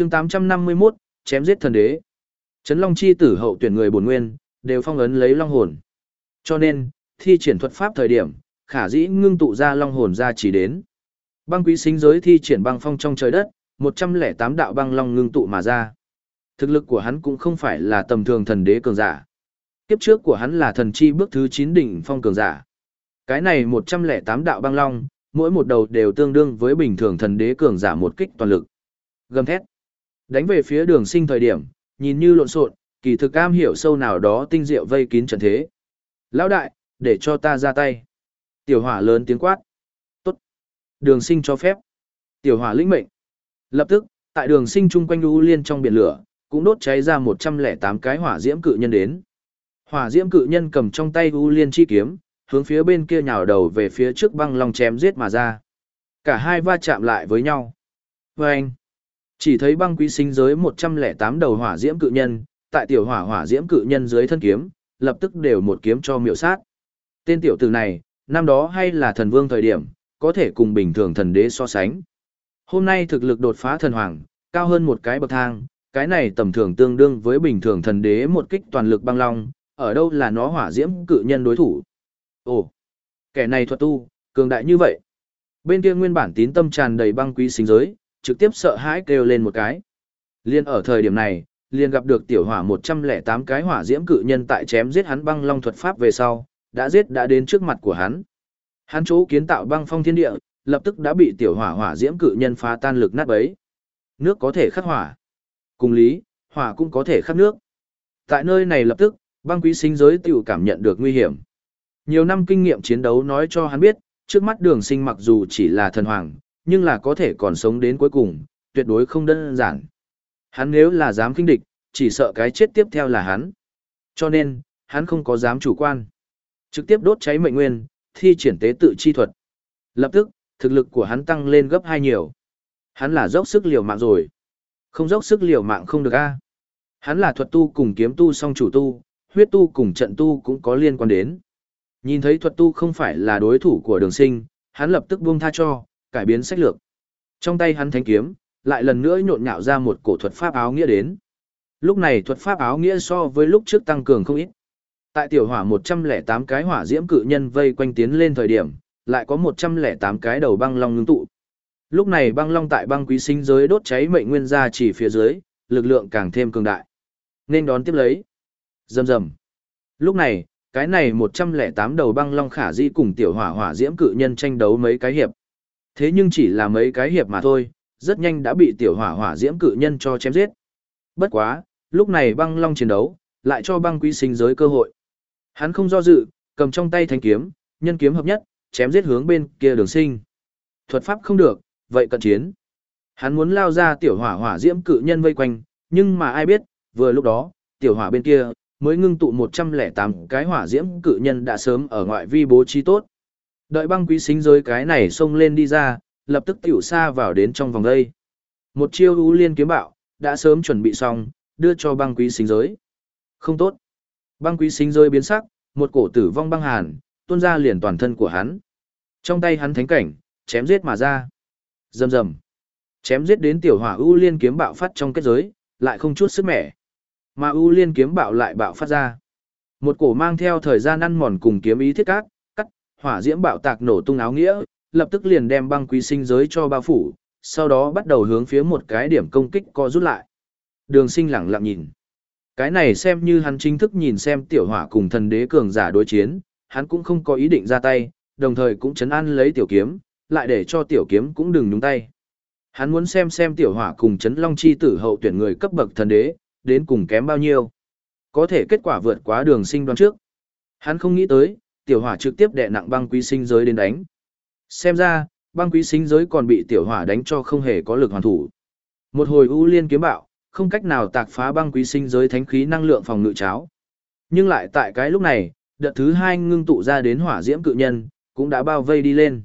chương 851, chém giết thần đế. Trấn Long chi tử hậu tuyển người bổn nguyên, đều phong ấn lấy long hồn. Cho nên, thi triển thuật pháp thời điểm, khả dĩ ngưng tụ ra long hồn ra chỉ đến. Băng quý sinh giới thi triển băng phong trong trời đất, 108 đạo băng long ngưng tụ mà ra. Thực lực của hắn cũng không phải là tầm thường thần đế cường giả. Kiếp trước của hắn là thần chi bước thứ 9 đỉnh phong cường giả. Cái này 108 đạo băng long, mỗi một đầu đều tương đương với bình thường thần đế cường giả một kích toàn lực. Gầm thét. Đánh về phía đường sinh thời điểm, nhìn như lộn xộn, kỳ thực am hiểu sâu nào đó tinh diệu vây kín trận thế. Lão đại, để cho ta ra tay. Tiểu hỏa lớn tiếng quát. Tốt. Đường sinh cho phép. Tiểu hỏa lĩnh mệnh. Lập tức, tại đường sinh chung quanh u liên trong biển lửa, cũng đốt cháy ra 108 cái hỏa diễm cự nhân đến. Hỏa diễm cự nhân cầm trong tay u liên chi kiếm, hướng phía bên kia nhào đầu về phía trước băng long chém giết mà ra. Cả hai va chạm lại với nhau. Vâng! anh, chỉ thấy băng quý sinh giới 108 đầu hỏa diễm cự nhân, tại tiểu hỏa hỏa diễm cự nhân dưới thân kiếm, lập tức đều một kiếm cho miểu sát. Tên tiểu tử này, năm đó hay là thần vương thời điểm, có thể cùng bình thường thần đế so sánh. Hôm nay thực lực đột phá thần hoàng, cao hơn một cái bậc thang, cái này tầm thường tương đương với bình thường thần đế một kích toàn lực băng long, ở đâu là nó hỏa diễm cự nhân đối thủ. Ồ, kẻ này thuật tu, cường đại như vậy. Bên kia nguyên bản tín tâm tràn đầy băng quý sinh giới, trực tiếp sợ hãi kêu lên một cái. Liên ở thời điểm này, liền gặp được tiểu hỏa 108 cái hỏa diễm cự nhân tại chém giết hắn băng long thuật pháp về sau, đã giết đã đến trước mặt của hắn. Hắn chỗ kiến tạo băng phong thiên địa, lập tức đã bị tiểu hỏa hỏa diễm cự nhân phá tan lực nát bấy. Nước có thể khắc hỏa. Cùng lý, hỏa cũng có thể khắc nước. Tại nơi này lập tức, băng quý sinh giới tiểu cảm nhận được nguy hiểm. Nhiều năm kinh nghiệm chiến đấu nói cho hắn biết, trước mắt đường sinh mặc dù chỉ là thần hoàng, nhưng là có thể còn sống đến cuối cùng, tuyệt đối không đơn giản. Hắn nếu là dám kinh địch, chỉ sợ cái chết tiếp theo là hắn. Cho nên, hắn không có dám chủ quan. Trực tiếp đốt cháy mệnh nguyên, thi triển tế tự chi thuật. Lập tức, thực lực của hắn tăng lên gấp hai nhiều. Hắn là dốc sức liều mạng rồi. Không dốc sức liều mạng không được a. Hắn là thuật tu cùng kiếm tu song chủ tu, huyết tu cùng trận tu cũng có liên quan đến. Nhìn thấy thuật tu không phải là đối thủ của đường sinh, hắn lập tức buông tha cho, cải biến sách lược. Trong tay hắn thanh kiếm, lại lần nữa nhộn nhạo ra một cổ thuật pháp áo nghĩa đến. Lúc này thuật pháp áo nghĩa so với lúc trước tăng cường không ít. Tại tiểu hỏa 108 cái hỏa diễm cự nhân vây quanh tiến lên thời điểm, lại có 108 cái đầu băng long ngưng tụ. Lúc này băng long tại băng quý sinh giới đốt cháy mệnh nguyên ra chỉ phía dưới, lực lượng càng thêm cường đại. Nên đón tiếp lấy. Rầm rầm. Lúc này, cái này 108 đầu băng long khả di cùng tiểu hỏa hỏa diễm cự nhân tranh đấu mấy cái hiệp. Thế nhưng chỉ là mấy cái hiệp mà thôi, rất nhanh đã bị tiểu hỏa hỏa diễm cự nhân cho chém giết. Bất quá, lúc này băng long chiến đấu, lại cho băng quý sinh giới cơ hội. Hắn không do dự, cầm trong tay thanh kiếm, nhân kiếm hợp nhất, chém giết hướng bên kia đường sinh. Thuật pháp không được, vậy cận chiến. Hắn muốn lao ra tiểu hỏa hỏa diễm cự nhân vây quanh, nhưng mà ai biết, vừa lúc đó, tiểu hỏa bên kia, mới ngưng tụ 108 cái hỏa diễm cự nhân đã sớm ở ngoại vi bố trí tốt. Đợi băng quý xính giới cái này xông lên đi ra, lập tức tiểu xa vào đến trong vòng đây. Một chiêu ú liên kiếm bạo, đã sớm chuẩn bị xong, đưa cho băng quý xính giới. Không tốt. Băng quý xính giới biến sắc, một cổ tử vong băng hàn, tuôn ra liền toàn thân của hắn. Trong tay hắn thánh cảnh, chém giết mà ra. Rầm rầm. Chém giết đến tiểu hỏa ưu liên kiếm bạo phát trong kết giới, lại không chút sức mẻ. Mà ưu liên kiếm bạo lại bạo phát ra. Một cổ mang theo thời gian ăn mòn cùng kiếm ý thiết cát, hỏa diễm bạo tạc nổ tung áo nghĩa, lập tức liền đem băng quý sinh giới cho bao phủ, sau đó bắt đầu hướng phía một cái điểm công kích co rút lại. Đường sinh lẳng lặng nhìn. Cái này xem như hắn chính thức nhìn xem tiểu hỏa cùng thần đế cường giả đối chiến, hắn cũng không có ý định ra tay, đồng thời cũng chấn an lấy tiểu kiếm, lại để cho tiểu kiếm cũng đừng nhúng tay. Hắn muốn xem xem tiểu hỏa cùng chấn long chi tử hậu tuyển người cấp bậc thần đế, đến cùng kém bao nhiêu. Có thể kết quả vượt quá đường sinh đoán trước. Hắn không nghĩ tới, tiểu hỏa trực tiếp đè nặng băng quý sinh giới đến đánh. Xem ra, băng quý sinh giới còn bị tiểu hỏa đánh cho không hề có lực hoàn thủ. Một hồi ưu liên kiếm bạo, không cách nào tạc phá băng quý sinh giới thánh khí năng lượng phòng ngự cháo. Nhưng lại tại cái lúc này, đợt thứ hai ngưng tụ ra đến hỏa diễm cự nhân, cũng đã bao vây đi lên.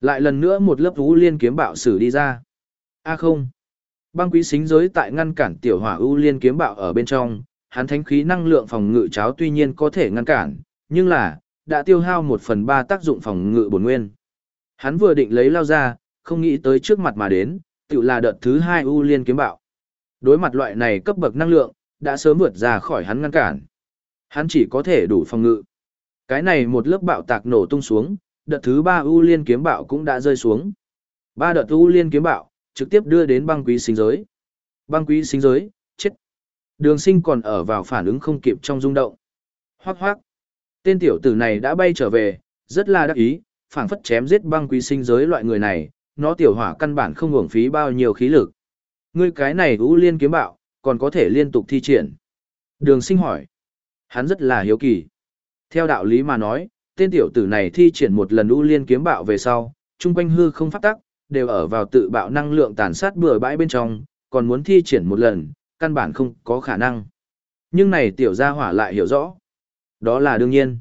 Lại lần nữa một lớp ưu liên kiếm bạo sử đi ra. A không. Băng quý sinh giới tại ngăn cản tiểu hỏa ưu liên kiếm bạo ở bên trong, hắn thánh khí năng lượng phòng ngự cháo tuy nhiên có thể ngăn cản, nhưng là, đã tiêu hao một phần ba tác dụng phòng ngự bổn nguyên. Hắn vừa định lấy lao ra, không nghĩ tới trước mặt mà đến, tự là đợt thứ hai u liên kiếm bạo. Đối mặt loại này cấp bậc năng lượng, đã sớm vượt ra khỏi hắn ngăn cản. Hắn chỉ có thể đủ phòng ngự. Cái này một lớp bạo tạc nổ tung xuống, đợt thứ ba U liên kiếm bạo cũng đã rơi xuống. Ba đợt U liên kiếm bạo, trực tiếp đưa đến băng quý sinh giới. Băng quý sinh giới, chết. Đường sinh còn ở vào phản ứng không kịp trong rung động. Hoác hoác. Tên tiểu tử này đã bay trở về, rất là đắc ý, phảng phất chém giết băng quý sinh giới loại người này, nó tiểu hỏa căn bản không hưởng phí bao nhiêu khí lực. Ngươi cái này U liên kiếm bạo, còn có thể liên tục thi triển. Đường sinh hỏi. Hắn rất là hiếu kỳ. Theo đạo lý mà nói, tên tiểu tử này thi triển một lần U liên kiếm bạo về sau, trung quanh hư không phát tắc, đều ở vào tự bạo năng lượng tàn sát bừa bãi bên trong, còn muốn thi triển một lần, căn bản không có khả năng. Nhưng này tiểu gia hỏa lại hiểu rõ. Đó là đương nhiên.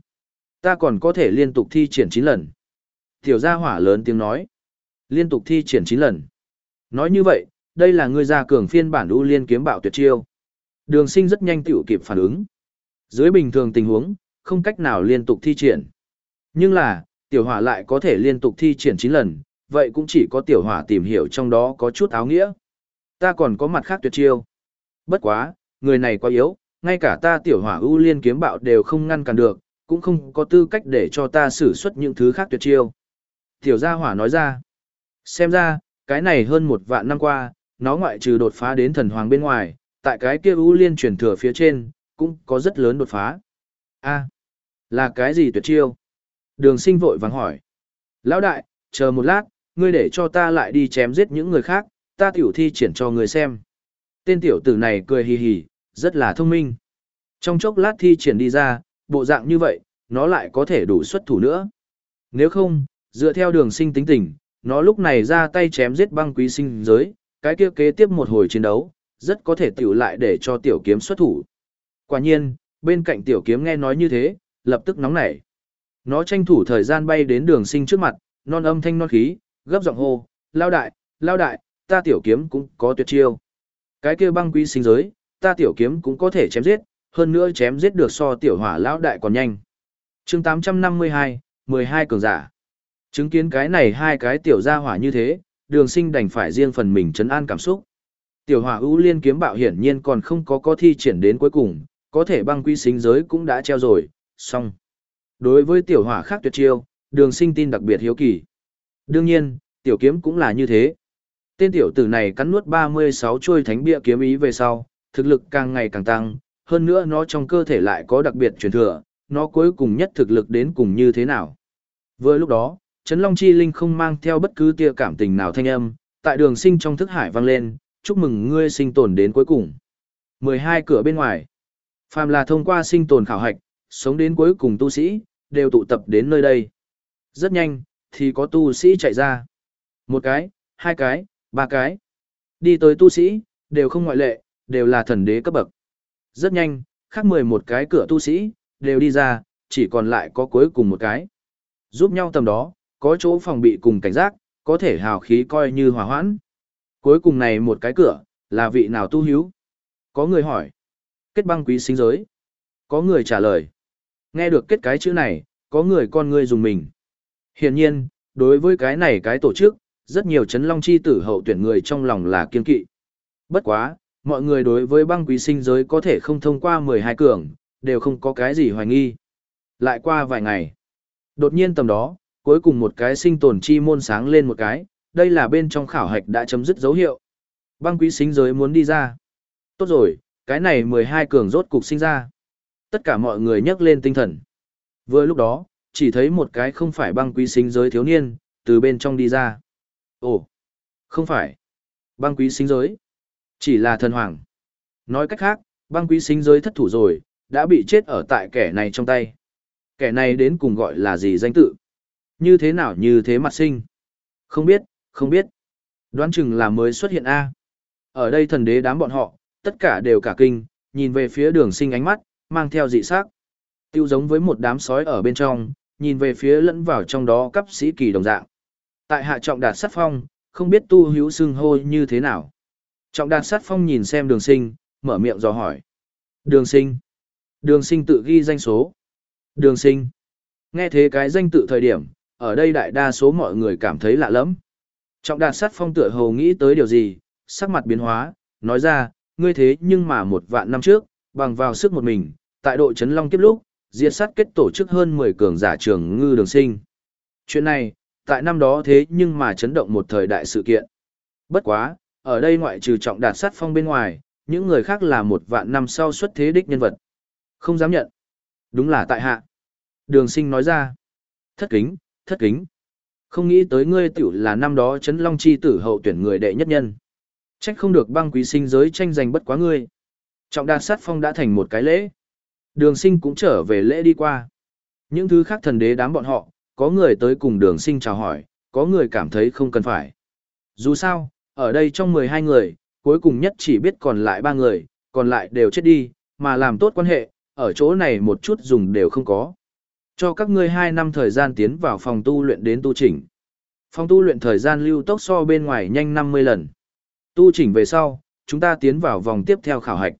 Ta còn có thể liên tục thi triển 9 lần. Tiểu gia hỏa lớn tiếng nói. Liên tục thi triển 9 lần. Nói như vậy, đây là ngươi gia cường phiên bản U liên kiếm bạo tuyệt chiêu. Đường sinh rất nhanh tiểu kịp phản ứng. Dưới bình thường tình huống, không cách nào liên tục thi triển. Nhưng là, tiểu hỏa lại có thể liên tục thi triển 9 lần, vậy cũng chỉ có tiểu hỏa tìm hiểu trong đó có chút áo nghĩa. Ta còn có mặt khác tuyệt chiêu. Bất quá, người này quá yếu, ngay cả ta tiểu hỏa ưu liên kiếm bạo đều không ngăn cản được, cũng không có tư cách để cho ta sử xuất những thứ khác tuyệt chiêu. Tiểu gia hỏa nói ra, xem ra, cái này hơn một vạn năm qua, nó ngoại trừ đột phá đến thần hoàng bên ngoài, tại cái kia ưu liên truyền thừa phía trên, cũng có rất lớn đột phá. a là cái gì tuyệt chiêu? Đường sinh vội vắng hỏi. Lão đại, chờ một lát, ngươi để cho ta lại đi chém giết những người khác, ta tiểu thi triển cho người xem. Tên tiểu tử này cười hì hì, rất là thông minh. Trong chốc lát thi triển đi ra, bộ dạng như vậy, nó lại có thể đủ xuất thủ nữa. Nếu không, dựa theo đường sinh tính tình, nó lúc này ra tay chém giết băng quý sinh giới, cái kia kế tiếp một hồi chiến đấu, rất có thể tiểu lại để cho tiểu kiếm xuất thủ. Quả nhiên, bên cạnh tiểu kiếm nghe nói như thế, lập tức nóng nảy. Nó tranh thủ thời gian bay đến đường sinh trước mặt, non âm thanh non khí, gấp giọng hô, lao đại, lao đại, ta tiểu kiếm cũng có tuyệt chiêu. Cái kia băng quý sinh giới, ta tiểu kiếm cũng có thể chém giết, hơn nữa chém giết được so tiểu hỏa lão đại còn nhanh. chương 852, 12 cường giả. Chứng kiến cái này hai cái tiểu gia hỏa như thế, đường sinh đành phải riêng phần mình chấn an cảm xúc. Tiểu hỏa ưu liên kiếm bạo hiển nhiên còn không có có thi triển đến cuối cùng, có thể băng quy sinh giới cũng đã treo rồi, xong. Đối với tiểu hỏa khác tuyệt chiêu, đường sinh tin đặc biệt hiếu kỳ. Đương nhiên, tiểu kiếm cũng là như thế. Tên tiểu tử này cắn nuốt 36 chuôi thánh bia kiếm ý về sau, thực lực càng ngày càng tăng, hơn nữa nó trong cơ thể lại có đặc biệt truyền thừa, nó cuối cùng nhất thực lực đến cùng như thế nào. Vừa lúc đó, Trấn Long Chi Linh không mang theo bất cứ tia cảm tình nào thanh âm, tại đường sinh trong thức hải vang lên, chúc mừng ngươi sinh tồn đến cuối cùng. 12 cửa bên ngoài. Phàm là thông qua sinh tồn khảo hạch, sống đến cuối cùng tu sĩ, đều tụ tập đến nơi đây. Rất nhanh, thì có tu sĩ chạy ra. Một cái, hai cái, ba cái. Đi tới tu sĩ, đều không ngoại lệ, đều là thần đế cấp bậc. Rất nhanh, khác 11 cái cửa tu sĩ, đều đi ra, chỉ còn lại có cuối cùng một cái. Giúp nhau tầm đó, có chỗ phòng bị cùng cảnh giác, có thể hào khí coi như hòa hoãn. Cuối cùng này một cái cửa, là vị nào tu hiếu? Có người hỏi. Kết băng quý sinh giới. Có người trả lời. Nghe được kết cái chữ này, có người con người dùng mình. Hiển nhiên, đối với cái này cái tổ chức, rất nhiều chấn long chi tử hậu tuyển người trong lòng là kiên kỵ. Bất quá, mọi người đối với băng quý sinh giới có thể không thông qua 12 cường, đều không có cái gì hoài nghi. Lại qua vài ngày, đột nhiên tầm đó, cuối cùng một cái sinh tồn chi môn sáng lên một cái, đây là bên trong khảo hạch đã chấm dứt dấu hiệu. Băng quý sinh giới muốn đi ra. Tốt rồi, cái này 12 cường rốt cục sinh ra. Tất cả mọi người nhắc lên tinh thần. Vừa lúc đó, chỉ thấy một cái không phải băng quý sinh giới thiếu niên, từ bên trong đi ra. Ồ, không phải. Băng quý sinh giới. Chỉ là thần hoàng. Nói cách khác, băng quý sinh giới thất thủ rồi, đã bị chết ở tại kẻ này trong tay. Kẻ này đến cùng gọi là gì danh tự? Như thế nào như thế mặt sinh? Không biết, không biết. Đoán chừng là mới xuất hiện A. Ở đây thần đế đám bọn họ, tất cả đều cả kinh, nhìn về phía đường sinh ánh mắt, mang theo dị sắc. Tiêu giống với một đám sói ở bên trong, nhìn về phía lẫn vào trong đó cấp sĩ kỳ đồng dạng. Tại hạ trọng đạt sát phong, không biết tu hữu xưng hô như thế nào. Trọng đạt sát phong nhìn xem đường sinh, mở miệng dò hỏi. Đường sinh. Đường sinh tự ghi danh số. Đường sinh. Nghe thế cái danh tự thời điểm, ở đây đại đa số mọi người cảm thấy lạ lắm. Trọng đạt sát phong tựa hồ nghĩ tới điều gì, sắc mặt biến hóa, nói ra, ngươi thế nhưng mà một vạn năm trước, bằng vào sức một mình, tại độ chấn long kiếp lúc, diệt sát kết tổ chức hơn 10 cường giả trường ngư đường sinh. Chuyện này, tại năm đó thế nhưng mà chấn động một thời đại sự kiện. Bất quá, ở đây ngoại trừ trọng đạt sát phong bên ngoài, những người khác là một vạn năm sau xuất thế đích nhân vật. Không dám nhận. Đúng là tại hạ. Đường sinh nói ra. Thất kính, thất kính. Không nghĩ tới ngươi tiểu là năm đó chấn long chi tử hậu tuyển người đệ nhất nhân. Trách không được băng quý sinh giới tranh giành bất quá ngươi. Trọng đạt sát phong đã thành một cái lễ. Đường sinh cũng trở về lễ đi qua. Những thứ khác thần đế đám bọn họ, có người tới cùng đường sinh chào hỏi, có người cảm thấy không cần phải. Dù sao, ở đây trong 12 người, cuối cùng nhất chỉ biết còn lại 3 người, còn lại đều chết đi, mà làm tốt quan hệ, ở chỗ này một chút dùng đều không có. Cho các ngươi 2 năm thời gian tiến vào phòng tu luyện đến tu chỉnh. Phòng tu luyện thời gian lưu tốc so bên ngoài nhanh 50 lần. Tu chỉnh về sau, chúng ta tiến vào vòng tiếp theo khảo hạch.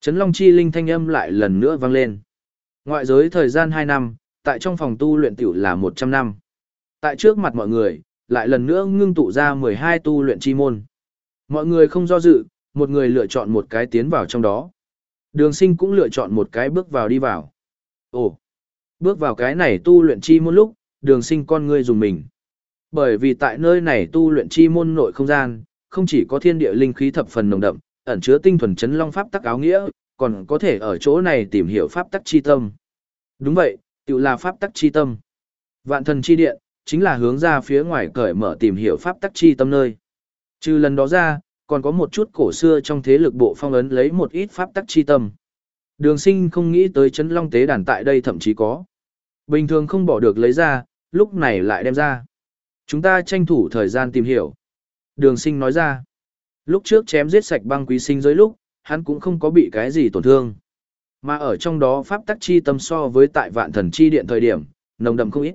Trấn Long Chi Linh thanh âm lại lần nữa vang lên. Ngoại giới thời gian 2 năm, tại trong phòng tu luyện tiểu là 100 năm. Tại trước mặt mọi người, lại lần nữa ngưng tụ ra 12 tu luyện chi môn. Mọi người không do dự, một người lựa chọn một cái tiến vào trong đó. Đường sinh cũng lựa chọn một cái bước vào đi vào. Ồ, bước vào cái này tu luyện chi môn lúc, đường sinh con ngươi dùng mình. Bởi vì tại nơi này tu luyện chi môn nội không gian, không chỉ có thiên địa linh khí thập phần nồng đậm, ẩn chứa tinh thuần chấn long pháp tắc áo nghĩa, còn có thể ở chỗ này tìm hiểu pháp tắc chi tâm. Đúng vậy, tự là pháp tắc chi tâm. Vạn thần chi điện, chính là hướng ra phía ngoài cởi mở tìm hiểu pháp tắc chi tâm nơi. Trừ lần đó ra, còn có một chút cổ xưa trong thế lực bộ phong ấn lấy một ít pháp tắc chi tâm. Đường sinh không nghĩ tới chấn long tế đàn tại đây thậm chí có. Bình thường không bỏ được lấy ra, lúc này lại đem ra. Chúng ta tranh thủ thời gian tìm hiểu. Đường sinh nói ra. Lúc trước chém giết sạch băng quý sinh giới lúc, hắn cũng không có bị cái gì tổn thương. Mà ở trong đó pháp tắc chi tâm so với tại vạn thần chi điện thời điểm, nồng đậm không ít.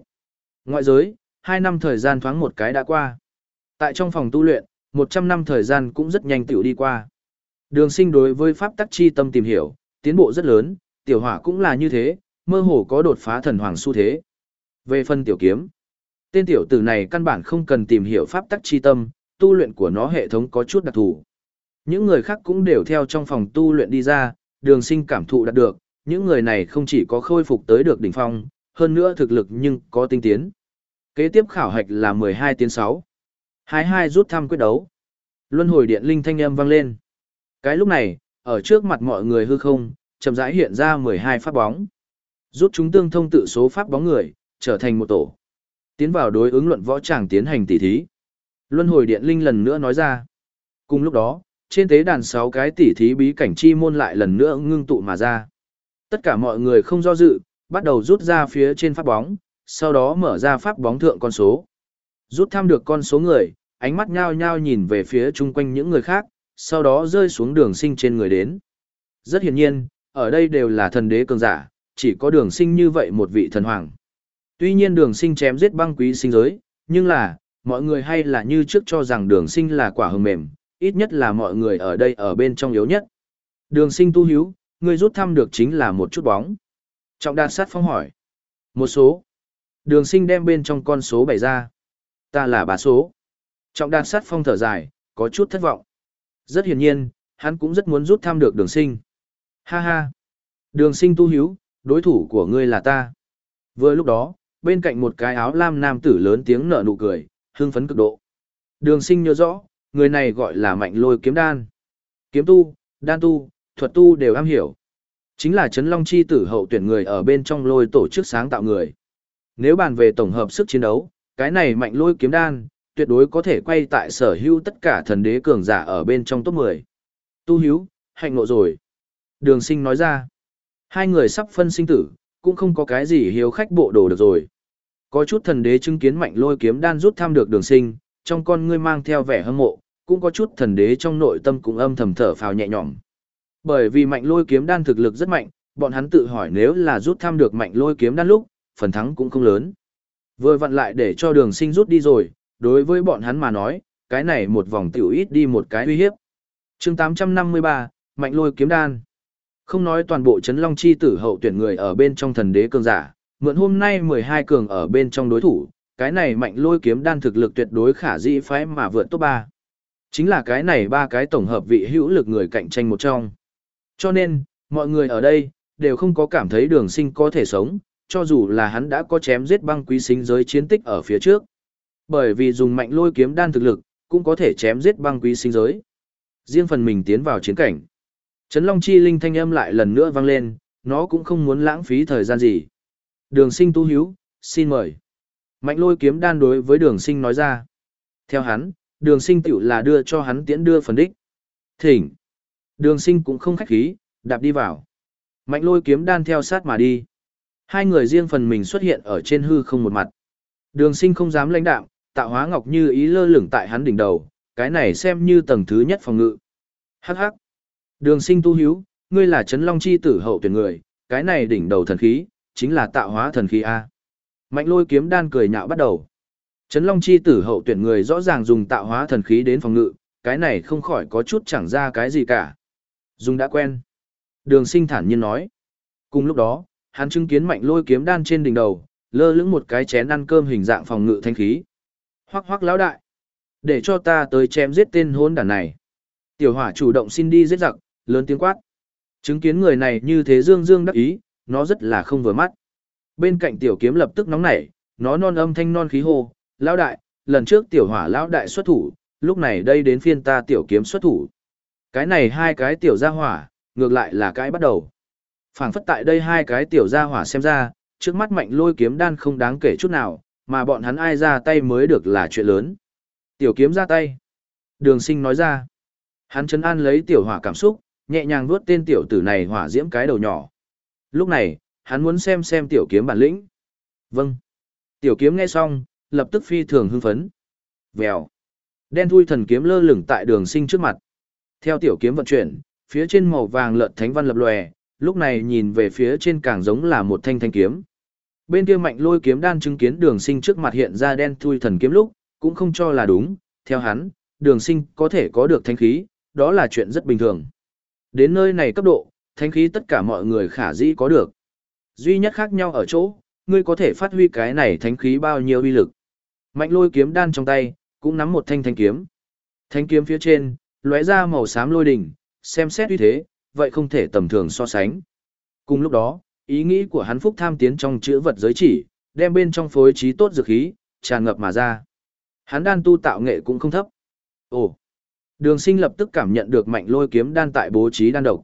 Ngoại giới, hai năm thời gian thoáng một cái đã qua. Tại trong phòng tu luyện, một trăm năm thời gian cũng rất nhanh tiểu đi qua. Đường sinh đối với pháp tắc chi tâm tìm hiểu, tiến bộ rất lớn, tiểu hỏa cũng là như thế, mơ hồ có đột phá thần hoàng xu thế. Về phần tiểu kiếm, tên tiểu tử này căn bản không cần tìm hiểu pháp tắc chi tâm, tu luyện của nó hệ thống có chút đặc thù. Những người khác cũng đều theo trong phòng tu luyện đi ra, đường sinh cảm thụ đạt được, những người này không chỉ có khôi phục tới được đỉnh phong, hơn nữa thực lực nhưng có tinh tiến. Kế tiếp khảo hạch là 12 tiến 6. 22 rút thăm quyết đấu. Luân hồi điện linh thanh âm vang lên. Cái lúc này, ở trước mặt mọi người hư không, chậm rãi hiện ra 12 pháp bóng. Rút chúng tương thông tự số pháp bóng người, trở thành một tổ. Tiến vào đối ứng luận võ tràng tiến hành tỉ thí. Luân hồi điện linh lần nữa nói ra. Cùng lúc đó, trên tế đàn 6 cái tỉ thí bí cảnh chi môn lại lần nữa ngưng tụ mà ra. Tất cả mọi người không do dự, bắt đầu rút ra phía trên pháp bóng, sau đó mở ra pháp bóng thượng con số. Rút thăm được con số người, ánh mắt nhao nhao nhìn về phía chung quanh những người khác, sau đó rơi xuống đường sinh trên người đến. Rất hiển nhiên, ở đây đều là thần đế cường giả, chỉ có đường sinh như vậy một vị thần hoàng. Tuy nhiên đường sinh chém giết băng quý sinh giới, nhưng là, mọi người hay là như trước cho rằng đường sinh là quả hồng mềm, ít nhất là mọi người ở đây ở bên trong yếu nhất. Đường sinh tu hiếu, người rút thăm được chính là một chút bóng. Trọng đạt sát phong hỏi. Một số. Đường sinh đem bên trong con số bày ra. Ta là bà số. Trọng đạt sát phong thở dài, có chút thất vọng. Rất hiển nhiên, hắn cũng rất muốn rút thăm được đường sinh. Ha ha. Đường sinh tu hiếu, đối thủ của ngươi là ta. Vừa lúc đó, bên cạnh một cái áo lam nam tử lớn tiếng nở nụ cười, hưng phấn cực độ. Đường sinh nhớ rõ, người này gọi là mạnh lôi kiếm đan. Kiếm tu, đan tu, thuật tu đều am hiểu. Chính là Trấn Long Chi tử hậu tuyển người ở bên trong lôi tổ chức sáng tạo người. Nếu bàn về tổng hợp sức chiến đấu, cái này mạnh lôi kiếm đan, tuyệt đối có thể quay tại sở hữu tất cả thần đế cường giả ở bên trong top 10. Tu hiếu, hạnh nộ rồi. Đường sinh nói ra, hai người sắp phân sinh tử, cũng không có cái gì hiếu khách bộ đồ được rồi. Có chút thần đế chứng kiến mạnh lôi kiếm đan rút tham được đường sinh, trong con ngươi mang theo vẻ hâm mộ, cũng có chút thần đế trong nội tâm cũng âm thầm thở phào nhẹ nhõm. Bởi vì mạnh lôi kiếm đan thực lực rất mạnh, bọn hắn tự hỏi nếu là rút tham được mạnh lôi kiếm đan lúc, phần thắng cũng không lớn. Vừa vặn lại để cho đường sinh rút đi rồi, đối với bọn hắn mà nói, cái này một vòng tiểu ít đi một cái uy hiếp. chương 853, mạnh lôi kiếm đan. Không nói toàn bộ chấn long chi tử hậu tuyển người ở bên trong thần đế cường giả, mượn hôm nay 12 cường ở bên trong đối thủ, cái này mạnh lôi kiếm đan thực lực tuyệt đối khả dĩ phái mà vượt top 3. Chính là cái này ba cái tổng hợp vị hữu lực người cạnh tranh một trong. Cho nên, mọi người ở đây, đều không có cảm thấy đường sinh có thể sống, cho dù là hắn đã có chém giết băng quý sinh giới chiến tích ở phía trước. Bởi vì dùng mạnh lôi kiếm đan thực lực, cũng có thể chém giết băng quý sinh giới. Riêng phần mình tiến vào chiến cảnh. Trấn Long Chi Linh thanh âm lại lần nữa vang lên, nó cũng không muốn lãng phí thời gian gì. Đường sinh tu hiếu, xin mời. Mạnh lôi kiếm đan đối với đường sinh nói ra. Theo hắn, đường sinh tiểu là đưa cho hắn tiễn đưa phần đích. Thỉnh. Đường sinh cũng không khách khí, đạp đi vào. Mạnh lôi kiếm đan theo sát mà đi. Hai người riêng phần mình xuất hiện ở trên hư không một mặt. Đường sinh không dám lãnh đạm, tạo hóa ngọc như ý lơ lửng tại hắn đỉnh đầu, cái này xem như tầng thứ nhất phòng ngự. Hắc hắc. Đường sinh tu hiếu, ngươi là chấn long chi tử hậu tuyển người, cái này đỉnh đầu thần khí, chính là tạo hóa thần khí A. Mạnh lôi kiếm đan cười nhạo bắt đầu. Trấn Long chi tử hậu tuyển người rõ ràng dùng tạo hóa thần khí đến phòng ngự, cái này không khỏi có chút chẳng ra cái gì cả. Dùng đã quen. Đường sinh thản nhiên nói. Cùng lúc đó, hắn chứng kiến mạnh lôi kiếm đan trên đỉnh đầu, lơ lửng một cái chén ăn cơm hình dạng phòng ngự thanh khí. Hoắc hoắc lão đại. Để cho ta tới chém giết tên hôn đản này. Tiểu hỏa chủ động xin đi giết giặc, lớn tiếng quát. Chứng kiến người này như thế dương dương đắc ý, nó rất là không vừa mắt. Bên cạnh tiểu kiếm lập tức nóng nảy, nó non âm thanh non khí hô, lão đại, lần trước tiểu hỏa lão đại xuất thủ, lúc này đây đến phiên ta tiểu kiếm xuất thủ. Cái này hai cái tiểu gia hỏa, ngược lại là cái bắt đầu phảng phất tại đây hai cái tiểu gia hỏa xem ra, trước mắt mạnh lôi kiếm đan không đáng kể chút nào, mà bọn hắn ai ra tay mới được là chuyện lớn. Tiểu kiếm ra tay. Đường sinh nói ra. Hắn chấn an lấy tiểu hỏa cảm xúc, nhẹ nhàng vuốt tên tiểu tử này hỏa diễm cái đầu nhỏ. Lúc này, hắn muốn xem xem tiểu kiếm bản lĩnh. Vâng. Tiểu kiếm nghe xong, lập tức phi thường hưng phấn. Vèo. Đen thui thần kiếm lơ lửng tại đường sinh trước mặt. Theo tiểu kiếm vận chuyển, phía trên màu vàng lợn thánh văn lập lòe, lúc này nhìn về phía trên càng giống là một thanh thanh kiếm. Bên kia mạnh lôi kiếm đan chứng kiến đường sinh trước mặt hiện ra đen thui thần kiếm lúc, cũng không cho là đúng, theo hắn, đường sinh có thể có được thanh khí, đó là chuyện rất bình thường. Đến nơi này cấp độ, thanh khí tất cả mọi người khả dĩ có được. Duy nhất khác nhau ở chỗ, ngươi có thể phát huy cái này thánh khí bao nhiêu uy lực. Mạnh lôi kiếm đan trong tay, cũng nắm một thanh thanh kiếm. Thanh kiếm phía trên, lóe ra màu xám lôi đỉnh, xem xét uy thế, vậy không thể tầm thường so sánh. Cùng lúc đó, ý nghĩ của hắn phúc tham tiến trong chữ vật giới chỉ, đem bên trong phối trí tốt dược khí, tràn ngập mà ra. Hắn đan tu tạo nghệ cũng không thấp. Ồ! Đường sinh lập tức cảm nhận được mạnh lôi kiếm đan tại bố trí đan độc.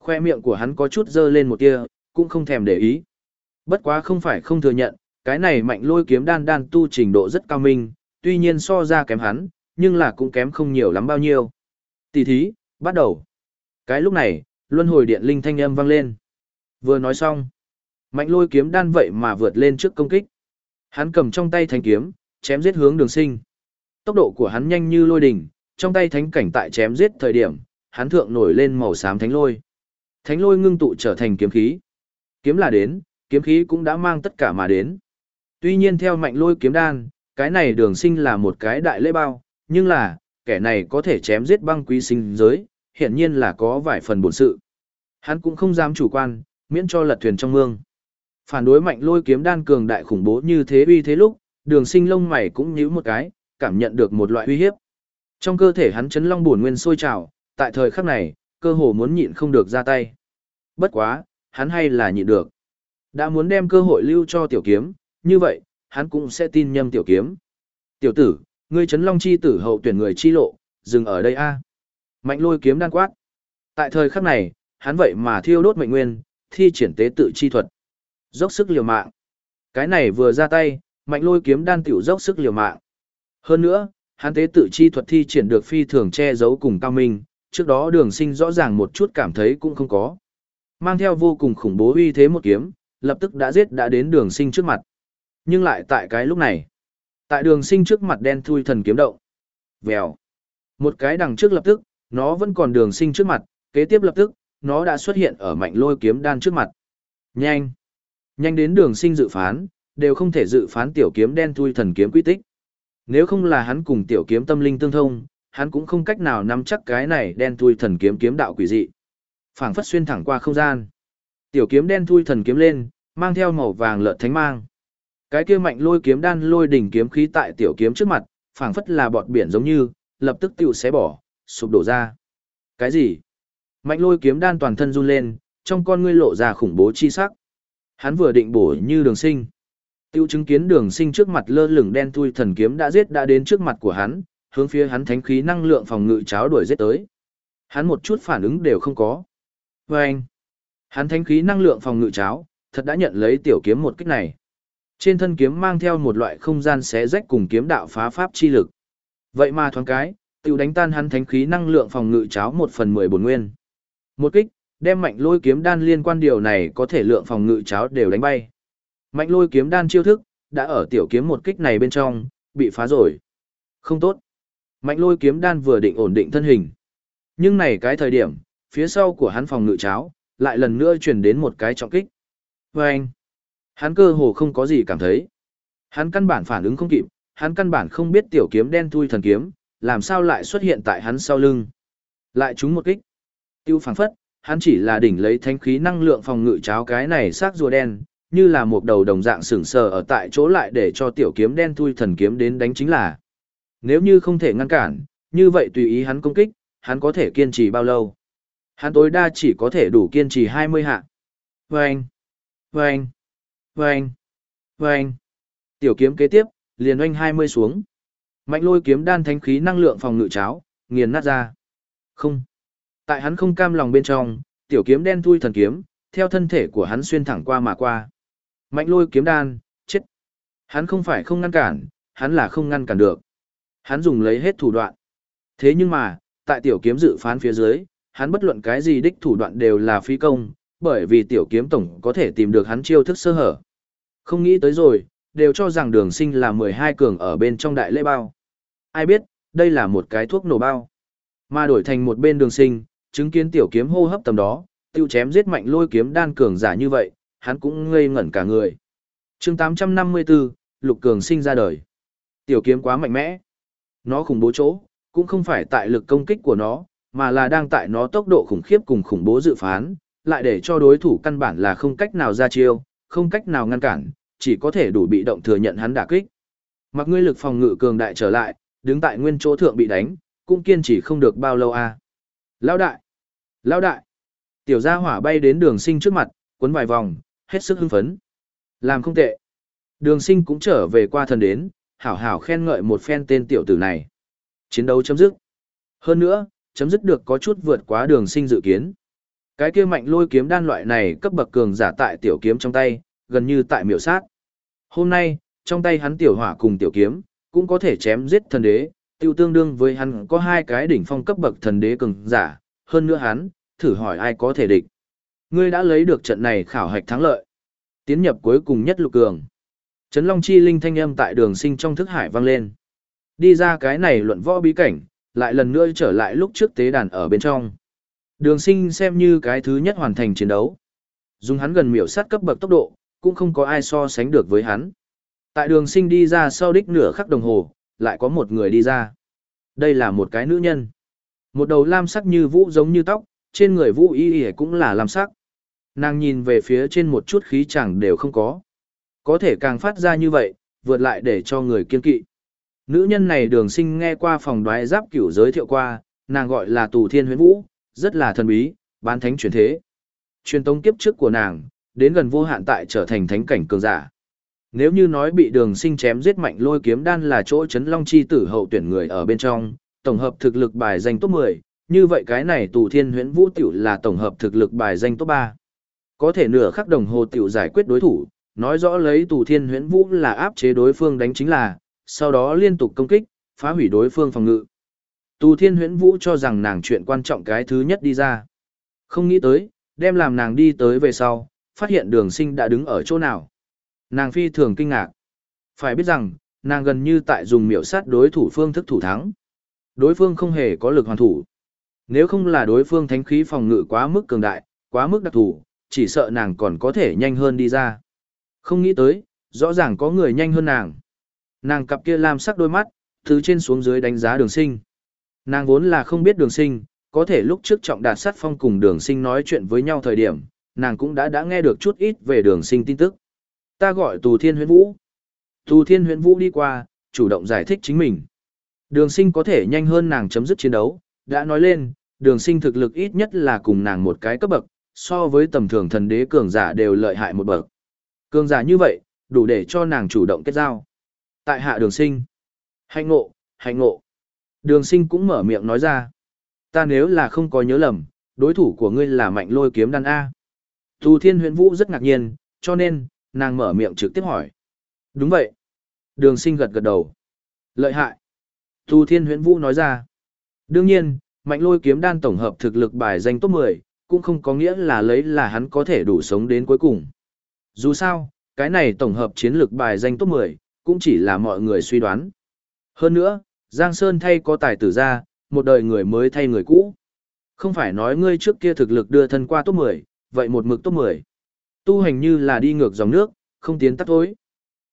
Khoe miệng của hắn có chút dơ lên một tia, cũng không thèm để ý. Bất quá không phải không thừa nhận, cái này mạnh lôi kiếm đan đan tu trình độ rất cao minh, tuy nhiên so ra kém hắn, nhưng là cũng kém không nhiều lắm bao nhiêu. Tỷ thí, bắt đầu. Cái lúc này, luân hồi điện linh thanh âm vang lên. Vừa nói xong, mạnh lôi kiếm đan vậy mà vượt lên trước công kích. Hắn cầm trong tay thanh kiếm, chém giết hướng đường sinh. Tốc độ của hắn nhanh như lôi đỉnh, trong tay thánh cảnh tại chém giết thời điểm, hắn thượng nổi lên màu xám thánh lôi. Thánh lôi ngưng tụ trở thành kiếm khí. Kiếm là đến, kiếm khí cũng đã mang tất cả mà đến. Tuy nhiên theo mạnh lôi kiếm đan, cái này đường sinh là một cái đại lễ bao, nhưng là, kẻ này có thể chém giết băng quý sinh giới, hiện nhiên là có vài phần bổn sự. Hắn cũng không dám chủ quan, miễn cho lật thuyền trong mương. Phản đối mạnh lôi kiếm đan cường đại khủng bố như thế uy thế lúc, đường sinh lông mày cũng nhíu một cái, cảm nhận được một loại uy hiếp. Trong cơ thể hắn chấn long bổn nguyên sôi trào, tại thời khắc này, cơ hồ muốn nhịn không được ra tay. Bất quá, hắn hay là nhịn được. Đã muốn đem cơ hội lưu cho tiểu kiếm, như vậy, hắn cũng sẽ tin nhầm tiểu kiếm. Tiểu tử, ngươi chấn long chi tử hậu tuyển người chi lộ, dừng ở đây a Mạnh lôi kiếm đan quát. Tại thời khắc này, hắn vậy mà thiêu đốt mệnh nguyên, thi triển tế tự chi thuật. Dốc sức liều mạng. Cái này vừa ra tay, mạnh lôi kiếm đan tiểu dốc sức liều mạng. Hơn nữa, hắn tế tự chi thuật thi triển được phi thường che giấu cùng cao minh, trước đó đường sinh rõ ràng một chút cảm thấy cũng không có. Mang theo vô cùng khủng bố uy thế một kiếm, lập tức đã giết đã đến đường sinh trước mặt. Nhưng lại tại cái lúc này, tại đường sinh trước mặt đen thui thần kiếm động. Vèo. Một cái đằng trước lập tức, nó vẫn còn đường sinh trước mặt, kế tiếp lập tức, nó đã xuất hiện ở mạnh lôi kiếm đan trước mặt. Nhanh. Nhanh đến đường sinh dự phán, đều không thể dự phán tiểu kiếm đen thui thần kiếm quy tích. Nếu không là hắn cùng tiểu kiếm tâm linh tương thông, hắn cũng không cách nào nắm chắc cái này đen thui thần kiếm kiếm đạo quỷ dị. Phảng phất xuyên thẳng qua không gian. Tiểu kiếm đen thui thần kiếm lên, mang theo màu vàng lợn thánh mang. Cái kia mạnh lôi kiếm đan lôi đỉnh kiếm khí tại tiểu kiếm trước mặt, phảng phất là bọt biển giống như, lập tức tiểu xé bỏ, sụp đổ ra. Cái gì? Mạnh lôi kiếm đan toàn thân run lên, trong con ngươi lộ ra khủng bố chi sắc. Hắn vừa định bổ như đường sinh. Tiêu chứng kiến đường sinh trước mặt lơ lửng đen thui thần kiếm đã giết đã đến trước mặt của hắn, hướng phía hắn thánh khí năng lượng phòng ngự cháo đuổi giết tới. Hắn một chút phản ứng đều không có. Và anh, hắn thánh khí năng lượng phòng ngự cháo, thật đã nhận lấy tiểu kiếm một kích này. Trên thân kiếm mang theo một loại không gian xé rách cùng kiếm đạo phá pháp chi lực. Vậy mà thoáng cái, Tiểu đánh tan hắn thánh khí năng lượng phòng ngự cháo một phần mười bổn nguyên. Một kích, đem mạnh lôi kiếm đan liên quan điều này có thể lượng phòng ngự cháo đều đánh bay. Mạnh lôi kiếm đan chiêu thức, đã ở tiểu kiếm một kích này bên trong, bị phá rồi. Không tốt. Mạnh lôi kiếm đan vừa định ổn định thân hình. Nhưng này cái thời điểm, phía sau của hắn phòng ngự cháo, lại lần nữa truyền đến một cái trọng kích. Và anh, hắn cơ hồ không có gì cảm thấy. Hắn căn bản phản ứng không kịp, hắn căn bản không biết tiểu kiếm đen thui thần kiếm, làm sao lại xuất hiện tại hắn sau lưng. Lại trúng một kích. Tiêu phảng phất, hắn chỉ là đỉnh lấy thanh khí năng lượng phòng ngự cháo cái này xác rùa đen, như là một đầu đồng dạng sừng sờ ở tại chỗ lại để cho tiểu kiếm đen thui thần kiếm đến đánh chính là. Nếu như không thể ngăn cản, như vậy tùy ý hắn công kích, hắn có thể kiên trì bao lâu? Hắn tối đa chỉ có thể đủ kiên trì 20 hạ. Vâng! Vâng! Vâng! Vâng! Tiểu kiếm kế tiếp, liền oanh 20 xuống. Mạnh lôi kiếm đan thánh khí năng lượng phòng ngự cháo, nghiền nát ra. Không! Tại hắn không cam lòng bên trong, tiểu kiếm đen thui thần kiếm, theo thân thể của hắn xuyên thẳng qua mà qua. Mạnh lôi kiếm đan, chết. Hắn không phải không ngăn cản, hắn là không ngăn cản được. Hắn dùng lấy hết thủ đoạn. Thế nhưng mà, tại tiểu kiếm dự phán phía dưới, hắn bất luận cái gì đích thủ đoạn đều là phi công, bởi vì tiểu kiếm tổng có thể tìm được hắn chiêu thức sơ hở. Không nghĩ tới rồi, đều cho rằng đường sinh là 12 cường ở bên trong đại lễ bao. Ai biết, đây là một cái thuốc nổ bao. Mà đổi thành một bên đường sinh, chứng kiến tiểu kiếm hô hấp tầm đó, tiêu chém giết mạnh lôi kiếm đan cường giả như vậy, hắn cũng ngây ngẩn cả người. chương 854, Lục Cường sinh ra đời. Tiểu kiếm quá mạnh mẽ. Nó khủng bố chỗ, cũng không phải tại lực công kích của nó, mà là đang tại nó tốc độ khủng khiếp cùng khủng bố dự phán, lại để cho đối thủ căn bản là không cách nào ra chiêu, không cách nào ngăn cản, chỉ có thể đủ bị động thừa nhận hắn đả kích. Mặc ngươi lực phòng ngự cường đại trở lại, đứng tại nguyên chỗ thượng bị đánh, cũng kiên trì không được bao lâu a. À. Lão đại! Lão đại! Tiểu gia hỏa bay đến đường sinh trước mặt, quấn vài vòng, hết sức hưng phấn. Làm không tệ. Đường sinh cũng trở về qua thần đến, hảo hảo khen ngợi một phen tên tiểu tử này. Chiến đấu chấm dứt. Hơn nữa, chấm dứt được có chút vượt quá đường sinh dự kiến. Cái kia mạnh lôi kiếm đan loại này cấp bậc cường giả tại tiểu kiếm trong tay, gần như tại miểu sát. Hôm nay, trong tay hắn tiểu hỏa cùng tiểu kiếm, cũng có thể chém giết thần đế, tiêu tương đương với hắn có hai cái đỉnh phong cấp bậc thần đế cường giả, hơn nữa hắn, thử hỏi ai có thể địch. Ngươi đã lấy được trận này khảo hạch thắng lợi. Tiến nhập cuối cùng nhất lục cường. Trấn Long Chi Linh thanh âm tại đường sinh trong thức hải vang lên. Đi ra cái này luận võ bí cảnh, lại lần nữa trở lại lúc trước tế đàn ở bên trong. Đường sinh xem như cái thứ nhất hoàn thành chiến đấu. Dùng hắn gần miểu sát cấp bậc tốc độ, cũng không có ai so sánh được với hắn. Tại đường sinh đi ra sau đích nửa khắc đồng hồ, lại có một người đi ra. Đây là một cái nữ nhân. Một đầu lam sắc như vũ giống như tóc, trên người vũ y y cũng là lam sắc. Nàng nhìn về phía trên một chút khí chẳng đều không có. Có thể càng phát ra như vậy, vượt lại để cho người kiên kỵ. Nữ nhân này đường sinh nghe qua phòng đoái giáp cửu giới thiệu qua, nàng gọi là tù thiên huyến vũ, rất là thần bí, bán thánh truyền thế. Truyền tông kiếp trước của nàng, đến gần vô hạn tại trở thành thánh cảnh cường giả. Nếu như nói bị đường sinh chém giết mạnh lôi kiếm đan là chỗ chấn long chi tử hậu tuyển người ở bên trong, tổng hợp thực lực bài danh top 10, như vậy cái này tù thiên huyễn vũ tiểu là tổng hợp thực lực bài danh top 3. Có thể nửa khắc đồng hồ tiểu giải quyết đối thủ, nói rõ lấy tù thiên huyễn vũ là áp chế đối phương đánh chính là, sau đó liên tục công kích, phá hủy đối phương phòng ngự. Tù thiên huyễn vũ cho rằng nàng chuyện quan trọng cái thứ nhất đi ra. Không nghĩ tới, đem làm nàng đi tới về sau, phát hiện đường sinh đã đứng ở chỗ nào. Nàng phi thường kinh ngạc. Phải biết rằng, nàng gần như tại dùng miểu sát đối thủ phương thức thủ thắng. Đối phương không hề có lực hoàn thủ. Nếu không là đối phương thánh khí phòng ngự quá mức cường đại, quá mức đặc thủ, chỉ sợ nàng còn có thể nhanh hơn đi ra. Không nghĩ tới, rõ ràng có người nhanh hơn nàng. Nàng cặp kia làm sắc đôi mắt, từ trên xuống dưới đánh giá đường sinh. Nàng vốn là không biết đường sinh, có thể lúc trước trọng đạt sát phong cùng đường sinh nói chuyện với nhau thời điểm, nàng cũng đã đã nghe được chút ít về đường sinh tin tức. Ta gọi Tù Thiên Huyễn Vũ. Tù Thiên Huyễn Vũ đi qua, chủ động giải thích chính mình. Đường sinh có thể nhanh hơn nàng chấm dứt chiến đấu, đã nói lên, đường sinh thực lực ít nhất là cùng nàng một cái cấp bậc, so với tầm thường thần đế cường giả đều lợi hại một bậc. Cường giả như vậy, đủ để cho nàng chủ động kết giao. Tại hạ đường sinh. Hạnh ngộ, hạnh ngộ. Đường sinh cũng mở miệng nói ra. Ta nếu là không có nhớ lầm, đối thủ của ngươi là mạnh lôi kiếm đan A. Thu thiên Huyễn vũ rất ngạc nhiên, cho nên, nàng mở miệng trực tiếp hỏi. Đúng vậy. Đường sinh gật gật đầu. Lợi hại. Thu thiên Huyễn vũ nói ra. Đương nhiên, mạnh lôi kiếm đan tổng hợp thực lực bài danh top 10, cũng không có nghĩa là lấy là hắn có thể đủ sống đến cuối cùng. Dù sao, cái này tổng hợp chiến lược bài danh top 10, cũng chỉ là mọi người suy đoán. Hơn nữa, Giang Sơn thay có tài tử ra, một đời người mới thay người cũ. Không phải nói ngươi trước kia thực lực đưa thân qua top 10, vậy một mực top 10. Tu hành như là đi ngược dòng nước, không tiến tắt thối.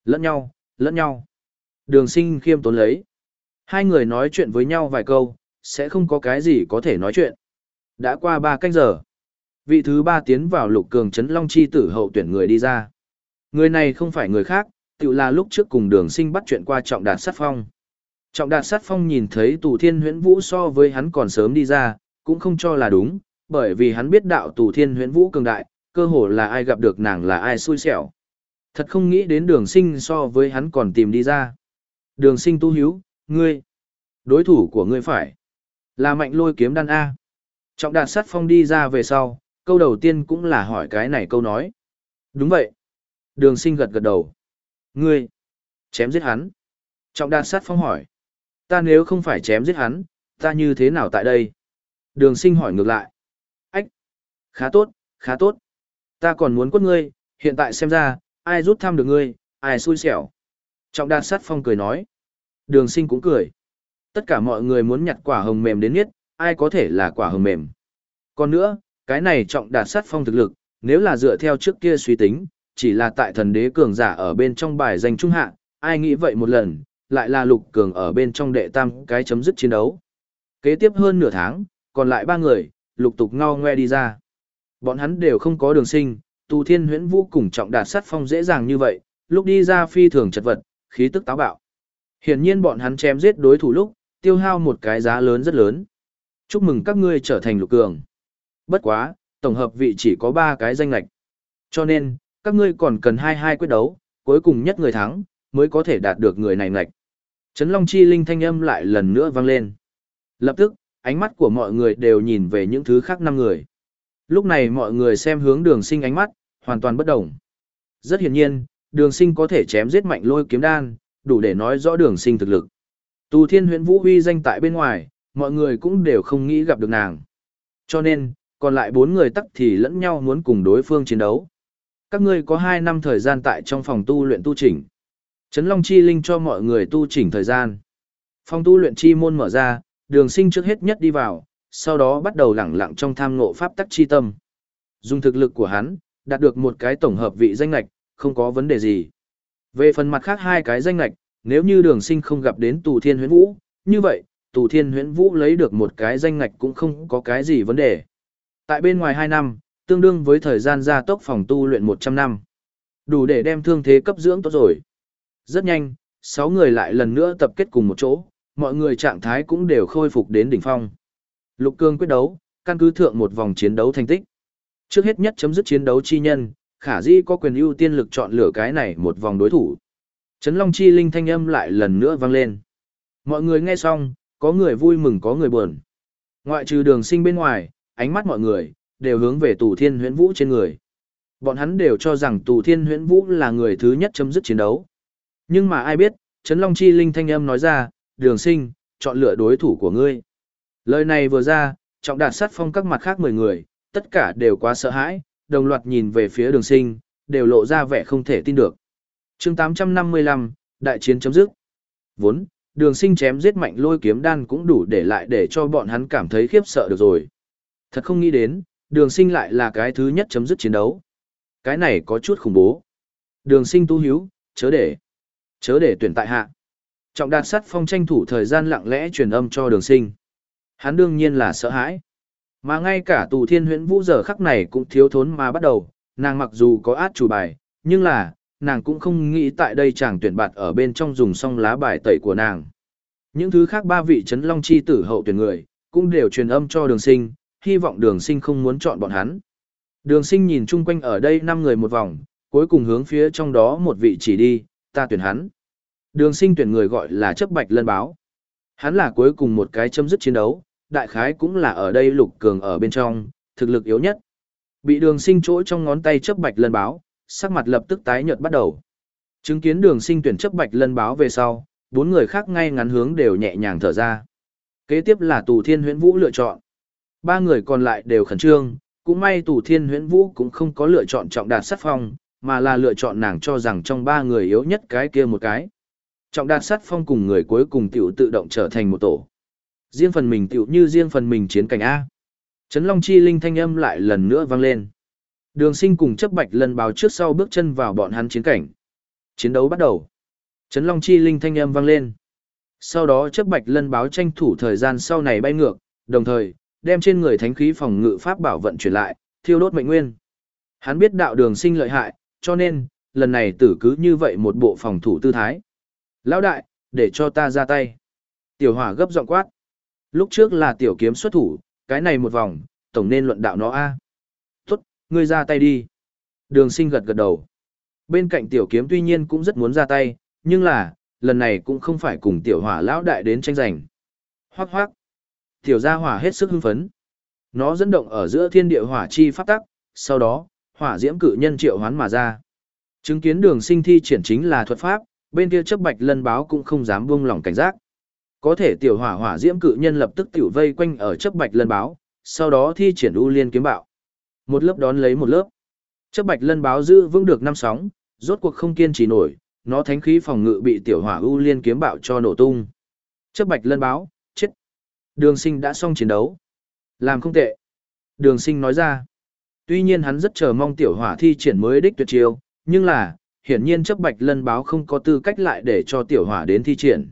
Lẫn nhau, lẫn nhau. Đường sinh khiêm tốn lấy. Hai người nói chuyện với nhau vài câu, sẽ không có cái gì có thể nói chuyện. Đã qua ba canh giờ. Vị thứ ba tiến vào lục cường chấn long chi tử hậu tuyển người đi ra. Người này không phải người khác, tự là lúc trước cùng đường sinh bắt chuyện qua trọng đạt sát phong. Trọng đạt sát phong nhìn thấy tù thiên huyễn vũ so với hắn còn sớm đi ra, cũng không cho là đúng, bởi vì hắn biết đạo tù thiên huyễn vũ cường đại, cơ hồ là ai gặp được nàng là ai xui xẻo. Thật không nghĩ đến đường sinh so với hắn còn tìm đi ra. Đường sinh tu hiếu, ngươi, đối thủ của ngươi phải, là mạnh lôi kiếm đan A. Trọng đạt sát phong đi ra về sau, câu đầu tiên cũng là hỏi cái này câu nói. Đúng vậy. Đường sinh gật gật đầu. Ngươi, chém giết hắn. Trọng đạt sát phong hỏi. Ta nếu không phải chém giết hắn, ta như thế nào tại đây? Đường sinh hỏi ngược lại. Khá tốt, khá tốt. Ta còn muốn quất ngươi, hiện tại xem ra, ai rút thăm được ngươi, ai xui xẻo. Trọng đạt sát phong cười nói. Đường sinh cũng cười. Tất cả mọi người muốn nhặt quả hồng mềm đến nhất, ai có thể là quả hồng mềm. Còn nữa, cái này trọng đạt sát phong thực lực, nếu là dựa theo trước kia suy tính, chỉ là tại thần đế cường giả ở bên trong bài danh trung hạ, ai nghĩ vậy một lần, lại là lục cường ở bên trong đệ tam cái chấm dứt chiến đấu. Kế tiếp hơn nửa tháng, còn lại ba người, lục tục ngao ngoe đi ra. Bọn hắn đều không có đường sinh, tu thiên huyễn vũ cùng trọng đạt sát phong dễ dàng như vậy, lúc đi ra phi thường chật vật, khí tức táo bạo. Hiển nhiên bọn hắn chém giết đối thủ lúc, tiêu hao một cái giá lớn rất lớn. Chúc mừng các ngươi trở thành lục cường. Bất quá, tổng hợp vị chỉ có 3 cái danh lạch. Cho nên, các ngươi còn cần hai hai quyết đấu, cuối cùng nhất người thắng, mới có thể đạt được người này ngạch. Trấn Long Chi Linh thanh âm lại lần nữa vang lên. Lập tức, ánh mắt của mọi người đều nhìn về những thứ khác năm người. Lúc này mọi người xem hướng đường sinh ánh mắt, hoàn toàn bất đồng. Rất hiển nhiên, đường sinh có thể chém giết mạnh lôi kiếm đan, đủ để nói rõ đường sinh thực lực. Tù thiên huyện vũ huy danh tại bên ngoài, mọi người cũng đều không nghĩ gặp được nàng. Cho nên, còn lại bốn người tắc thì lẫn nhau muốn cùng đối phương chiến đấu. Các ngươi có 2 năm thời gian tại trong phòng tu luyện tu chỉnh. Trấn Long Chi Linh cho mọi người tu chỉnh thời gian. Phòng tu luyện chi môn mở ra, đường sinh trước hết nhất đi vào, sau đó bắt đầu lẳng lặng trong tham ngộ pháp tắc chi tâm. Dùng thực lực của hắn, đạt được một cái tổng hợp vị danh lạch, không có vấn đề gì. Về phần mặt khác hai cái danh lạch, nếu như đường sinh không gặp đến tù thiên huyễn vũ, như vậy, tù thiên huyễn vũ lấy được một cái danh ngạch cũng không có cái gì vấn đề. Tại bên ngoài 2 năm, tương đương với thời gian gia tốc phòng tu luyện 100 năm. Đủ để đem thương thế cấp dưỡng tốt rồi. Rất nhanh, 6 người lại lần nữa tập kết cùng một chỗ, mọi người trạng thái cũng đều khôi phục đến đỉnh phong. Lục cương quyết đấu, căn cứ thượng một vòng chiến đấu thành tích. Trước hết nhất chấm dứt chiến đấu chi nhân, khả dĩ có quyền ưu tiên lực chọn lựa cái này một vòng đối thủ. Trấn Long Chi Linh thanh âm lại lần nữa vang lên. Mọi người nghe xong, có người vui mừng có người buồn. Ngoại trừ đường sinh bên ngoài, ánh mắt mọi người, đều hướng về tù thiên huyễn vũ trên người. Bọn hắn đều cho rằng tù thiên huyễn vũ là người thứ nhất chấm dứt chiến đấu. Nhưng mà ai biết, Trấn Long Chi Linh thanh âm nói ra, đường sinh, chọn lựa đối thủ của ngươi. Lời này vừa ra, trọng đạt sát phong các mặt khác 10 người, tất cả đều quá sợ hãi, đồng loạt nhìn về phía đường sinh, đều lộ ra vẻ không thể tin được. chương 855, đại chiến chấm dứt. Vốn, đường sinh chém giết mạnh lôi kiếm đan cũng đủ để lại để cho bọn hắn cảm thấy khiếp sợ được rồi. Thật không nghĩ đến, đường sinh lại là cái thứ nhất chấm dứt chiến đấu. Cái này có chút khủng bố. Đường sinh tu hiếu, chớ để. Chớ để tuyển tại hạ. Trọng đạt sắt phong tranh thủ thời gian lặng lẽ truyền âm cho đường sinh. Hắn đương nhiên là sợ hãi. Mà ngay cả tù thiên huyễn vũ giờ khắc này cũng thiếu thốn mà bắt đầu, nàng mặc dù có át chủ bài, nhưng là, nàng cũng không nghĩ tại đây chàng tuyển bạt ở bên trong dùng xong lá bài tẩy của nàng. Những thứ khác ba vị chấn long chi tử hậu tuyển người, cũng đều truyền âm cho đường sinh, hy vọng đường sinh không muốn chọn bọn hắn. Đường sinh nhìn chung quanh ở đây 5 người một vòng, cuối cùng hướng phía trong đó một vị chỉ đi, ta tuyển hắn. Đường sinh tuyển người gọi là chấp bạch lân báo. Hắn là cuối cùng một cái chấm dứt chiến đấu, đại khái cũng là ở đây lục cường ở bên trong, thực lực yếu nhất. Bị đường sinh chỗ trong ngón tay chấp bạch lân báo, sắc mặt lập tức tái nhợt bắt đầu. Chứng kiến đường sinh tuyển chấp bạch lân báo về sau, bốn người khác ngay ngắn hướng đều nhẹ nhàng thở ra. Kế tiếp là tù thiên huyễn vũ lựa chọn. Ba người còn lại đều khẩn trương, cũng may tù thiên huyễn vũ cũng không có lựa chọn trọng đạt sát phong, mà là lựa chọn nàng cho rằng trong ba người yếu nhất cái kia một cái. Trọng đạt sát phong cùng người cuối cùng tiểu tự động trở thành một tổ. Riêng phần mình tiểu như riêng phần mình chiến cảnh A. Trấn Long Chi Linh thanh âm lại lần nữa vang lên. Đường sinh cùng chấp bạch lần báo trước sau bước chân vào bọn hắn chiến cảnh. Chiến đấu bắt đầu. Trấn Long Chi Linh thanh âm vang lên. Sau đó chấp bạch lân báo tranh thủ thời gian sau này bay ngược, đồng thời, đem trên người thánh khí phòng ngự pháp bảo vận chuyển lại, thiêu đốt mệnh nguyên. Hắn biết đạo đường sinh lợi hại, cho nên, lần này tử cứ như vậy một bộ phòng thủ tư thái. Lão đại, để cho ta ra tay. Tiểu hỏa gấp giọng quát. Lúc trước là tiểu kiếm xuất thủ, cái này một vòng, tổng nên luận đạo nó a. Tốt, ngươi ra tay đi. Đường sinh gật gật đầu. Bên cạnh tiểu kiếm tuy nhiên cũng rất muốn ra tay, nhưng là, lần này cũng không phải cùng tiểu hỏa lão đại đến tranh giành. Hoác hoác. Tiểu gia hỏa hết sức hưng phấn. Nó dẫn động ở giữa thiên địa hỏa chi pháp tắc, sau đó, hỏa diễm cự nhân triệu hoán mà ra. Chứng kiến đường sinh thi triển chính là thuật pháp, bên kia chấp bạch lân báo cũng không dám buông lỏng cảnh giác. Có thể tiểu hỏa hỏa diễm cự nhân lập tức tiểu vây quanh ở chấp bạch lân báo, sau đó thi triển u liên kiếm bạo. Một lớp đón lấy một lớp. Chấp bạch lân báo giữ vững được năm sóng, rốt cuộc không kiên trì nổi, nó thánh khí phòng ngự bị tiểu hỏa u liên kiếm bạo cho nổ tung. Chấp bạch lân báo, chết. Đường sinh đã xong chiến đấu. Làm không tệ. Đường sinh nói ra. Tuy nhiên hắn rất chờ mong tiểu hỏa thi triển mới đích tuyệt chiêu, nhưng là, hiển nhiên chấp bạch lân báo không có tư cách lại để cho tiểu hỏa đến thi triển.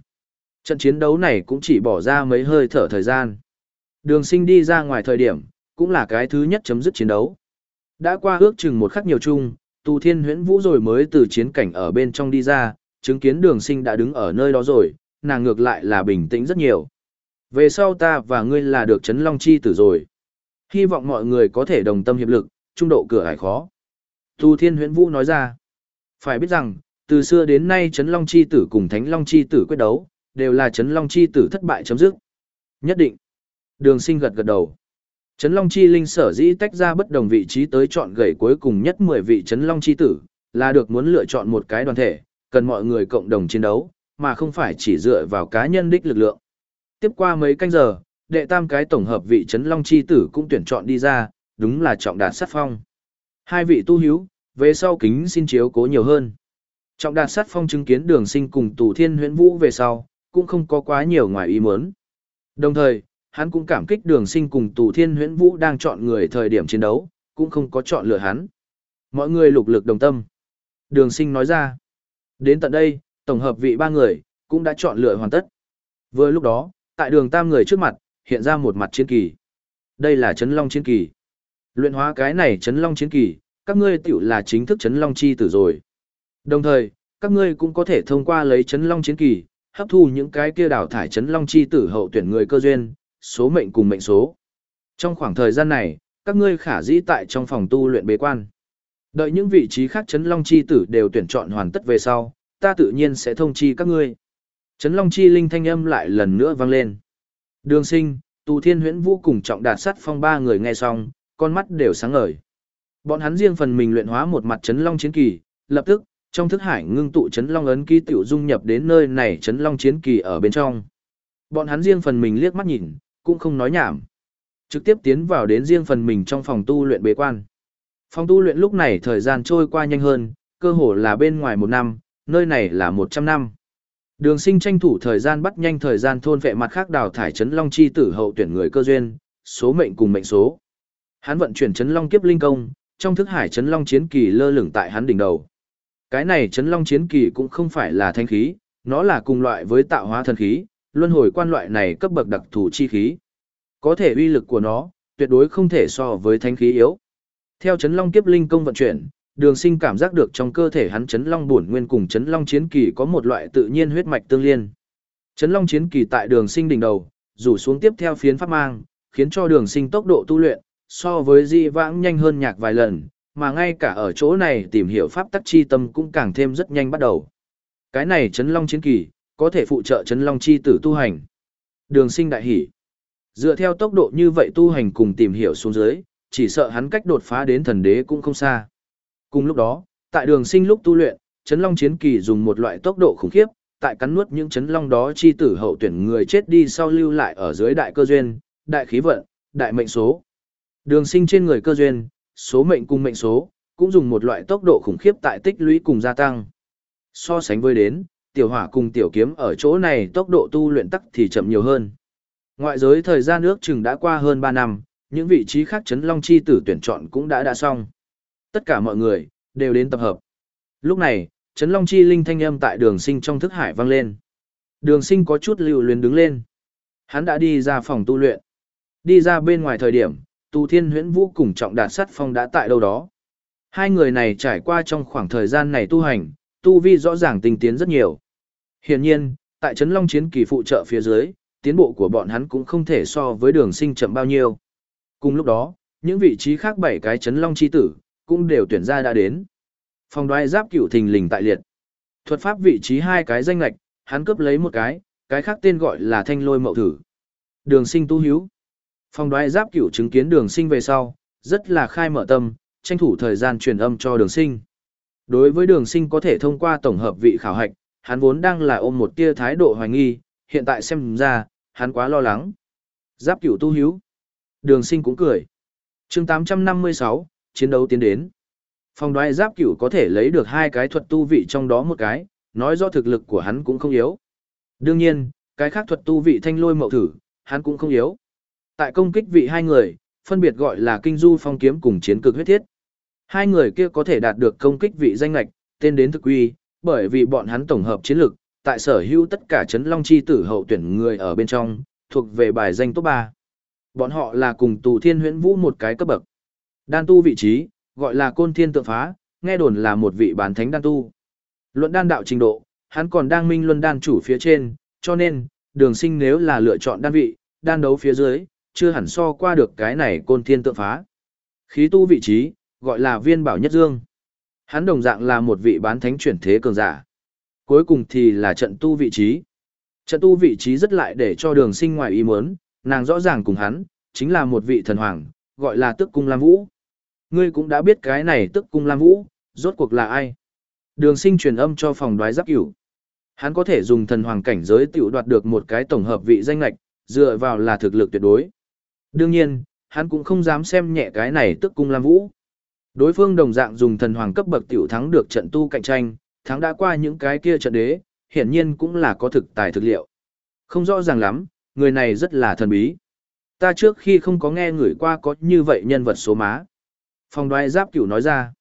Trận chiến đấu này cũng chỉ bỏ ra mấy hơi thở thời gian. Đường sinh đi ra ngoài thời điểm, cũng là cái thứ nhất chấm dứt chiến đấu. Đã qua ước chừng một khắc nhiều chung, Tù Thiên Huyễn Vũ rồi mới từ chiến cảnh ở bên trong đi ra, chứng kiến đường sinh đã đứng ở nơi đó rồi, nàng ngược lại là bình tĩnh rất nhiều. Về sau ta và ngươi là được chấn long chi tử rồi. Hy vọng mọi người có thể đồng tâm hiệp lực, trung độ cửa hải khó. Tù Thiên Huyễn Vũ nói ra, phải biết rằng, từ xưa đến nay chấn long chi tử cùng thánh long chi tử quyết đấu, đều là chấn long chi tử thất bại chấm dứt. Nhất định. Đường sinh gật gật đầu. Trấn Long Chi Linh sở dĩ tách ra bất đồng vị trí tới chọn gầy cuối cùng nhất 10 vị Trấn Long Chi tử, là được muốn lựa chọn một cái đoàn thể, cần mọi người cộng đồng chiến đấu, mà không phải chỉ dựa vào cá nhân đích lực lượng. Tiếp qua mấy canh giờ, đệ tam cái tổng hợp vị Trấn Long Chi tử cũng tuyển chọn đi ra, đúng là trọng đạt sát phong. Hai vị tu hiếu, về sau kính xin chiếu cố nhiều hơn. Trọng đạt sát phong chứng kiến đường sinh cùng tù thiên huyễn vũ về sau, cũng không có quá nhiều ngoài ý muốn. Đồng thời, hắn cũng cảm kích đường sinh cùng tù thiên huyễn vũ đang chọn người thời điểm chiến đấu, cũng không có chọn lựa hắn. Mọi người lục lực đồng tâm. Đường sinh nói ra. Đến tận đây, tổng hợp vị ba người, cũng đã chọn lựa hoàn tất. Vừa lúc đó, tại đường tam người trước mặt, hiện ra một mặt chiến kỳ. Đây là chấn long chiến kỳ. Luyện hóa cái này chấn long chiến kỳ, các ngươi tiểu là chính thức chấn long chi tử rồi. Đồng thời, các ngươi cũng có thể thông qua lấy chấn long chiến kỳ, hấp thu những cái kia đào thải chấn long chi tử hậu tuyển người cơ duyên, số mệnh cùng mệnh số. Trong khoảng thời gian này, các ngươi khả dĩ tại trong phòng tu luyện bế quan. Đợi những vị trí khác chấn long chi tử đều tuyển chọn hoàn tất về sau, ta tự nhiên sẽ thông chi các ngươi. Chấn long chi linh thanh âm lại lần nữa vang lên. Đường sinh, tù thiên huyễn vũ cùng trọng đạt sắt phong ba người nghe xong, con mắt đều sáng ngời. Bọn hắn riêng phần mình luyện hóa một mặt chấn long chiến kỳ, lập tức, trong thức hải ngưng tụ chấn long ấn ký tiểu dung nhập đến nơi này chấn long chiến kỳ ở bên trong. Bọn hắn riêng phần mình liếc mắt nhìn, cũng không nói nhảm. Trực tiếp tiến vào đến riêng phần mình trong phòng tu luyện bế quan. Phòng tu luyện lúc này thời gian trôi qua nhanh hơn, cơ hồ là bên ngoài một năm, nơi này là một trăm năm. Đường sinh tranh thủ thời gian bắt nhanh thời gian thôn vệ mặt khác đào thải chấn long chi tử hậu tuyển người cơ duyên, số mệnh cùng mệnh số. Hắn vận chuyển chấn long kiếp linh công, trong thức hải chấn long chiến kỳ lơ lửng tại hắn đỉnh đầu. Cái này chấn long chiến kỳ cũng không phải là thanh khí, nó là cùng loại với tạo hóa thần khí, luân hồi quan loại này cấp bậc đặc thù chi khí. Có thể uy lực của nó, tuyệt đối không thể so với thanh khí yếu. Theo chấn long kiếp linh công vận chuyển, đường sinh cảm giác được trong cơ thể hắn chấn long bổn nguyên cùng chấn long chiến kỳ có một loại tự nhiên huyết mạch tương liên. chấn Long chiến kỳ tại đường sinh đỉnh đầu, rủ xuống tiếp theo phiến pháp mang, khiến cho đường sinh tốc độ tu luyện, so với di vãng nhanh hơn nhạc vài lần, mà ngay cả ở chỗ này tìm hiểu pháp tắc chi tâm cũng càng thêm rất nhanh bắt đầu. Cái này chấn Long chiến kỳ, có thể phụ trợ chấn Long chi tử tu hành. Đường sinh đại hỷ. Dựa theo tốc độ như vậy tu hành cùng tìm hiểu xuống dưới, chỉ sợ hắn cách đột phá đến thần đế cũng không xa. Cùng lúc đó, tại đường sinh lúc tu luyện, chấn Long chiến kỳ dùng một loại tốc độ khủng khiếp, tại cắn nuốt những chấn Long đó chi tử hậu tuyển người chết đi sau lưu lại ở dưới đại cơ duyên, đại khí vận, đại mệnh số. Đường sinh trên người cơ duyên, số mệnh cùng mệnh số, cũng dùng một loại tốc độ khủng khiếp tại tích lũy cùng gia tăng. So sánh với đến, tiểu hỏa cùng tiểu kiếm ở chỗ này tốc độ tu luyện tắc thì chậm nhiều hơn. Ngoại giới thời gian ước chừng đã qua hơn 3 năm, những vị trí khác chấn long chi tử tuyển chọn cũng đã đã xong. Tất cả mọi người, đều đến tập hợp. Lúc này, chấn long chi linh thanh âm tại đường sinh trong thức hải vang lên. Đường sinh có chút lưu luyến đứng lên. Hắn đã đi ra phòng tu luyện. Đi ra bên ngoài thời điểm, tu thiên huyễn vũ cùng trọng đạt sắt phong đã tại đâu đó. Hai người này trải qua trong khoảng thời gian này tu hành, tu vi rõ ràng tinh tiến rất nhiều. Hiển nhiên, tại Trấn Long chiến kỳ phụ trợ phía dưới, tiến bộ của bọn hắn cũng không thể so với đường sinh chậm bao nhiêu. Cùng lúc đó, những vị trí khác bảy cái Trấn Long chi tử, cũng đều tuyển ra đã đến. Phòng đoái giáp cửu thình lình tại liệt. Thuật pháp vị trí hai cái danh lạch, hắn cướp lấy một cái, cái khác tên gọi là thanh lôi mậu thử. Đường sinh tu hiếu. Phong đoái giáp cửu chứng kiến đường sinh về sau, rất là khai mở tâm, tranh thủ thời gian truyền âm cho đường sinh. Đối với đường sinh có thể thông qua tổng hợp vị khảo hạch, hắn vốn đang là ôm một tia thái độ hoài nghi, hiện tại xem ra, hắn quá lo lắng. Giáp cửu tu hiếu. Đường sinh cũng cười. chương 856, chiến đấu tiến đến. Phong đoái giáp cửu có thể lấy được hai cái thuật tu vị trong đó một cái, nói do thực lực của hắn cũng không yếu. Đương nhiên, cái khác thuật tu vị thanh lôi mậu thử, hắn cũng không yếu. Tại công kích vị hai người, phân biệt gọi là kinh du phong kiếm cùng chiến cực huyết thiết. Hai người kia có thể đạt được công kích vị danh lạch, tên đến thực quy, bởi vì bọn hắn tổng hợp chiến lực, tại sở hữu tất cả chấn long chi tử hậu tuyển người ở bên trong, thuộc về bài danh top 3. Bọn họ là cùng tù thiên huyễn vũ một cái cấp bậc. Đan tu vị trí, gọi là côn thiên tượng phá, nghe đồn là một vị bán thánh đan tu. Luận đan đạo trình độ, hắn còn đang minh luân đan chủ phía trên, cho nên, đường sinh nếu là lựa chọn đan vị, đan đấu phía dưới, chưa hẳn so qua được cái này côn thiên tượng phá. Khí tu vị trí, gọi là viên bảo nhất dương. Hắn đồng dạng là một vị bán thánh chuyển thế cường giả. Cuối cùng thì là trận tu vị trí. Trận tu vị trí rất lại để cho đường sinh ngoài ý muốn, nàng rõ ràng cùng hắn, chính là một vị thần hoàng, gọi là tức cung Lam Vũ. Ngươi cũng đã biết cái này tức cung Lam Vũ, rốt cuộc là ai. Đường sinh truyền âm cho phòng đoái giáp cửu. Hắn có thể dùng thần hoàng cảnh giới tiểu đoạt được một cái tổng hợp vị danh lạch, dựa vào là thực lực tuyệt đối. Đương nhiên, hắn cũng không dám xem nhẹ cái này tức cung Lam Vũ. Đối phương đồng dạng dùng thần hoàng cấp bậc tiểu thắng được trận tu cạnh tranh, thắng đã qua những cái kia trận đế, hiển nhiên cũng là có thực tài thực liệu. Không rõ ràng lắm, người này rất là thần bí. Ta trước khi không có nghe người qua có như vậy nhân vật số má. phòng đoái giáp cửu nói ra.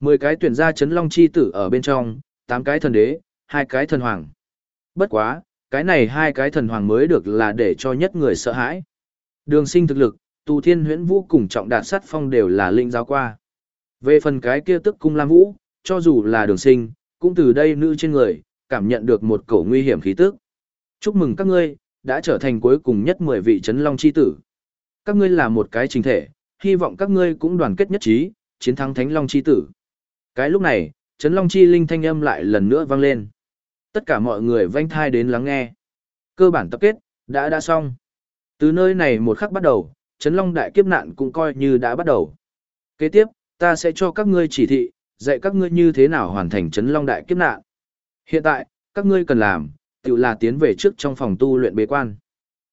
mười cái tuyển gia chấn long chi tử ở bên trong, tám cái thần đế, hai cái thần hoàng. Bất quá, cái này hai cái thần hoàng mới được là để cho nhất người sợ hãi. Đường sinh thực lực, tù thiên huyễn vũ cùng trọng đạt sát phong đều là linh giáo qua. Về phần cái kia tức cung lam vũ, cho dù là đường sinh, cũng từ đây nữ trên người, cảm nhận được một cổ nguy hiểm khí tức. Chúc mừng các ngươi, đã trở thành cuối cùng nhất 10 vị chấn long chi tử. Các ngươi là một cái trình thể, hy vọng các ngươi cũng đoàn kết nhất trí, chiến thắng thánh long chi tử. Cái lúc này, chấn long chi linh thanh âm lại lần nữa vang lên. Tất cả mọi người vanh thai đến lắng nghe. Cơ bản tập kết, đã đã xong. Từ nơi này một khắc bắt đầu, chấn long đại kiếp nạn cũng coi như đã bắt đầu. Kế tiếp, ta sẽ cho các ngươi chỉ thị, dạy các ngươi như thế nào hoàn thành chấn long đại kiếp nạn. Hiện tại, các ngươi cần làm, tự là tiến về trước trong phòng tu luyện bế quan.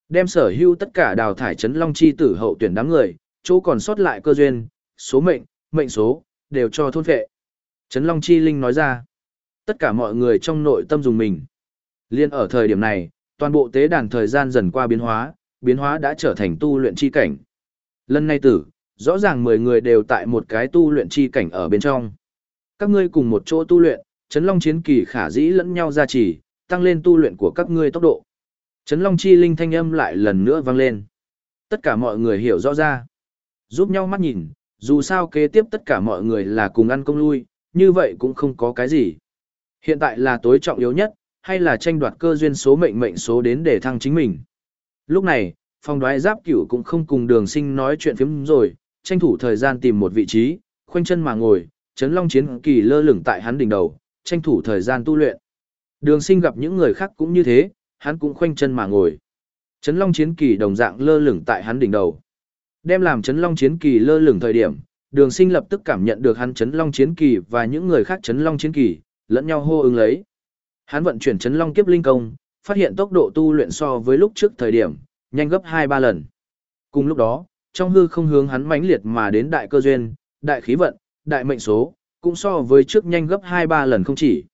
Đem sở hữu tất cả đào thải chấn long chi tử hậu tuyển đám người, chỗ còn sót lại cơ duyên, số mệnh, mệnh số, đều cho thôn vệ Chấn long chi linh nói ra, tất cả mọi người trong nội tâm dùng mình. Liên ở thời điểm này, toàn bộ tế đàn thời gian dần qua biến hóa, biến hóa đã trở thành tu luyện chi cảnh. Lần này tử, rõ ràng 10 người đều tại một cái tu luyện chi cảnh ở bên trong. Các ngươi cùng một chỗ tu luyện, chấn long chiến kỳ khả dĩ lẫn nhau gia trì, tăng lên tu luyện của các ngươi tốc độ. Chấn long chi linh thanh âm lại lần nữa vang lên. Tất cả mọi người hiểu rõ ra. Giúp nhau mắt nhìn, dù sao kế tiếp tất cả mọi người là cùng ăn công lui, như vậy cũng không có cái gì. Hiện tại là tối trọng yếu nhất, hay là tranh đoạt cơ duyên số mệnh mệnh số đến để thăng chính mình. Lúc này, phòng đoái giáp cửu cũng không cùng đường sinh nói chuyện phiếm rồi, tranh thủ thời gian tìm một vị trí, khoanh chân mà ngồi, chấn long chiến kỳ lơ lửng tại hắn đỉnh đầu, tranh thủ thời gian tu luyện. Đường sinh gặp những người khác cũng như thế, hắn cũng khoanh chân mà ngồi. Chấn long chiến kỳ đồng dạng lơ lửng tại hắn đỉnh đầu. Đem làm chấn long chiến kỳ lơ lửng thời điểm, đường sinh lập tức cảm nhận được hắn chấn long chiến kỳ và những người khác chấn long chiến kỳ, lẫn nhau hô ứng lấy. Hắn vận chuyển chấn long kiếp linh công, phát hiện tốc độ tu luyện so với lúc trước thời điểm, nhanh gấp 2-3 lần. Cùng lúc đó, trong hư không hướng hắn mãnh liệt mà đến đại cơ duyên, đại khí vận, đại mệnh số, cũng so với trước nhanh gấp 2-3 lần không chỉ.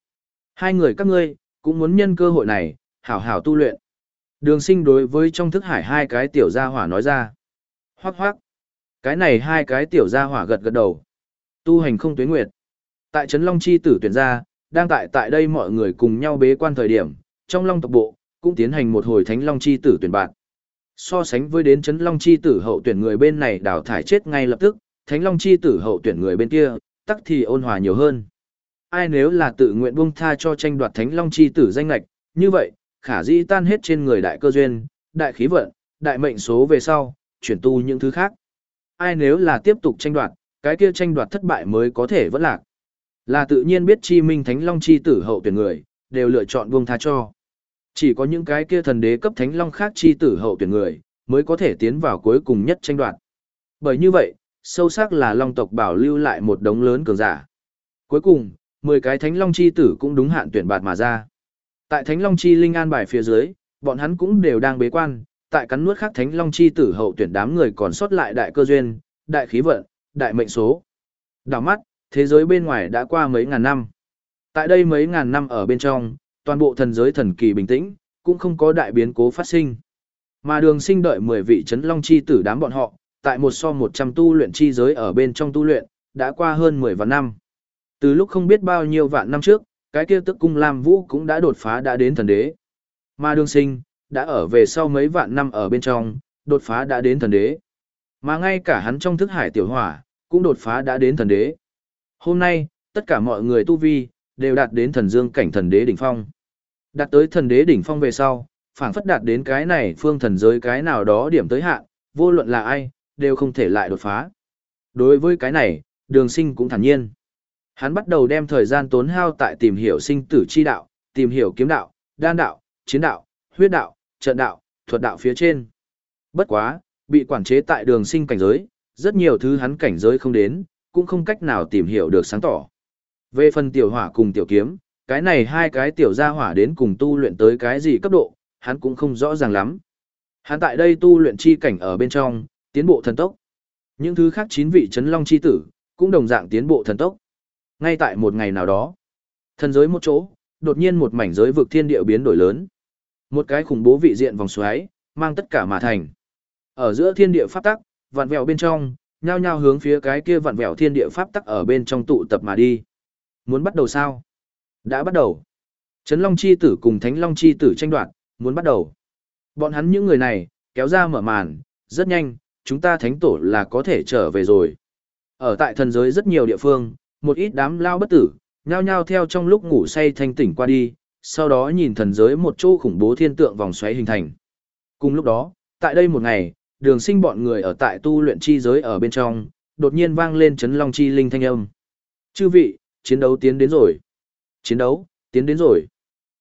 Hai người các ngươi, cũng muốn nhân cơ hội này, hảo hảo tu luyện. Đường sinh đối với trong thức hải hai cái tiểu gia hỏa nói ra. Hoác hoác. Cái này hai cái tiểu gia hỏa gật gật đầu. Tu hành không tuyến nguyệt. Tại Trấn Long Chi tử tuyển ra, đang tại tại đây mọi người cùng nhau bế quan thời điểm, trong Long tộc bộ, cũng tiến hành một hồi Thánh Long Chi tử tuyển bạn. So sánh với đến chấn Long Chi tử hậu tuyển người bên này đào thải chết ngay lập tức, Thánh Long Chi tử hậu tuyển người bên kia, tắc thì ôn hòa nhiều hơn. Ai nếu là tự nguyện buông tha cho tranh đoạt Thánh Long Chi tử danh lạch, như vậy, khả dĩ tan hết trên người đại cơ duyên, đại khí vận, đại mệnh số về sau, chuyển tu những thứ khác. Ai nếu là tiếp tục tranh đoạt, cái kia tranh đoạt thất bại mới có thể vẫn lạc. Là tự nhiên biết chi minh thánh long chi tử hậu tuyển người, đều lựa chọn buông tha cho. Chỉ có những cái kia thần đế cấp thánh long khác chi tử hậu tuyển người, mới có thể tiến vào cuối cùng nhất tranh đoạt. Bởi như vậy, sâu sắc là long tộc bảo lưu lại một đống lớn cường giả. Cuối cùng, 10 cái thánh long chi tử cũng đúng hạn tuyển bạt mà ra. Tại thánh long chi linh an bài phía dưới, bọn hắn cũng đều đang bế quan, tại cắn nuốt khác thánh long chi tử hậu tuyển đám người còn sót lại đại cơ duyên, đại khí vận, đại mệnh số. Đảo mắt, thế giới bên ngoài đã qua mấy ngàn năm. Tại đây mấy ngàn năm ở bên trong, toàn bộ thần giới thần kỳ bình tĩnh, cũng không có đại biến cố phát sinh. Mà đường sinh đợi 10 vị chấn long chi tử đám bọn họ, tại một so 100 tu luyện chi giới ở bên trong tu luyện, đã qua hơn 10 vạn năm. Từ lúc không biết bao nhiêu vạn năm trước, cái kia tức cung Lam Vũ cũng đã đột phá đã đến thần đế. Mà đường sinh, đã ở về sau mấy vạn năm ở bên trong, đột phá đã đến thần đế. Mà ngay cả hắn trong thức hải tiểu hỏa, cũng đột phá đã đến thần đế. Hôm nay, tất cả mọi người tu vi, đều đạt đến thần dương cảnh thần đế đỉnh phong. Đạt tới thần đế đỉnh phong về sau, phản phất đạt đến cái này phương thần giới cái nào đó điểm tới hạn, vô luận là ai, đều không thể lại đột phá. Đối với cái này, đường sinh cũng thản nhiên. Hắn bắt đầu đem thời gian tốn hao tại tìm hiểu sinh tử chi đạo, tìm hiểu kiếm đạo, đan đạo, chiến đạo, huyết đạo, trận đạo, thuật đạo phía trên. Bất quá, bị quản chế tại đường sinh cảnh giới, rất nhiều thứ hắn cảnh giới không đến, cũng không cách nào tìm hiểu được sáng tỏ. Về phần tiểu hỏa cùng tiểu kiếm, cái này hai cái tiểu gia hỏa đến cùng tu luyện tới cái gì cấp độ, hắn cũng không rõ ràng lắm. Hắn tại đây tu luyện chi cảnh ở bên trong, tiến bộ thần tốc. Những thứ khác chín vị chấn long chi tử, cũng đồng dạng tiến bộ thần tốc. Ngay tại một ngày nào đó, thần giới một chỗ, đột nhiên một mảnh giới vực thiên địa biến đổi lớn. Một cái khủng bố vị diện vòng xoáy, mang tất cả mà thành. Ở giữa thiên địa pháp tắc, vạn vẹo bên trong, nhao nhao hướng phía cái kia vạn vẹo thiên địa pháp tắc ở bên trong tụ tập mà đi. Muốn bắt đầu sao? Đã bắt đầu. Trấn Long chi tử cùng Thánh Long chi tử tranh đoạt, muốn bắt đầu. Bọn hắn những người này, kéo ra mở màn, rất nhanh, chúng ta thánh tổ là có thể trở về rồi. Ở tại thần giới rất nhiều địa phương, một ít đám lao bất tử, nhao nhao theo trong lúc ngủ say thanh tỉnh qua đi, sau đó nhìn thần giới một chỗ khủng bố thiên tượng vòng xoáy hình thành. Cùng lúc đó, tại đây một ngày, đường sinh bọn người ở tại tu luyện chi giới ở bên trong, đột nhiên vang lên chấn long chi linh thanh âm. Chư vị, chiến đấu tiến đến rồi. Chiến đấu, tiến đến rồi.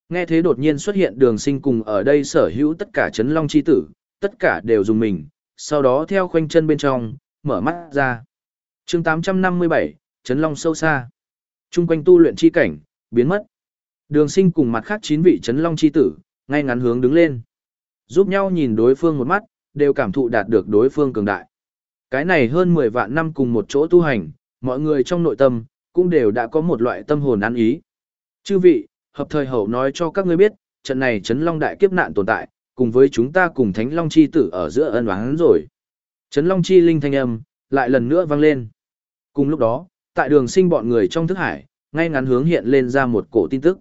Nghe thế đột nhiên xuất hiện đường sinh cùng ở đây sở hữu tất cả chấn long chi tử, tất cả đều dùng mình, sau đó theo khoanh chân bên trong, mở mắt ra. chương 857, chấn long sâu xa. Trung quanh tu luyện chi cảnh, biến mất. Đường sinh cùng mặt khác chín vị chấn long chi tử, ngay ngắn hướng đứng lên. Giúp nhau nhìn đối phương một mắt, đều cảm thụ đạt được đối phương cường đại. Cái này hơn 10 vạn năm cùng một chỗ tu hành, mọi người trong nội tâm, cũng đều đã có một loại tâm hồn ăn ý. Chư vị, hợp thời hậu nói cho các ngươi biết, trận này chấn long đại kiếp nạn tồn tại, cùng với chúng ta cùng thánh long chi tử ở giữa ân oán rồi. Chấn long chi linh thanh âm, lại lần nữa vang lên. Cùng lúc đó, tại đường sinh bọn người trong thức hải, ngay ngắn hướng hiện lên ra một cổ tin tức.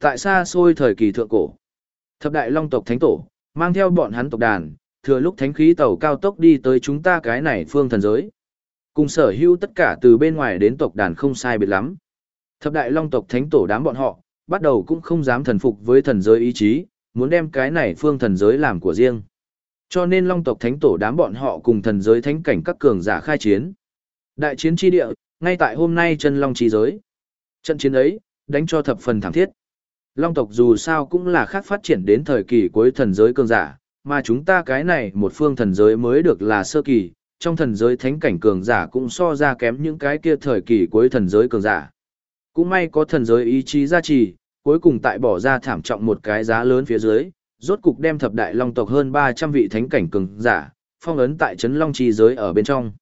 Tại xa xôi thời kỳ thượng cổ, thập đại long tộc thánh tổ, mang theo bọn hắn tộc đàn, thừa lúc thánh khí tàu cao tốc đi tới chúng ta cái này phương thần giới. Cùng sở hữu tất cả từ bên ngoài đến tộc đàn không sai biệt lắm. Thập đại long tộc thánh tổ đám bọn họ, bắt đầu cũng không dám thần phục với thần giới ý chí, muốn đem cái này phương thần giới làm của riêng. Cho nên long tộc thánh tổ đám bọn họ cùng thần giới thánh cảnh các cường giả khai chiến. Đại chiến chi địa, ngay tại hôm nay chân long chi giới. Trận chiến ấy, đánh cho thập phần thẳng thiết. Long tộc dù sao cũng là khác phát triển đến thời kỳ cuối thần giới cường giả, mà chúng ta cái này một phương thần giới mới được là sơ kỳ, trong thần giới thánh cảnh cường giả cũng so ra kém những cái kia thời kỳ cuối thần giới cường giả. Cũng may có thần giới ý chí gia trì, cuối cùng tại bỏ ra thảm trọng một cái giá lớn phía dưới, rốt cục đem thập đại long tộc hơn 300 vị thánh cảnh cường giả, phong ấn tại trấn long trì giới ở bên trong.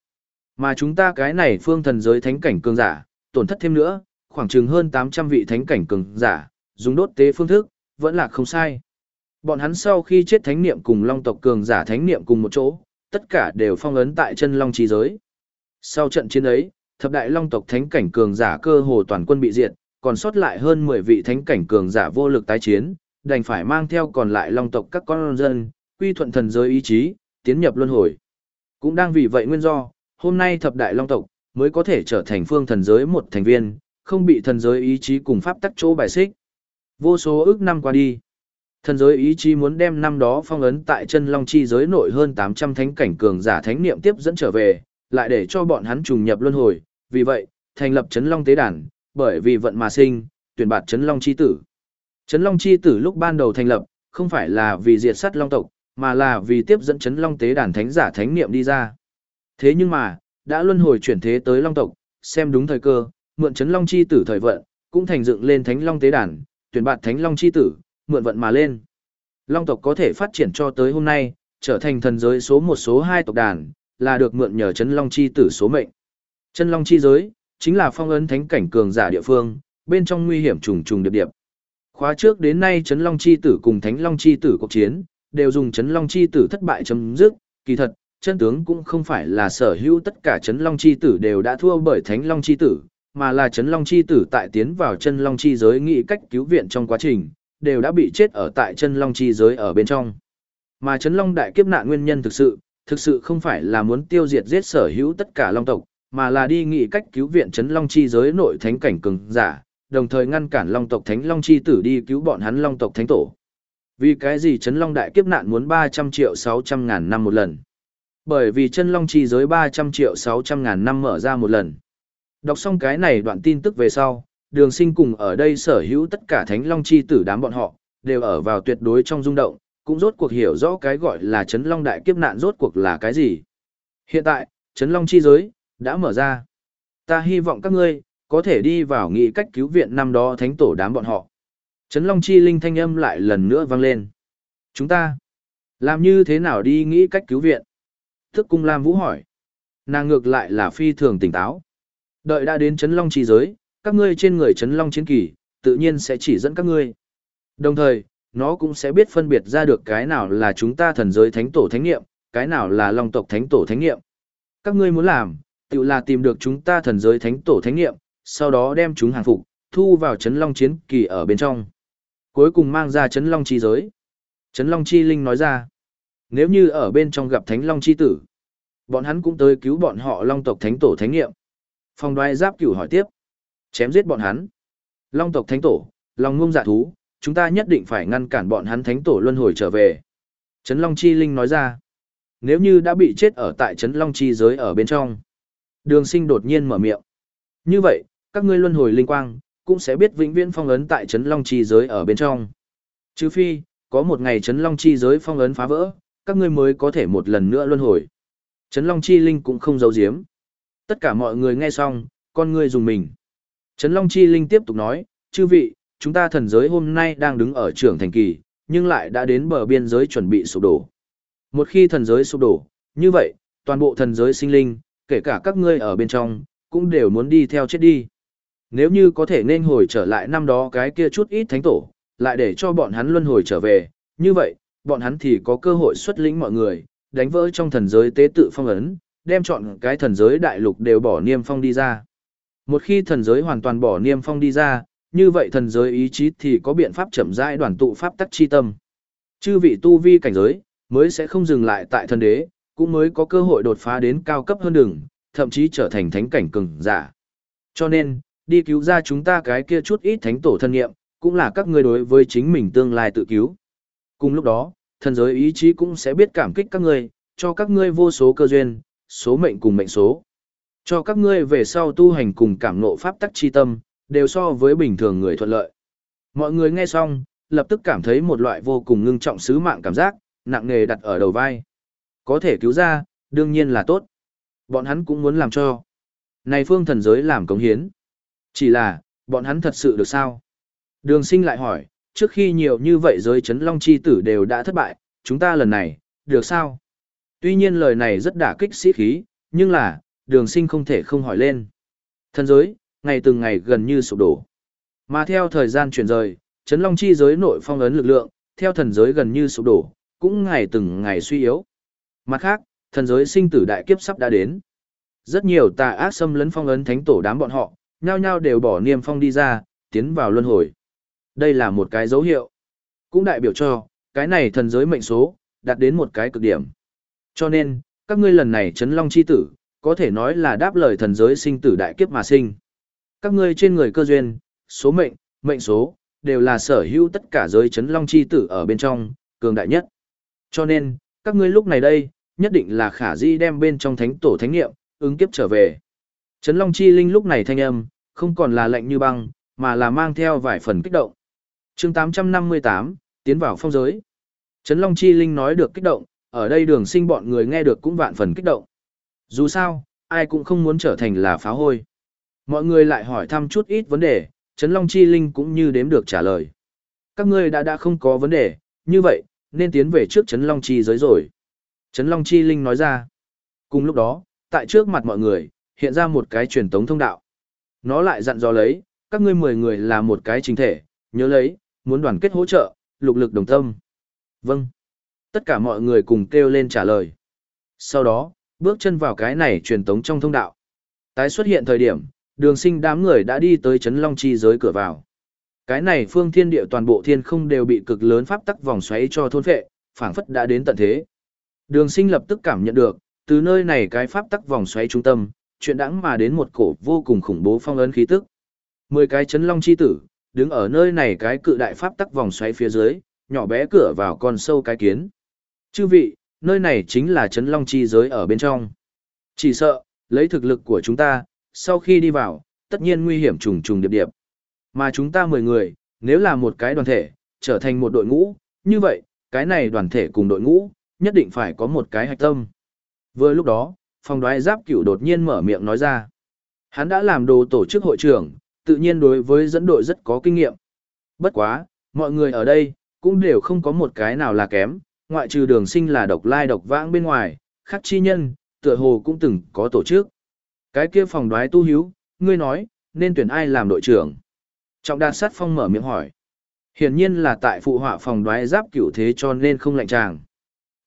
Mà chúng ta cái này phương thần giới thánh cảnh cường giả, tổn thất thêm nữa, khoảng chừng hơn 800 vị thánh cảnh cường giả, dùng đốt tế phương thức, vẫn là không sai. Bọn hắn sau khi chết thánh niệm cùng long tộc cường giả thánh niệm cùng một chỗ, tất cả đều phong ấn tại chân long trì giới. Sau trận chiến ấy, thập đại long tộc thánh cảnh cường giả cơ hồ toàn quân bị diệt, còn sót lại hơn 10 vị thánh cảnh cường giả vô lực tái chiến, đành phải mang theo còn lại long tộc các con dân, quy thuận thần giới ý chí, tiến nhập luân hồi. Cũng đang vì vậy nguyên do, hôm nay thập đại long tộc mới có thể trở thành phương thần giới một thành viên, không bị thần giới ý chí cùng pháp tắc chỗ bài xích. Vô số ước năm qua đi, thần giới ý chí muốn đem năm đó phong ấn tại chân long chi giới nội hơn 800 thánh cảnh cường giả thánh niệm tiếp dẫn trở về, lại để cho bọn hắn trùng nhập luân hồi, vì vậy, thành lập chấn long tế đàn, bởi vì vận mà sinh, tuyển bạt chấn long chi tử. Chấn long chi tử lúc ban đầu thành lập, không phải là vì diệt sát long tộc, mà là vì tiếp dẫn chấn long tế đàn thánh giả thánh niệm đi ra. Thế nhưng mà, đã luân hồi chuyển thế tới long tộc, xem đúng thời cơ, mượn chấn long chi tử thời vận, cũng thành dựng lên thánh long tế đàn, tuyển bạt thánh long chi tử, mượn vận mà lên. Long tộc có thể phát triển cho tới hôm nay, trở thành thần giới số một số hai tộc đàn, là được mượn nhờ chấn long chi tử số mệnh. Chân long chi giới, chính là phong ấn thánh cảnh cường giả địa phương, bên trong nguy hiểm trùng trùng điệp điệp. Khóa trước đến nay chấn long chi tử cùng thánh long chi tử cuộc chiến, đều dùng chấn long chi tử thất bại chấm dứt, kỳ thật, chân tướng cũng không phải là sở hữu tất cả chấn long chi tử đều đã thua bởi thánh long chi tử, mà là chấn long chi tử tại tiến vào chân long chi giới nghĩ cách cứu viện trong quá trình, đều đã bị chết ở tại chân long chi giới ở bên trong. Mà chấn long đại kiếp nạn nguyên nhân thực sự, thực sự không phải là muốn tiêu diệt giết sở hữu tất cả long tộc, mà là đi nghị cách cứu viện chấn long chi giới nội thánh cảnh cường giả, đồng thời ngăn cản long tộc thánh long chi tử đi cứu bọn hắn long tộc thánh tổ. Vì cái gì chấn long đại kiếp nạn muốn 300 triệu 600 ngàn năm một lần? Bởi vì chân long chi giới 300 triệu 600 ngàn năm mở ra một lần. Đọc xong cái này đoạn tin tức về sau, đường sinh cùng ở đây sở hữu tất cả thánh long chi tử đám bọn họ, đều ở vào tuyệt đối trong rung động, cũng rốt cuộc hiểu rõ cái gọi là chấn long đại kiếp nạn rốt cuộc là cái gì. Hiện tại, chấn long chi giới, đã mở ra. Ta hy vọng các ngươi, có thể đi vào nghị cách cứu viện năm đó thánh tổ đám bọn họ. Chấn long chi linh thanh âm lại lần nữa vang lên. Chúng ta, làm như thế nào đi nghĩ cách cứu viện? Thức cung Lam Vũ hỏi. Nàng ngược lại là phi thường tỉnh táo. Đợi đã đến chấn long chi giới, các ngươi trên người chấn long chiến kỳ, tự nhiên sẽ chỉ dẫn các ngươi. Đồng thời, nó cũng sẽ biết phân biệt ra được cái nào là chúng ta thần giới thánh tổ thánh nghiệm, cái nào là long tộc thánh tổ thánh nghiệm. Các ngươi muốn làm, tự là tìm được chúng ta thần giới thánh tổ thánh nghiệm, sau đó đem chúng hàng phục, thu vào chấn long chiến kỳ ở bên trong. Cuối cùng mang ra chấn long chi giới. Chấn long chi linh nói ra, nếu như ở bên trong gặp thánh long chi tử, bọn hắn cũng tới cứu bọn họ long tộc thánh tổ thánh nghiệm. Phong đoái giáp cửu hỏi tiếp, chém giết bọn hắn. Long tộc thánh tổ, long ngông dạ thú, chúng ta nhất định phải ngăn cản bọn hắn thánh tổ luân hồi trở về. Trấn Long Chi Linh nói ra, nếu như đã bị chết ở tại Trấn Long Chi giới ở bên trong. Đường sinh đột nhiên mở miệng. Như vậy, các ngươi luân hồi linh quang, cũng sẽ biết vĩnh viễn phong ấn tại Trấn Long Chi giới ở bên trong. Chứ phi, có một ngày Trấn Long Chi giới phong ấn phá vỡ, các ngươi mới có thể một lần nữa luân hồi. Trấn Long Chi Linh cũng không giấu giếm. Tất cả mọi người nghe xong, con ngươi dùng mình. Trấn Long Chi Linh tiếp tục nói, chư vị, chúng ta thần giới hôm nay đang đứng ở trưởng thành kỳ, nhưng lại đã đến bờ biên giới chuẩn bị sụp đổ. Một khi thần giới sụp đổ, như vậy, toàn bộ thần giới sinh linh, kể cả các ngươi ở bên trong, cũng đều muốn đi theo chết đi. Nếu như có thể nên hồi trở lại năm đó cái kia chút ít thánh tổ, lại để cho bọn hắn luân hồi trở về, như vậy, bọn hắn thì có cơ hội xuất lĩnh mọi người, đánh vỡ trong thần giới tế tự phong ấn, đem chọn cái thần giới đại lục đều bỏ niêm phong đi ra. Một khi thần giới hoàn toàn bỏ niêm phong đi ra, như vậy thần giới ý chí thì có biện pháp chậm rãi đoàn tụ pháp tắc chi tâm. Chư vị tu vi cảnh giới, mới sẽ không dừng lại tại thần đế, cũng mới có cơ hội đột phá đến cao cấp hơn đường, thậm chí trở thành thánh cảnh cường giả. Cho nên, đi cứu ra chúng ta cái kia chút ít thánh tổ thân nghiệm, cũng là các ngươi đối với chính mình tương lai tự cứu. Cùng lúc đó, thần giới ý chí cũng sẽ biết cảm kích các ngươi, cho các ngươi vô số cơ duyên, số mệnh cùng mệnh số. Cho các ngươi về sau tu hành cùng cảm ngộ pháp tắc chi tâm, đều so với bình thường người thuận lợi. Mọi người nghe xong, lập tức cảm thấy một loại vô cùng ngưng trọng sứ mạng cảm giác, nặng nề đặt ở đầu vai. Có thể cứu ra, đương nhiên là tốt. Bọn hắn cũng muốn làm cho. Này phương thần giới làm cống hiến. Chỉ là, bọn hắn thật sự được sao? Đường sinh lại hỏi, trước khi nhiều như vậy giới chấn long chi tử đều đã thất bại, chúng ta lần này, được sao? Tuy nhiên lời này rất đả kích sĩ khí, nhưng là, đường sinh không thể không hỏi lên. Thần giới, ngày từng ngày gần như sụp đổ. Mà theo thời gian chuyển rời, chấn long chi giới nội phong ấn lực lượng, theo thần giới gần như sụp đổ, cũng ngày từng ngày suy yếu. Mặt khác, thần giới sinh tử đại kiếp sắp đã đến. Rất nhiều tà ác xâm lấn phong ấn thánh tổ đám bọn họ, nhao nhao đều bỏ niêm phong đi ra, tiến vào luân hồi. Đây là một cái dấu hiệu. Cũng đại biểu cho, cái này thần giới mệnh số, đạt đến một cái cực điểm. Cho nên, các ngươi lần này chấn long chi tử, có thể nói là đáp lời thần giới sinh tử đại kiếp mà sinh. Các ngươi trên người cơ duyên, số mệnh, mệnh số, đều là sở hữu tất cả giới chấn long chi tử ở bên trong, cường đại nhất. Cho nên, các ngươi lúc này đây, nhất định là khả di đem bên trong thánh tổ thánh nghiệm, ứng kiếp trở về. Chấn long chi linh lúc này thanh âm, không còn là lạnh như băng, mà là mang theo vài phần kích động. chương 858, tiến vào phong giới. Chấn long chi linh nói được kích động, ở đây đường sinh bọn người nghe được cũng vạn phần kích động. Dù sao, ai cũng không muốn trở thành là pháo hôi. Mọi người lại hỏi thăm chút ít vấn đề, Trấn Long Chi Linh cũng như đếm được trả lời. Các ngươi đã đã không có vấn đề, như vậy, nên tiến về trước Trấn Long Chi giới rồi. Trấn Long Chi Linh nói ra. Cùng lúc đó, tại trước mặt mọi người, hiện ra một cái truyền tống thông đạo. Nó lại dặn dò lấy, các ngươi 10 người là một cái chính thể, nhớ lấy, muốn đoàn kết hỗ trợ, lục lực đồng tâm. Vâng. Tất cả mọi người cùng kêu lên trả lời. Sau đó, bước chân vào cái này truyền tống trong thông đạo. Tái xuất hiện thời điểm, đường sinh đám người đã đi tới chấn long chi giới cửa vào. Cái này phương thiên địa toàn bộ thiên không đều bị cực lớn pháp tắc vòng xoáy cho thôn phệ, phảng phất đã đến tận thế. Đường sinh lập tức cảm nhận được, từ nơi này cái pháp tắc vòng xoáy trung tâm, chuyện đãng mà đến một cổ vô cùng khủng bố phong ấn khí tức. Mười cái chấn long chi tử, đứng ở nơi này cái cự đại pháp tắc vòng xoáy phía dưới, nhỏ bé cửa vào con sâu cái kiến. Chư vị, nơi này chính là chấn long chi giới ở bên trong. Chỉ sợ, lấy thực lực của chúng ta, sau khi đi vào, tất nhiên nguy hiểm trùng trùng điệp điệp. Mà chúng ta 10 người, nếu là một cái đoàn thể, trở thành một đội ngũ, như vậy, cái này đoàn thể cùng đội ngũ, nhất định phải có một cái hạch tâm. Vừa lúc đó, phòng đoái giáp cửu đột nhiên mở miệng nói ra. Hắn đã làm đồ tổ chức hội trưởng, tự nhiên đối với dẫn đội rất có kinh nghiệm. Bất quá, mọi người ở đây, cũng đều không có một cái nào là kém, ngoại trừ đường sinh là độc lai độc vãng bên ngoài, khắc chi nhân, tựa hồ cũng từng có tổ chức. Cái kia phòng đoái tu hiếu, ngươi nói, nên tuyển ai làm đội trưởng? Trọng đạt sát phong mở miệng hỏi. Hiển nhiên là tại phụ họa phòng đoái giáp cửu thế cho nên không lạnh tràng.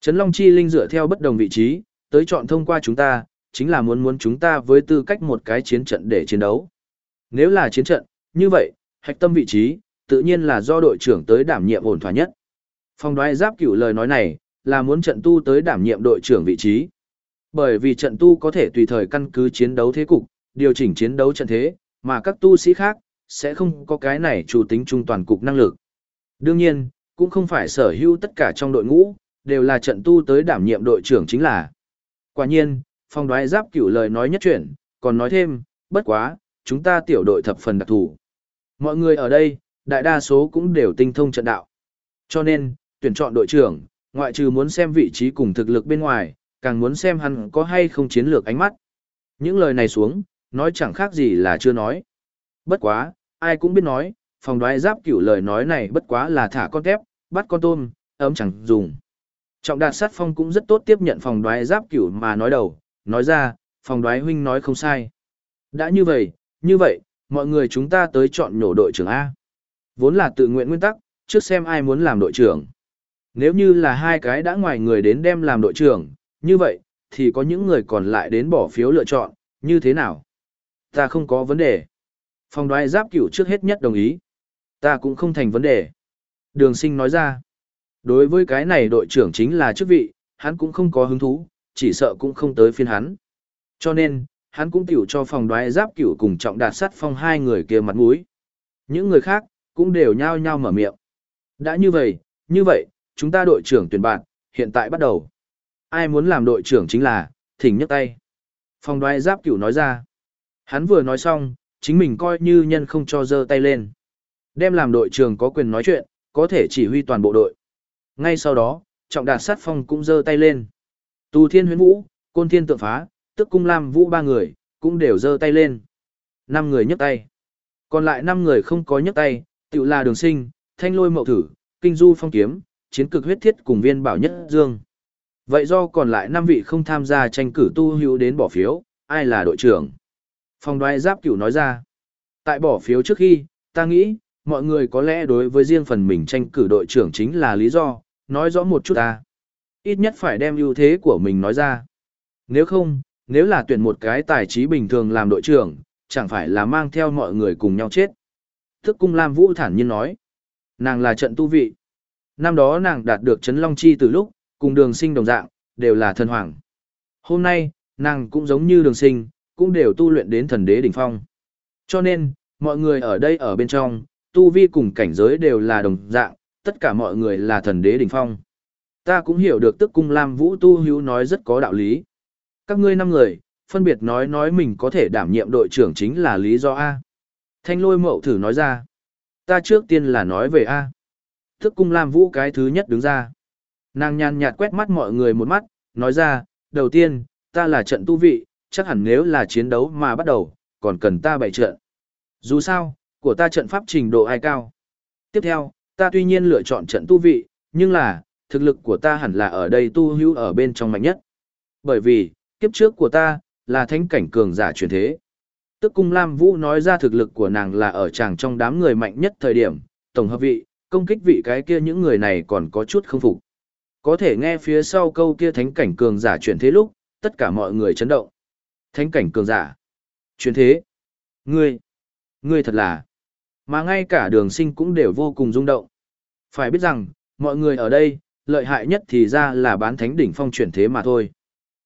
Trấn Long Chi Linh dựa theo bất đồng vị trí, tới chọn thông qua chúng ta, chính là muốn muốn chúng ta với tư cách một cái chiến trận để chiến đấu. Nếu là chiến trận, như vậy, hạch tâm vị trí, tự nhiên là do đội trưởng tới đảm nhiệm ổn thỏa nhất. Phòng đoái giáp cửu lời nói này, là muốn trận tu tới đảm nhiệm đội trưởng vị trí. Bởi vì trận tu có thể tùy thời căn cứ chiến đấu thế cục, điều chỉnh chiến đấu trận thế, mà các tu sĩ khác, sẽ không có cái này chủ tính trung toàn cục năng lực. Đương nhiên, cũng không phải sở hữu tất cả trong đội ngũ, đều là trận tu tới đảm nhiệm đội trưởng chính là. Quả nhiên, phong đoái giáp cửu lời nói nhất chuyển, còn nói thêm, bất quá, chúng ta tiểu đội thập phần đặc thù. Mọi người ở đây, đại đa số cũng đều tinh thông trận đạo. Cho nên, tuyển chọn đội trưởng, ngoại trừ muốn xem vị trí cùng thực lực bên ngoài, càng muốn xem hắn có hay không chiến lược ánh mắt. Những lời này xuống, nói chẳng khác gì là chưa nói. Bất quá, ai cũng biết nói, phòng đoái giáp cửu lời nói này bất quá là thả con tép, bắt con tôm, ấm chẳng dùng. Trọng đạt sát phong cũng rất tốt tiếp nhận phòng đoái giáp cửu mà nói đầu, nói ra, phòng đoái huynh nói không sai. Đã như vậy, như vậy, mọi người chúng ta tới chọn nhổ đội trưởng A. Vốn là tự nguyện nguyên tắc, trước xem ai muốn làm đội trưởng. Nếu như là hai cái đã ngoài người đến đem làm đội trưởng, như vậy, thì có những người còn lại đến bỏ phiếu lựa chọn, như thế nào? Ta không có vấn đề. Phòng đoái giáp cửu trước hết nhất đồng ý. Ta cũng không thành vấn đề. Đường sinh nói ra. Đối với cái này đội trưởng chính là chức vị, hắn cũng không có hứng thú, chỉ sợ cũng không tới phiên hắn. Cho nên, hắn cũng tiểu cho phòng đoái giáp cửu cùng trọng đạt sắt phong hai người kia mặt mũi. Những người khác, cũng đều nhao nhao mở miệng. Đã như vậy, như vậy, chúng ta đội trưởng tuyển bạn, hiện tại bắt đầu. Ai muốn làm đội trưởng chính là, thỉnh nhấc tay. Phong đoái giáp cửu nói ra. Hắn vừa nói xong, chính mình coi như nhân không cho giơ tay lên. Đem làm đội trưởng có quyền nói chuyện, có thể chỉ huy toàn bộ đội. Ngay sau đó, trọng đạt sát phong cũng giơ tay lên. Tù thiên huyến vũ, côn thiên tượng phá, tức cung lam vũ ba người, cũng đều giơ tay lên. Năm người nhấc tay. Còn lại năm người không có nhấc tay, tự là đường sinh, thanh lôi mậu thử, kinh du phong kiếm, chiến cực huyết thiết cùng viên bảo nhất dương. Vậy do còn lại năm vị không tham gia tranh cử tu hữu đến bỏ phiếu, ai là đội trưởng? Phong đoái giáp cửu nói ra. Tại bỏ phiếu trước khi, ta nghĩ, mọi người có lẽ đối với riêng phần mình tranh cử đội trưởng chính là lý do, nói rõ một chút ta. Ít nhất phải đem ưu thế của mình nói ra. Nếu không, nếu là tuyển một cái tài trí bình thường làm đội trưởng, chẳng phải là mang theo mọi người cùng nhau chết. Thức cung Lam Vũ thản nhiên nói. Nàng là trận tu vị. Năm đó nàng đạt được chấn long chi từ lúc, cùng đường sinh đồng dạng, đều là thần hoàng. Hôm nay, nàng cũng giống như đường sinh, cũng đều tu luyện đến thần đế đỉnh phong. Cho nên, mọi người ở đây ở bên trong, tu vi cùng cảnh giới đều là đồng dạng, tất cả mọi người là thần đế đỉnh phong. Ta cũng hiểu được tức cung Lam Vũ tu hữu nói rất có đạo lý. Các ngươi năm người, phân biệt nói nói mình có thể đảm nhiệm đội trưởng chính là lý do A. Thanh lôi mậu thử nói ra. Ta trước tiên là nói về A. tức cung Lam Vũ cái thứ nhất đứng ra. Nàng nhàn nhạt quét mắt mọi người một mắt, nói ra, đầu tiên, ta là trận tu vị, chắc hẳn nếu là chiến đấu mà bắt đầu, còn cần ta bày trận. Dù sao, của ta trận pháp trình độ ai cao. Tiếp theo, ta tuy nhiên lựa chọn trận tu vị, nhưng là, thực lực của ta hẳn là ở đây tu hữu ở bên trong mạnh nhất. Bởi vì, kiếp trước của ta, là thánh cảnh cường giả truyền thế. Tức cung Lam Vũ nói ra thực lực của nàng là ở chàng trong đám người mạnh nhất thời điểm, tổng hợp vị, công kích vị cái kia những người này còn có chút không phục. Có thể nghe phía sau câu kia thánh cảnh cường giả truyền thế lúc, tất cả mọi người chấn động. Thánh cảnh cường giả. Chuyến thế. Ngươi. Ngươi thật là. Mà ngay cả đường sinh cũng đều vô cùng rung động. Phải biết rằng, mọi người ở đây, lợi hại nhất thì ra là bán thánh đỉnh phong chuyển thế mà thôi.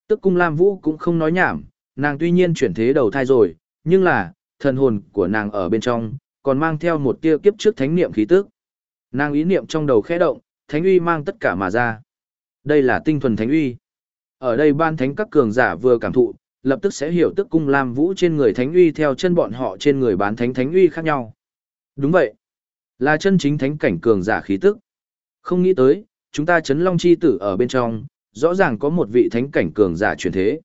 Tức cung Lam Vũ cũng không nói nhảm, nàng tuy nhiên chuyển thế đầu thai rồi, nhưng là, thần hồn của nàng ở bên trong, còn mang theo một tia kiếp trước thánh niệm khí tức. Nàng ý niệm trong đầu khẽ động, thánh uy mang tất cả mà ra. Đây là tinh thuần thánh uy. Ở đây ban thánh các cường giả vừa cảm thụ, lập tức sẽ hiểu tức cung Lam Vũ trên người thánh uy theo chân bọn họ trên người bán thánh thánh uy khác nhau. Đúng vậy. Là chân chính thánh cảnh cường giả khí tức. Không nghĩ tới, chúng ta chấn long chi tử ở bên trong, rõ ràng có một vị thánh cảnh cường giả truyền thế.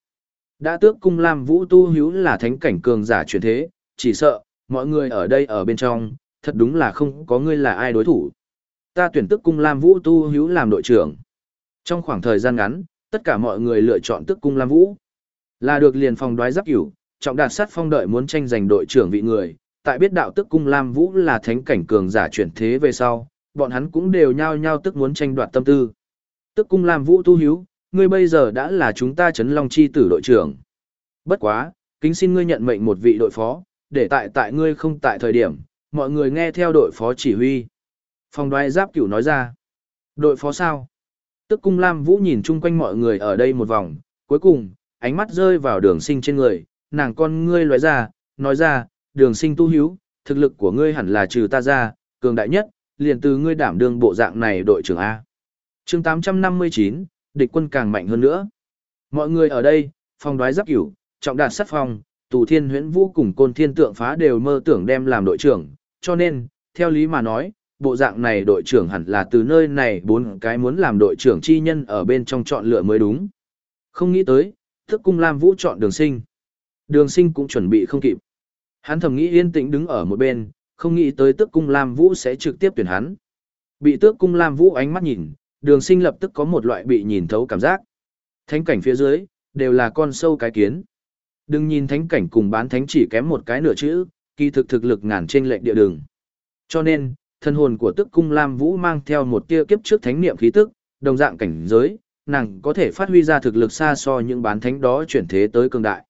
Đã tước cung Lam Vũ tu hữu là thánh cảnh cường giả truyền thế, chỉ sợ, mọi người ở đây ở bên trong, thật đúng là không có người là ai đối thủ. Ta tuyển tước cung Lam Vũ tu hữu làm đội trưởng. Trong khoảng thời gian ngắn, tất cả mọi người lựa chọn tước cung Lam Vũ. Là được liền phòng đoái giáp cửu, trọng đạt sát phong đợi muốn tranh giành đội trưởng vị người, tại biết đạo tức cung Lam Vũ là thánh cảnh cường giả chuyển thế về sau, bọn hắn cũng đều nhao nhao tức muốn tranh đoạt tâm tư. Tức cung Lam Vũ tu hiếu, ngươi bây giờ đã là chúng ta chấn long chi tử đội trưởng. Bất quá, kính xin ngươi nhận mệnh một vị đội phó, để tại tại ngươi không tại thời điểm, mọi người nghe theo đội phó chỉ huy. Phòng đoái giáp cửu nói ra. Đội phó sao? Tức cung Lam Vũ nhìn chung quanh mọi người ở đây một vòng, cuối cùng, ánh mắt rơi vào đường sinh trên người, nàng con ngươi loại ra, nói ra, đường sinh tu hiếu, thực lực của ngươi hẳn là trừ ta ra, cường đại nhất, liền từ ngươi đảm đương bộ dạng này đội trưởng A. chương 859, địch quân càng mạnh hơn nữa. Mọi người ở đây, phong đoái giáp cửu, trọng đạt sát phong, tù thiên huyễn vũ cùng côn thiên tượng phá đều mơ tưởng đem làm đội trưởng, cho nên, theo lý mà nói, bộ dạng này đội trưởng hẳn là từ nơi này bốn cái muốn làm đội trưởng chi nhân ở bên trong chọn lựa mới đúng. Không nghĩ tới, thức cung Lam Vũ chọn đường sinh. Đường sinh cũng chuẩn bị không kịp. Hắn thầm nghĩ yên tĩnh đứng ở một bên, không nghĩ tới tước cung Lam Vũ sẽ trực tiếp tuyển hắn. Bị tước cung Lam Vũ ánh mắt nhìn, đường sinh lập tức có một loại bị nhìn thấu cảm giác. Thánh cảnh phía dưới, đều là con sâu cái kiến. Đừng nhìn thánh cảnh cùng bán thánh chỉ kém một cái nửa chữ, kỳ thực thực lực ngàn trên lệnh địa đường. Cho nên, thân hồn của tức cung Lam Vũ mang theo một tia kiếp trước thánh niệm khí tức, đồng dạng cảnh giới, nàng có thể phát huy ra thực lực xa so những bán thánh đó chuyển thế tới cường đại.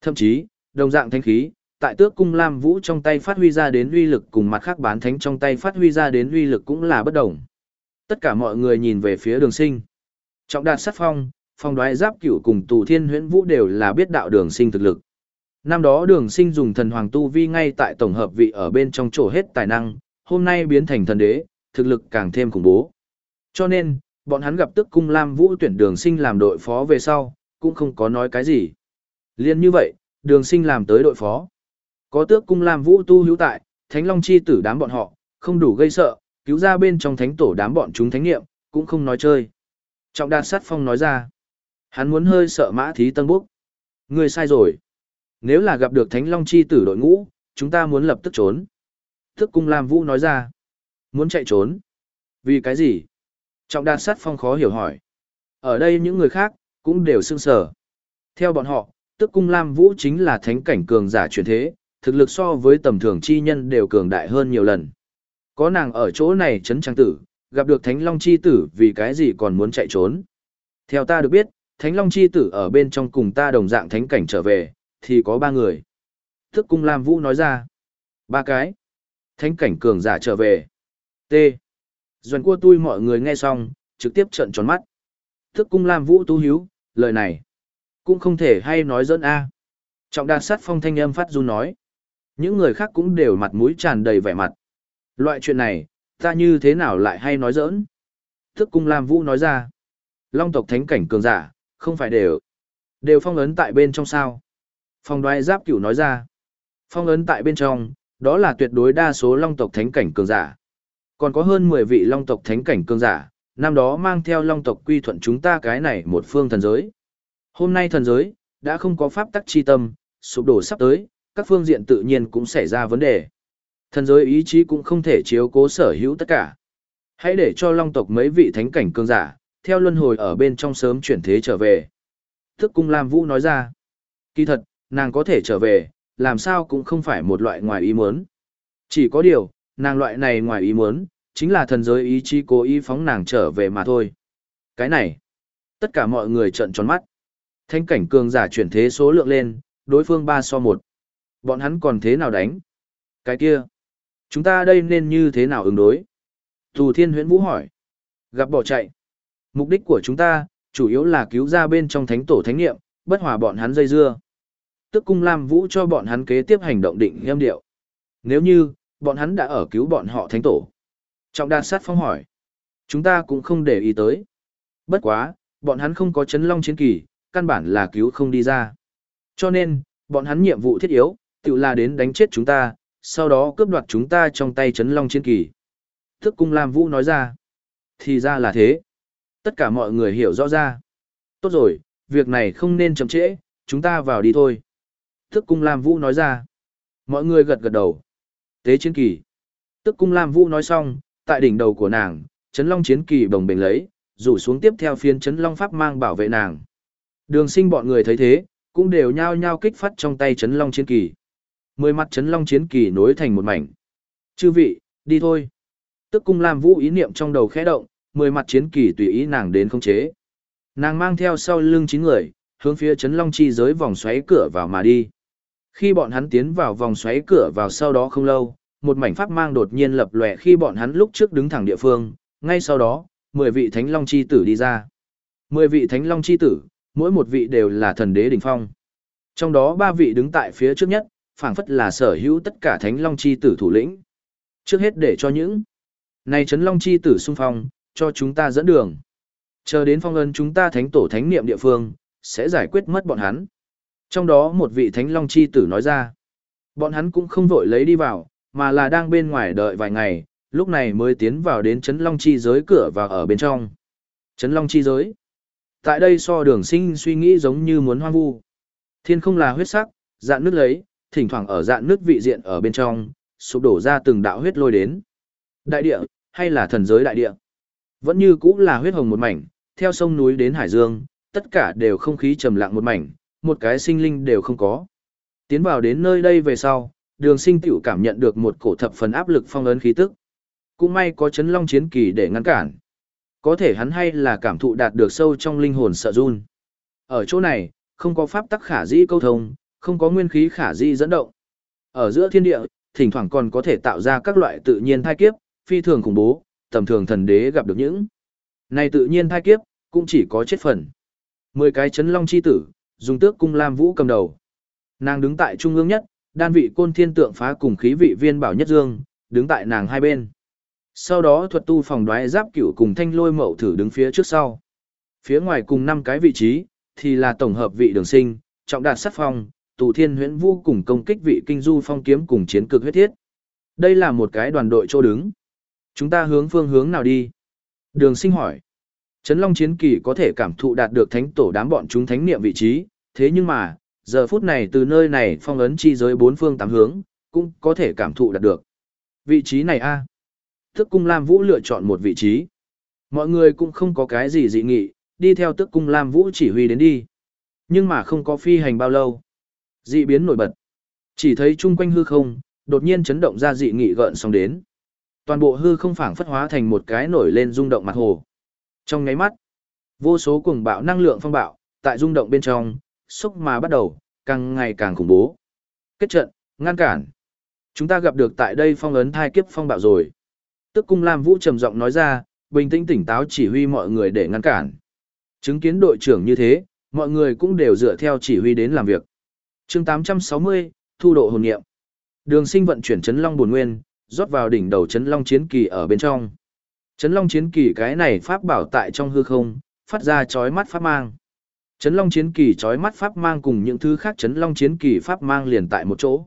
Thậm chí, đồng dạng thánh khí, tại tước cung Lam Vũ trong tay phát huy ra đến uy lực cùng mặt khác bán thánh trong tay phát huy ra đến uy lực cũng là bất đồng. Tất cả mọi người nhìn về phía đường sinh. Trọng đạt sát phong, phong đoái giáp cửu cùng tù thiên huyễn vũ đều là biết đạo đường sinh thực lực. Năm đó đường sinh dùng thần hoàng tu vi ngay tại tổng hợp vị ở bên trong chỗ hết tài năng, hôm nay biến thành thần đế, thực lực càng thêm khủng bố. Cho nên, bọn hắn gặp tức cung Lam Vũ tuyển đường sinh làm đội phó về sau, cũng không có nói cái gì. Liên như vậy, đường sinh làm tới đội phó. Có tước cung Lam Vũ tu hữu tại, Thánh Long chi tử đám bọn họ, không đủ gây sợ, cứu ra bên trong thánh tổ đám bọn chúng thánh nghiệm, cũng không nói chơi. Trọng đạt sát phong nói ra, hắn muốn hơi sợ mã thí tân búc. Người sai rồi. Nếu là gặp được Thánh Long chi tử đội ngũ, chúng ta muốn lập tức trốn. tước cung Lam Vũ nói ra, muốn chạy trốn. Vì cái gì? Trọng đạt sát phong khó hiểu hỏi. Ở đây những người khác, cũng đều sương sở. Theo bọn họ, tức cung Lam Vũ chính là thánh cảnh cường giả chuyển thế, thực lực so với tầm thường chi nhân đều cường đại hơn nhiều lần. Có nàng ở chỗ này chấn trang tử, gặp được Thánh Long chi tử vì cái gì còn muốn chạy trốn. Theo ta được biết, Thánh Long chi tử ở bên trong cùng ta đồng dạng thánh cảnh trở về, thì có ba người. Tức cung Lam Vũ nói ra. Ba cái. Thánh cảnh cường giả trở về. T. Doan cua tui mọi người nghe xong, trực tiếp trợn tròn mắt. Thức cung Lam Vũ tu hiếu, lời này. Cũng không thể hay nói dẫn A. Trọng đạt sát phong thanh âm phát du nói. Những người khác cũng đều mặt mũi tràn đầy vẻ mặt. Loại chuyện này, ta như thế nào lại hay nói giỡn? Thức cung Lam Vũ nói ra. Long tộc thánh cảnh cường giả, không phải đều. Đều phong ấn tại bên trong sao. Phong đoái giáp cửu nói ra. Phong ấn tại bên trong, đó là tuyệt đối đa số long tộc thánh cảnh cường giả. Còn có hơn 10 vị long tộc thánh cảnh cường giả, năm đó mang theo long tộc quy thuận chúng ta cái này một phương thần giới. Hôm nay thần giới, đã không có pháp tắc chi tâm, sụp đổ sắp tới, các phương diện tự nhiên cũng xảy ra vấn đề. Thần giới ý chí cũng không thể chiếu cố sở hữu tất cả. Hãy để cho long tộc mấy vị thánh cảnh cường giả, theo luân hồi ở bên trong sớm chuyển thế trở về. Thức cung Lam Vũ nói ra, kỳ thật, nàng có thể trở về, làm sao cũng không phải một loại ngoài ý muốn. Chỉ có điều, nàng loại này ngoài ý muốn, chính là thần giới ý chí cố ý phóng nàng trở về mà thôi. Cái này, tất cả mọi người trợn tròn mắt. Thanh cảnh cường giả chuyển thế số lượng lên, đối phương 3 so 1. Bọn hắn còn thế nào đánh? Cái kia, chúng ta đây nên như thế nào ứng đối? Tù Thiên Huyễn Vũ hỏi. Gặp bỏ chạy. Mục đích của chúng ta, chủ yếu là cứu ra bên trong thánh tổ thánh nghiệm, bất hòa bọn hắn dây dưa. Tức cung Lam Vũ cho bọn hắn kế tiếp hành động định nghiêm điệu. Nếu như, bọn hắn đã ở cứu bọn họ thánh tổ. Trọng đàn sát phong hỏi. Chúng ta cũng không để ý tới. Bất quá, bọn hắn không có chấn long chiến kỳ, căn bản là cứu không đi ra. Cho nên, bọn hắn nhiệm vụ thiết yếu, tự là đến đánh chết chúng ta, sau đó cướp đoạt chúng ta trong tay chấn long chiến kỳ. Thức cung Lam Vũ nói ra. Thì ra là thế. Tất cả mọi người hiểu rõ ra. Tốt rồi, việc này không nên chậm trễ, chúng ta vào đi thôi. Thức cung Lam Vũ nói ra. Mọi người gật gật đầu. Tế chiến kỳ. Tức cung Lam Vũ nói xong, tại đỉnh đầu của nàng, chấn long chiến kỳ bồng bềnh lấy, rủ xuống tiếp theo phiên chấn long pháp mang bảo vệ nàng. Đường sinh bọn người thấy thế, cũng đều nhao nhao kích phát trong tay chấn long chiến kỳ. Mười mặt chấn long chiến kỳ nối thành một mảnh. Chư vị, đi thôi. Tức cung Lam Vũ ý niệm trong đầu khẽ động, mười mặt chiến kỳ tùy ý nàng đến không chế. Nàng mang theo sau lưng chín người, hướng phía chấn long chi giới vòng xoáy cửa vào mà đi. Khi bọn hắn tiến vào vòng xoáy cửa vào sau đó không lâu, một mảnh pháp mang đột nhiên lập lòe khi bọn hắn lúc trước đứng thẳng địa phương, ngay sau đó, mười vị thánh long chi tử đi ra. Mười vị thánh long chi tử, mỗi một vị đều là thần đế đỉnh phong. Trong đó ba vị đứng tại phía trước nhất, phảng phất là sở hữu tất cả thánh long chi tử thủ lĩnh. Trước hết để cho những này chấn long chi tử xung phong, cho chúng ta dẫn đường. Chờ đến phong ân chúng ta thánh tổ thánh niệm địa phương, sẽ giải quyết mất bọn hắn. Trong đó một vị thánh long chi tử nói ra, bọn hắn cũng không vội lấy đi vào, mà là đang bên ngoài đợi vài ngày, lúc này mới tiến vào đến chấn long chi giới cửa và ở bên trong. Chấn long chi giới. Tại đây so đường sinh suy nghĩ giống như muốn hoang vu. Thiên không là huyết sắc, dạn nước lấy, thỉnh thoảng ở dạn nước vị diện ở bên trong, sụp đổ ra từng đạo huyết lôi đến. Đại địa, hay là thần giới đại địa? Vẫn như cũ là huyết hồng một mảnh, theo sông núi đến hải dương, tất cả đều không khí trầm lặng một mảnh, một cái sinh linh đều không có. Tiến vào đến nơi đây về sau, đường sinh tiểu cảm nhận được một cổ thập phần áp lực phong ấn khí tức. Cũng may có chấn long chiến kỳ để ngăn cản. Có thể hắn hay là cảm thụ đạt được sâu trong linh hồn sợ run. Ở chỗ này, không có pháp tắc khả dĩ câu thông, không có nguyên khí khả dĩ dẫn động. Ở giữa thiên địa, thỉnh thoảng còn có thể tạo ra các loại tự nhiên thai kiếp, phi thường khủng bố, tầm thường thần đế gặp được những. Này tự nhiên thai kiếp, cũng chỉ có chết phần. Mười cái chấn long chi tử, dùng tước cung lam vũ cầm đầu. Nàng đứng tại trung ương nhất, đan vị côn thiên tượng phá cùng khí vị viên bảo nhất dương, đứng tại nàng hai bên. Sau đó thuật tu phòng đoái giáp cửu cùng thanh lôi mậu thử đứng phía trước sau. Phía ngoài cùng năm cái vị trí, thì là tổng hợp vị đường sinh, trọng đạt sát phong, tù thiên huyễn vu cùng công kích vị kinh du phong kiếm cùng chiến cực huyết thiết. Đây là một cái đoàn đội chỗ đứng. Chúng ta hướng phương hướng nào đi? Đường sinh hỏi. Trấn Long Chiến Kỳ có thể cảm thụ đạt được thánh tổ đám bọn chúng thánh niệm vị trí, thế nhưng mà, giờ phút này từ nơi này phong ấn chi giới bốn phương tám hướng, cũng có thể cảm thụ đạt được. Vị trí này a Tức cung Lam Vũ lựa chọn một vị trí. Mọi người cũng không có cái gì dị nghị, đi theo tức cung Lam Vũ chỉ huy đến đi. Nhưng mà không có phi hành bao lâu. Dị biến nổi bật. Chỉ thấy chung quanh hư không, đột nhiên chấn động ra dị nghị gợn sóng đến. Toàn bộ hư không phảng phất hóa thành một cái nổi lên rung động mặt hồ. Trong nháy mắt, vô số cuồng bạo năng lượng phong bạo, tại rung động bên trong, xúc mà bắt đầu, càng ngày càng khủng bố. Kết trận, ngăn cản. Chúng ta gặp được tại đây phong ấn thai kiếp phong bạo rồi. Tức cung Lam Vũ trầm giọng nói ra, bình tĩnh tỉnh táo chỉ huy mọi người để ngăn cản. Chứng kiến đội trưởng như thế, mọi người cũng đều dựa theo chỉ huy đến làm việc. chương 860, thu độ hồn nghiệm. Đường sinh vận chuyển chấn long buồn nguyên, rót vào đỉnh đầu chấn long chiến kỳ ở bên trong. Chấn long chiến kỳ cái này pháp bảo tại trong hư không, phát ra chói mắt pháp mang. Chấn long chiến kỳ chói mắt pháp mang cùng những thứ khác chấn long chiến kỳ pháp mang liền tại một chỗ.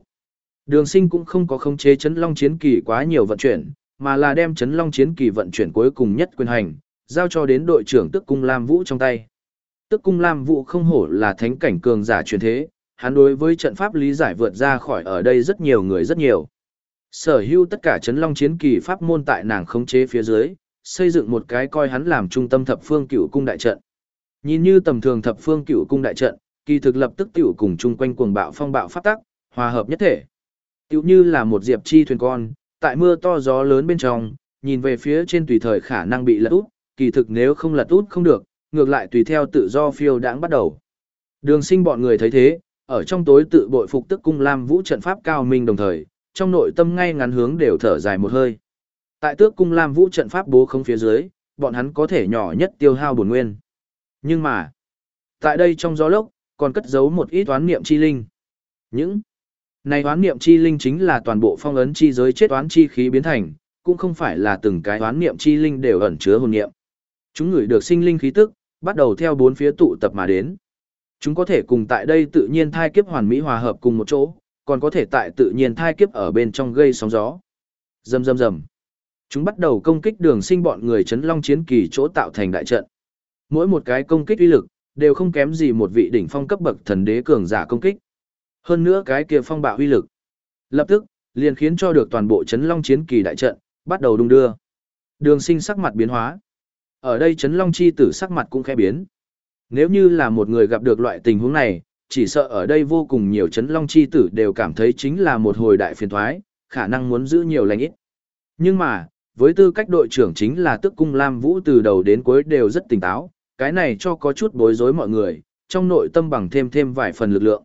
Đường sinh cũng không có khống chế chấn long chiến kỳ quá nhiều vận chuyển, mà là đem chấn long chiến kỳ vận chuyển cuối cùng nhất quyền hành, giao cho đến đội trưởng tức cung Lam Vũ trong tay. Tức cung Lam Vũ không hổ là thánh cảnh cường giả truyền thế, hắn đối với trận pháp lý giải vượt ra khỏi ở đây rất nhiều người rất nhiều. Sở hữu tất cả chấn long chiến kỳ pháp môn tại nàng khống chế phía dưới, xây dựng một cái coi hắn làm trung tâm thập phương cửu cung đại trận. Nhìn như tầm thường thập phương cửu cung đại trận, kỳ thực lập tức tiểu cùng chung quanh cuồng bạo phong bạo pháp tắc, hòa hợp nhất thể. Tiểu như là một diệp chi thuyền con, tại mưa to gió lớn bên trong, nhìn về phía trên tùy thời khả năng bị lật út, kỳ thực nếu không lật út không được, ngược lại tùy theo tự do phiêu đãng bắt đầu. Đường sinh bọn người thấy thế, ở trong tối tự bội phục tức cung Lam Vũ trận pháp cao minh đồng thời, trong nội tâm ngay ngắn hướng đều thở dài một hơi. Tại tước cung Lam Vũ trận pháp bố không phía dưới, bọn hắn có thể nhỏ nhất tiêu hao bổn nguyên. Nhưng mà, tại đây trong gió lốc, còn cất giấu một ít toán niệm chi linh. Những này toán niệm chi linh chính là toàn bộ phong ấn chi giới chết toán chi khí biến thành, cũng không phải là từng cái toán niệm chi linh đều ẩn chứa hồn niệm. Chúng ngửi được sinh linh khí tức, bắt đầu theo bốn phía tụ tập mà đến. Chúng có thể cùng tại đây tự nhiên thai kiếp hoàn mỹ hòa hợp cùng một chỗ, còn có thể tại tự nhiên thai kiếp ở bên trong gây sóng gió. Rầm rầm rầm. Chúng bắt đầu công kích đường sinh bọn người chấn long chiến kỳ chỗ tạo thành đại trận. Mỗi một cái công kích uy lực, đều không kém gì một vị đỉnh phong cấp bậc thần đế cường giả công kích. Hơn nữa cái kia phong bạo uy lực. Lập tức, liền khiến cho được toàn bộ chấn long chiến kỳ đại trận, bắt đầu đung đưa. Đường sinh sắc mặt biến hóa. Ở đây chấn long chi tử sắc mặt cũng khẽ biến. Nếu như là một người gặp được loại tình huống này, chỉ sợ ở đây vô cùng nhiều chấn long chi tử đều cảm thấy chính là một hồi đại phiền thoái, khả năng muốn giữ nhiều lành ít. Nhưng mà, với tư cách đội trưởng chính là tức cung Lam Vũ từ đầu đến cuối đều rất tỉnh táo, cái này cho có chút bối rối mọi người, trong nội tâm bằng thêm thêm vài phần lực lượng.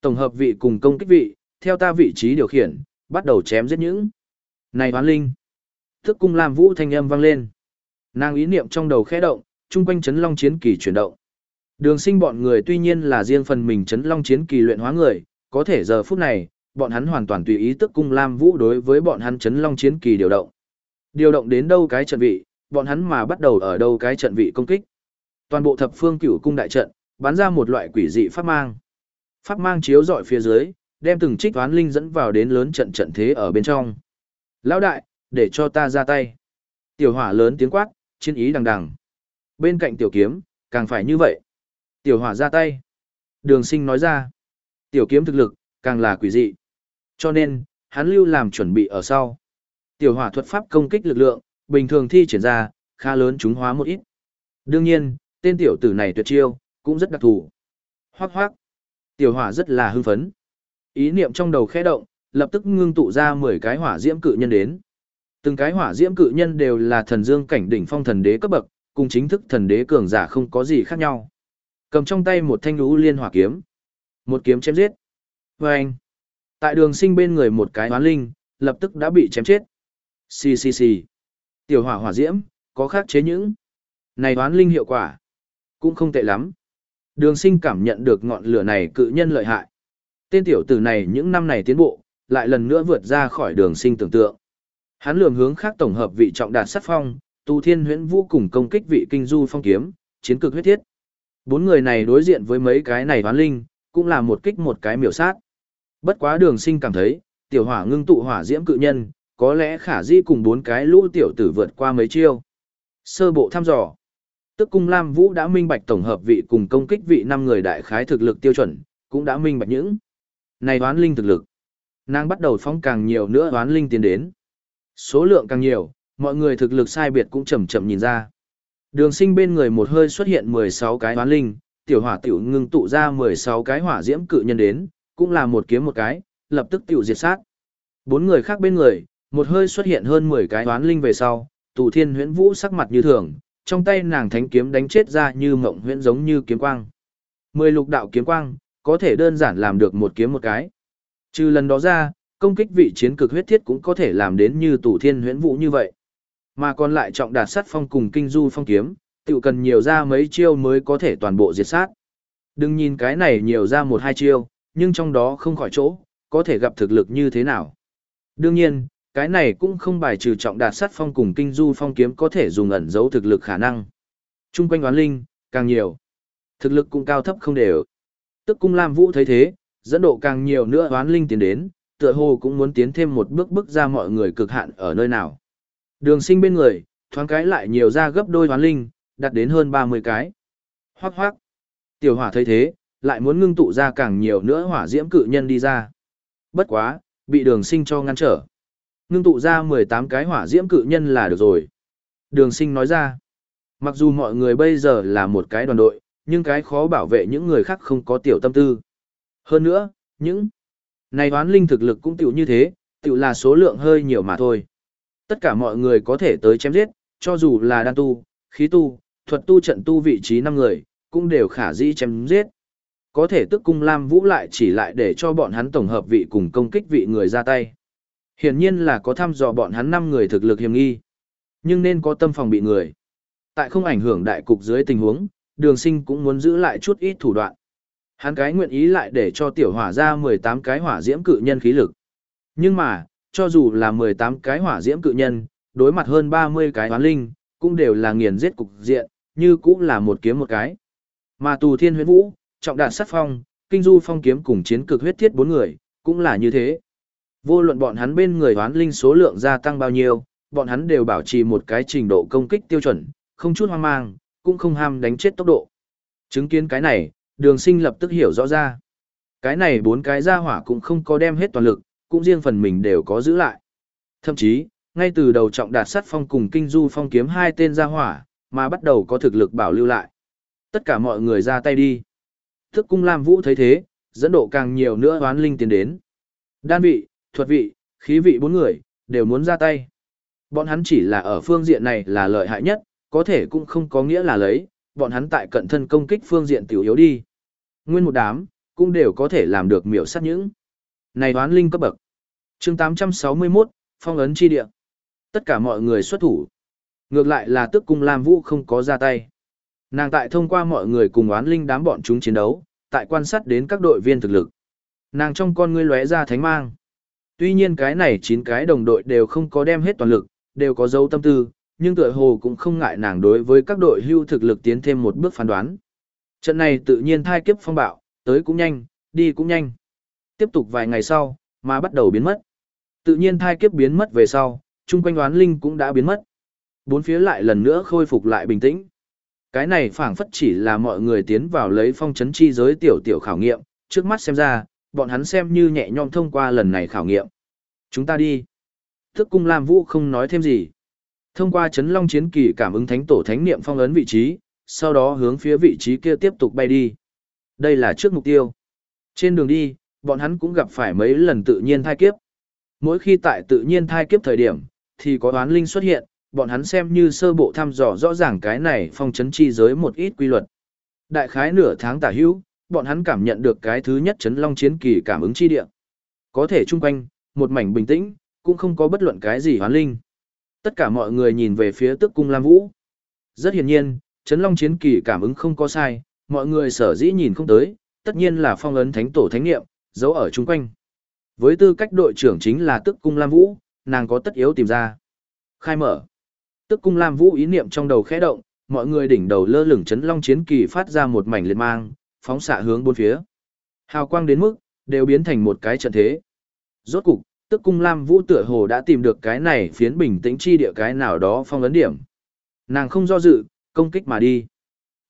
Tổng hợp vị cùng công kích vị, theo ta vị trí điều khiển, bắt đầu chém giết những. Này hoán linh! Thức cung Lam Vũ thanh âm vang lên. Nàng ý niệm trong đầu khẽ động, chung quanh chấn long chiến kỳ chuyển động. Đường sinh bọn người tuy nhiên là riêng phần mình chấn long chiến kỳ luyện hóa người, có thể giờ phút này, bọn hắn hoàn toàn tùy ý tức cung Lam Vũ đối với bọn hắn chấn long chiến kỳ điều động. Điều động đến đâu cái trận vị, bọn hắn mà bắt đầu ở đâu cái trận vị công kích. Toàn bộ thập phương cửu cung đại trận, bắn ra một loại quỷ dị pháp mang. Pháp mang chiếu dọi phía dưới, đem từng trích toán linh dẫn vào đến lớn trận trận thế ở bên trong. Lão đại, để cho ta ra tay. Tiểu hỏa lớn tiếng quát, chiến ý đằng đằng. Bên cạnh tiểu kiếm, càng phải như vậy. Tiểu hỏa ra tay. Đường sinh nói ra. Tiểu kiếm thực lực, càng là quỷ dị. Cho nên, hắn lưu làm chuẩn bị ở sau. Tiểu hỏa thuật pháp công kích lực lượng, bình thường thi triển ra, khá lớn chúng hóa một ít. Đương nhiên, tên tiểu tử này tuyệt chiêu, cũng rất đặc thù. Hoác hoác. Tiểu hỏa rất là hưng phấn. Ý niệm trong đầu khẽ động, lập tức ngưng tụ ra 10 cái hỏa diễm cự nhân đến. Từng cái hỏa diễm cự nhân đều là thần dương cảnh đỉnh phong thần đế cấp bậc, cùng chính thức thần đế cường giả không có gì khác nhau. Cầm trong tay một thanh lũ liên hỏa kiếm. Một kiếm chém giết. Vâng. Tại đường sinh bên người một cái hoán linh, lập tức đã bị chém chết. Xì xì xì. Tiểu hỏa hỏa diễm, có khác chế những. Này hoán linh hiệu quả. Cũng không tệ lắm. Đường sinh cảm nhận được ngọn lửa này cự nhân lợi hại. Tên tiểu tử này những năm này tiến bộ, lại lần nữa vượt ra khỏi đường sinh tưởng tượng. Hắn lường hướng khác tổng hợp vị trọng đạt sát phong, Tu Thiên Huyễn Vũ cùng công kích vị kinh du phong kiếm, chiến cực huyết thiết. Bốn người này đối diện với mấy cái này hoán linh, cũng là một kích một cái miểu sát. Bất quá đường sinh cảm thấy, tiểu hỏa ngưng tụ hỏa diễm cự nhân, có lẽ khả di cùng bốn cái lũ tiểu tử vượt qua mấy chiêu. Sơ bộ thăm dò. Tức cung Lam Vũ đã minh bạch tổng hợp vị cùng công kích vị năm người đại khái thực lực tiêu chuẩn, cũng đã minh bạch những. Này đoán linh thực lực. Nàng bắt đầu phóng càng nhiều nữa đoán linh tiến đến. Số lượng càng nhiều, mọi người thực lực sai biệt cũng chậm chậm nhìn ra. Đường sinh bên người một hơi xuất hiện 16 cái hoán linh, tiểu hỏa tiểu ngưng tụ ra 16 cái hỏa diễm cự nhân đến, cũng là một kiếm một cái, lập tức tiểu diệt sát. Bốn người khác bên người, một hơi xuất hiện hơn 10 cái hoán linh về sau, tù thiên huyễn vũ sắc mặt như thường, trong tay nàng thánh kiếm đánh chết ra như mộng huyễn giống như kiếm quang. Mười lục đạo kiếm quang, có thể đơn giản làm được một kiếm một cái. Trừ lần đó ra, công kích vị chiến cực huyết thiết cũng có thể làm đến như tủ thiên huyễn vũ như vậy. Mà còn lại trọng đạt sát phong cùng kinh du phong kiếm, tự cần nhiều ra mấy chiêu mới có thể toàn bộ diệt sát. Đừng nhìn cái này nhiều ra một hai chiêu, nhưng trong đó không khỏi chỗ, có thể gặp thực lực như thế nào. Đương nhiên, cái này cũng không bài trừ trọng đạt sát phong cùng kinh du phong kiếm có thể dùng ẩn giấu thực lực khả năng. Trung quanh oán linh, càng nhiều. Thực lực cũng cao thấp không đều. Tức cung Lam Vũ thấy thế, dẫn độ càng nhiều nữa oán linh tiến đến, tựa hồ cũng muốn tiến thêm một bước bước ra mọi người cực hạn ở nơi nào. Đường sinh bên người, thoáng cái lại nhiều ra gấp đôi oán linh, đặt đến hơn 30 cái. Hoác hoác. Tiểu hỏa thấy thế, lại muốn ngưng tụ ra càng nhiều nữa hỏa diễm cự nhân đi ra. Bất quá, bị đường sinh cho ngăn trở. Ngưng tụ ra 18 cái hỏa diễm cự nhân là được rồi. Đường sinh nói ra, mặc dù mọi người bây giờ là một cái đoàn đội, nhưng cái khó bảo vệ những người khác không có tiểu tâm tư. Hơn nữa, những này đoán linh thực lực cũng tiểu như thế, tiểu là số lượng hơi nhiều mà thôi. Tất cả mọi người có thể tới chém giết, cho dù là đan tu, khí tu, thuật tu trận tu vị trí 5 người, cũng đều khả dĩ chém giết. Có thể tức cung Lam Vũ lại chỉ lại để cho bọn hắn tổng hợp vị cùng công kích vị người ra tay. Hiển nhiên là có thăm dò bọn hắn 5 người thực lực hiểm nghi. Nhưng nên có tâm phòng bị người. Tại không ảnh hưởng đại cục dưới tình huống, đường sinh cũng muốn giữ lại chút ít thủ đoạn. Hắn cái nguyện ý lại để cho tiểu hỏa ra 18 cái hỏa diễm cự nhân khí lực. Nhưng mà, cho dù là 18 cái hỏa diễm cự nhân, đối mặt hơn 30 cái hoán linh, cũng đều là nghiền giết cục diện, như cũng là một kiếm một cái. Mà tù thiên huyến vũ, trọng đạn sát phong, kinh du phong kiếm cùng chiến cực huyết thiết bốn người, cũng là như thế. Vô luận bọn hắn bên người hoán linh số lượng gia tăng bao nhiêu, bọn hắn đều bảo trì một cái trình độ công kích tiêu chuẩn, không chút hoang mang, cũng không ham đánh chết tốc độ. Chứng kiến cái này, đường sinh lập tức hiểu rõ ra. Cái này bốn cái gia hỏa cũng không có đem hết toàn lực, cũng riêng phần mình đều có giữ lại. Thậm chí, ngay từ đầu trọng đạt sắt phong cùng kinh du phong kiếm hai tên gia hỏa, mà bắt đầu có thực lực bảo lưu lại. Tất cả mọi người ra tay đi. Thức cung Lam Vũ thấy thế, dẫn độ càng nhiều nữa hoán linh tiến đến. Đan vị, thuật vị, khí vị bốn người, đều muốn ra tay. Bọn hắn chỉ là ở phương diện này là lợi hại nhất, có thể cũng không có nghĩa là lấy, bọn hắn tại cận thân công kích phương diện tiểu yếu đi. Nguyên một đám, cũng đều có thể làm được miểu sát những. Này đoán linh cấp bậc. chương 861, phong ấn chi địa. Tất cả mọi người xuất thủ. Ngược lại là tức cung Lam Vũ không có ra tay. Nàng tại thông qua mọi người cùng oán linh đám bọn chúng chiến đấu, tại quan sát đến các đội viên thực lực. Nàng trong con ngươi lóe ra thánh mang. Tuy nhiên cái này 9 cái đồng đội đều không có đem hết toàn lực, đều có dấu tâm tư, nhưng tựa hồ cũng không ngại nàng đối với các đội hưu thực lực tiến thêm một bước phán đoán. Trận này tự nhiên thai kiếp phong bạo, tới cũng nhanh, đi cũng nhanh. Tiếp tục vài ngày sau, mà bắt đầu biến mất. Tự nhiên thai kiếp biến mất về sau, chung quanh đoán linh cũng đã biến mất. Bốn phía lại lần nữa khôi phục lại bình tĩnh. Cái này phảng phất chỉ là mọi người tiến vào lấy phong trấn chi giới tiểu tiểu khảo nghiệm, trước mắt xem ra, bọn hắn xem như nhẹ nhõm thông qua lần này khảo nghiệm. Chúng ta đi. Thức cung Lam Vũ không nói thêm gì. Thông qua chấn long chiến kỳ cảm ứng thánh tổ thánh niệm phong ấn vị trí, sau đó hướng phía vị trí kia tiếp tục bay đi. Đây là trước mục tiêu. Trên đường đi, bọn hắn cũng gặp phải mấy lần tự nhiên thai kiếp. Mỗi khi tại tự nhiên thai kiếp thời điểm, thì có đoán linh xuất hiện, bọn hắn xem như sơ bộ thăm dò rõ ràng cái này phong chấn chi giới một ít quy luật. Đại khái nửa tháng tả hữu, bọn hắn cảm nhận được cái thứ nhất chấn long chiến kỳ cảm ứng chi địa. Có thể chung quanh, một mảnh bình tĩnh, cũng không có bất luận cái gì hoán linh. Tất cả mọi người nhìn về phía tức cung Lam Vũ. Rất hiển nhiên, chấn long chiến kỳ cảm ứng không có sai, mọi người sở dĩ nhìn không tới, tất nhiên là phong ấn thánh tổ thánh nghiệm, giấu ở chung quanh. Với tư cách đội trưởng chính là tức cung Lam Vũ, nàng có tất yếu tìm ra. Khai mở. Tức cung Lam Vũ ý niệm trong đầu khẽ động, mọi người đỉnh đầu lơ lửng chấn long chiến kỳ phát ra một mảnh liệt mang, phóng xạ hướng bốn phía. Hào quang đến mức, đều biến thành một cái trận thế. Rốt cục, tức cung Lam Vũ tựa hồ đã tìm được cái này phiến bình tĩnh chi địa cái nào đó phong ấn điểm. Nàng không do dự, công kích mà đi.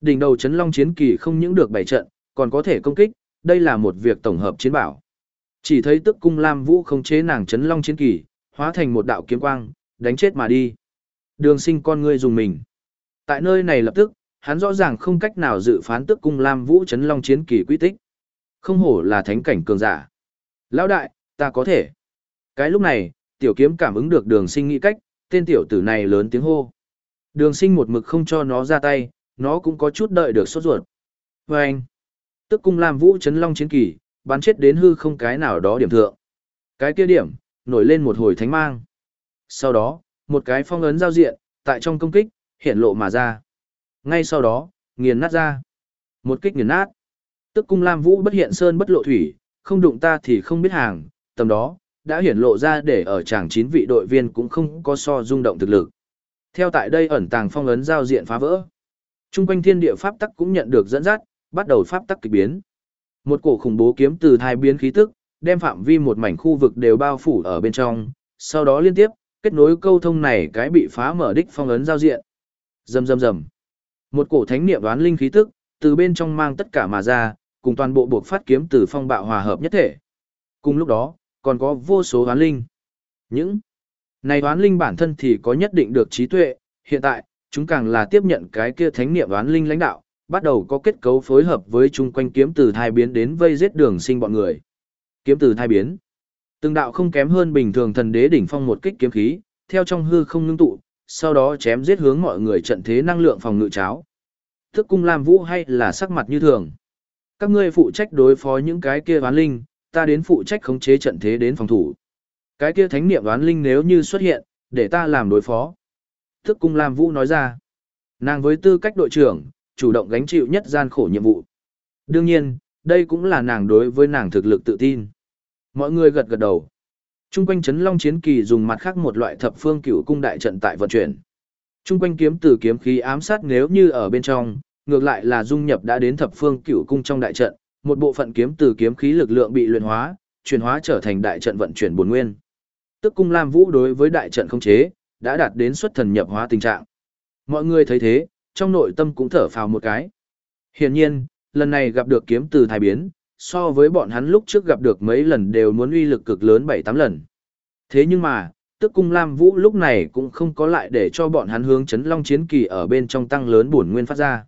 Đỉnh đầu chấn long chiến kỳ không những được bảy trận, còn có thể công kích, đây là một việc tổng hợp chiến bảo. Chỉ thấy tức cung Lam Vũ không chế nàng chấn long chiến kỳ, hóa thành một đạo kiếm quang, đánh chết mà đi. Đường sinh con ngươi dùng mình. Tại nơi này lập tức, hắn rõ ràng không cách nào dự phán tức cung Lam Vũ chấn long chiến kỳ quy tích. Không hổ là thánh cảnh cường giả. Lão đại, ta có thể. Cái lúc này, tiểu kiếm cảm ứng được đường sinh nghĩ cách, tên tiểu tử này lớn tiếng hô. Đường sinh một mực không cho nó ra tay, nó cũng có chút đợi được sốt ruột. Và anh, tức cung Lam Vũ chấn long chiến kỳ, bắn chết đến hư không cái nào đó điểm thượng. Cái kia điểm, nổi lên một hồi thánh mang. Sau đó, một cái phong ấn giao diện, tại trong công kích, hiện lộ mà ra. Ngay sau đó, nghiền nát ra. Một kích nghiền nát. Tức cung Lam Vũ bất hiện sơn bất lộ thủy, không đụng ta thì không biết hàng, tầm đó, đã hiển lộ ra để ở chàng chín vị đội viên cũng không có so rung động thực lực. Theo tại đây ẩn tàng phong ấn giao diện phá vỡ. Trung quanh thiên địa pháp tắc cũng nhận được dẫn dắt, bắt đầu pháp tắc kỳ biến. Một cổ khủng bố kiếm từ thai biến khí tức, đem phạm vi một mảnh khu vực đều bao phủ ở bên trong, sau đó liên tiếp, kết nối câu thông này cái bị phá mở đích phong ấn giao diện. Rầm rầm rầm. Một cổ thánh niệm đoán linh khí tức, từ bên trong mang tất cả mà ra, cùng toàn bộ buộc phát kiếm từ phong bạo hòa hợp nhất thể. Cùng lúc đó, còn có vô số đoán linh. Những này đoán linh bản thân thì có nhất định được trí tuệ, hiện tại, chúng càng là tiếp nhận cái kia thánh niệm đoán linh lãnh đạo, bắt đầu có kết cấu phối hợp với chung quanh kiếm từ thai biến đến vây giết đường sinh bọn người. Kiếm từ thai biến. Từng đạo không kém hơn bình thường thần đế đỉnh phong một kích kiếm khí, theo trong hư không ngưng tụ, sau đó chém giết hướng mọi người trận thế năng lượng phòng ngự cháo. Thức cung lam vũ hay là sắc mặt như thường. Các ngươi phụ trách đối phó những cái kia đoán linh, ta đến phụ trách khống chế trận thế đến phòng thủ. Cái kia thánh niệm đoán linh nếu như xuất hiện, để ta làm đối phó. Thức cung Lam Vũ nói ra. Nàng với tư cách đội trưởng, chủ động gánh chịu nhất gian khổ nhiệm vụ. Đương nhiên, đây cũng là nàng đối với nàng thực lực tự tin. Mọi người gật gật đầu. Trung quanh chấn long chiến kỳ dùng mặt khác một loại thập phương cửu cung đại trận tại vận chuyển. Trung quanh kiếm từ kiếm khí ám sát nếu như ở bên trong, ngược lại là dung nhập đã đến thập phương cửu cung trong đại trận, một bộ phận kiếm từ kiếm khí lực lượng bị luyện hóa, chuyển hóa trở thành đại trận vận chuyển bổn nguyên. Tức cung Lam Vũ đối với đại trận không chế, đã đạt đến xuất thần nhập hóa tình trạng. Mọi người thấy thế, trong nội tâm cũng thở phào một cái. Hiển nhiên, lần này gặp được kiếm từ thái biến, so với bọn hắn lúc trước gặp được mấy lần đều muốn uy lực cực lớn 7-8 lần. Thế nhưng mà, tức cung Lam Vũ lúc này cũng không có lại để cho bọn hắn hướng chấn long chiến kỳ ở bên trong tăng lớn bổn nguyên phát ra.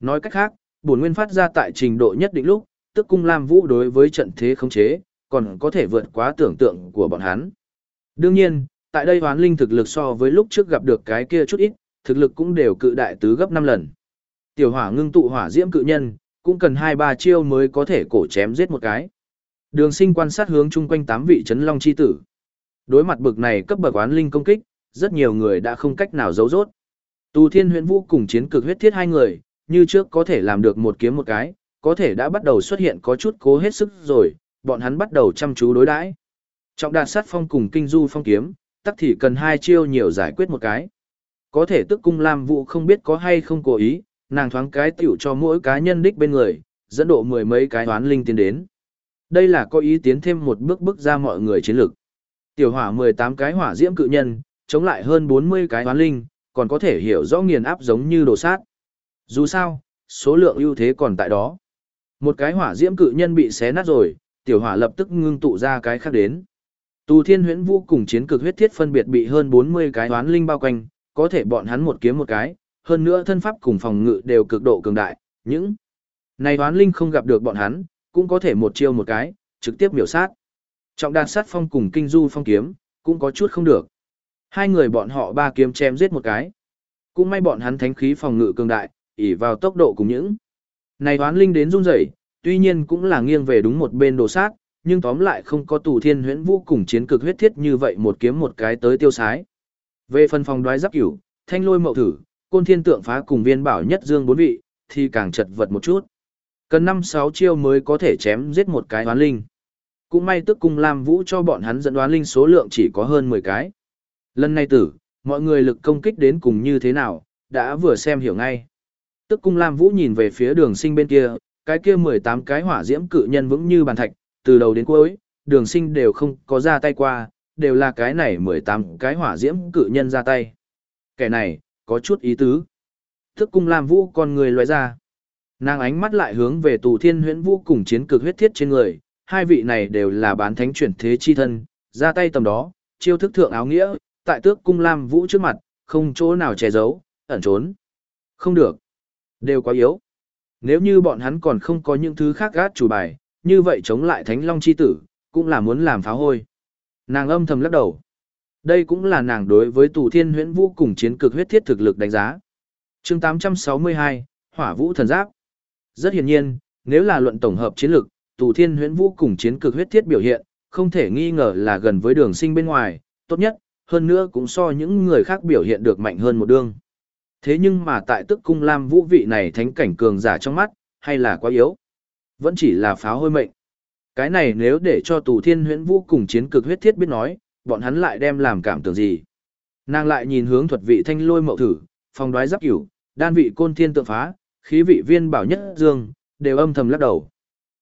Nói cách khác, bổn nguyên phát ra tại trình độ nhất định lúc, tức cung Lam Vũ đối với trận thế khống chế, còn có thể vượt quá tưởng tượng của bọn hắn. Đương nhiên, tại đây hoán linh thực lực so với lúc trước gặp được cái kia chút ít, thực lực cũng đều cự đại tứ gấp 5 lần. Tiểu hỏa ngưng tụ hỏa diễm cự nhân, cũng cần 2-3 chiêu mới có thể cổ chém giết một cái. Đường sinh quan sát hướng chung quanh tám vị chấn long chi tử. Đối mặt bực này cấp bậc oán linh công kích, rất nhiều người đã không cách nào giấu rốt. Tù thiên huyện vũ cùng chiến cực huyết thiết hai người, như trước có thể làm được một kiếm một cái, có thể đã bắt đầu xuất hiện có chút cố hết sức rồi, bọn hắn bắt đầu chăm chú đối đãi. Trọng đạt sát phong cùng kinh du phong kiếm, tắc thì cần hai chiêu nhiều giải quyết một cái. Có thể tức cung Lam Vũ không biết có hay không cố ý, nàng thoáng cái tiểu cho mỗi cá nhân đích bên người, dẫn độ mười mấy cái toán linh tiến đến. Đây là có ý tiến thêm một bước bước ra mọi người chiến lược. Tiểu hỏa 18 cái hỏa diễm cự nhân, chống lại hơn 40 cái toán linh, còn có thể hiểu rõ nghiền áp giống như đồ sát. Dù sao, số lượng ưu thế còn tại đó. Một cái hỏa diễm cự nhân bị xé nát rồi, tiểu hỏa lập tức ngưng tụ ra cái khác đến. Tù Thiên Huyễn Vũ cùng chiến cực huyết thiết phân biệt bị hơn 40 cái toán linh bao quanh, có thể bọn hắn một kiếm một cái, hơn nữa thân pháp cùng phòng ngự đều cực độ cường đại, những này toán linh không gặp được bọn hắn, cũng có thể một chiêu một cái, trực tiếp miểu sát. Trọng đàn sát phong cùng kinh du phong kiếm, cũng có chút không được. Hai người bọn họ ba kiếm chém giết một cái. Cũng may bọn hắn thánh khí phòng ngự cường đại, ỉ vào tốc độ cùng những. Này toán linh đến run rẩy, tuy nhiên cũng là nghiêng về đúng một bên đồ sát, nhưng tóm lại không có tù thiên huyễn vũ cùng chiến cực huyết thiết như vậy một kiếm một cái tới tiêu sái. Về phần phòng đoái giáp cửu, thanh lôi mậu thử, côn thiên tượng phá cùng viên bảo nhất dương bốn vị, thì càng chật vật một chút. Cần năm sáu chiêu mới có thể chém giết một cái hoán linh. Cũng may tức cung Lam Vũ cho bọn hắn dẫn đoán linh số lượng chỉ có hơn 10 cái. Lần này tử, mọi người lực công kích đến cùng như thế nào, đã vừa xem hiểu ngay. Tức cung Lam Vũ nhìn về phía đường sinh bên kia, cái kia 18 cái hỏa diễm cự nhân vững như bàn thạch, từ đầu đến cuối, đường sinh đều không có ra tay qua, đều là cái này 18 cái hỏa diễm cự nhân ra tay. Kẻ này, có chút ý tứ. Thức cung Lam Vũ con người loại ra. Nàng ánh mắt lại hướng về tù thiên huyễn vũ cùng chiến cực huyết thiết trên người, hai vị này đều là bán thánh chuyển thế chi thân, ra tay tầm đó, chiêu thức thượng áo nghĩa, tại tước cung Lam Vũ trước mặt, không chỗ nào che giấu, ẩn trốn. Không được. Đều quá yếu. Nếu như bọn hắn còn không có những thứ khác gát chủ bài, như vậy chống lại Thánh Long chi tử, cũng là muốn làm phá hôi. Nàng âm thầm lắc đầu. Đây cũng là nàng đối với tù thiên huyễn vũ cùng chiến cực huyết thiết thực lực đánh giá. chương 862, Hỏa Vũ Thần Giáp. Rất hiển nhiên, nếu là luận tổng hợp chiến lực, tù thiên huyễn vũ cùng chiến cực huyết thiết biểu hiện, không thể nghi ngờ là gần với đường sinh bên ngoài, tốt nhất, hơn nữa cũng so những người khác biểu hiện được mạnh hơn một đương. Thế nhưng mà tại tức cung lam vũ vị này thánh cảnh cường giả trong mắt, hay là quá yếu. Vẫn chỉ là pháo hôi mệnh. Cái này nếu để cho tù thiên huyễn vũ cùng chiến cực huyết thiết biết nói, bọn hắn lại đem làm cảm tưởng gì. Nàng lại nhìn hướng thuật vị thanh lôi mậu thử, phong đoái giáp cửu, đan vị côn thiên tượng phá, khí vị viên bảo nhất dương, đều âm thầm lắc đầu.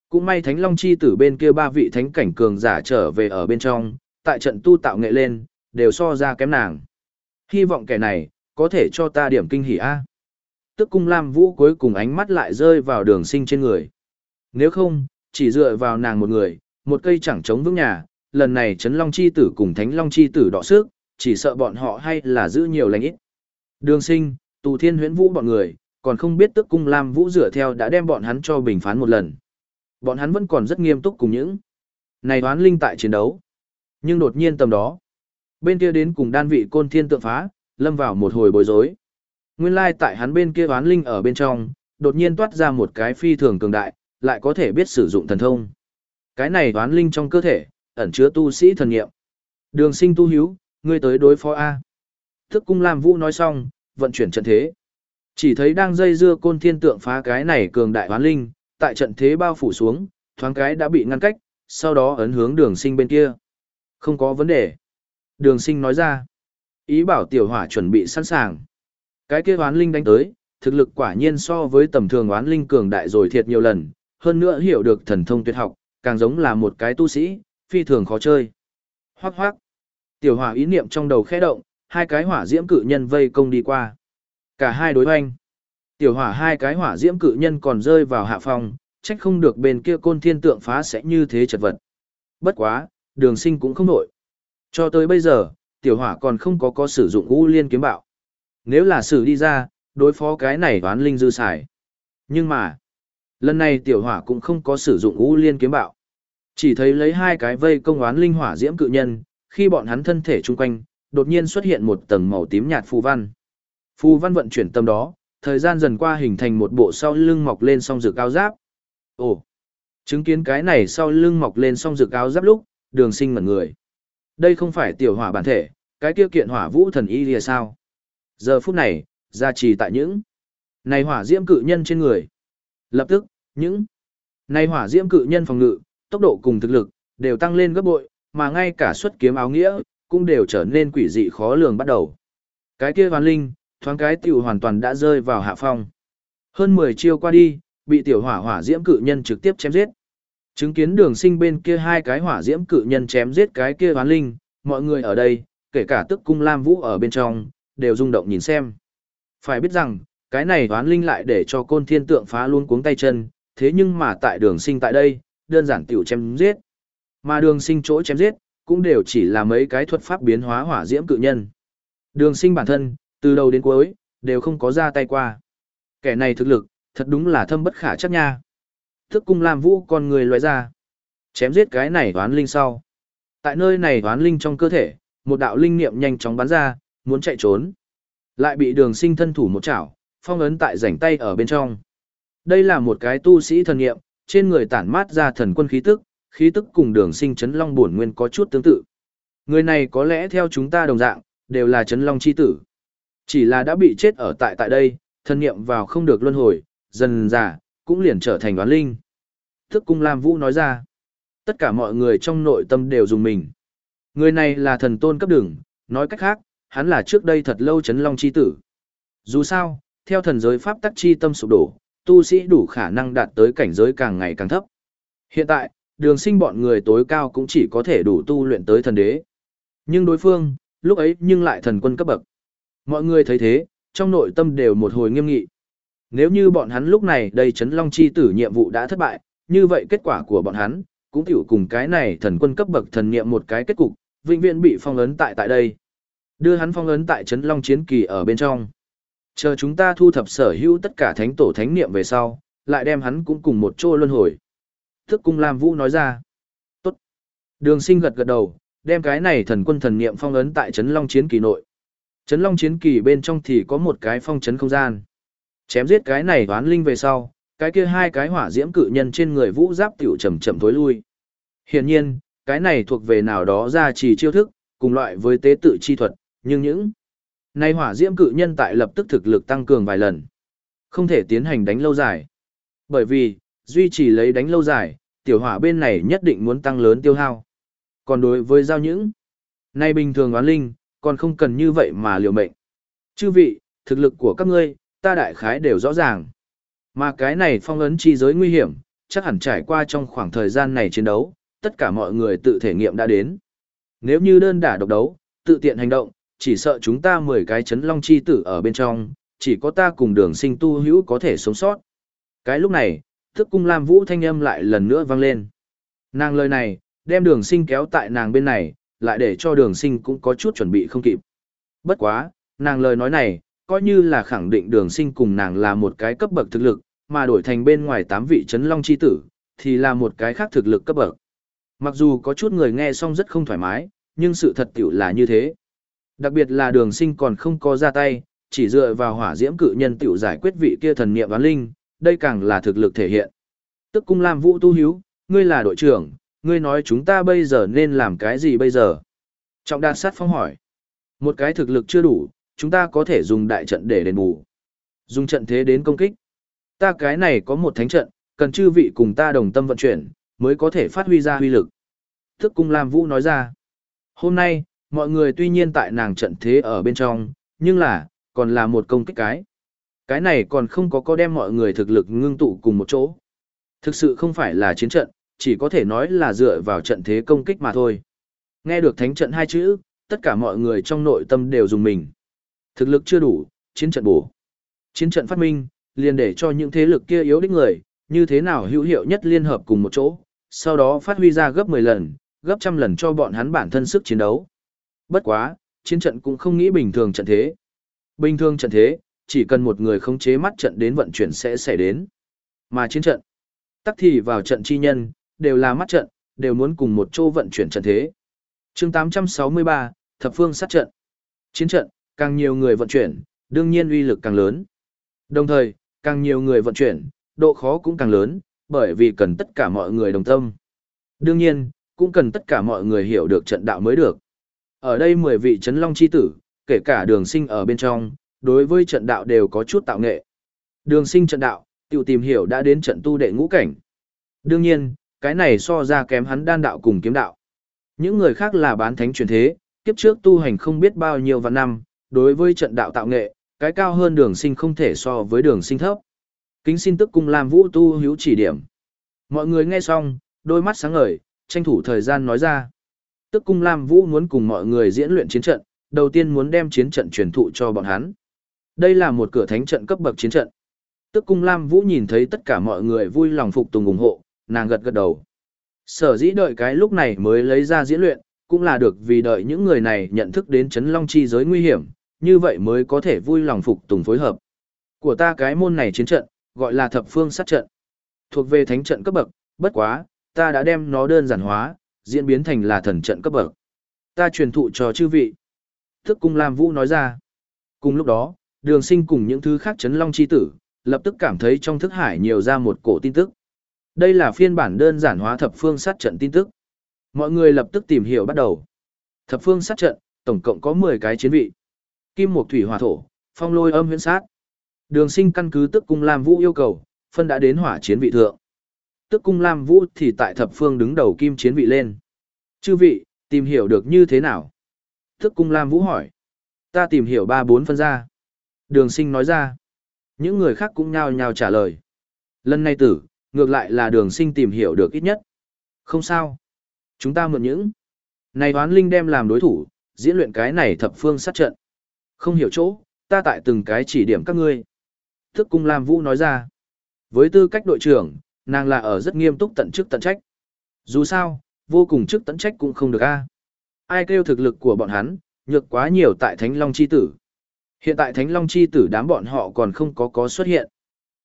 Cũng may thánh long chi tử bên kia ba vị thánh cảnh cường giả trở về ở bên trong, tại trận tu tạo nghệ lên, đều so ra kém nàng. Hy vọng kẻ này, có thể cho ta điểm kinh hỉ a. Tức cung Lam Vũ cuối cùng ánh mắt lại rơi vào đường sinh trên người. Nếu không, chỉ dựa vào nàng một người, một cây chẳng chống vững nhà, lần này Trấn Long Chi Tử cùng Thánh Long Chi Tử đọ sức, chỉ sợ bọn họ hay là giữ nhiều lành ít. Đường sinh, tù thiên huyễn vũ bọn người, còn không biết tức cung Lam Vũ dựa theo đã đem bọn hắn cho bình phán một lần. Bọn hắn vẫn còn rất nghiêm túc cùng những này đoán linh tại chiến đấu. Nhưng đột nhiên tầm đó, bên kia đến cùng đan vị côn thiên tượng phá, lâm vào một hồi bối rối. Nguyên lai tại hắn bên kia đoán linh ở bên trong, đột nhiên toát ra một cái phi thường cường đại, lại có thể biết sử dụng thần thông. Cái này đoán linh trong cơ thể, ẩn chứa tu sĩ thần nghiệm. Đường sinh tu hiếu, ngươi tới đối phó A. Thức cung Lam Vũ nói xong, vận chuyển trận thế. Chỉ thấy đang dây dưa côn thiên tượng phá cái này cường đại hoán linh, tại trận thế bao phủ xuống, thoáng cái đã bị ngăn cách, sau đó ấn hướng đường sinh bên kia. Không có vấn đề. Đường sinh nói ra. Ý bảo tiểu hỏa chuẩn bị sẵn sàng. Cái kia hoán linh đánh tới, thực lực quả nhiên so với tầm thường hoán linh cường đại rồi thiệt nhiều lần, hơn nữa hiểu được thần thông tuyệt học, càng giống là một cái tu sĩ, phi thường khó chơi. Hoác hoác. Tiểu hỏa ý niệm trong đầu khẽ động, hai cái hỏa diễm cự nhân vây công đi qua. Cả hai đối hoanh. Tiểu hỏa hai cái hỏa diễm cự nhân còn rơi vào hạ phòng, trách không được bên kia côn thiên tượng phá sẽ như thế chật vật. Bất quá, đường sinh cũng không nổi. Cho tới bây giờ, tiểu hỏa còn không có có sử dụng u liên kiếm bạo. Nếu là sử đi ra, đối phó cái này toán linh dư xài. Nhưng mà, lần này tiểu hỏa cũng không có sử dụng u liên kiếm bạo. Chỉ thấy lấy hai cái vây công oán linh hỏa diễm cự nhân, khi bọn hắn thân thể chung quanh, đột nhiên xuất hiện một tầng màu tím nhạt phù văn. Phù văn vận chuyển tâm đó, thời gian dần qua hình thành một bộ sau lưng mọc lên song rực áo giáp. Ồ, chứng kiến cái này sau lưng mọc lên song rực áo giáp lúc, đường sinh mật người. Đây không phải tiểu hỏa bản thể, cái kia kiện hỏa vũ thần y lìa sao. Giờ phút này, ra trì tại những này hỏa diễm cự nhân trên người. Lập tức, những này hỏa diễm cự nhân phòng ngự, tốc độ cùng thực lực, đều tăng lên gấp bội, mà ngay cả xuất kiếm áo nghĩa, cũng đều trở nên quỷ dị khó lường bắt đầu. Cái kia hoàn linh, thoáng cái tiểu hoàn toàn đã rơi vào hạ phong. Hơn 10 chiêu qua đi, bị tiểu hỏa hỏa diễm cự nhân trực tiếp chém giết. Chứng kiến đường sinh bên kia hai cái hỏa diễm cự nhân chém giết cái kia hoán linh, mọi người ở đây, kể cả tức cung lam vũ ở bên trong, đều rung động nhìn xem. Phải biết rằng, cái này hoán linh lại để cho côn thiên tượng phá luôn cuống tay chân, thế nhưng mà tại đường sinh tại đây, đơn giản tiểu chém giết. Mà đường sinh chỗ chém giết, cũng đều chỉ là mấy cái thuật pháp biến hóa hỏa diễm cự nhân. Đường sinh bản thân, từ đầu đến cuối, đều không có ra tay qua. Kẻ này thực lực, thật đúng là thâm bất khả chắc nha. Thức cung làm vũ con người loại ra. Chém giết cái này toán linh sau. Tại nơi này toán linh trong cơ thể, một đạo linh niệm nhanh chóng bắn ra, muốn chạy trốn. Lại bị đường sinh thân thủ một chảo, phong ấn tại rảnh tay ở bên trong. Đây là một cái tu sĩ thần niệm, trên người tản mát ra thần quân khí tức, khí tức cùng đường sinh chấn long bổn nguyên có chút tương tự. Người này có lẽ theo chúng ta đồng dạng, đều là chấn long chi tử. Chỉ là đã bị chết ở tại tại đây, thân nghiệm vào không được luân hồi, dần già, cũng liền trở thành đoán linh. Thức cung Lam Vũ nói ra, Tất cả mọi người trong nội tâm đều dùng mình. Người này là thần tôn cấp đường, nói cách khác, hắn là trước đây thật lâu chấn long chi tử. Dù sao, theo thần giới pháp tắc chi tâm sụp đổ, tu sĩ đủ khả năng đạt tới cảnh giới càng ngày càng thấp. Hiện tại, đường sinh bọn người tối cao cũng chỉ có thể đủ tu luyện tới thần đế. Nhưng đối phương, lúc ấy nhưng lại thần quân cấp bậc. Mọi người thấy thế, trong nội tâm đều một hồi nghiêm nghị. Nếu như bọn hắn lúc này đây chấn long chi tử nhiệm vụ đã thất bại, như vậy kết quả của bọn hắn, cũng tiểu cùng cái này thần quân cấp bậc thần niệm một cái kết cục, vĩnh viễn bị phong ấn tại tại đây. Đưa hắn phong ấn tại chấn long chiến kỳ ở bên trong. Chờ chúng ta thu thập sở hữu tất cả thánh tổ thánh niệm về sau, lại đem hắn cũng cùng một chỗ luân hồi. Thức cung Lam Vũ nói ra. Tốt. Đường sinh gật gật đầu, đem cái này thần quân thần niệm phong ấn tại chấn long chiến kỳ nội. Chấn long chiến kỳ bên trong thì có một cái phong chấn không gian. Chém giết cái này toán linh về sau, cái kia hai cái hỏa diễm cự nhân trên người vũ giáp tiểu chậm chậm tối lui. Hiển nhiên, cái này thuộc về nào đó ra chỉ chiêu thức, cùng loại với tế tự chi thuật, nhưng những nay hỏa diễm cự nhân tại lập tức thực lực tăng cường vài lần. Không thể tiến hành đánh lâu dài. Bởi vì, duy trì lấy đánh lâu dài, tiểu hỏa bên này nhất định muốn tăng lớn tiêu hao. Còn đối với giao những, nay bình thường oán linh, còn không cần như vậy mà liều mệnh. Chư vị, thực lực của các ngươi, ta đại khái đều rõ ràng. Mà cái này phong ấn chi giới nguy hiểm, chắc hẳn trải qua trong khoảng thời gian này chiến đấu, tất cả mọi người tự thể nghiệm đã đến. Nếu như đơn đả độc đấu, tự tiện hành động, chỉ sợ chúng ta 10 cái chấn long chi tử ở bên trong, chỉ có ta cùng đường sinh tu hữu có thể sống sót. Cái lúc này, thức cung Lam Vũ thanh âm lại lần nữa vang lên. Nàng lời này, đem đường sinh kéo tại nàng bên này, lại để cho đường sinh cũng có chút chuẩn bị không kịp. Bất quá, nàng lời nói này, coi như là khẳng định đường sinh cùng nàng là một cái cấp bậc thực lực, mà đổi thành bên ngoài tám vị chấn long chi tử, thì là một cái khác thực lực cấp bậc. Mặc dù có chút người nghe xong rất không thoải mái, nhưng sự thật tiểu là như thế. Đặc biệt là đường sinh còn không có ra tay, chỉ dựa vào hỏa diễm cự nhân tiểu giải quyết vị kia thần niệm ván linh, đây càng là thực lực thể hiện. Tức cung Lam Vũ Tu Hiếu, ngươi là đội trưởng, ngươi nói chúng ta bây giờ nên làm cái gì bây giờ? Trọng đạt sát phong hỏi. Một cái thực lực chưa đủ, chúng ta có thể dùng đại trận để đền bù. Dùng trận thế đến công kích. Ta cái này có một thánh trận, cần chư vị cùng ta đồng tâm vận chuyển, mới có thể phát huy ra huy lực. Thức cung Lam Vũ nói ra. Hôm nay, mọi người tuy nhiên tại nàng trận thế ở bên trong, nhưng là, còn là một công kích cái. Cái này còn không có có đem mọi người thực lực ngưng tụ cùng một chỗ. Thực sự không phải là chiến trận, chỉ có thể nói là dựa vào trận thế công kích mà thôi. Nghe được thánh trận hai chữ, tất cả mọi người trong nội tâm đều dùng mình. Thực lực chưa đủ, chiến trận bổ. Chiến trận phát minh, liền để cho những thế lực kia yếu đích người, như thế nào hữu hiệu nhất liên hợp cùng một chỗ, sau đó phát huy ra gấp 10 lần, gấp trăm lần cho bọn hắn bản thân sức chiến đấu. Bất quá, chiến trận cũng không nghĩ bình thường trận thế. Bình thường trận thế, chỉ cần một người khống chế mắt trận đến vận chuyển sẽ xảy đến. Mà chiến trận, tắc thì vào trận chi nhân, đều là mắt trận, đều muốn cùng một chỗ vận chuyển trận thế. chương 863, Thập phương sát trận. Chiến trận, càng nhiều người vận chuyển, đương nhiên uy lực càng lớn. Đồng thời, càng nhiều người vận chuyển, độ khó cũng càng lớn, bởi vì cần tất cả mọi người đồng tâm. Đương nhiên, cũng cần tất cả mọi người hiểu được trận đạo mới được. Ở đây 10 vị chấn long chi tử, kể cả đường sinh ở bên trong, đối với trận đạo đều có chút tạo nghệ. Đường sinh trận đạo, tiểu tìm hiểu đã đến trận tu đệ ngũ cảnh. Đương nhiên, cái này so ra kém hắn đan đạo cùng kiếm đạo. Những người khác là bán thánh truyền thế, kiếp trước tu hành không biết bao nhiêu vạn năm, đối với trận đạo tạo nghệ, cái cao hơn đường sinh không thể so với đường sinh thấp. Kính xin tức cung làm vũ tu hữu chỉ điểm. Mọi người nghe xong, đôi mắt sáng ngời, tranh thủ thời gian nói ra. Tức cung Lam Vũ muốn cùng mọi người diễn luyện chiến trận, đầu tiên muốn đem chiến trận truyền thụ cho bọn hắn. Đây là một cửa thánh trận cấp bậc chiến trận. Tức cung Lam Vũ nhìn thấy tất cả mọi người vui lòng phục tùng ủng hộ, nàng gật gật đầu. Sở dĩ đợi cái lúc này mới lấy ra diễn luyện, cũng là được vì đợi những người này nhận thức đến chấn long chi giới nguy hiểm, như vậy mới có thể vui lòng phục tùng phối hợp. Của ta cái môn này chiến trận, gọi là thập phương sát trận. Thuộc về thánh trận cấp bậc, bất quá, ta đã đem nó đơn giản hóa, diễn biến thành là thần trận cấp bậc. Ta truyền thụ cho chư vị. Thức cung Lam Vũ nói ra. Cùng lúc đó, đường sinh cùng những thứ khác chấn long chi tử, lập tức cảm thấy trong thức hải nhiều ra một cổ tin tức. Đây là phiên bản đơn giản hóa thập phương sát trận tin tức. Mọi người lập tức tìm hiểu bắt đầu. Thập phương sát trận, tổng cộng có 10 cái chiến vị. Kim Mộc Thủy Hỏa Thổ, Phong Lôi Âm Huyễn Sát. Đường Sinh căn cứ tức cung Lam Vũ yêu cầu, phân đã đến hỏa chiến vị thượng tức cung Lam Vũ thì tại thập phương đứng đầu kim chiến vị lên. Chư vị, tìm hiểu được như thế nào? Tức cung Lam Vũ hỏi. Ta tìm hiểu ba bốn phân ra. Đường sinh nói ra. Những người khác cũng nhao nhao trả lời. Lần này tử, ngược lại là đường sinh tìm hiểu được ít nhất. Không sao. Chúng ta mượn những. Này đoán linh đem làm đối thủ, diễn luyện cái này thập phương sát trận. Không hiểu chỗ, ta tại từng cái chỉ điểm các ngươi. Thức cung Lam Vũ nói ra. Với tư cách đội trưởng, nàng là ở rất nghiêm túc tận chức tận trách. Dù sao, vô cùng chức tận trách cũng không được a Ai kêu thực lực của bọn hắn, nhược quá nhiều tại Thánh Long Chi Tử. Hiện tại Thánh Long Chi Tử đám bọn họ còn không có có xuất hiện.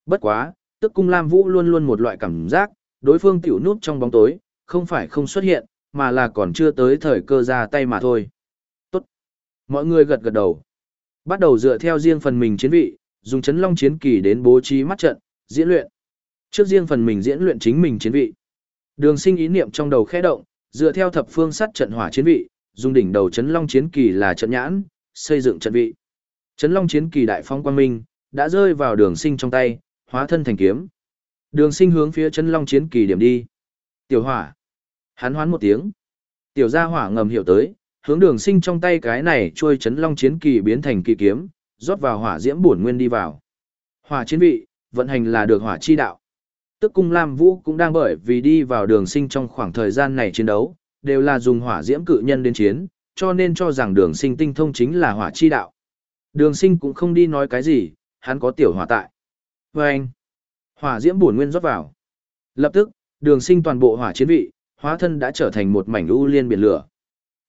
Bất quá, tức cung Lam Vũ luôn luôn một loại cảm giác, đối phương tiểu nút trong bóng tối, không phải không xuất hiện, mà là còn chưa tới thời cơ ra tay mà thôi. Tốt. Mọi người gật gật đầu. Bắt đầu dựa theo riêng phần mình chiến vị, dùng chấn long chiến kỳ đến bố trí mắt trận, diễn luyện. Trước riêng phần mình diễn luyện chính mình chiến vị. Đường sinh ý niệm trong đầu khẽ động, dựa theo thập phương sát trận hỏa chiến vị, dùng đỉnh đầu chấn long chiến kỳ là trận nhãn, xây dựng trận vị. Chấn long chiến kỳ đại phong quang minh, đã rơi vào đường sinh trong tay, hóa thân thành kiếm. Đường sinh hướng phía chấn long chiến kỳ điểm đi. Tiểu hỏa. Hắn hoán một tiếng. Tiểu gia hỏa ngầm hiểu tới, hướng đường sinh trong tay cái này trôi chấn long chiến kỳ biến thành kỳ kiếm, rót vào hỏa diễm bổn nguyên đi vào. Hỏa chiến vị, vận hành là được hỏa chi đạo. Tức cung Lam Vũ cũng đang bởi vì đi vào đường sinh trong khoảng thời gian này chiến đấu, đều là dùng hỏa diễm cự nhân đến chiến, cho nên cho rằng đường sinh tinh thông chính là hỏa chi đạo. Đường sinh cũng không đi nói cái gì, hắn có tiểu hỏa tại. Và anh, hỏa diễm bổn nguyên rót vào. Lập tức, đường sinh toàn bộ hỏa chiến vị, hóa thân đã trở thành một mảnh u liên biển lửa.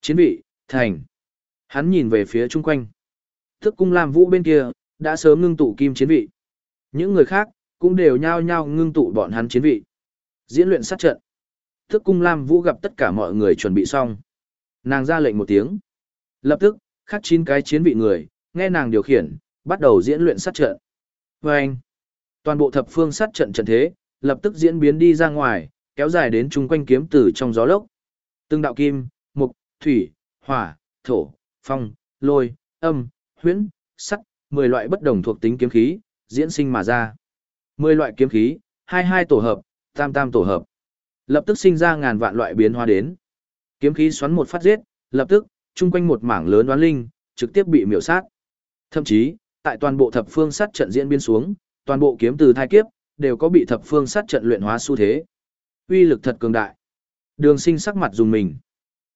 Chiến vị, thành. Hắn nhìn về phía chung quanh. Thức cung Lam Vũ bên kia, đã sớm ngưng tụ kim chiến vị. Những người khác, cũng đều nhao nhao ngưng tụ bọn hắn chiến vị. Diễn luyện sát trận. Thức cung Lam Vũ gặp tất cả mọi người chuẩn bị xong. Nàng ra lệnh một tiếng. Lập tức, khắc chín cái chiến vị người, nghe nàng điều khiển, bắt đầu diễn luyện sát trận. Vâng! anh, toàn bộ thập phương sát trận trận thế, lập tức diễn biến đi ra ngoài, kéo dài đến chung quanh kiếm tử trong gió lốc. Từng đạo kim, mục, thủy, hỏa, thổ, phong, lôi, âm, huyễn, sắt, 10 loại bất đồng thuộc tính kiếm khí, diễn sinh mà ra. 10 loại kiếm khí, 22 tổ hợp, tam tam tổ hợp. Lập tức sinh ra ngàn vạn loại biến hóa đến. Kiếm khí xoắn một phát giết, lập tức, chung quanh một mảng lớn đoán linh, trực tiếp bị miểu sát. Thậm chí, tại toàn bộ thập phương sát trận diễn biến xuống, toàn bộ kiếm từ thai kiếp, đều có bị thập phương sát trận luyện hóa xu thế. Uy lực thật cường đại. Đường sinh sắc mặt dùng mình.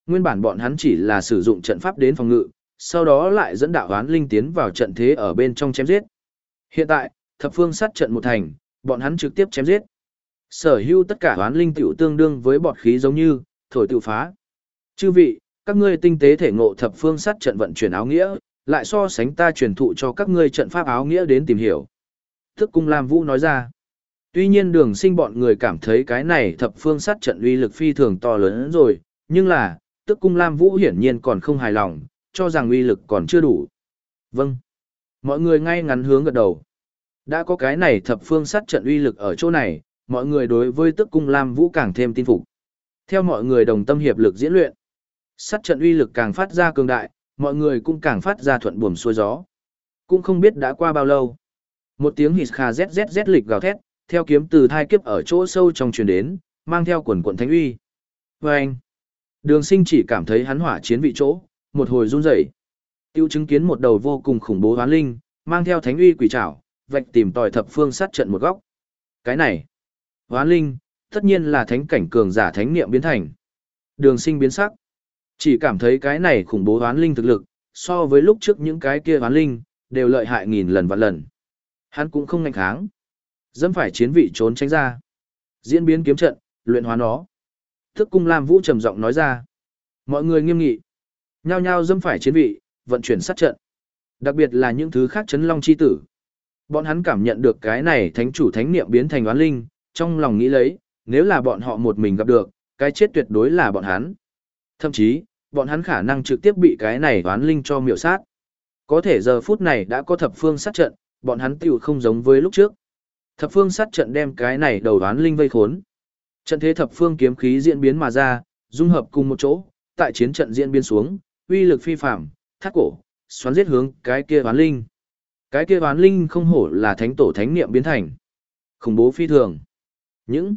Nguyên bản bọn hắn chỉ là sử dụng trận pháp đến phòng ngự, sau đó lại dẫn đạo hoán linh tiến vào trận thế ở bên trong chém giết. Hiện tại, thập phương sát trận một thành, bọn hắn trực tiếp chém giết. Sở hữu tất cả hoán linh tiểu tương đương với bọt khí giống như, thổi tự phá. Chư vị, các ngươi tinh tế thể ngộ thập phương sát trận vận chuyển áo nghĩa, lại so sánh ta truyền thụ cho các ngươi trận pháp áo nghĩa đến tìm hiểu. Thức cung Lam Vũ nói ra. Tuy nhiên đường sinh bọn người cảm thấy cái này thập phương sát trận uy lực phi thường to lớn rồi, nhưng là, tức cung Lam Vũ hiển nhiên còn không hài lòng, cho rằng uy lực còn chưa đủ. Vâng. Mọi người ngay ngắn hướng gật đầu. Đã có cái này thập phương sát trận uy lực ở chỗ này, mọi người đối với tức cung Lam Vũ càng thêm tin phục. Theo mọi người đồng tâm hiệp lực diễn luyện, sát trận uy lực càng phát ra cường đại, mọi người cũng càng phát ra thuận buồm xuôi gió. Cũng không biết đã qua bao lâu. Một tiếng hít kha zzz lịch gào thét, theo kiếm từ thai kiếp ở chỗ sâu trong truyền đến, mang theo quần quần thánh uy. Và anh, đường sinh chỉ cảm thấy hắn hỏa chiến vị chỗ, một hồi run rẩy tiêu chứng kiến một đầu vô cùng khủng bố hoán linh, mang theo thánh uy quỷ trảo, vạch tìm tòi thập phương sát trận một góc. Cái này, hoán linh, tất nhiên là thánh cảnh cường giả thánh niệm biến thành. Đường sinh biến sắc. Chỉ cảm thấy cái này khủng bố hoán linh thực lực, so với lúc trước những cái kia hoán linh, đều lợi hại nghìn lần vạn lần. Hắn cũng không ngạnh kháng. Dẫm phải chiến vị trốn tránh ra. Diễn biến kiếm trận, luyện hóa nó. Thức cung Lam Vũ trầm giọng nói ra. Mọi người nghiêm nghị. Nhao nhao dẫm phải chiến vị, vận chuyển sát trận. Đặc biệt là những thứ khác chấn long chi tử. Bọn hắn cảm nhận được cái này thánh chủ thánh niệm biến thành oán linh, trong lòng nghĩ lấy, nếu là bọn họ một mình gặp được, cái chết tuyệt đối là bọn hắn. Thậm chí, bọn hắn khả năng trực tiếp bị cái này oán linh cho miểu sát. Có thể giờ phút này đã có thập phương sát trận, bọn hắn tiểu không giống với lúc trước. Thập phương sát trận đem cái này đầu oán linh vây khốn. Trận thế thập phương kiếm khí diễn biến mà ra, dung hợp cùng một chỗ, tại chiến trận diễn biến xuống, uy lực phi phạm, thác cổ, xoắn giết hướng cái kia oán linh. Cái kia oán linh không hổ là thánh tổ thánh niệm biến thành. Khủng bố phi thường. Những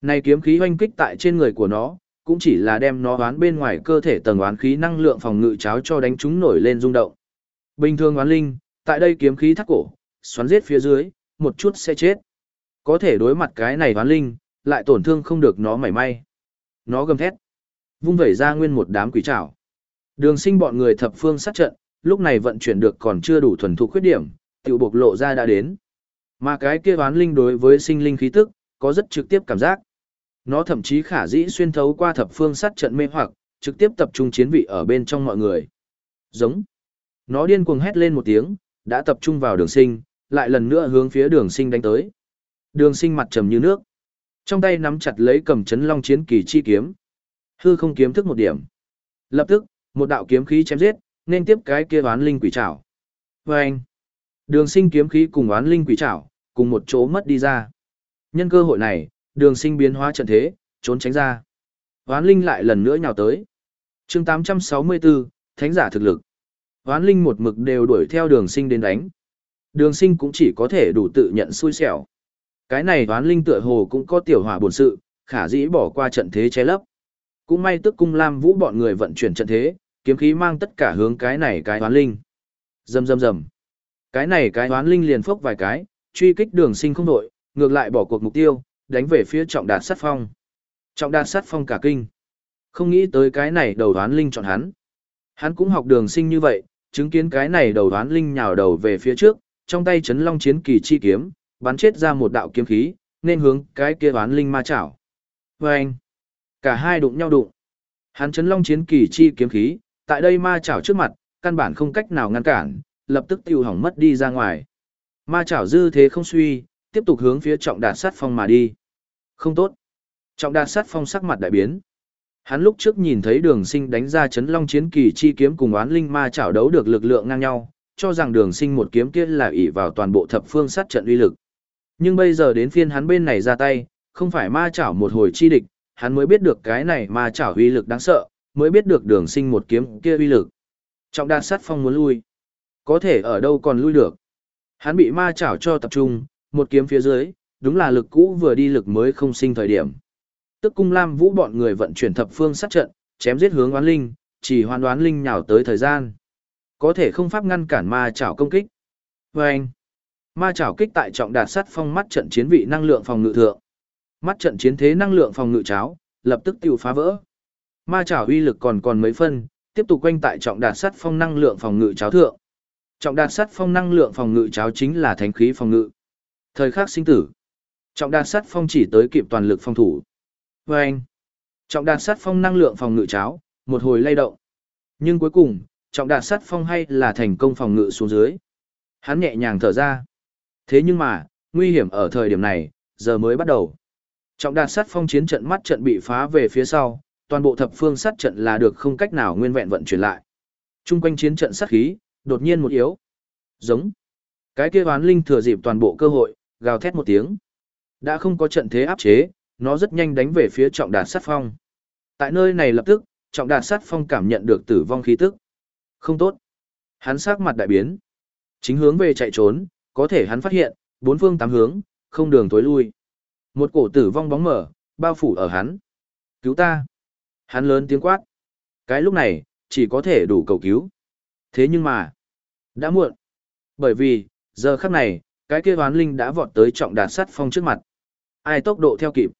Này kiếm khí hoanh kích tại trên người của nó, cũng chỉ là đem nó oán bên ngoài cơ thể tầng oán khí năng lượng phòng ngự cháo cho đánh chúng nổi lên rung động. Bình thường oán linh, tại đây kiếm khí thắt cổ, xoắn giết phía dưới, một chút sẽ chết. Có thể đối mặt cái này oán linh, lại tổn thương không được nó mảy may. Nó gầm thét, vung vẩy ra nguyên một đám quỷ trảo. Đường sinh bọn người thập phương sát trận, lúc này vận chuyển được còn chưa đủ thuần thục khuyết điểm, tiểu bộc lộ ra đã đến. Mà cái kia oán linh đối với sinh linh khí tức, có rất trực tiếp cảm giác. Nó thậm chí khả dĩ xuyên thấu qua thập phương sát trận mê hoặc, trực tiếp tập trung chiến vị ở bên trong mọi người. Giống. Nó điên cuồng hét lên một tiếng, đã tập trung vào đường sinh, lại lần nữa hướng phía đường sinh đánh tới. Đường sinh mặt trầm như nước. Trong tay nắm chặt lấy cầm chấn long chiến kỳ chi kiếm. Hư không kiếm thức một điểm. Lập tức, một đạo kiếm khí chém giết, nên tiếp cái kia oán linh quỷ trảo. Và anh, đường sinh kiếm khí cùng oán linh quỷ trảo, cùng một chỗ mất đi ra. Nhân cơ hội này, đường sinh biến hóa trận thế, trốn tránh ra. Oán linh lại lần nữa nhào tới. chương 864, Thánh giả thực lực. Oán linh một mực đều đuổi theo đường sinh đến đánh. Đường sinh cũng chỉ có thể đủ tự nhận xui xẻo. Cái này oán linh tựa hồ cũng có tiểu hỏa bổn sự, khả dĩ bỏ qua trận thế che lấp. Cũng may tức cung lam vũ bọn người vận chuyển trận thế, kiếm khí mang tất cả hướng cái này cái oán linh. Rầm rầm rầm. Cái này cái oán linh liền phốc vài cái, truy kích đường sinh không đội, ngược lại bỏ cuộc mục tiêu, đánh về phía trọng đạt sát phong. Trọng đạt sát phong cả kinh. Không nghĩ tới cái này đầu đoán linh chọn hắn. Hắn cũng học đường sinh như vậy, chứng kiến cái này đầu đoán linh nhào đầu về phía trước, trong tay chấn long chiến kỳ chi kiếm, bắn chết ra một đạo kiếm khí, nên hướng cái kia đoán linh ma chảo. Vâng! anh, cả hai đụng nhau đụng. Hắn chấn long chiến kỳ chi kiếm khí, tại đây ma chảo trước mặt, căn bản không cách nào ngăn cản, lập tức tiêu hỏng mất đi ra ngoài. Ma chảo dư thế không suy, tiếp tục hướng phía trọng đạt sát phong mà đi. Không tốt. Trọng đạt sát phong sắc mặt đại biến. Hắn lúc trước nhìn thấy đường sinh đánh ra chấn long chiến kỳ chi kiếm cùng oán linh ma chảo đấu được lực lượng ngang nhau, cho rằng đường sinh một kiếm kia là ỷ vào toàn bộ thập phương sát trận uy lực. Nhưng bây giờ đến phiên hắn bên này ra tay, không phải ma chảo một hồi chi địch, hắn mới biết được cái này ma chảo uy lực đáng sợ, mới biết được đường sinh một kiếm kia uy lực. Trọng đạt sát phong muốn lui. Có thể ở đâu còn lui được. Hắn bị ma chảo cho tập trung, một kiếm phía dưới, đúng là lực cũ vừa đi lực mới không sinh thời điểm. Tức cung lam vũ bọn người vận chuyển thập phương sát trận, chém giết hướng oán linh, chỉ hoàn đoán linh nhào tới thời gian. Có thể không pháp ngăn cản ma chảo công kích. Và anh, ma chảo kích tại trọng đạt sát phong mắt trận chiến vị năng lượng phòng ngự thượng. Mắt trận chiến thế năng lượng phòng ngự cháo, lập tức tiêu phá vỡ. Ma chảo uy lực còn còn mấy phân, tiếp tục quanh tại trọng đạt sắt phong năng lượng phòng ngự cháo thượng. Trọng đạt sắt phong năng lượng phòng ngự cháo chính là thánh khí phòng ngự. Thời khắc sinh tử. Trọng đạt sắt phong chỉ tới kịp toàn lực phòng thủ. Và anh, trọng đạt sắt phong năng lượng phòng ngự cháo, một hồi lay động. Nhưng cuối cùng, trọng đạt sắt phong hay là thành công phòng ngự xuống dưới. Hắn nhẹ nhàng thở ra. Thế nhưng mà, nguy hiểm ở thời điểm này, giờ mới bắt đầu. Trọng đạt sắt phong chiến trận mắt trận bị phá về phía sau, toàn bộ thập phương sát trận là được không cách nào nguyên vẹn vận chuyển lại. Trung quanh chiến trận sát khí, đột nhiên một yếu. Giống. Cái kia oán linh thừa dịp toàn bộ cơ hội, gào thét một tiếng. Đã không có trận thế áp chế, nó rất nhanh đánh về phía trọng đạt sát phong. Tại nơi này lập tức, trọng đạt sát phong cảm nhận được tử vong khí tức. Không tốt. Hắn sắc mặt đại biến. Chính hướng về chạy trốn, có thể hắn phát hiện, bốn phương tám hướng, không đường tối lui. Một cổ tử vong bóng mở, bao phủ ở hắn. Cứu ta. Hắn lớn tiếng quát. Cái lúc này, chỉ có thể đủ cầu cứu. Thế nhưng mà, đã muộn. Bởi vì, giờ khắc này, cái kia hoán linh đã vọt tới trọng đạt sắt phong trước mặt. Ai tốc độ theo kịp?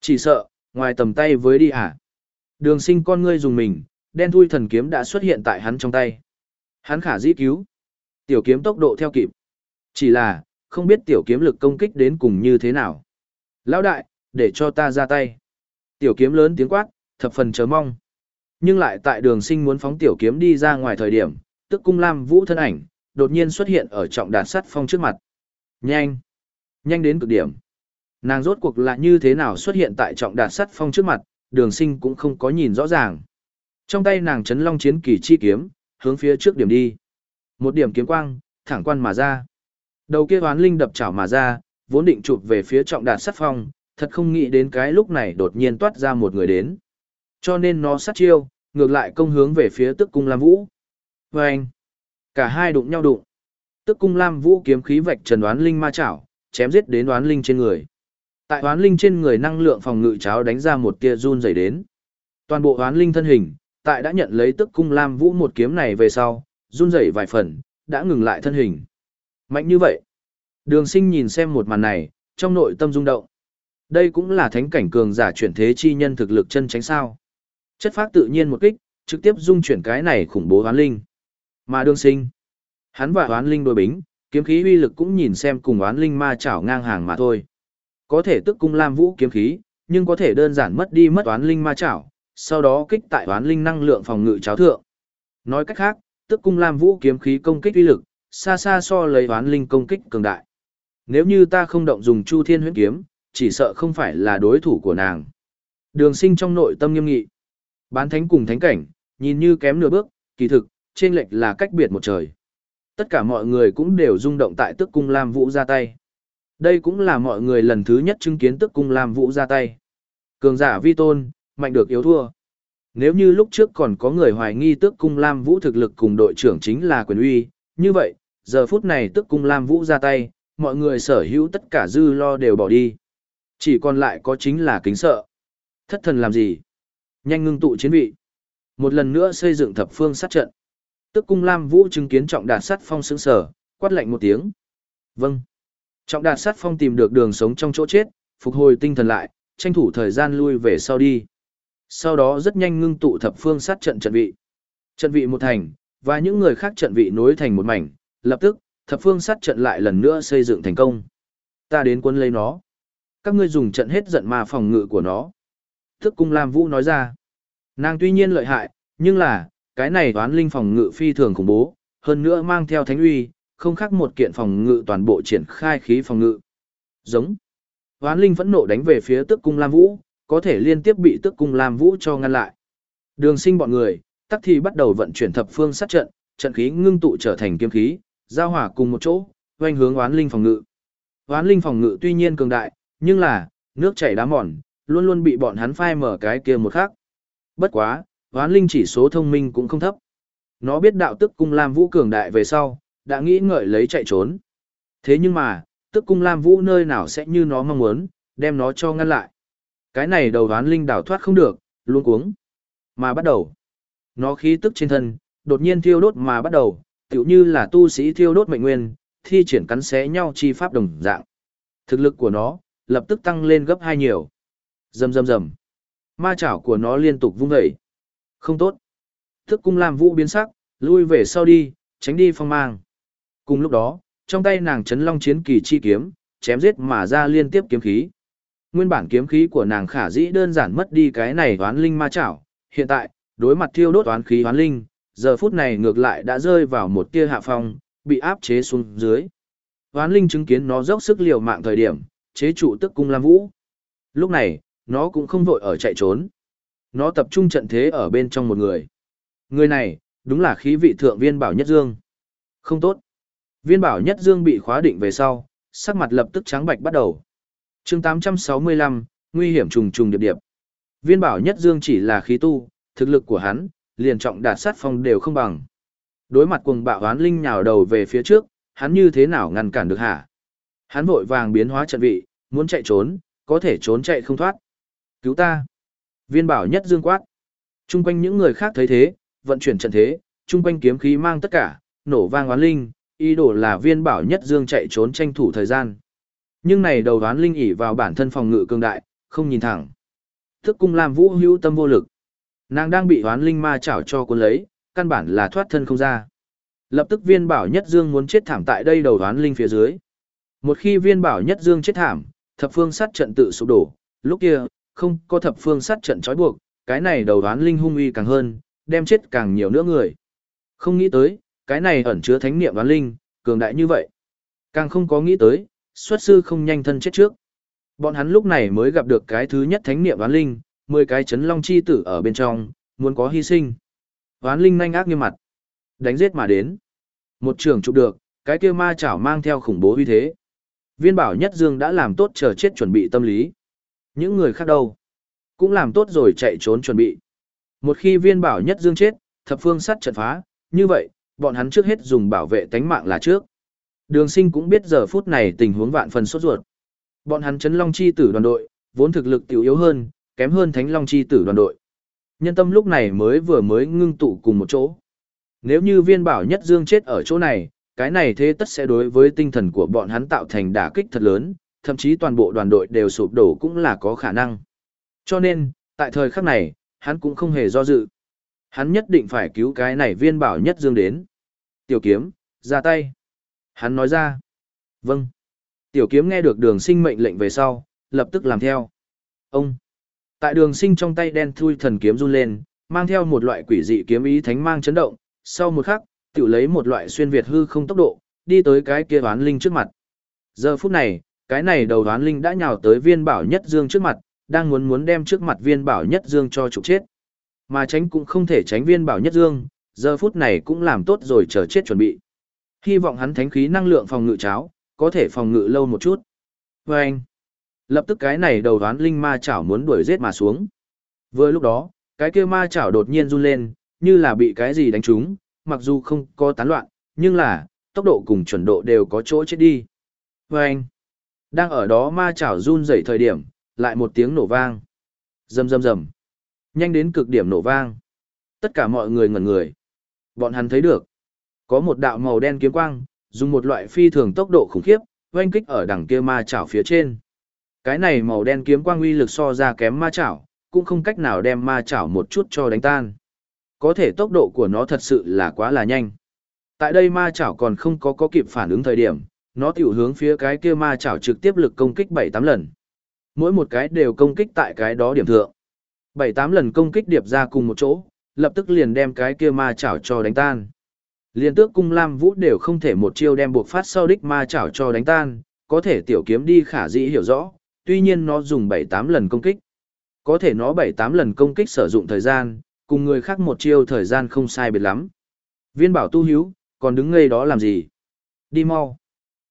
Chỉ sợ, ngoài tầm tay với đi hả? Đường sinh con ngươi dùng mình, đen thui thần kiếm đã xuất hiện tại hắn trong tay. Hắn khả dĩ cứu. Tiểu kiếm tốc độ theo kịp. Chỉ là, không biết tiểu kiếm lực công kích đến cùng như thế nào. Lão đại, để cho ta ra tay. Tiểu kiếm lớn tiếng quát, thập phần chớ mong. Nhưng lại tại đường sinh muốn phóng tiểu kiếm đi ra ngoài thời điểm, tức cung lam vũ thân ảnh, đột nhiên xuất hiện ở trọng đạt sắt phong trước mặt. Nhanh! Nhanh đến cực điểm. Nàng rốt cuộc là như thế nào xuất hiện tại trọng đạt sắt phong trước mặt, đường sinh cũng không có nhìn rõ ràng. Trong tay nàng chấn long chiến kỳ chi kiếm, hướng phía trước điểm đi. Một điểm kiếm quang, thẳng quan mà ra. Đầu kia hoán linh đập chảo mà ra, vốn định chụp về phía trọng đạt sắt phong, thật không nghĩ đến cái lúc này đột nhiên toát ra một người đến. Cho nên nó sát chiêu, ngược lại công hướng về phía tức cung Lam Vũ. Và anh, cả hai đụng nhau đụng. Tức cung Lam Vũ kiếm khí vạch trần đoán linh ma chảo, chém giết đến đoán linh trên người. Tại đoán linh trên người năng lượng phòng ngự cháo đánh ra một tia run rẩy đến. Toàn bộ đoán linh thân hình, tại đã nhận lấy tức cung lam vũ một kiếm này về sau, run rẩy vài phần, đã ngừng lại thân hình. Mạnh như vậy. Đường sinh nhìn xem một màn này, trong nội tâm rung động. Đây cũng là thánh cảnh cường giả chuyển thế chi nhân thực lực chân tránh sao. Chất phát tự nhiên một kích, trực tiếp dung chuyển cái này khủng bố hoán linh. Mà đương sinh, hắn và hoán linh đối bính, kiếm khí uy lực cũng nhìn xem cùng hoán linh ma chảo ngang hàng mà thôi. Có thể tức cung lam vũ kiếm khí, nhưng có thể đơn giản mất đi mất hoán linh ma chảo, sau đó kích tại hoán linh năng lượng phòng ngự cháo thượng. Nói cách khác, tức cung lam vũ kiếm khí công kích uy lực, xa xa so lấy hoán linh công kích cường đại. Nếu như ta không động dùng chu thiên huyễn kiếm, chỉ sợ không phải là đối thủ của nàng. Đường sinh trong nội tâm nghiêm nghị. Bán thánh cùng thánh cảnh, nhìn như kém nửa bước, kỳ thực, trên lệch là cách biệt một trời. Tất cả mọi người cũng đều rung động tại tức cung Lam Vũ ra tay. Đây cũng là mọi người lần thứ nhất chứng kiến tức cung Lam Vũ ra tay. Cường giả vi tôn, mạnh được yếu thua. Nếu như lúc trước còn có người hoài nghi tức cung Lam Vũ thực lực cùng đội trưởng chính là quyền uy, như vậy, giờ phút này tức cung Lam Vũ ra tay, mọi người sở hữu tất cả dư lo đều bỏ đi. Chỉ còn lại có chính là kính sợ. Thất thần làm gì? Nhanh ngưng tụ chiến vị. Một lần nữa xây dựng thập phương sát trận. Tức cung Lam Vũ chứng kiến trọng đạt sát phong sững sở, quát lạnh một tiếng. Vâng. Trọng đạt sát phong tìm được đường sống trong chỗ chết, phục hồi tinh thần lại, tranh thủ thời gian lui về sau đi. Sau đó rất nhanh ngưng tụ thập phương sát trận trận vị. Trận vị một thành, và những người khác trận vị nối thành một mảnh, lập tức, thập phương sát trận lại lần nữa xây dựng thành công. Ta đến quân lấy nó. Các ngươi dùng trận hết giận mà phòng ngự của nó. Thức cung Lam Vũ nói ra. Nàng tuy nhiên lợi hại, nhưng là, cái này toán linh phòng ngự phi thường khủng bố, hơn nữa mang theo thánh uy, không khác một kiện phòng ngự toàn bộ triển khai khí phòng ngự. Giống. Hoán linh phẫn nộ đánh về phía tức cung Lam Vũ, có thể liên tiếp bị tức cung Lam Vũ cho ngăn lại. Đường sinh bọn người, tắc thì bắt đầu vận chuyển thập phương sát trận, trận khí ngưng tụ trở thành kiếm khí, giao hỏa cùng một chỗ, doanh hướng oán linh phòng ngự. Oán linh phòng ngự tuy nhiên cường đại, nhưng là, nước chảy đá mòn, luôn luôn bị bọn hắn phai mở cái kia một khác. Bất quá, hoán linh chỉ số thông minh cũng không thấp. Nó biết đạo tức cung Lam Vũ cường đại về sau, đã nghĩ ngợi lấy chạy trốn. Thế nhưng mà, tức cung Lam Vũ nơi nào sẽ như nó mong muốn, đem nó cho ngăn lại. Cái này đầu hoán linh đảo thoát không được, luôn cuống. Mà bắt đầu, nó khí tức trên thân, đột nhiên thiêu đốt mà bắt đầu, tựu như là tu sĩ thiêu đốt mệnh nguyên, thi triển cắn xé nhau chi pháp đồng dạng. Thực lực của nó, lập tức tăng lên gấp hai nhiều. Rầm rầm rầm. Ma chảo của nó liên tục vung dậy. Không tốt. Thức cung làm vũ biến sắc, lui về sau đi, tránh đi phong mang. Cùng lúc đó, trong tay nàng chấn long chiến kỳ chi kiếm, chém giết mà ra liên tiếp kiếm khí. Nguyên bản kiếm khí của nàng khả dĩ đơn giản mất đi cái này toán linh ma chảo. Hiện tại, đối mặt thiêu đốt toán khí toán linh, giờ phút này ngược lại đã rơi vào một tia hạ phong, bị áp chế xuống dưới. oán linh chứng kiến nó dốc sức liều mạng thời điểm, chế trụ tức cung Lam Vũ. Lúc này, nó cũng không vội ở chạy trốn. Nó tập trung trận thế ở bên trong một người. Người này, đúng là khí vị thượng viên bảo nhất dương. Không tốt. Viên bảo nhất dương bị khóa định về sau, sắc mặt lập tức trắng bạch bắt đầu. chương 865, nguy hiểm trùng trùng điệp điệp. Viên bảo nhất dương chỉ là khí tu, thực lực của hắn, liền trọng đạt sát phong đều không bằng. Đối mặt cuồng bạo hoán linh nhào đầu về phía trước, hắn như thế nào ngăn cản được hả? Hắn vội vàng biến hóa trận vị, muốn chạy trốn, có thể trốn chạy không thoát. Cứu ta! Viên bảo nhất dương quát. Trung quanh những người khác thấy thế, vận chuyển trận thế, trung quanh kiếm khí mang tất cả, nổ vang oán linh, ý đồ là viên bảo nhất dương chạy trốn tranh thủ thời gian. Nhưng này đầu oán linh ỉ vào bản thân phòng ngự cường đại, không nhìn thẳng. Thức cung làm vũ hữu tâm vô lực. Nàng đang bị oán linh ma chảo cho cuốn lấy, căn bản là thoát thân không ra. Lập tức viên bảo nhất dương muốn chết thảm tại đây đầu oán linh phía dưới. Một khi viên bảo nhất dương chết thảm, thập phương sát trận tự sụp đổ, lúc kia, không có thập phương sát trận trói buộc, cái này đầu đoán linh hung uy càng hơn, đem chết càng nhiều nữa người. Không nghĩ tới, cái này ẩn chứa thánh niệm đoán linh, cường đại như vậy. Càng không có nghĩ tới, xuất sư không nhanh thân chết trước. Bọn hắn lúc này mới gặp được cái thứ nhất thánh niệm đoán linh, mười cái chấn long chi tử ở bên trong, muốn có hy sinh. Đoán linh nhanh ác như mặt. Đánh giết mà đến. Một trường chụp được, cái kia ma chảo mang theo khủng bố uy thế. Viên bảo nhất dương đã làm tốt chờ chết chuẩn bị tâm lý. Những người khác đâu? Cũng làm tốt rồi chạy trốn chuẩn bị. Một khi viên bảo nhất dương chết, thập phương sắt trận phá, như vậy, bọn hắn trước hết dùng bảo vệ tánh mạng là trước. Đường sinh cũng biết giờ phút này tình huống vạn phần sốt ruột. Bọn hắn chấn long chi tử đoàn đội, vốn thực lực tiểu yếu hơn, kém hơn thánh long chi tử đoàn đội. Nhân tâm lúc này mới vừa mới ngưng tụ cùng một chỗ. Nếu như viên bảo nhất dương chết ở chỗ này, cái này thế tất sẽ đối với tinh thần của bọn hắn tạo thành đả kích thật lớn, thậm chí toàn bộ đoàn đội đều sụp đổ cũng là có khả năng. Cho nên, tại thời khắc này, hắn cũng không hề do dự. Hắn nhất định phải cứu cái này viên bảo nhất dương đến. Tiểu kiếm, ra tay. Hắn nói ra. Vâng. Tiểu kiếm nghe được đường sinh mệnh lệnh về sau, lập tức làm theo. Ông. Tại đường sinh trong tay đen thui thần kiếm run lên, mang theo một loại quỷ dị kiếm ý thánh mang chấn động, sau một khắc, tiểu lấy một loại xuyên việt hư không tốc độ, đi tới cái kia toán linh trước mặt. Giờ phút này, cái này đầu đoán linh đã nhào tới viên bảo nhất dương trước mặt, đang muốn muốn đem trước mặt viên bảo nhất dương cho trục chết. Mà tránh cũng không thể tránh viên bảo nhất dương, giờ phút này cũng làm tốt rồi chờ chết chuẩn bị. Hy vọng hắn thánh khí năng lượng phòng ngự cháo, có thể phòng ngự lâu một chút. Và anh, lập tức cái này đầu đoán linh ma chảo muốn đuổi giết mà xuống. Vừa lúc đó, cái kia ma chảo đột nhiên run lên, như là bị cái gì đánh trúng, mặc dù không có tán loạn, nhưng là, tốc độ cùng chuẩn độ đều có chỗ chết đi. Và anh, đang ở đó ma chảo run rẩy thời điểm, lại một tiếng nổ vang. Rầm rầm rầm. Nhanh đến cực điểm nổ vang. Tất cả mọi người ngẩn người. Bọn hắn thấy được. Có một đạo màu đen kiếm quang, dùng một loại phi thường tốc độ khủng khiếp, oanh kích ở đằng kia ma chảo phía trên. Cái này màu đen kiếm quang uy lực so ra kém ma chảo, cũng không cách nào đem ma chảo một chút cho đánh tan. Có thể tốc độ của nó thật sự là quá là nhanh. Tại đây ma chảo còn không có có kịp phản ứng thời điểm, nó tiểu hướng phía cái kia ma chảo trực tiếp lực công kích 7-8 lần. Mỗi một cái đều công kích tại cái đó điểm thượng. 7-8 lần công kích điệp ra cùng một chỗ, lập tức liền đem cái kia ma chảo cho đánh tan. Liên tước cung Lam Vũ đều không thể một chiêu đem buộc phát sau đích ma chảo cho đánh tan, có thể tiểu kiếm đi khả dĩ hiểu rõ, tuy nhiên nó dùng 7-8 lần công kích. Có thể nó 7-8 lần công kích sử dụng thời gian, cùng người khác một chiêu thời gian không sai biệt lắm. Viên bảo tu hiếu, còn đứng ngây đó làm gì? Đi mau.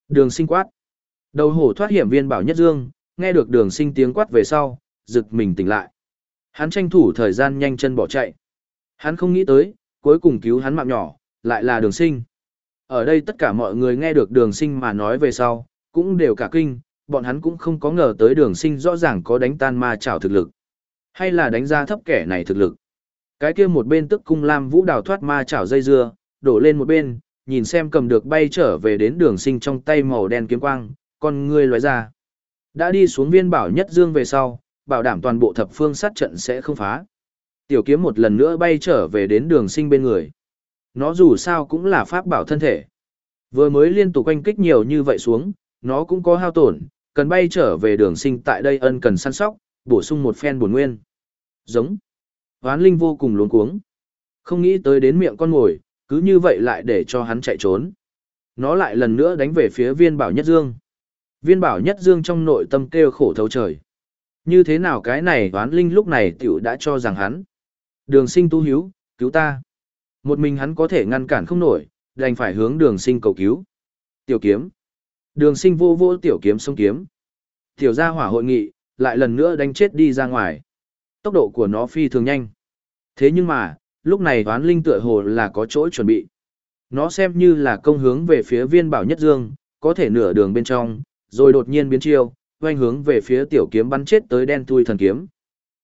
Đường sinh quát. Đầu hổ thoát hiểm viên bảo nhất dương, nghe được đường sinh tiếng quát về sau, giựt mình tỉnh lại. Hắn tranh thủ thời gian nhanh chân bỏ chạy. Hắn không nghĩ tới, cuối cùng cứu hắn mạng nhỏ, lại là đường sinh. Ở đây tất cả mọi người nghe được đường sinh mà nói về sau, cũng đều cả kinh, bọn hắn cũng không có ngờ tới đường sinh rõ ràng có đánh tan ma trảo thực lực. Hay là đánh ra thấp kẻ này thực lực. Cái kia một bên tức cung lam vũ đào thoát ma chảo dây dưa, đổ lên một bên, nhìn xem cầm được bay trở về đến đường sinh trong tay màu đen kiếm quang, con ngươi lóe ra. Đã đi xuống viên bảo nhất dương về sau, bảo đảm toàn bộ thập phương sát trận sẽ không phá. Tiểu kiếm một lần nữa bay trở về đến đường sinh bên người. Nó dù sao cũng là pháp bảo thân thể. Vừa mới liên tục quanh kích nhiều như vậy xuống, nó cũng có hao tổn, cần bay trở về đường sinh tại đây ân cần săn sóc, bổ sung một phen buồn nguyên. Giống. Hoán linh vô cùng luống cuống. Không nghĩ tới đến miệng con ngồi, cứ như vậy lại để cho hắn chạy trốn. Nó lại lần nữa đánh về phía viên bảo nhất dương. Viên bảo nhất dương trong nội tâm kêu khổ thấu trời. Như thế nào cái này Đoán linh lúc này tiểu đã cho rằng hắn. Đường sinh tu hiếu, cứu ta. Một mình hắn có thể ngăn cản không nổi, đành phải hướng đường sinh cầu cứu. Tiểu kiếm. Đường sinh vô vô tiểu kiếm sông kiếm. Tiểu gia hỏa hội nghị, lại lần nữa đánh chết đi ra ngoài. Tốc độ của nó phi thường nhanh. Thế nhưng mà, lúc này toán linh tựa hồ là có chỗ chuẩn bị. Nó xem như là công hướng về phía viên bảo nhất dương, có thể nửa đường bên trong, rồi đột nhiên biến chiêu, quanh hướng về phía tiểu kiếm bắn chết tới đen thui thần kiếm.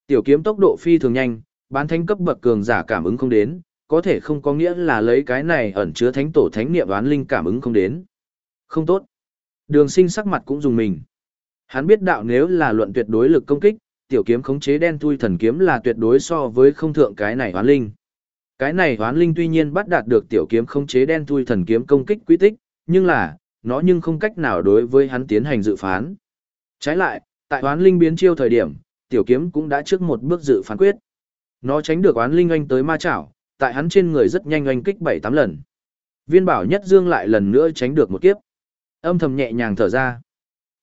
Tiểu kiếm tốc độ phi thường nhanh, bán thánh cấp bậc cường giả cảm ứng không đến, có thể không có nghĩa là lấy cái này ẩn chứa thánh tổ thánh niệm đoán linh cảm ứng không đến. Không tốt. Đường sinh sắc mặt cũng dùng mình. Hắn biết đạo nếu là luận tuyệt đối lực công kích, tiểu kiếm khống chế đen thui thần kiếm là tuyệt đối so với không thượng cái này oán linh. Cái này hoán linh tuy nhiên bắt đạt được tiểu kiếm khống chế đen thui thần kiếm công kích quy tích, nhưng là, nó nhưng không cách nào đối với hắn tiến hành dự phán. Trái lại, tại hoán linh biến chiêu thời điểm, tiểu kiếm cũng đã trước một bước dự phán quyết. Nó tránh được hoán linh anh tới ma chảo, tại hắn trên người rất nhanh anh kích 7-8 lần. Viên bảo nhất dương lại lần nữa tránh được một kiếp. Âm thầm nhẹ nhàng thở ra.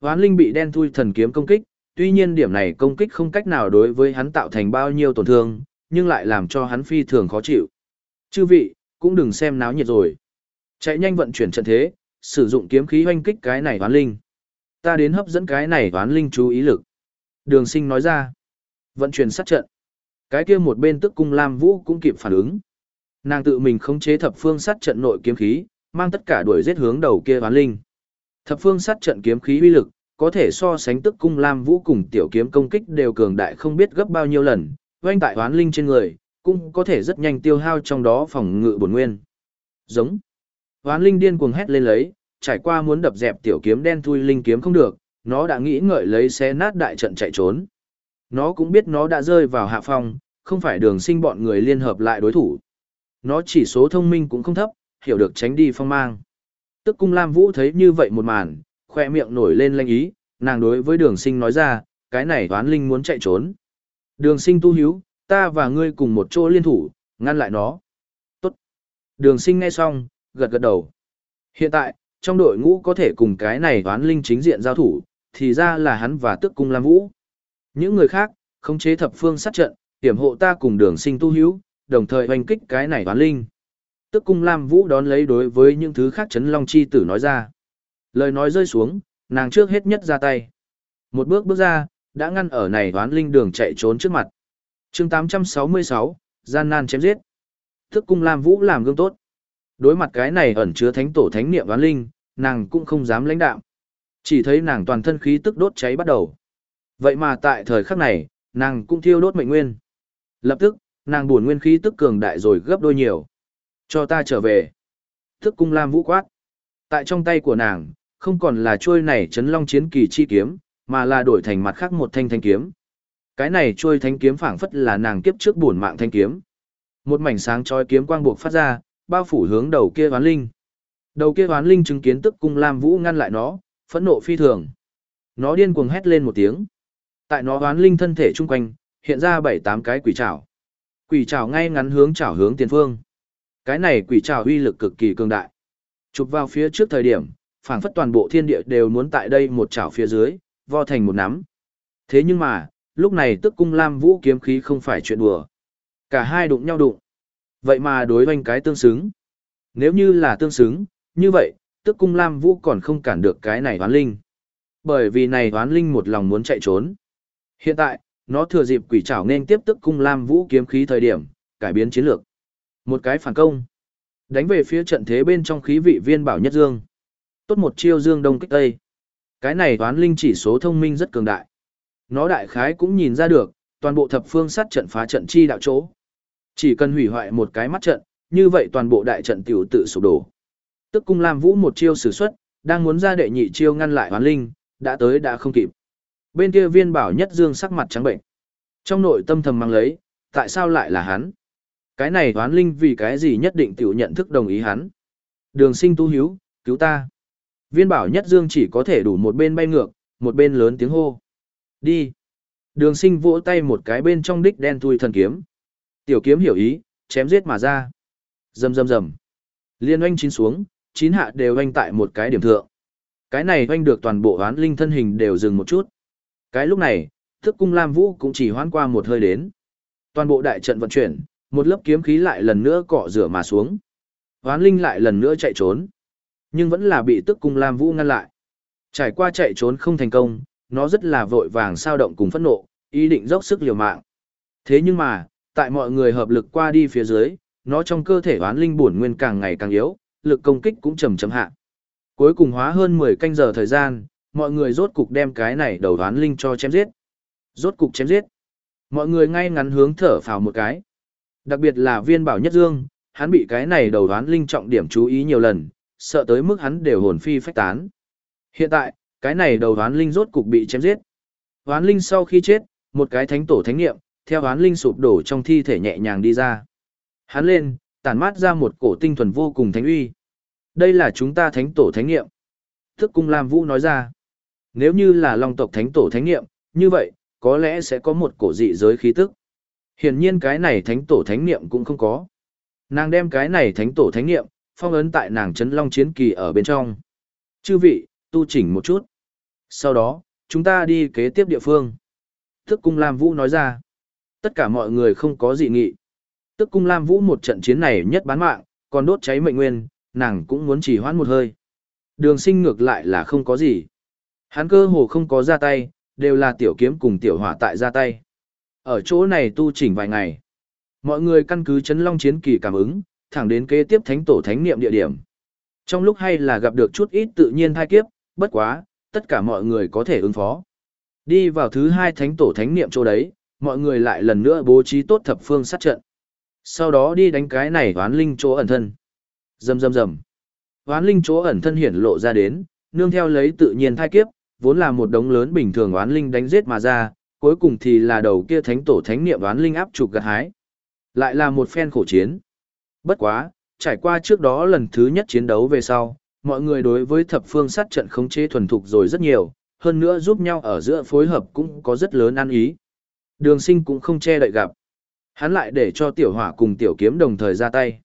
Hoán linh bị đen thui thần kiếm công kích, tuy nhiên điểm này công kích không cách nào đối với hắn tạo thành bao nhiêu tổn thương, nhưng lại làm cho hắn phi thường khó chịu. Chư vị, cũng đừng xem náo nhiệt rồi. Chạy nhanh vận chuyển trận thế, sử dụng kiếm khí hoanh kích cái này hoán linh. Ta đến hấp dẫn cái này hoán linh chú ý lực. Đường sinh nói ra. Vận chuyển sát trận. Cái kia một bên tức cung Lam Vũ cũng kịp phản ứng. Nàng tự mình khống chế thập phương sát trận nội kiếm khí, mang tất cả đuổi giết hướng đầu kia hoán linh. Thập phương sát trận kiếm khí uy lực, có thể so sánh tức cung lam vũ cùng tiểu kiếm công kích đều cường đại không biết gấp bao nhiêu lần, oanh tại hoán linh trên người, cũng có thể rất nhanh tiêu hao trong đó phòng ngự bổn nguyên. Giống. Hoán linh điên cuồng hét lên lấy, trải qua muốn đập dẹp tiểu kiếm đen thui linh kiếm không được, nó đã nghĩ ngợi lấy xé nát đại trận chạy trốn. Nó cũng biết nó đã rơi vào hạ phong, không phải đường sinh bọn người liên hợp lại đối thủ. Nó chỉ số thông minh cũng không thấp, hiểu được tránh đi phong mang. Tức cung Lam Vũ thấy như vậy một màn, khoe miệng nổi lên lanh ý, nàng đối với đường sinh nói ra, cái này toán linh muốn chạy trốn. Đường sinh tu hiếu, ta và ngươi cùng một chỗ liên thủ, ngăn lại nó. Tốt. Đường sinh nghe xong, gật gật đầu. Hiện tại, trong đội ngũ có thể cùng cái này toán linh chính diện giao thủ, thì ra là hắn và tức cung Lam Vũ. Những người khác, khống chế thập phương sát trận, hiểm hộ ta cùng đường sinh tu hiếu, đồng thời hoành kích cái này toán linh. Tức cung Lam Vũ đón lấy đối với những thứ khác chấn long chi tử nói ra. Lời nói rơi xuống, nàng trước hết nhất ra tay. Một bước bước ra, đã ngăn ở này đoán linh đường chạy trốn trước mặt. chương 866, gian nan chém giết. thức cung Lam Vũ làm gương tốt. Đối mặt cái này ẩn chứa thánh tổ thánh niệm đoán linh, nàng cũng không dám lãnh đạo. Chỉ thấy nàng toàn thân khí tức đốt cháy bắt đầu. Vậy mà tại thời khắc này, nàng cũng thiêu đốt mệnh nguyên. Lập tức, nàng buồn nguyên khí tức cường đại rồi gấp đôi nhiều. Cho ta trở về. Thức cung lam vũ quát. Tại trong tay của nàng, không còn là trôi này chấn long chiến kỳ chi kiếm, mà là đổi thành mặt khác một thanh thanh kiếm. Cái này trôi thanh kiếm phảng phất là nàng kiếp trước buồn mạng thanh kiếm. Một mảnh sáng chói kiếm quang buộc phát ra, bao phủ hướng đầu kia oán linh. Đầu kia oán linh chứng kiến tức cung lam vũ ngăn lại nó, phẫn nộ phi thường. Nó điên cuồng hét lên một tiếng. Tại nó oán linh thân thể chung quanh, hiện ra bảy tám cái quỷ trảo. Quỷ trảo ngay ngắn hướng trảo hướng tiền phương. Cái này quỷ trảo uy lực cực kỳ cường đại. Chụp vào phía trước thời điểm, phảng phất toàn bộ thiên địa đều muốn tại đây một trảo phía dưới, vo thành một nắm. Thế nhưng mà, lúc này tức cung lam vũ kiếm khí không phải chuyện đùa. Cả hai đụng nhau đụng. Vậy mà đối hoanh cái tương xứng. Nếu như là tương xứng, như vậy, tức cung lam vũ còn không cản được cái này hoán linh. Bởi vì này hoán linh một lòng muốn chạy trốn. Hiện tại, nó thừa dịp quỷ trảo nên tiếp tức cung lam vũ kiếm khí thời điểm, cải biến chiến lược. Một cái phản công. Đánh về phía trận thế bên trong khí vị viên bảo nhất dương. Tốt một chiêu dương đông kích tây. Cái này toán linh chỉ số thông minh rất cường đại. Nó đại khái cũng nhìn ra được, toàn bộ thập phương sát trận phá trận chi đạo chỗ. Chỉ cần hủy hoại một cái mắt trận, như vậy toàn bộ đại trận tiểu tự sụp đổ. Tức cung Lam Vũ một chiêu sử xuất, đang muốn ra đệ nhị chiêu ngăn lại hoán linh, đã tới đã không kịp. Bên kia viên bảo nhất dương sắc mặt trắng bệnh. Trong nội tâm thầm mang lấy, tại sao lại là hắn? Cái này hoán linh vì cái gì nhất định tiểu nhận thức đồng ý hắn? Đường sinh tu hiếu, cứu ta. Viên bảo nhất dương chỉ có thể đủ một bên bay ngược, một bên lớn tiếng hô. Đi. Đường sinh vỗ tay một cái bên trong đích đen thui thần kiếm. Tiểu kiếm hiểu ý, chém giết mà ra. Rầm rầm rầm. Liên oanh chín xuống, chín hạ đều oanh tại một cái điểm thượng. Cái này oanh được toàn bộ hoán linh thân hình đều dừng một chút. Cái lúc này, thức cung Lam Vũ cũng chỉ hoán qua một hơi đến. Toàn bộ đại trận vận chuyển, một lớp kiếm khí lại lần nữa cọ rửa mà xuống. Hoán linh lại lần nữa chạy trốn. Nhưng vẫn là bị tức cung Lam Vũ ngăn lại. Trải qua chạy trốn không thành công, nó rất là vội vàng sao động cùng phẫn nộ, ý định dốc sức liều mạng. Thế nhưng mà, tại mọi người hợp lực qua đi phía dưới, nó trong cơ thể oán linh bổn nguyên càng ngày càng yếu, lực công kích cũng chầm chậm hạ. Cuối cùng hóa hơn 10 canh giờ thời gian, mọi người rốt cục đem cái này đầu oán linh cho chém giết. Rốt cục chém giết. Mọi người ngay ngắn hướng thở phào một cái. Đặc biệt là viên bảo nhất dương, hắn bị cái này đầu đoán linh trọng điểm chú ý nhiều lần, sợ tới mức hắn đều hồn phi phách tán. Hiện tại, cái này đầu hoán linh rốt cục bị chém giết. Hoán linh sau khi chết, một cái thánh tổ thánh nghiệm, theo hoán linh sụp đổ trong thi thể nhẹ nhàng đi ra. Hắn lên, tản mát ra một cổ tinh thuần vô cùng thánh uy. Đây là chúng ta thánh tổ thánh nghiệm. Thức cung Lam Vũ nói ra. Nếu như là long tộc thánh tổ thánh nghiệm, như vậy, có lẽ sẽ có một cổ dị giới khí tức. Hiển nhiên cái này thánh tổ thánh niệm cũng không có. Nàng đem cái này thánh tổ thánh niệm phong ấn tại nàng chấn long chiến kỳ ở bên trong. Chư vị, tu chỉnh một chút. Sau đó, chúng ta đi kế tiếp địa phương. Tức cung Lam Vũ nói ra. Tất cả mọi người không có dị nghị. Tức cung Lam Vũ một trận chiến này nhất bán mạng, còn đốt cháy mệnh nguyên, nàng cũng muốn chỉ hoãn một hơi. Đường sinh ngược lại là không có gì. Hắn cơ hồ không có ra tay, đều là tiểu kiếm cùng tiểu hỏa tại ra tay. Ở chỗ này tu chỉnh vài ngày. Mọi người căn cứ chấn long chiến kỳ cảm ứng, thẳng đến kế tiếp thánh tổ thánh niệm địa điểm. Trong lúc hay là gặp được chút ít tự nhiên thai kiếp, bất quá, tất cả mọi người có thể ứng phó. Đi vào thứ hai thánh tổ thánh niệm chỗ đấy, mọi người lại lần nữa bố trí tốt thập phương sát trận. Sau đó đi đánh cái này hoán linh chỗ ẩn thân. Rầm rầm rầm. Hoán linh chỗ ẩn thân hiển lộ ra đến, nương theo lấy tự nhiên thai kiếp, vốn là một đống lớn bình thường oán linh đánh giết mà ra, cuối cùng thì là đầu kia thánh tổ thánh niệm oán linh áp trục gặt hái. Lại là một phen khổ chiến. Bất quá, trải qua trước đó lần thứ nhất chiến đấu về sau, mọi người đối với thập phương sát trận khống chế thuần thục rồi rất nhiều, hơn nữa giúp nhau ở giữa phối hợp cũng có rất lớn ăn ý. Đường sinh cũng không che đậy gặp. Hắn lại để cho tiểu hỏa cùng tiểu kiếm đồng thời ra tay.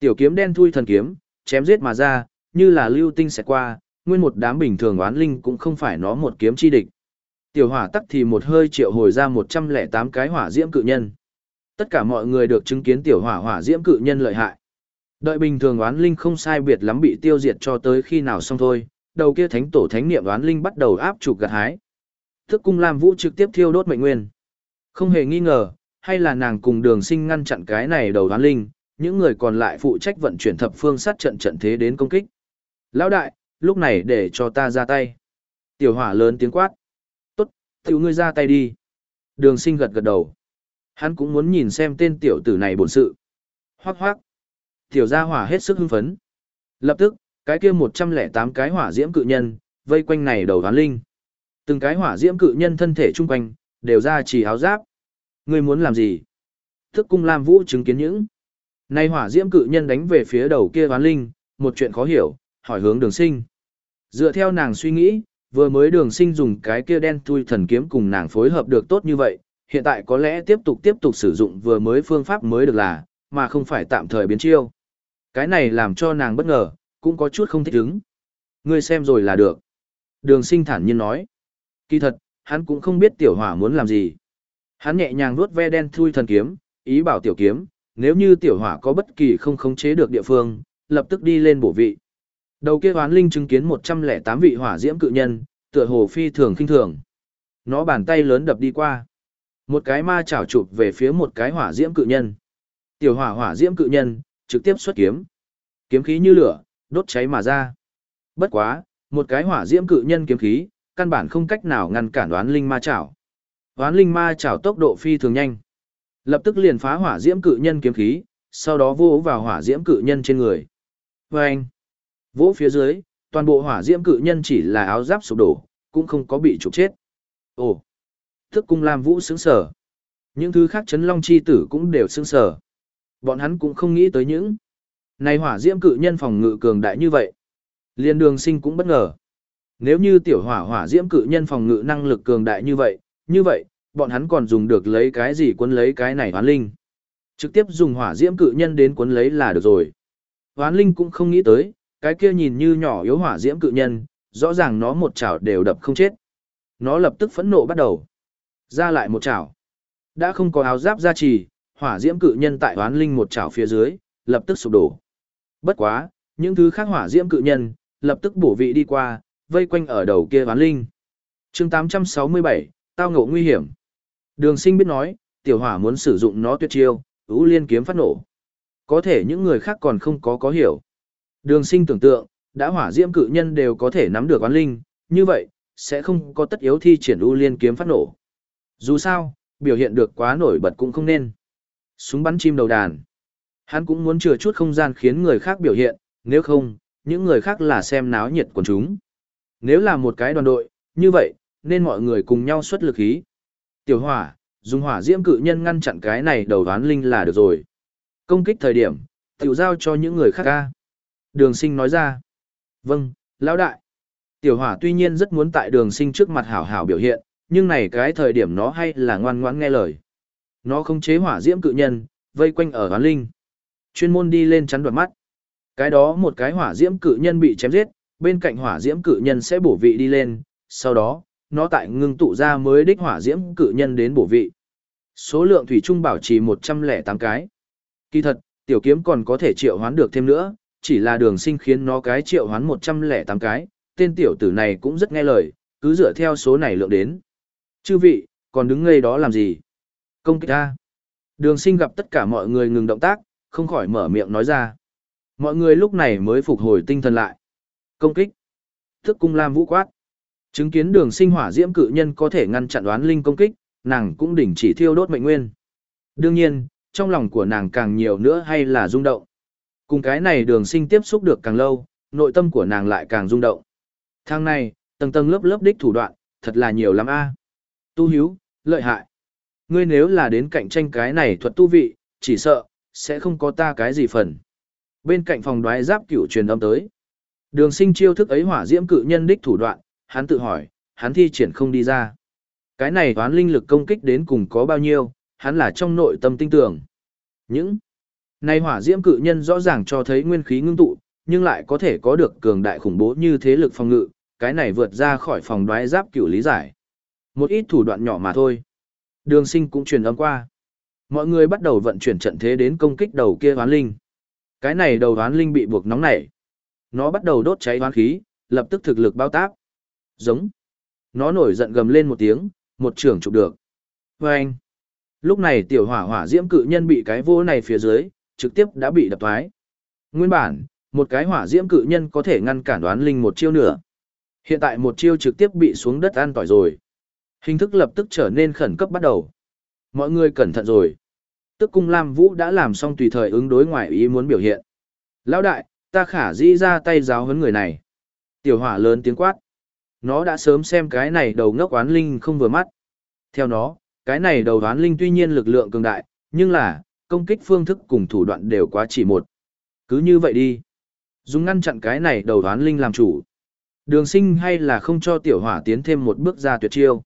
Tiểu kiếm đen thui thần kiếm, chém giết mà ra, như là lưu tinh sẽ qua, nguyên một đám bình thường oán linh cũng không phải nó một kiếm chi địch. Tiểu hỏa tắc thì một hơi triệu hồi ra 108 cái hỏa diễm cự nhân. Tất cả mọi người được chứng kiến tiểu hỏa hỏa diễm cự nhân lợi hại. Đợi bình thường oán linh không sai biệt lắm bị tiêu diệt cho tới khi nào xong thôi, đầu kia thánh tổ thánh niệm oán linh bắt đầu áp trục gặt hái. Thức cung Lam Vũ trực tiếp thiêu đốt mệnh nguyên. Không hề nghi ngờ, hay là nàng cùng đường sinh ngăn chặn cái này đầu oán linh, những người còn lại phụ trách vận chuyển thập phương sát trận trận thế đến công kích. Lão đại, lúc này để cho ta ra tay. Tiểu hỏa lớn tiếng quát. Tốt, tiểu ngươi ra tay đi. Đường sinh gật gật đầu. Hắn cũng muốn nhìn xem tên tiểu tử này bổn sự. Hoác hoác. Tiểu gia hỏa hết sức hưng phấn. Lập tức, cái kia 108 cái hỏa diễm cự nhân, vây quanh này đầu đoán linh. Từng cái hỏa diễm cự nhân thân thể chung quanh, đều ra chỉ áo giáp. Ngươi muốn làm gì? Thức cung Lam Vũ chứng kiến những. nay hỏa diễm cự nhân đánh về phía đầu kia đoán linh, một chuyện khó hiểu, hỏi hướng đường sinh. Dựa theo nàng suy nghĩ, vừa mới đường sinh dùng cái kia đen thui thần kiếm cùng nàng phối hợp được tốt như vậy, hiện tại có lẽ tiếp tục tiếp tục sử dụng vừa mới phương pháp mới được là, mà không phải tạm thời biến chiêu. Cái này làm cho nàng bất ngờ, cũng có chút không thích ứng. Ngươi xem rồi là được. Đường sinh thản nhiên nói. Kỳ thật, hắn cũng không biết tiểu hỏa muốn làm gì. Hắn nhẹ nhàng vuốt ve đen thui thần kiếm, ý bảo tiểu kiếm, nếu như tiểu hỏa có bất kỳ không khống chế được địa phương, lập tức đi lên bổ vị. Đầu kia hoán linh chứng kiến 108 vị hỏa diễm cự nhân, tựa hồ phi thường kinh thường. Nó bàn tay lớn đập đi qua. Một cái ma chảo chụp về phía một cái hỏa diễm cự nhân. Tiểu hỏa hỏa diễm cự nhân, trực tiếp xuất kiếm. Kiếm khí như lửa, đốt cháy mà ra. Bất quá, một cái hỏa diễm cự nhân kiếm khí, căn bản không cách nào ngăn cản đoán linh ma chảo. Đoán linh ma chảo tốc độ phi thường nhanh. Lập tức liền phá hỏa diễm cự nhân kiếm khí, sau đó vô vào hỏa diễm cự nhân trên người. Và anh, vỗ phía dưới, toàn bộ hỏa diễm cự nhân chỉ là áo giáp sụp đổ, cũng không có bị trục chết. Ồ, thức cung Lam Vũ sướng sở. Những thứ khác chấn long chi tử cũng đều sướng sở. Bọn hắn cũng không nghĩ tới những này hỏa diễm cự nhân phòng ngự cường đại như vậy. Liên đường sinh cũng bất ngờ. Nếu như tiểu hỏa hỏa diễm cự nhân phòng ngự năng lực cường đại như vậy, như vậy, bọn hắn còn dùng được lấy cái gì quấn lấy cái này hoán linh. Trực tiếp dùng hỏa diễm cự nhân đến cuốn lấy là được rồi. Hoán linh cũng không nghĩ tới, cái kia nhìn như nhỏ yếu hỏa diễm cự nhân, rõ ràng nó một chảo đều đập không chết. Nó lập tức phẫn nộ bắt đầu. Ra lại một chảo. Đã không có áo giáp gia trì, hỏa diễm cự nhân tại oán linh một chảo phía dưới, lập tức sụp đổ. Bất quá, những thứ khác hỏa diễm cự nhân, lập tức bổ vị đi qua, vây quanh ở đầu kia oán linh. chương 867, tao ngộ nguy hiểm. Đường sinh biết nói, tiểu hỏa muốn sử dụng nó tuyệt chiêu, ưu liên kiếm phát nổ. Có thể những người khác còn không có có hiểu. Đường sinh tưởng tượng, đã hỏa diễm cự nhân đều có thể nắm được oán linh, như vậy, sẽ không có tất yếu thi triển ưu liên kiếm phát nổ. Dù sao, biểu hiện được quá nổi bật cũng không nên. Súng bắn chim đầu đàn. Hắn cũng muốn chừa chút không gian khiến người khác biểu hiện, nếu không, những người khác là xem náo nhiệt của chúng. Nếu là một cái đoàn đội, như vậy, nên mọi người cùng nhau xuất lực ý. Tiểu hỏa, dùng hỏa diễm cự nhân ngăn chặn cái này đầu đoán linh là được rồi. Công kích thời điểm, tiểu giao cho những người khác ca. Đường sinh nói ra. Vâng, lão đại. Tiểu hỏa tuy nhiên rất muốn tại đường sinh trước mặt hảo hảo biểu hiện, nhưng này cái thời điểm nó hay là ngoan ngoãn nghe lời. Nó không chế hỏa diễm cự nhân, vây quanh ở hoán linh. Chuyên môn đi lên chắn đoạt mắt. Cái đó một cái hỏa diễm cự nhân bị chém giết, bên cạnh hỏa diễm cự nhân sẽ bổ vị đi lên, sau đó, nó tại ngưng tụ ra mới đích hỏa diễm cự nhân đến bổ vị. Số lượng thủy trung bảo trì 108 cái. Kỳ thật, tiểu kiếm còn có thể triệu hoán được thêm nữa, chỉ là đường sinh khiến nó cái triệu hoán 108 cái, tên tiểu tử này cũng rất nghe lời, cứ dựa theo số này lượng đến. Chư vị, còn đứng ngây đó làm gì? Công kích ta. Đường sinh gặp tất cả mọi người ngừng động tác, không khỏi mở miệng nói ra. Mọi người lúc này mới phục hồi tinh thần lại. Công kích. Thức cung lam vũ quát. Chứng kiến đường sinh hỏa diễm cự nhân có thể ngăn chặn đoán linh công kích, nàng cũng đỉnh chỉ thiêu đốt mệnh nguyên. Đương nhiên, trong lòng của nàng càng nhiều nữa hay là rung động. Cùng cái này đường sinh tiếp xúc được càng lâu, nội tâm của nàng lại càng rung động. Thang này, tầng tầng lớp lớp đích thủ đoạn, thật là nhiều lắm a Tu hiếu, lợi hại. Ngươi nếu là đến cạnh tranh cái này thuật tu vị, chỉ sợ, sẽ không có ta cái gì phần. Bên cạnh phòng đoái giáp cửu truyền âm tới. Đường sinh chiêu thức ấy hỏa diễm cự nhân đích thủ đoạn, hắn tự hỏi, hắn thi triển không đi ra. Cái này toán linh lực công kích đến cùng có bao nhiêu, hắn là trong nội tâm tinh tưởng. Những này hỏa diễm cự nhân rõ ràng cho thấy nguyên khí ngưng tụ, nhưng lại có thể có được cường đại khủng bố như thế lực phòng ngự, cái này vượt ra khỏi phòng đoái giáp cửu lý giải. Một ít thủ đoạn nhỏ mà thôi. Đường sinh cũng truyền âm qua. Mọi người bắt đầu vận chuyển trận thế đến công kích đầu kia hoán linh. Cái này đầu hoán linh bị buộc nóng nảy. Nó bắt đầu đốt cháy hoán khí, lập tức thực lực bao tác. Giống. Nó nổi giận gầm lên một tiếng, một trường chụp được. Và anh. Lúc này tiểu hỏa hỏa diễm cự nhân bị cái vô này phía dưới, trực tiếp đã bị đập thoái. Nguyên bản, một cái hỏa diễm cự nhân có thể ngăn cản đoán linh một chiêu nữa. Hiện tại một chiêu trực tiếp bị xuống đất an tỏi rồi. Hình thức lập tức trở nên khẩn cấp bắt đầu. Mọi người cẩn thận rồi. Tức cung Lam Vũ đã làm xong tùy thời ứng đối ngoài ý muốn biểu hiện. Lão đại, ta khả dĩ ra tay giáo huấn người này. Tiểu hỏa lớn tiếng quát. Nó đã sớm xem cái này đầu ngốc oán linh không vừa mắt. Theo nó, cái này đầu oán linh tuy nhiên lực lượng cường đại, nhưng là, công kích phương thức cùng thủ đoạn đều quá chỉ một. Cứ như vậy đi. Dùng ngăn chặn cái này đầu oán linh làm chủ. Đường sinh hay là không cho tiểu hỏa tiến thêm một bước ra tuyệt chiêu.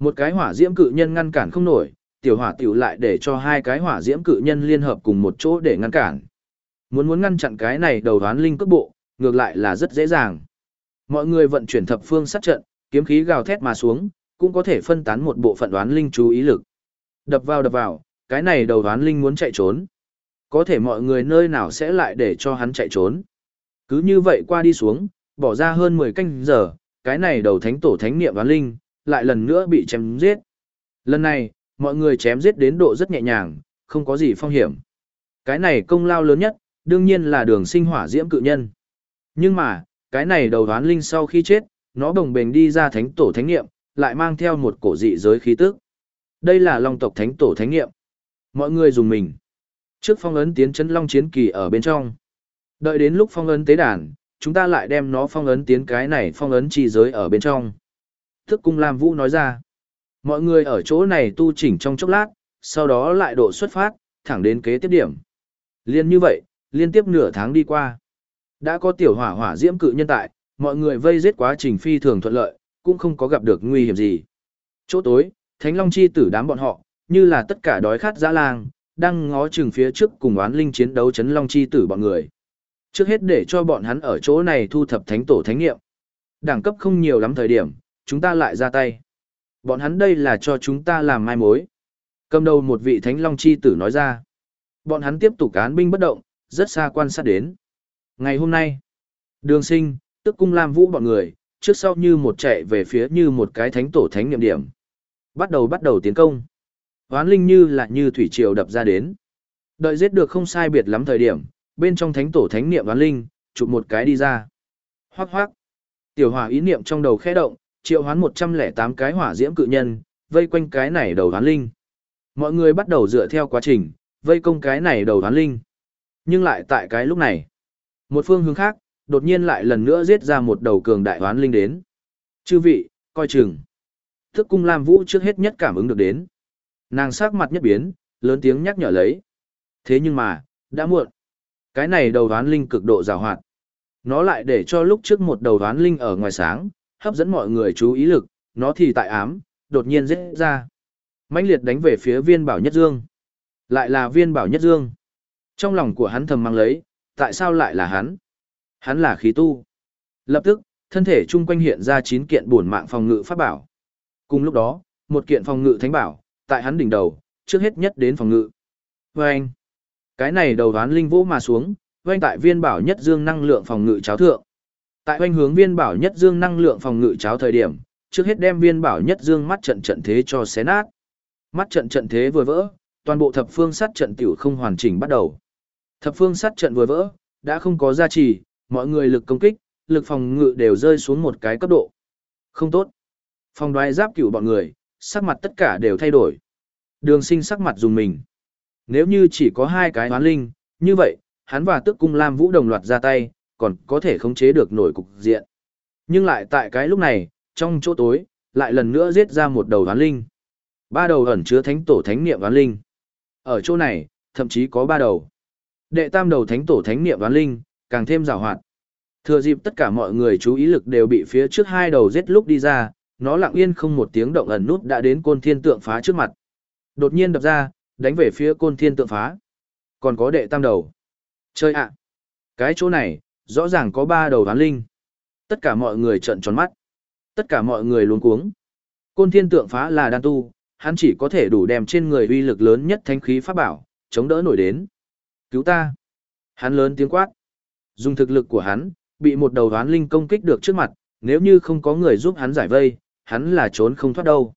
Một cái hỏa diễm cự nhân ngăn cản không nổi, tiểu hỏa tiểu lại để cho hai cái hỏa diễm cự nhân liên hợp cùng một chỗ để ngăn cản. Muốn muốn ngăn chặn cái này đầu đoán linh cước bộ, ngược lại là rất dễ dàng. Mọi người vận chuyển thập phương sát trận, kiếm khí gào thét mà xuống, cũng có thể phân tán một bộ phận đoán linh chú ý lực. Đập vào đập vào, cái này đầu đoán linh muốn chạy trốn. Có thể mọi người nơi nào sẽ lại để cho hắn chạy trốn. Cứ như vậy qua đi xuống, bỏ ra hơn 10 canh giờ, cái này đầu thánh tổ thánh niệm đoán linh, lại lần nữa bị chém giết. Lần này, mọi người chém giết đến độ rất nhẹ nhàng, không có gì phong hiểm. Cái này công lao lớn nhất, đương nhiên là đường sinh hỏa diễm cự nhân. Nhưng mà, cái này đầu đoán linh sau khi chết, nó đồng bền đi ra thánh tổ thánh nghiệm, lại mang theo một cổ dị giới khí tức. Đây là long tộc thánh tổ thánh nghiệm. Mọi người dùng mình. Trước phong ấn tiến chân long chiến kỳ ở bên trong. Đợi đến lúc phong ấn tế đàn, chúng ta lại đem nó phong ấn tiến cái này phong ấn chi giới ở bên trong. Thức cung Lam Vũ nói ra. Mọi người ở chỗ này tu chỉnh trong chốc lát, sau đó lại độ xuất phát, thẳng đến kế tiếp điểm. Liên như vậy, liên tiếp nửa tháng đi qua. Đã có tiểu hỏa hỏa diễm cự nhân tại, mọi người vây giết quá trình phi thường thuận lợi, cũng không có gặp được nguy hiểm gì. Chỗ tối, Thánh Long chi tử đám bọn họ, như là tất cả đói khát dã lang, đang ngó chừng phía trước cùng oán linh chiến đấu chấn Long chi tử bọn người. Trước hết để cho bọn hắn ở chỗ này thu thập thánh tổ thánh nghiệm. Đẳng cấp không nhiều lắm thời điểm, chúng ta lại ra tay. Bọn hắn đây là cho chúng ta làm mai mối. Cầm đầu một vị thánh long chi tử nói ra. Bọn hắn tiếp tục án binh bất động, rất xa quan sát đến. Ngày hôm nay, đường sinh, tức cung lam vũ bọn người, trước sau như một chạy về phía như một cái thánh tổ thánh niệm điểm. Bắt đầu bắt đầu tiến công. Hoán linh như là như thủy triều đập ra đến. Đợi giết được không sai biệt lắm thời điểm, bên trong thánh tổ thánh niệm hoán linh, chụp một cái đi ra. Hoác hoác. Tiểu hỏa ý niệm trong đầu khẽ động, triệu hoán 108 cái hỏa diễm cự nhân, vây quanh cái này đầu hoán linh. Mọi người bắt đầu dựa theo quá trình, vây công cái này đầu hoán linh. Nhưng lại tại cái lúc này, một phương hướng khác, đột nhiên lại lần nữa giết ra một đầu cường đại hoán linh đến. Chư vị, coi chừng. Thức cung Lam Vũ trước hết nhất cảm ứng được đến. Nàng sắc mặt nhất biến, lớn tiếng nhắc nhở lấy. Thế nhưng mà, đã muộn. Cái này đầu hoán linh cực độ rào hoạt. Nó lại để cho lúc trước một đầu hoán linh ở ngoài sáng, hấp dẫn mọi người chú ý lực, nó thì tại ám, đột nhiên giết ra. mãnh liệt đánh về phía viên bảo nhất dương. Lại là viên bảo nhất dương. Trong lòng của hắn thầm mang lấy, tại sao lại là hắn? Hắn là khí tu. Lập tức, thân thể chung quanh hiện ra chín kiện bổn mạng phòng ngự pháp bảo. Cùng lúc đó, một kiện phòng ngự thánh bảo, tại hắn đỉnh đầu, trước hết nhất đến phòng ngự. Vâng! Cái này đầu đoán linh vũ mà xuống, vâng tại viên bảo nhất dương năng lượng phòng ngự cháo thượng. Tại hoành hướng viên bảo nhất dương năng lượng phòng ngự cháo thời điểm, trước hết đem viên bảo nhất dương mắt trận trận thế cho xé nát. Mắt trận trận thế vừa vỡ, toàn bộ thập phương sát trận tiểu không hoàn chỉnh bắt đầu. Thập phương sát trận vừa vỡ, đã không có gia trì, mọi người lực công kích, lực phòng ngự đều rơi xuống một cái cấp độ. Không tốt. phòng đoái giáp cửu bọn người, sắc mặt tất cả đều thay đổi. Đường sinh sắc mặt dùng mình. Nếu như chỉ có hai cái hoán linh, như vậy, hắn và tức cung Lam Vũ đồng loạt ra tay, còn có thể khống chế được nổi cục diện. Nhưng lại tại cái lúc này, trong chỗ tối, lại lần nữa giết ra một đầu hoán linh. Ba đầu ẩn chứa thánh tổ thánh niệm hoán linh. Ở chỗ này, thậm chí có ba đầu. Đệ tam đầu thánh tổ thánh niệm hoán linh, càng thêm rào hoạt. Thừa dịp tất cả mọi người chú ý lực đều bị phía trước hai đầu giết lúc đi ra, nó lặng yên không một tiếng động ẩn nút đã đến côn thiên tượng phá trước mặt. Đột nhiên đập ra, đánh về phía côn thiên tượng phá. Còn có đệ tam đầu. Chơi ạ! Cái chỗ này, rõ ràng có ba đầu hoán linh. Tất cả mọi người trợn tròn mắt. Tất cả mọi người luống cuống. Côn thiên tượng phá là đan tu, hắn chỉ có thể đủ đem trên người uy lực lớn nhất thánh khí pháp bảo, chống đỡ nổi đến. Cứu ta! Hắn lớn tiếng quát. Dùng thực lực của hắn, bị một đầu hoán linh công kích được trước mặt, nếu như không có người giúp hắn giải vây, hắn là trốn không thoát đâu.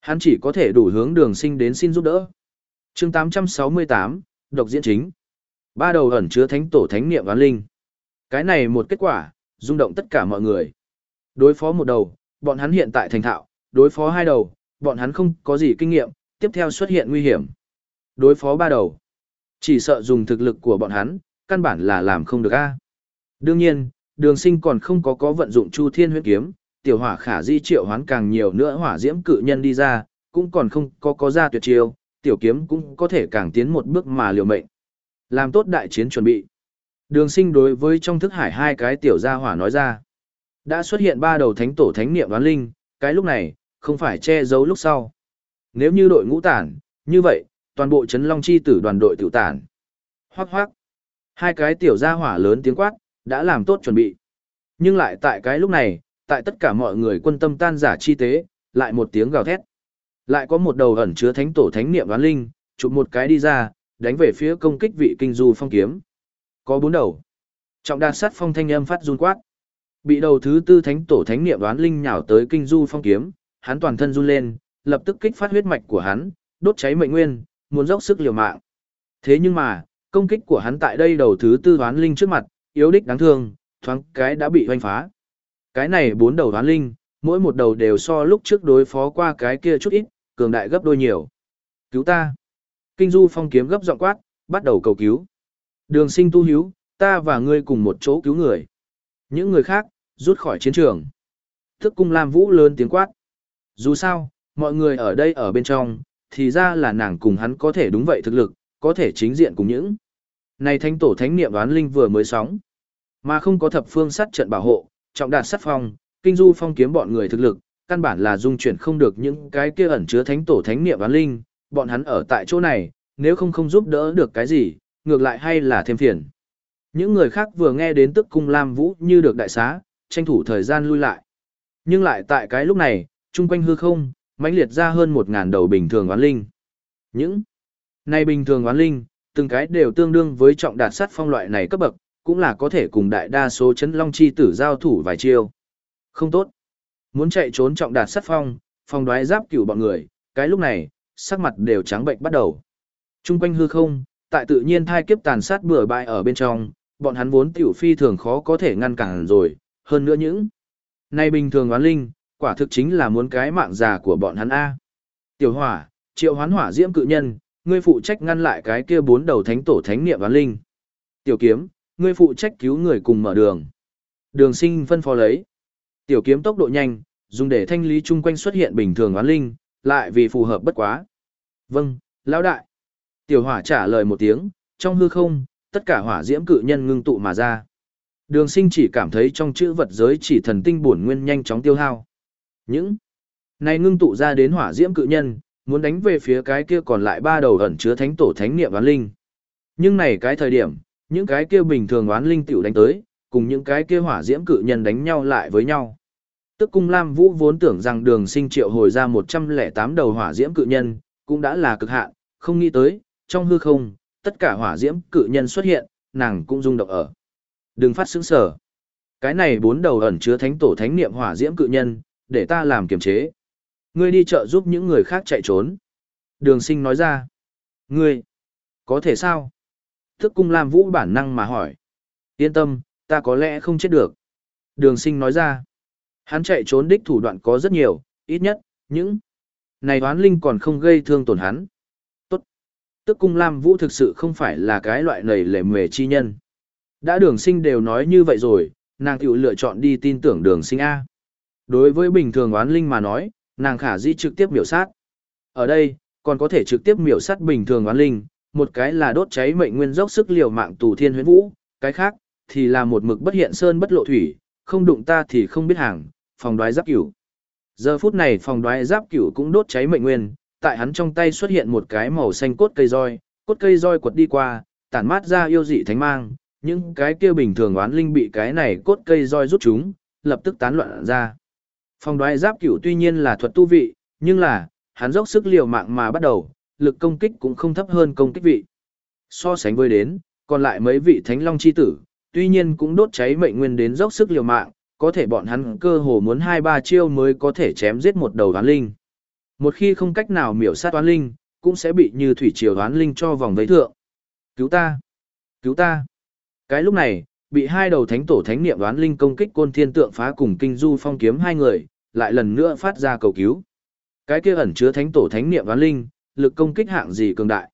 Hắn chỉ có thể đủ hướng đường sinh đến xin giúp đỡ. chương 868, độc diễn chính. Ba đầu ẩn chứa thánh tổ thánh niệm hoán linh. Cái này một kết quả, rung động tất cả mọi người. Đối phó một đầu, bọn hắn hiện tại thành thạo, đối phó hai đầu, bọn hắn không có gì kinh nghiệm, tiếp theo xuất hiện nguy hiểm. Đối phó ba đầu, chỉ sợ dùng thực lực của bọn hắn, căn bản là làm không được a. Đương nhiên, đường sinh còn không có có vận dụng chu thiên huyết kiếm, tiểu hỏa khả di triệu hoán càng nhiều nữa hỏa diễm cự nhân đi ra, cũng còn không có có ra tuyệt chiêu, tiểu kiếm cũng có thể càng tiến một bước mà liều mệnh. Làm tốt đại chiến chuẩn bị. Đường sinh đối với trong thức hải hai cái tiểu gia hỏa nói ra. Đã xuất hiện ba đầu thánh tổ thánh niệm đoán linh, cái lúc này, không phải che giấu lúc sau. Nếu như đội ngũ tản, như vậy, toàn bộ chấn long chi tử đoàn đội tiểu tản. Hoác hoác. Hai cái tiểu gia hỏa lớn tiếng quát, đã làm tốt chuẩn bị. Nhưng lại tại cái lúc này, tại tất cả mọi người quân tâm tan giả chi tế, lại một tiếng gào thét. Lại có một đầu ẩn chứa thánh tổ thánh niệm đoán linh, chụp một cái đi ra, đánh về phía công kích vị kinh du phong kiếm. Có bốn đầu. Trọng đàn sát phong thanh âm phát run quát. Bị đầu thứ tư thánh tổ thánh niệm đoán linh nhào tới kinh du phong kiếm, hắn toàn thân run lên, lập tức kích phát huyết mạch của hắn, đốt cháy mệnh nguyên, muốn dốc sức liều mạng. Thế nhưng mà, công kích của hắn tại đây đầu thứ tư đoán linh trước mặt, yếu đích đáng thương, thoáng cái đã bị hoanh phá. Cái này bốn đầu đoán linh, mỗi một đầu đều so lúc trước đối phó qua cái kia chút ít, cường đại gấp đôi nhiều. Cứu ta! Kinh du phong kiếm gấp giọng quát, bắt đầu cầu cứu. Đường sinh tu hiếu, ta và ngươi cùng một chỗ cứu người. Những người khác, rút khỏi chiến trường. Thức cung Lam Vũ lớn tiếng quát. Dù sao, mọi người ở đây ở bên trong, thì ra là nàng cùng hắn có thể đúng vậy thực lực, có thể chính diện cùng những. Này thánh tổ thánh niệm đoán linh vừa mới sóng, mà không có thập phương sát trận bảo hộ, trọng đạt sát phong, kinh du phong kiếm bọn người thực lực, căn bản là dung chuyển không được những cái kia ẩn chứa thánh tổ thánh niệm đoán linh, bọn hắn ở tại chỗ này, nếu không không giúp đỡ được cái gì, ngược lại hay là thêm phiền. Những người khác vừa nghe đến tức cung Lam Vũ như được đại xá, tranh thủ thời gian lui lại. Nhưng lại tại cái lúc này, chung quanh hư không, mãnh liệt ra hơn một ngàn đầu bình thường oán linh. Những này bình thường oán linh, từng cái đều tương đương với trọng đạt sát phong loại này cấp bậc, cũng là có thể cùng đại đa số chấn long chi tử giao thủ vài chiêu. Không tốt. Muốn chạy trốn trọng đạt sát phong, phong đoái giáp cửu bọn người, cái lúc này, sắc mặt đều trắng bệnh bắt đầu. Trung quanh hư không, tại tự nhiên thai kiếp tàn sát bừa bãi ở bên trong, bọn hắn vốn tiểu phi thường khó có thể ngăn cản rồi, hơn nữa những. nay bình thường oán linh, quả thực chính là muốn cái mạng già của bọn hắn A. Tiểu hỏa, triệu hoán hỏa diễm cự nhân, ngươi phụ trách ngăn lại cái kia bốn đầu thánh tổ thánh niệm oán linh. Tiểu kiếm, ngươi phụ trách cứu người cùng mở đường. Đường sinh phân phó lấy. Tiểu kiếm tốc độ nhanh, dùng để thanh lý chung quanh xuất hiện bình thường oán linh, lại vì phù hợp bất quá. Vâng, lão đại. Tiểu hỏa trả lời một tiếng, trong hư không, tất cả hỏa diễm cự nhân ngưng tụ mà ra. Đường sinh chỉ cảm thấy trong chữ vật giới chỉ thần tinh bổn nguyên nhanh chóng tiêu hao. Những này ngưng tụ ra đến hỏa diễm cự nhân, muốn đánh về phía cái kia còn lại ba đầu ẩn chứa thánh tổ thánh niệm oán linh. Nhưng này cái thời điểm, những cái kia bình thường oán linh tiểu đánh tới, cùng những cái kia hỏa diễm cự nhân đánh nhau lại với nhau. Tức cung Lam Vũ vốn tưởng rằng đường sinh triệu hồi ra 108 đầu hỏa diễm cự nhân, cũng đã là cực hạn, không nghĩ tới, trong hư không, tất cả hỏa diễm cự nhân xuất hiện, nàng cũng rung động ở. Đừng phát sững sở. Cái này bốn đầu ẩn chứa thánh tổ thánh niệm hỏa diễm cự nhân, để ta làm kiềm chế. Ngươi đi chợ giúp những người khác chạy trốn. Đường sinh nói ra. Ngươi, có thể sao? Thức cung Lam Vũ bản năng mà hỏi. Yên tâm, ta có lẽ không chết được. Đường sinh nói ra. Hắn chạy trốn đích thủ đoạn có rất nhiều, ít nhất, những này đoán linh còn không gây thương tổn hắn. Tức cung Lam Vũ thực sự không phải là cái loại nầy lề mề chi nhân. Đã đường sinh đều nói như vậy rồi, nàng tự lựa chọn đi tin tưởng đường sinh A. Đối với bình thường oán linh mà nói, nàng khả dĩ trực tiếp miểu sát. Ở đây, còn có thể trực tiếp miểu sát bình thường oán linh, một cái là đốt cháy mệnh nguyên dốc sức liều mạng tù thiên huyễn vũ, cái khác, thì là một mực bất hiện sơn bất lộ thủy, không đụng ta thì không biết hàng, phòng đoái giáp cửu. Giờ phút này phòng đoái giáp cửu cũng đốt cháy mệnh nguyên, tại hắn trong tay xuất hiện một cái màu xanh cốt cây roi, cốt cây roi quật đi qua, tản mát ra yêu dị thánh mang, những cái kia bình thường oán linh bị cái này cốt cây roi rút chúng, lập tức tán loạn ra. Phong đoái giáp cửu tuy nhiên là thuật tu vị, nhưng là, hắn dốc sức liều mạng mà bắt đầu, lực công kích cũng không thấp hơn công kích vị. So sánh với đến, còn lại mấy vị thánh long chi tử, tuy nhiên cũng đốt cháy mệnh nguyên đến dốc sức liều mạng, có thể bọn hắn cơ hồ muốn hai ba chiêu mới có thể chém giết một đầu đoán linh. Một khi không cách nào miểu sát đoán linh, cũng sẽ bị như thủy triều đoán linh cho vòng vây thượng. Cứu ta! Cứu ta! Cái lúc này, bị hai đầu thánh tổ thánh niệm đoán linh công kích côn thiên tượng phá cùng kinh du phong kiếm hai người, lại lần nữa phát ra cầu cứu. Cái kia ẩn chứa thánh tổ thánh niệm đoán linh, lực công kích hạng gì cường đại.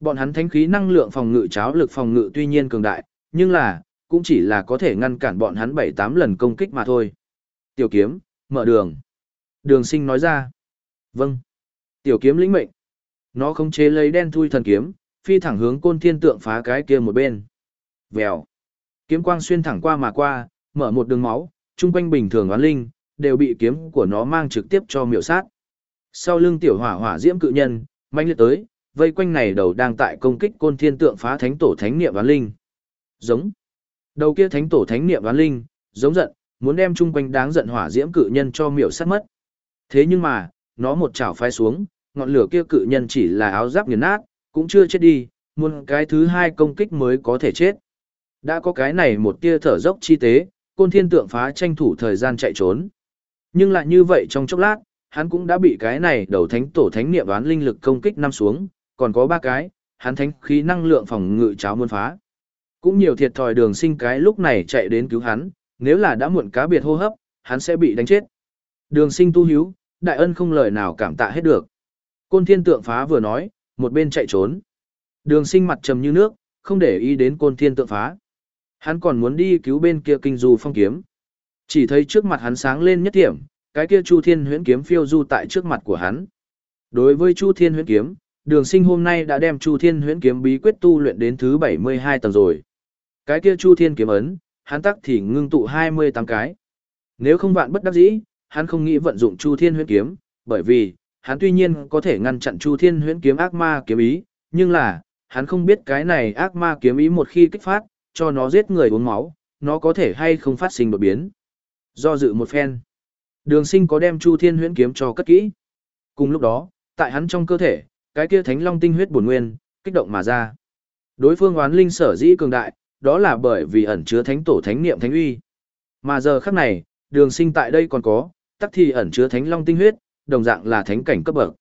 Bọn hắn thánh khí năng lượng phòng ngự cháo lực phòng ngự tuy nhiên cường đại, nhưng là, cũng chỉ là có thể ngăn cản bọn hắn 7-8 lần công kích mà thôi. Tiểu kiếm, mở đường. Đường sinh nói ra. Vâng. Tiểu kiếm lĩnh mệnh. Nó không chế lấy đen thui thần kiếm, phi thẳng hướng côn thiên tượng phá cái kia một bên. Vèo. Kiếm quang xuyên thẳng qua mà qua, mở một đường máu, trung quanh bình thường oán linh, đều bị kiếm của nó mang trực tiếp cho miểu sát. Sau lưng tiểu hỏa hỏa diễm cự nhân, manh liệt tới, vây quanh này đầu đang tại công kích côn thiên tượng phá thánh tổ thánh niệm oán linh. Giống. Đầu kia thánh tổ thánh niệm oán linh, giống giận, muốn đem chung quanh đáng giận hỏa diễm cự nhân cho miểu sát mất. Thế nhưng mà, nó một chảo phai xuống, ngọn lửa kia cự nhân chỉ là áo giáp nghiền nát, cũng chưa chết đi, muốn cái thứ hai công kích mới có thể chết. Đã có cái này một tia thở dốc chi tế, côn thiên tượng phá tranh thủ thời gian chạy trốn. Nhưng lại như vậy trong chốc lát, hắn cũng đã bị cái này đầu thánh tổ thánh niệm đoán linh lực công kích năm xuống, còn có ba cái, hắn thánh khí năng lượng phòng ngự cháo muốn phá. Cũng nhiều thiệt thòi đường sinh cái lúc này chạy đến cứu hắn, nếu là đã muộn cá biệt hô hấp, hắn sẽ bị đánh chết. Đường sinh tu hiếu, đại ân không lời nào cảm tạ hết được. Côn thiên tượng phá vừa nói, một bên chạy trốn. Đường sinh mặt trầm như nước, không để ý đến côn thiên tượng phá. Hắn còn muốn đi cứu bên kia kinh du phong kiếm. Chỉ thấy trước mặt hắn sáng lên nhất điểm, cái kia Chu Thiên Huyễn kiếm phiêu du tại trước mặt của hắn. Đối với Chu Thiên Huyễn kiếm, Đường Sinh hôm nay đã đem Chu Thiên Huyễn kiếm bí quyết tu luyện đến thứ 72 tầng rồi. Cái kia Chu Thiên kiếm ấn, hắn tắc thì ngưng tụ 28 cái. Nếu không vạn bất đắc dĩ, hắn không nghĩ vận dụng Chu Thiên Huyễn kiếm, bởi vì hắn tuy nhiên có thể ngăn chặn Chu Thiên Huyễn kiếm ác ma kiếm ý, nhưng là hắn không biết cái này ác ma kiếm ý một khi kích phát, cho nó giết người uống máu, nó có thể hay không phát sinh đột biến. Do dự một phen, Đường sinh có đem Chu Thiên huyễn kiếm cho cất kỹ. Cùng lúc đó, tại hắn trong cơ thể, cái kia thánh long tinh huyết bổn nguyên, kích động mà ra. Đối phương oán linh sở dĩ cường đại, đó là bởi vì ẩn chứa thánh tổ thánh niệm thánh uy. Mà giờ khắc này, đường sinh tại đây còn có, tắc thì ẩn chứa thánh long tinh huyết, đồng dạng là thánh cảnh cấp bậc.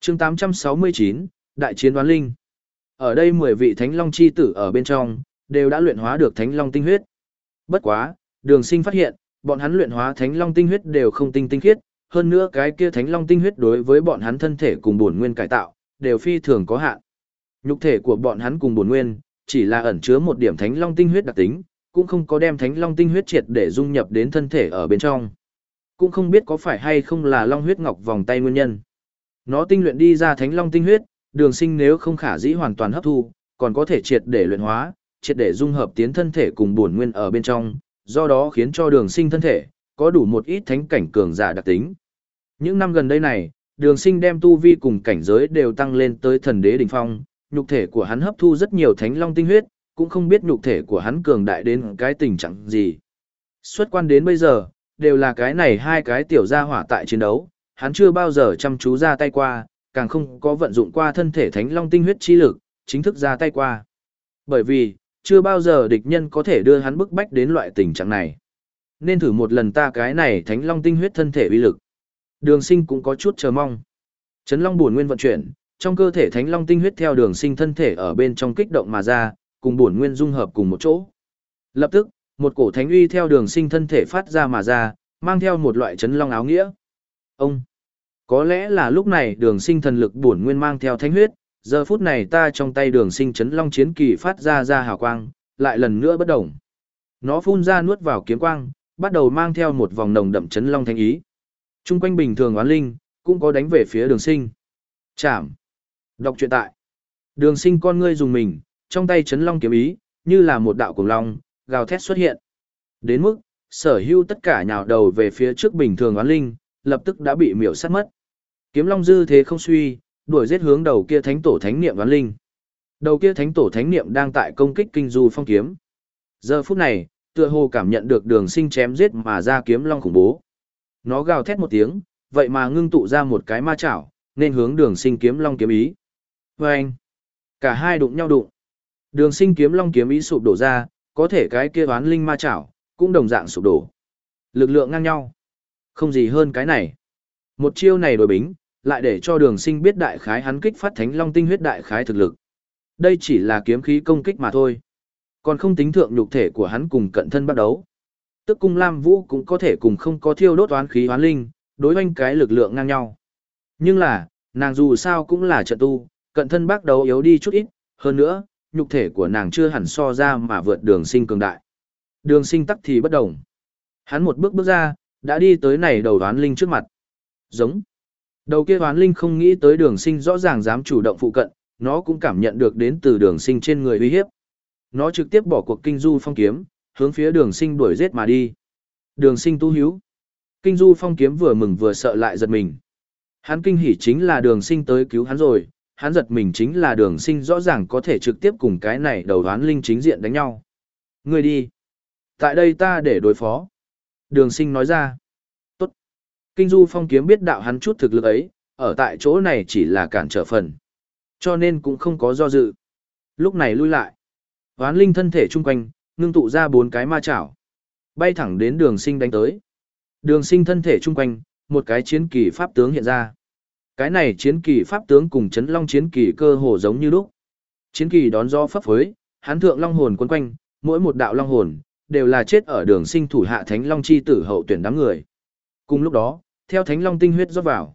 chương 869, Đại chiến đoán linh. Ở đây 10 vị thánh long chi tử ở bên trong, đều đã luyện hóa được thánh long tinh huyết. Bất quá, đường sinh phát hiện, bọn hắn luyện hóa thánh long tinh huyết đều không tinh tinh khiết, hơn nữa cái kia thánh long tinh huyết đối với bọn hắn thân thể cùng bổn nguyên cải tạo, đều phi thường có hạn. Nhục thể của bọn hắn cùng bổn nguyên, chỉ là ẩn chứa một điểm thánh long tinh huyết đặc tính, cũng không có đem thánh long tinh huyết triệt để dung nhập đến thân thể ở bên trong. Cũng không biết có phải hay không là long huyết ngọc vòng tay nguyên nhân. Nó tinh luyện đi ra thánh long tinh huyết, đường sinh nếu không khả dĩ hoàn toàn hấp thu, còn có thể triệt để luyện hóa, triệt để dung hợp tiến thân thể cùng bổn nguyên ở bên trong, do đó khiến cho đường sinh thân thể, có đủ một ít thánh cảnh cường giả đặc tính. Những năm gần đây này, đường sinh đem tu vi cùng cảnh giới đều tăng lên tới thần đế đỉnh phong, nhục thể của hắn hấp thu rất nhiều thánh long tinh huyết, cũng không biết nhục thể của hắn cường đại đến cái tình trạng gì. Xuất quan đến bây giờ, đều là cái này hai cái tiểu gia hỏa tại chiến đấu, hắn chưa bao giờ chăm chú ra tay qua, càng không có vận dụng qua thân thể thánh long tinh huyết chi lực, chính thức ra tay qua. Bởi vì, chưa bao giờ địch nhân có thể đưa hắn bức bách đến loại tình trạng này. Nên thử một lần ta cái này thánh long tinh huyết thân thể uy lực. Đường sinh cũng có chút chờ mong. Trấn long buồn nguyên vận chuyển, trong cơ thể thánh long tinh huyết theo đường sinh thân thể ở bên trong kích động mà ra, cùng buồn nguyên dung hợp cùng một chỗ. Lập tức, một cổ thánh uy theo đường sinh thân thể phát ra mà ra, mang theo một loại chấn long áo nghĩa. Ông, có lẽ là lúc này đường sinh thần lực bổn nguyên mang theo thánh huyết, giờ phút này ta trong tay đường sinh chấn long chiến kỳ phát ra ra hào quang, lại lần nữa bất động. Nó phun ra nuốt vào kiếm quang, bắt đầu mang theo một vòng nồng đậm chấn long thánh ý. Trung quanh bình thường oán linh, cũng có đánh về phía đường sinh. Chạm. Đọc truyện tại. Đường sinh con ngươi dùng mình, trong tay chấn long kiếm ý, như là một đạo cùng long, gào thét xuất hiện. Đến mức, sở hữu tất cả nhào đầu về phía trước bình thường oán linh, lập tức đã bị miểu sát mất. Kiếm long dư thế không suy, đuổi giết hướng đầu kia thánh tổ thánh niệm oán linh. Đầu kia thánh tổ thánh niệm đang tại công kích kinh du phong kiếm. Giờ phút này, tựa hồ cảm nhận được đường sinh chém giết mà ra kiếm long khủng bố. Nó gào thét một tiếng, vậy mà ngưng tụ ra một cái ma chảo, nên hướng đường sinh kiếm long kiếm ý. Vâng! anh, cả hai đụng nhau đụng. Đường sinh kiếm long kiếm ý sụp đổ ra, có thể cái kia oán linh ma chảo, cũng đồng dạng sụp đổ. Lực lượng ngang nhau. Không gì hơn cái này. Một chiêu này đổi bính, lại để cho đường sinh biết đại khái hắn kích phát thánh long tinh huyết đại khái thực lực. Đây chỉ là kiếm khí công kích mà thôi. Còn không tính thượng nhục thể của hắn cùng cận thân bắt đấu. Tức cung Lam Vũ cũng có thể cùng không có thiêu đốt oán khí oán linh, đối oanh cái lực lượng ngang nhau. Nhưng là, nàng dù sao cũng là trận tu, cận thân bắt đấu yếu đi chút ít, hơn nữa, nhục thể của nàng chưa hẳn so ra mà vượt đường sinh cường đại. Đường sinh tắc thì bất đồng. Hắn một bước bước ra, đã đi tới này đầu đoán linh trước mặt. Giống. Đầu kia đoán linh không nghĩ tới đường sinh rõ ràng dám chủ động phụ cận, nó cũng cảm nhận được đến từ đường sinh trên người uy hiếp. Nó trực tiếp bỏ cuộc kinh du phong kiếm, hướng phía đường sinh đuổi giết mà đi. Đường sinh tu hiếu. Kinh du phong kiếm vừa mừng vừa sợ lại giật mình. Hắn kinh hỉ chính là đường sinh tới cứu hắn rồi, hắn giật mình chính là đường sinh rõ ràng có thể trực tiếp cùng cái này đầu đoán linh chính diện đánh nhau. Người đi. Tại đây ta để đối phó. Đường sinh nói ra. Tốt. Kinh du phong kiếm biết đạo hắn chút thực lực ấy, ở tại chỗ này chỉ là cản trở phần. Cho nên cũng không có do dự. Lúc này lui lại. Hoán linh thân thể chung quanh, ngưng tụ ra bốn cái ma chảo. Bay thẳng đến đường sinh đánh tới. Đường sinh thân thể chung quanh, một cái chiến kỳ pháp tướng hiện ra. Cái này chiến kỳ pháp tướng cùng chấn long chiến kỳ cơ hồ giống như lúc. Chiến kỳ đón do pháp phối, hán thượng long hồn quấn quanh, mỗi một đạo long hồn, đều là chết ở đường sinh thủ hạ thánh long chi tử hậu tuyển đám người. Cùng lúc đó, theo thánh long tinh huyết rót vào,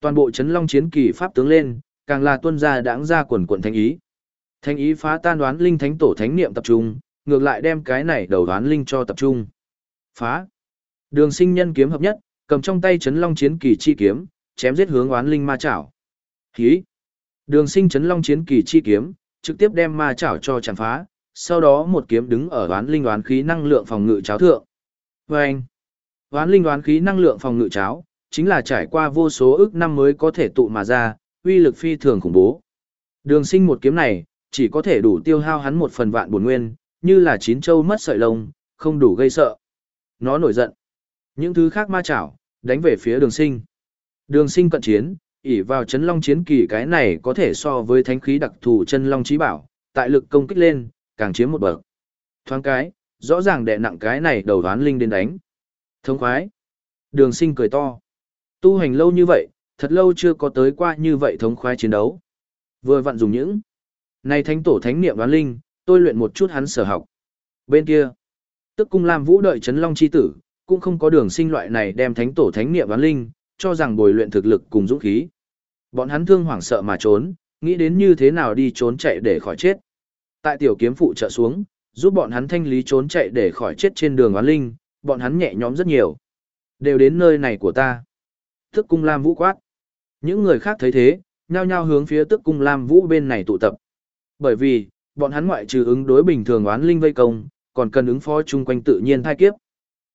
toàn bộ chấn long chiến kỳ pháp tướng lên, càng là tuân ra đãng ra quần quần thánh ý. Thánh ý phá tan đoán linh thánh tổ thánh niệm tập trung, ngược lại đem cái này đầu đoán linh cho tập trung. Phá. Đường sinh nhân kiếm hợp nhất, cầm trong tay chấn long chiến kỳ chi kiếm, chém giết hướng oán linh ma chảo. Hí. Đường sinh chấn long chiến kỳ chi kiếm, trực tiếp đem ma chảo cho chạm phá, sau đó một kiếm đứng ở oán linh oán khí năng lượng phòng ngự cháo thượng. Vâng! Oán linh oán khí năng lượng phòng ngự cháo, chính là trải qua vô số ức năm mới có thể tụ mà ra, uy lực phi thường khủng bố. Đường sinh một kiếm này, chỉ có thể đủ tiêu hao hắn một phần vạn buồn nguyên, như là chín châu mất sợi lông, không đủ gây sợ. Nó nổi giận. Những thứ khác ma chảo, đánh về phía đường sinh. Đường sinh cận chiến, ỷ vào chấn long chiến kỳ cái này có thể so với thánh khí đặc thù chân long trí bảo, tại lực công kích lên, càng chiếm một bậc. Thoáng cái, rõ ràng đè nặng cái này đầu đoán linh đến đánh. Thông khoái. Đường sinh cười to. Tu hành lâu như vậy, thật lâu chưa có tới qua như vậy thống khoái chiến đấu. Vừa vặn dùng những. Này thánh tổ thánh niệm đoán linh, tôi luyện một chút hắn sở học. Bên kia, tức cung Lam Vũ đợi chấn long chi tử, cũng không có đường sinh loại này đem thánh tổ thánh niệm đoán linh, cho rằng bồi luyện thực lực cùng dũng khí. Bọn hắn thương hoảng sợ mà trốn, nghĩ đến như thế nào đi trốn chạy để khỏi chết. Tại tiểu kiếm phụ trợ xuống, giúp bọn hắn thanh lý trốn chạy để khỏi chết trên đường oán linh, bọn hắn nhẹ nhõm rất nhiều. Đều đến nơi này của ta. Tức cung Lam Vũ quát. Những người khác thấy thế, nhao nhao hướng phía tức cung Lam Vũ bên này tụ tập. Bởi vì, bọn hắn ngoại trừ ứng đối bình thường oán linh vây công, còn cần ứng phó chung quanh tự nhiên thai kiếp.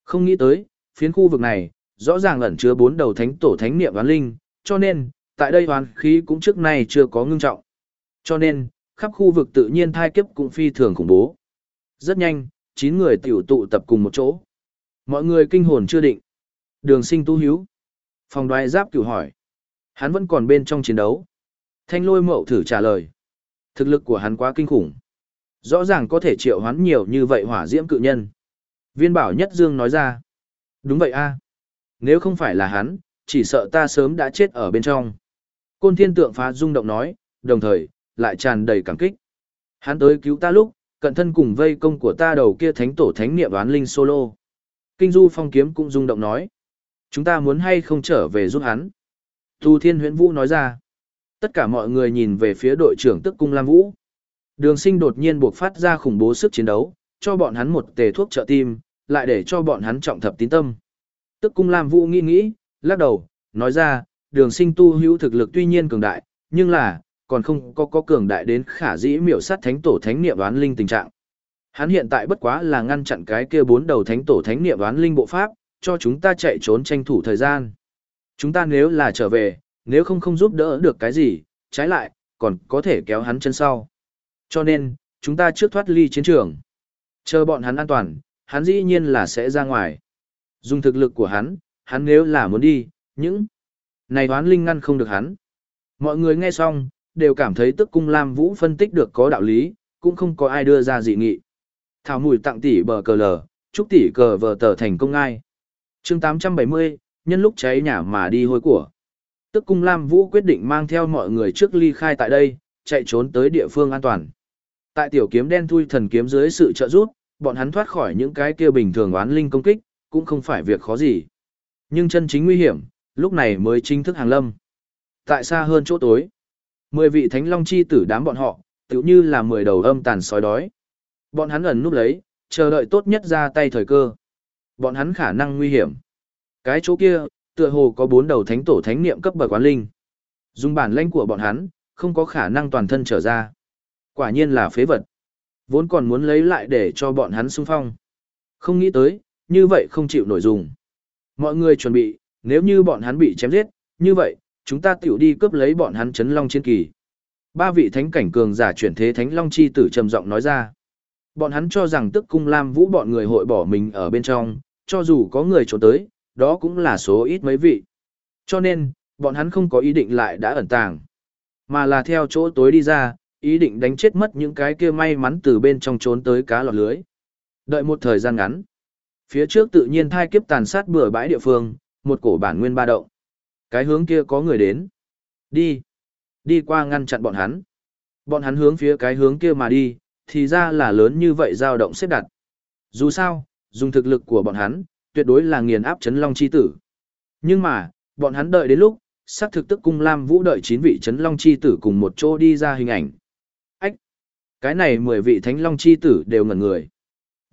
Không nghĩ tới, phiến khu vực này, rõ ràng ẩn chứa bốn đầu thánh tổ thánh niệm oán linh, cho nên, tại đây oán khí cũng trước nay chưa có ngưng trọng. Cho nên, khắp khu vực tự nhiên thai kiếp cũng phi thường khủng bố. Rất nhanh, 9 người tiểu tụ tập cùng một chỗ. Mọi người kinh hồn chưa định. Đường sinh tu hiếu. Phòng đoái giáp cửu hỏi. Hắn vẫn còn bên trong chiến đấu. Thanh lôi mậu thử trả lời. Thực lực của hắn quá kinh khủng. Rõ ràng có thể triệu hoán nhiều như vậy hỏa diễm cự nhân. Viên bảo nhất dương nói ra. Đúng vậy a nếu không phải là hắn, chỉ sợ ta sớm đã chết ở bên trong. Côn thiên tượng phá rung động nói, đồng thời, lại tràn đầy cảm kích. Hắn tới cứu ta lúc, cận thân cùng vây công của ta đầu kia thánh tổ thánh niệm đoán linh solo. Kinh Du Phong kiếm cũng rung động nói. Chúng ta muốn hay không trở về giúp hắn. Tu Thiên Huyễn Vũ nói ra. Tất cả mọi người nhìn về phía đội trưởng tức cung Lam Vũ. Đường sinh đột nhiên buộc phát ra khủng bố sức chiến đấu, cho bọn hắn một tề thuốc trợ tim, lại để cho bọn hắn trọng thập tín tâm. Tức cung Lam Vũ nghĩ nghĩ, lắc đầu, nói ra, đường sinh tu hữu thực lực tuy nhiên cường đại, nhưng là, còn không có có cường đại đến khả dĩ miểu sát thánh tổ thánh niệm đoán linh tình trạng. Hắn hiện tại bất quá là ngăn chặn cái kia bốn đầu thánh tổ thánh niệm đoán linh bộ pháp, cho chúng ta chạy trốn tranh thủ thời gian. Chúng ta nếu là trở về, nếu không không giúp đỡ được cái gì, trái lại, còn có thể kéo hắn chân sau. Cho nên, chúng ta trước thoát ly chiến trường. Chờ bọn hắn an toàn, hắn dĩ nhiên là sẽ ra ngoài. Dùng thực lực của hắn, hắn nếu là muốn đi, những này đoán linh ngăn không được hắn. Mọi người nghe xong, đều cảm thấy tức cung Lam Vũ phân tích được có đạo lý, cũng không có ai đưa ra dị nghị. Thảo mùi tặng tỷ bờ cờ lờ, chúc tỷ cờ vờ tờ thành công ai. chương 870, nhân lúc cháy nhà mà đi hôi của. Tức cung Lam Vũ quyết định mang theo mọi người trước ly khai tại đây, chạy trốn tới địa phương an toàn. Tại tiểu kiếm đen thui thần kiếm dưới sự trợ giúp, bọn hắn thoát khỏi những cái kia bình thường oán linh công kích, cũng không phải việc khó gì. Nhưng chân chính nguy hiểm, lúc này mới chính thức hàng lâm. Tại xa hơn chỗ tối, mười vị thánh long chi tử đám bọn họ, tựu như là mười đầu âm tàn sói đói. Bọn hắn ẩn núp lấy, chờ đợi tốt nhất ra tay thời cơ. Bọn hắn khả năng nguy hiểm. Cái chỗ kia, tựa hồ có bốn đầu thánh tổ thánh niệm cấp bậc quán linh. Dùng bản lãnh của bọn hắn, không có khả năng toàn thân trở ra. Quả nhiên là phế vật. Vốn còn muốn lấy lại để cho bọn hắn xung phong. Không nghĩ tới, như vậy không chịu nổi dùng. Mọi người chuẩn bị, nếu như bọn hắn bị chém giết, như vậy, chúng ta tiểu đi cướp lấy bọn hắn chấn long chiến kỳ. Ba vị thánh cảnh cường giả chuyển thế thánh long chi tử trầm giọng nói ra. Bọn hắn cho rằng tức cung lam vũ bọn người hội bỏ mình ở bên trong, cho dù có người trốn tới, đó cũng là số ít mấy vị. Cho nên, bọn hắn không có ý định lại đã ẩn tàng, mà là theo chỗ tối đi ra, ý định đánh chết mất những cái kia may mắn từ bên trong trốn tới cá lọt lưới. Đợi một thời gian ngắn, phía trước tự nhiên thai kiếp tàn sát bừa bãi địa phương, một cổ bản nguyên ba động. Cái hướng kia có người đến. Đi. Đi qua ngăn chặn bọn hắn. Bọn hắn hướng phía cái hướng kia mà đi, thì ra là lớn như vậy dao động xếp đặt. Dù sao, dùng thực lực của bọn hắn, tuyệt đối là nghiền áp chấn long chi tử. Nhưng mà, bọn hắn đợi đến lúc, sắc thực tức cung Lam Vũ đợi chín vị chấn long chi tử cùng một chỗ đi ra hình ảnh. Ách! Cái này mười vị thánh long chi tử đều ngẩn người.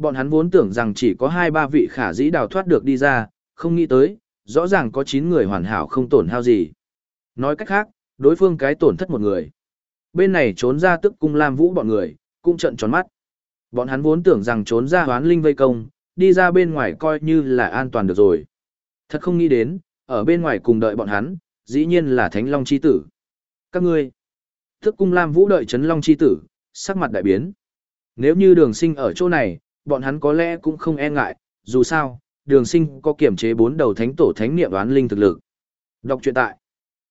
Bọn hắn vốn tưởng rằng chỉ có hai ba vị khả dĩ đào thoát được đi ra, không nghĩ tới, rõ ràng có chín người hoàn hảo không tổn hao gì. Nói cách khác, đối phương cái tổn thất một người. Bên này trốn ra tức cung Lam Vũ bọn người, cũng trận tròn mắt. Bọn hắn vốn tưởng rằng trốn ra hoán linh vây công, đi ra bên ngoài coi như là an toàn được rồi. Thật không nghĩ đến, ở bên ngoài cùng đợi bọn hắn, dĩ nhiên là Thánh Long chi tử. Các ngươi, thức cung Lam Vũ đợi Trấn Long chi tử, sắc mặt đại biến. Nếu như đường sinh ở chỗ này, bọn hắn có lẽ cũng không e ngại, dù sao, đường sinh có kiểm chế bốn đầu thánh tổ thánh niệm đoán linh thực lực. Đọc truyện tại,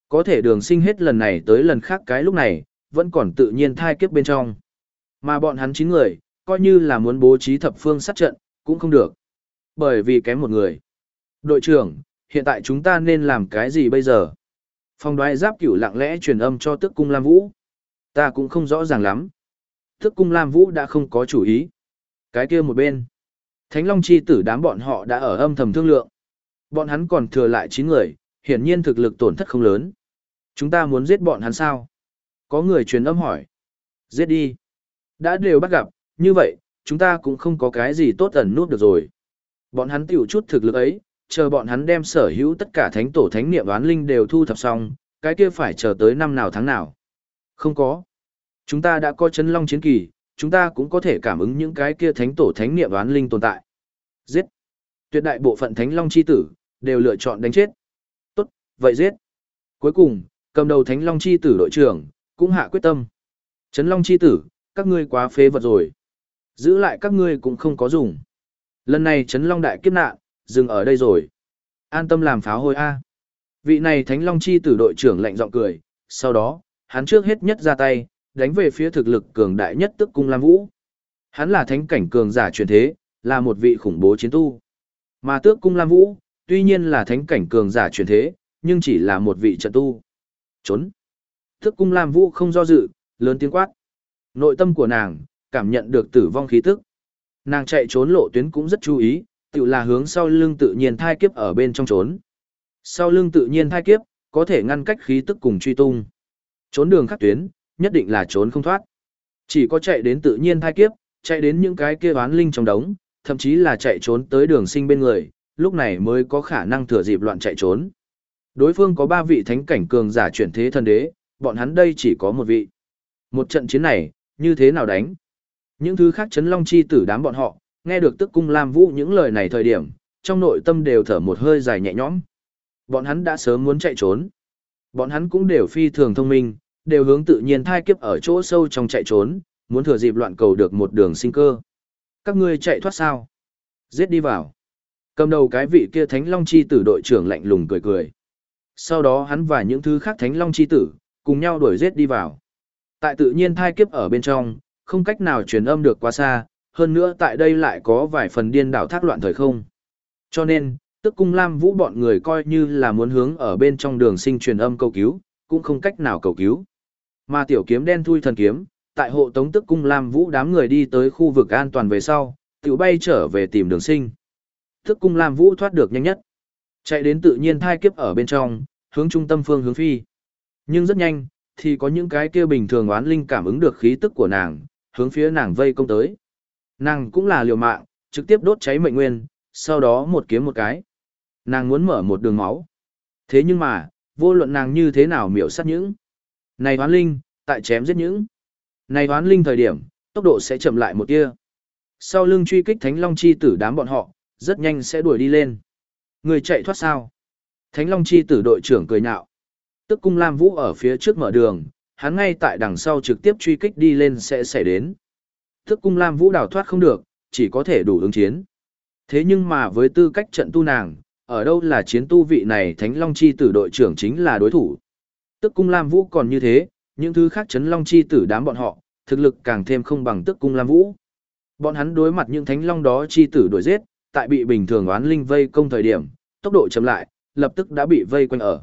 có thể đường sinh hết lần này tới lần khác cái lúc này, vẫn còn tự nhiên thai kiếp bên trong. Mà bọn hắn 9 người, coi như là muốn bố trí thập phương sát trận, cũng không được. Bởi vì kém một người. Đội trưởng, hiện tại chúng ta nên làm cái gì bây giờ? Phong đoái giáp cửu lặng lẽ truyền âm cho tức cung Lam Vũ. Ta cũng không rõ ràng lắm. Tức cung Lam Vũ đã không có chủ ý. Cái kia một bên. Thánh Long chi tử đám bọn họ đã ở âm thầm thương lượng. Bọn hắn còn thừa lại 9 người, hiển nhiên thực lực tổn thất không lớn. Chúng ta muốn giết bọn hắn sao? Có người truyền âm hỏi. Giết đi. Đã đều bắt gặp, như vậy, chúng ta cũng không có cái gì tốt ẩn nút được rồi. Bọn hắn tiểu chút thực lực ấy, chờ bọn hắn đem sở hữu tất cả thánh tổ thánh niệm oán linh đều thu thập xong, cái kia phải chờ tới năm nào tháng nào. Không có. Chúng ta đã có chấn long chiến kỳ, chúng ta cũng có thể cảm ứng những cái kia thánh tổ thánh niệm oán linh tồn tại. Giết. Tuyệt đại bộ phận thánh long chi tử, đều lựa chọn đánh chết. Tốt, vậy giết. Cuối cùng, cầm đầu thánh long chi tử đội trưởng, cũng hạ quyết tâm. Trấn long chi tử, các ngươi quá phế vật rồi. Giữ lại các ngươi cũng không có dùng. Lần này Trấn Long đại kiếp nạn, dừng ở đây rồi. An tâm làm pháo hôi A. Vị này Thánh Long chi tử đội trưởng lạnh giọng cười, sau đó, hắn trước hết nhất ra tay, đánh về phía thực lực cường đại nhất tức cung Lam Vũ. Hắn là thánh cảnh cường giả truyền thế, là một vị khủng bố chiến tu. Mà tước cung Lam Vũ, tuy nhiên là thánh cảnh cường giả truyền thế, nhưng chỉ là một vị trận tu. Trốn. Tước cung Lam Vũ không do dự, lớn tiếng quát. Nội tâm của nàng, cảm nhận được tử vong khí tức. Nàng chạy trốn lộ tuyến cũng rất chú ý, tự là hướng sau lưng tự nhiên thai kiếp ở bên trong trốn. Sau lưng tự nhiên thai kiếp, có thể ngăn cách khí tức cùng truy tung. Trốn đường khắc tuyến, nhất định là trốn không thoát. Chỉ có chạy đến tự nhiên thai kiếp, chạy đến những cái kia oán linh trong đống, thậm chí là chạy trốn tới đường sinh bên người, lúc này mới có khả năng thừa dịp loạn chạy trốn. Đối phương có ba vị thánh cảnh cường giả chuyển thế thần đế, bọn hắn đây chỉ có một vị. Một trận chiến này, như thế nào đánh? Những thứ khác chấn long chi tử đám bọn họ, nghe được tức cung Lam Vũ những lời này thời điểm, trong nội tâm đều thở một hơi dài nhẹ nhõm. Bọn hắn đã sớm muốn chạy trốn. Bọn hắn cũng đều phi thường thông minh, đều hướng tự nhiên thai kiếp ở chỗ sâu trong chạy trốn, muốn thừa dịp loạn cầu được một đường sinh cơ. Các ngươi chạy thoát sao? Giết đi vào. Cầm đầu cái vị kia Thánh Long chi tử đội trưởng lạnh lùng cười cười. Sau đó hắn và những thứ khác Thánh Long chi tử cùng nhau đuổi giết đi vào. Tại tự nhiên thai kiếp ở bên trong, không cách nào truyền âm được quá xa, hơn nữa tại đây lại có vài phần điên đảo thác loạn thời không. Cho nên, tức cung Lam Vũ bọn người coi như là muốn hướng ở bên trong đường sinh truyền âm cầu cứu, cũng không cách nào cầu cứu. Mà tiểu kiếm đen thui thần kiếm, tại hộ tống tức cung Lam Vũ đám người đi tới khu vực an toàn về sau, tiểu bay trở về tìm đường sinh. Tức cung Lam Vũ thoát được nhanh nhất. Chạy đến tự nhiên thai kiếp ở bên trong, hướng trung tâm phương hướng phi. Nhưng rất nhanh, thì có những cái kia bình thường oán linh cảm ứng được khí tức của nàng, hướng phía nàng vây công tới. Nàng cũng là liều mạng, trực tiếp đốt cháy mệnh nguyên, sau đó một kiếm một cái. Nàng muốn mở một đường máu. Thế nhưng mà, vô luận nàng như thế nào miểu sát những. Này hoán linh, tại chém giết những. Này hoán linh thời điểm, tốc độ sẽ chậm lại một tia. Sau lưng truy kích Thánh Long Chi tử đám bọn họ, rất nhanh sẽ đuổi đi lên. Người chạy thoát sao? Thánh Long Chi tử đội trưởng cười nhạo. Tức cung Lam Vũ ở phía trước mở đường, hắn ngay tại đằng sau trực tiếp truy kích đi lên sẽ xảy đến. Tức cung Lam Vũ đào thoát không được, chỉ có thể đủ ứng chiến. Thế nhưng mà với tư cách trận tu nàng, ở đâu là chiến tu vị này Thánh Long Chi tử đội trưởng chính là đối thủ. Tức cung Lam Vũ còn như thế, những thứ khác chấn Long Chi tử đám bọn họ, thực lực càng thêm không bằng tức cung Lam Vũ. Bọn hắn đối mặt những Thánh Long đó Chi tử đuổi giết, tại bị bình thường oán linh vây công thời điểm, tốc độ chậm lại, lập tức đã bị vây quanh ở.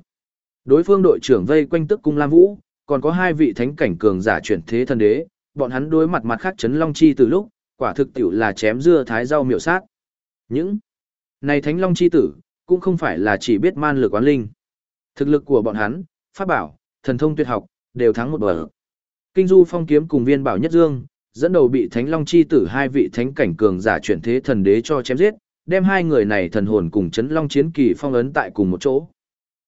Đối phương đội trưởng vây quanh tức cung Lam Vũ, còn có hai vị thánh cảnh cường giả chuyển thế thần đế, bọn hắn đối mặt mặt khác chấn long chi từ lúc, quả thực tiểu là chém dưa thái rau miểu sát. Những này thánh long chi tử, cũng không phải là chỉ biết man lực oán linh. Thực lực của bọn hắn, pháp bảo, thần thông tuyệt học, đều thắng một bậc. Kinh du phong kiếm cùng viên bảo nhất dương, dẫn đầu bị thánh long chi tử hai vị thánh cảnh cường giả chuyển thế thần đế cho chém giết, đem hai người này thần hồn cùng chấn long chiến kỳ phong ấn tại cùng một chỗ.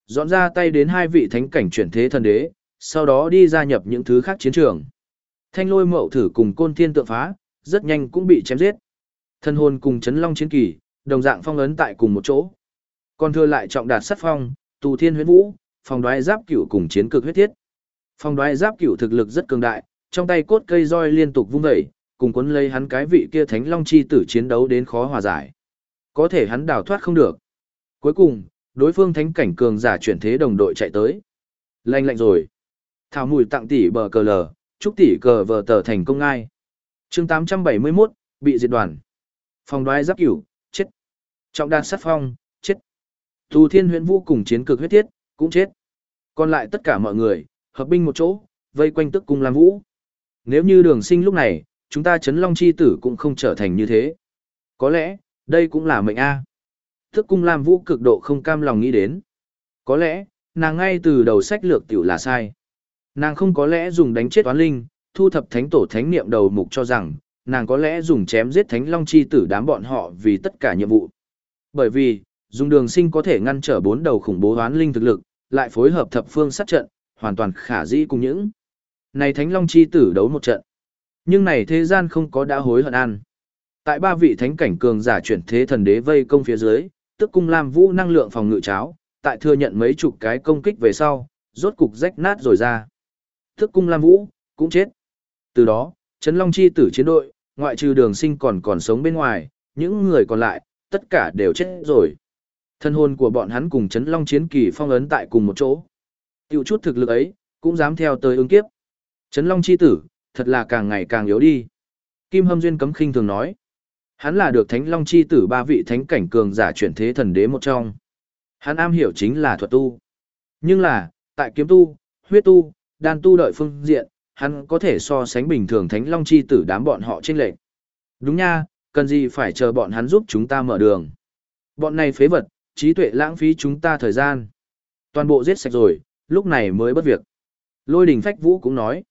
Dọn ra tay đến hai vị thánh cảnh chuyển thế thần đế, sau đó đi gia nhập những thứ khác chiến trường. Thanh lôi mậu thử cùng côn thiên tượng phá, rất nhanh cũng bị chém giết. Thần hồn cùng chấn long chiến kỳ, đồng dạng phong ấn tại cùng một chỗ. Còn thừa lại trọng đạt sát phong, tù thiên huyết vũ, phòng đoái giáp cửu cùng chiến cực huyết thiết. Phòng đoái giáp cửu thực lực rất cường đại, trong tay cốt cây roi liên tục vung vẩy, cùng cuốn lấy hắn cái vị kia thánh long chi tử chiến đấu đến khó hòa giải. Có thể hắn đào thoát không được. Cuối cùng, đối phương thánh cảnh cường giả chuyển thế đồng đội chạy tới. Lanh lạnh rồi. Thảo mùi tặng tỷ bờ cờ lờ, chúc tỷ cờ vờ tờ thành công ngai. chương 871, bị diệt đoàn. Phòng đoái giáp cửu, chết. Trọng đàn sát phong, chết. Thù thiên huyện vũ cùng chiến cực huyết thiết, cũng chết. Còn lại tất cả mọi người, hợp binh một chỗ, vây quanh tức cung lam vũ. Nếu như đường sinh lúc này, chúng ta chấn long chi tử cũng không trở thành như thế. Có lẽ, đây cũng là mệnh A. Tức cung Lam Vũ cực độ không cam lòng nghĩ đến. Có lẽ, nàng ngay từ đầu sách lược tiểu là sai. Nàng không có lẽ dùng đánh chết toán linh, thu thập thánh tổ thánh niệm đầu mục cho rằng, nàng có lẽ dùng chém giết thánh long chi tử đám bọn họ vì tất cả nhiệm vụ. Bởi vì, dùng đường sinh có thể ngăn trở bốn đầu khủng bố hoán linh thực lực, lại phối hợp thập phương sát trận, hoàn toàn khả dĩ cùng những. Này thánh long chi tử đấu một trận. Nhưng này thế gian không có đã hối hận ăn. Tại ba vị thánh cảnh cường giả chuyển thế thần đế vây công phía dưới, tức cung Lam Vũ năng lượng phòng ngự cháo, tại thừa nhận mấy chục cái công kích về sau, rốt cục rách nát rồi ra. Tức cung Lam Vũ, cũng chết. Từ đó, Trấn Long Chi tử chiến đội, ngoại trừ đường sinh còn còn sống bên ngoài, những người còn lại, tất cả đều chết rồi. Thân hồn của bọn hắn cùng chấn Long chiến kỳ phong ấn tại cùng một chỗ. Tiểu chút thực lực ấy, cũng dám theo tới ứng kiếp. chấn Long Chi tử, thật là càng ngày càng yếu đi. Kim Hâm Duyên cấm khinh thường nói. Hắn là được Thánh Long chi tử ba vị thánh cảnh cường giả chuyển thế thần đế một trong. Hắn am hiểu chính là thuật tu. Nhưng là, tại kiếm tu, huyết tu, đan tu đợi phương diện, hắn có thể so sánh bình thường Thánh Long chi tử đám bọn họ trên lệnh. Đúng nha, cần gì phải chờ bọn hắn giúp chúng ta mở đường. Bọn này phế vật, trí tuệ lãng phí chúng ta thời gian. Toàn bộ giết sạch rồi, lúc này mới bất việc. Lôi đình phách vũ cũng nói.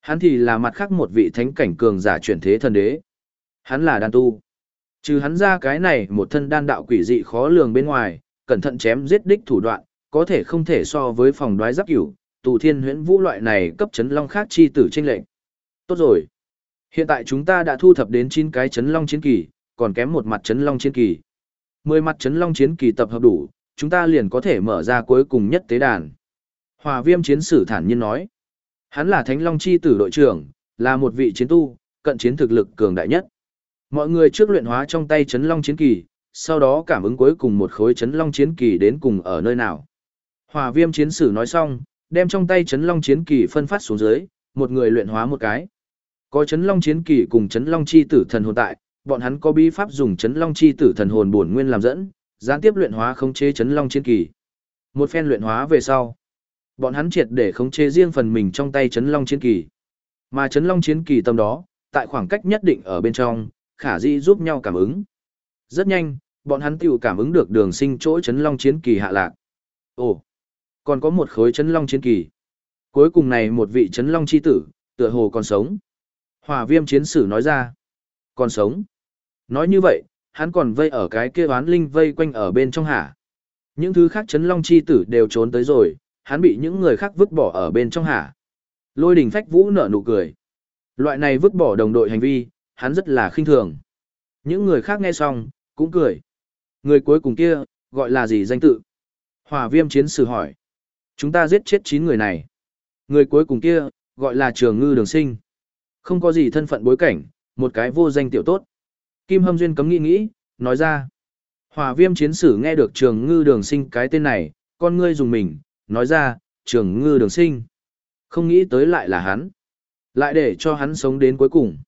Hắn thì là mặt khác một vị thánh cảnh cường giả chuyển thế thần đế. Hắn là đan tu. Trừ hắn ra cái này một thân đan đạo quỷ dị khó lường bên ngoài, cẩn thận chém giết đích thủ đoạn, có thể không thể so với phòng đoái giáp cửu, tù thiên huyễn vũ loại này cấp chấn long khác chi tử tranh lệnh. Tốt rồi. Hiện tại chúng ta đã thu thập đến 9 cái chấn long chiến kỳ, còn kém một mặt chấn long chiến kỳ. 10 mặt chấn long chiến kỳ tập hợp đủ, chúng ta liền có thể mở ra cuối cùng nhất tế đàn. Hòa viêm chiến sử thản nhiên nói. Hắn là thánh long chi tử đội trưởng, là một vị chiến tu, cận chiến thực lực cường đại nhất. Mọi người trước luyện hóa trong tay chấn long chiến kỳ, sau đó cảm ứng cuối cùng một khối chấn long chiến kỳ đến cùng ở nơi nào. Hòa viêm chiến sử nói xong, đem trong tay chấn long chiến kỳ phân phát xuống dưới, một người luyện hóa một cái. Có chấn long chiến kỳ cùng chấn long chi tử thần hồn tại, bọn hắn có bí pháp dùng chấn long chi tử thần hồn bổn nguyên làm dẫn, gián tiếp luyện hóa khống chế chấn long chiến kỳ. Một phen luyện hóa về sau, bọn hắn triệt để khống chế riêng phần mình trong tay chấn long chiến kỳ. Mà chấn long chiến kỳ tâm đó, tại khoảng cách nhất định ở bên trong, khả dĩ giúp nhau cảm ứng. Rất nhanh, bọn hắn tiểu cảm ứng được đường sinh chỗ chấn long chiến kỳ hạ lạc. Ồ, còn có một khối chấn long chiến kỳ. Cuối cùng này một vị chấn long chi tử, tựa hồ còn sống. Hỏa viêm chiến sử nói ra. Còn sống. Nói như vậy, hắn còn vây ở cái kia oán linh vây quanh ở bên trong hả. Những thứ khác chấn long chi tử đều trốn tới rồi, hắn bị những người khác vứt bỏ ở bên trong hả. Lôi đình phách vũ nở nụ cười. Loại này vứt bỏ đồng đội hành vi, hắn rất là khinh thường. Những người khác nghe xong, cũng cười. Người cuối cùng kia, gọi là gì danh tự? Hỏa viêm chiến sử hỏi. Chúng ta giết chết 9 người này. Người cuối cùng kia, gọi là trường ngư đường sinh. Không có gì thân phận bối cảnh, một cái vô danh tiểu tốt. Kim Hâm Duyên cấm nghĩ nghĩ, nói ra. Hỏa viêm chiến sử nghe được trường ngư đường sinh cái tên này, con ngươi dùng mình, nói ra, trường ngư đường sinh. Không nghĩ tới lại là hắn. Lại để cho hắn sống đến cuối cùng.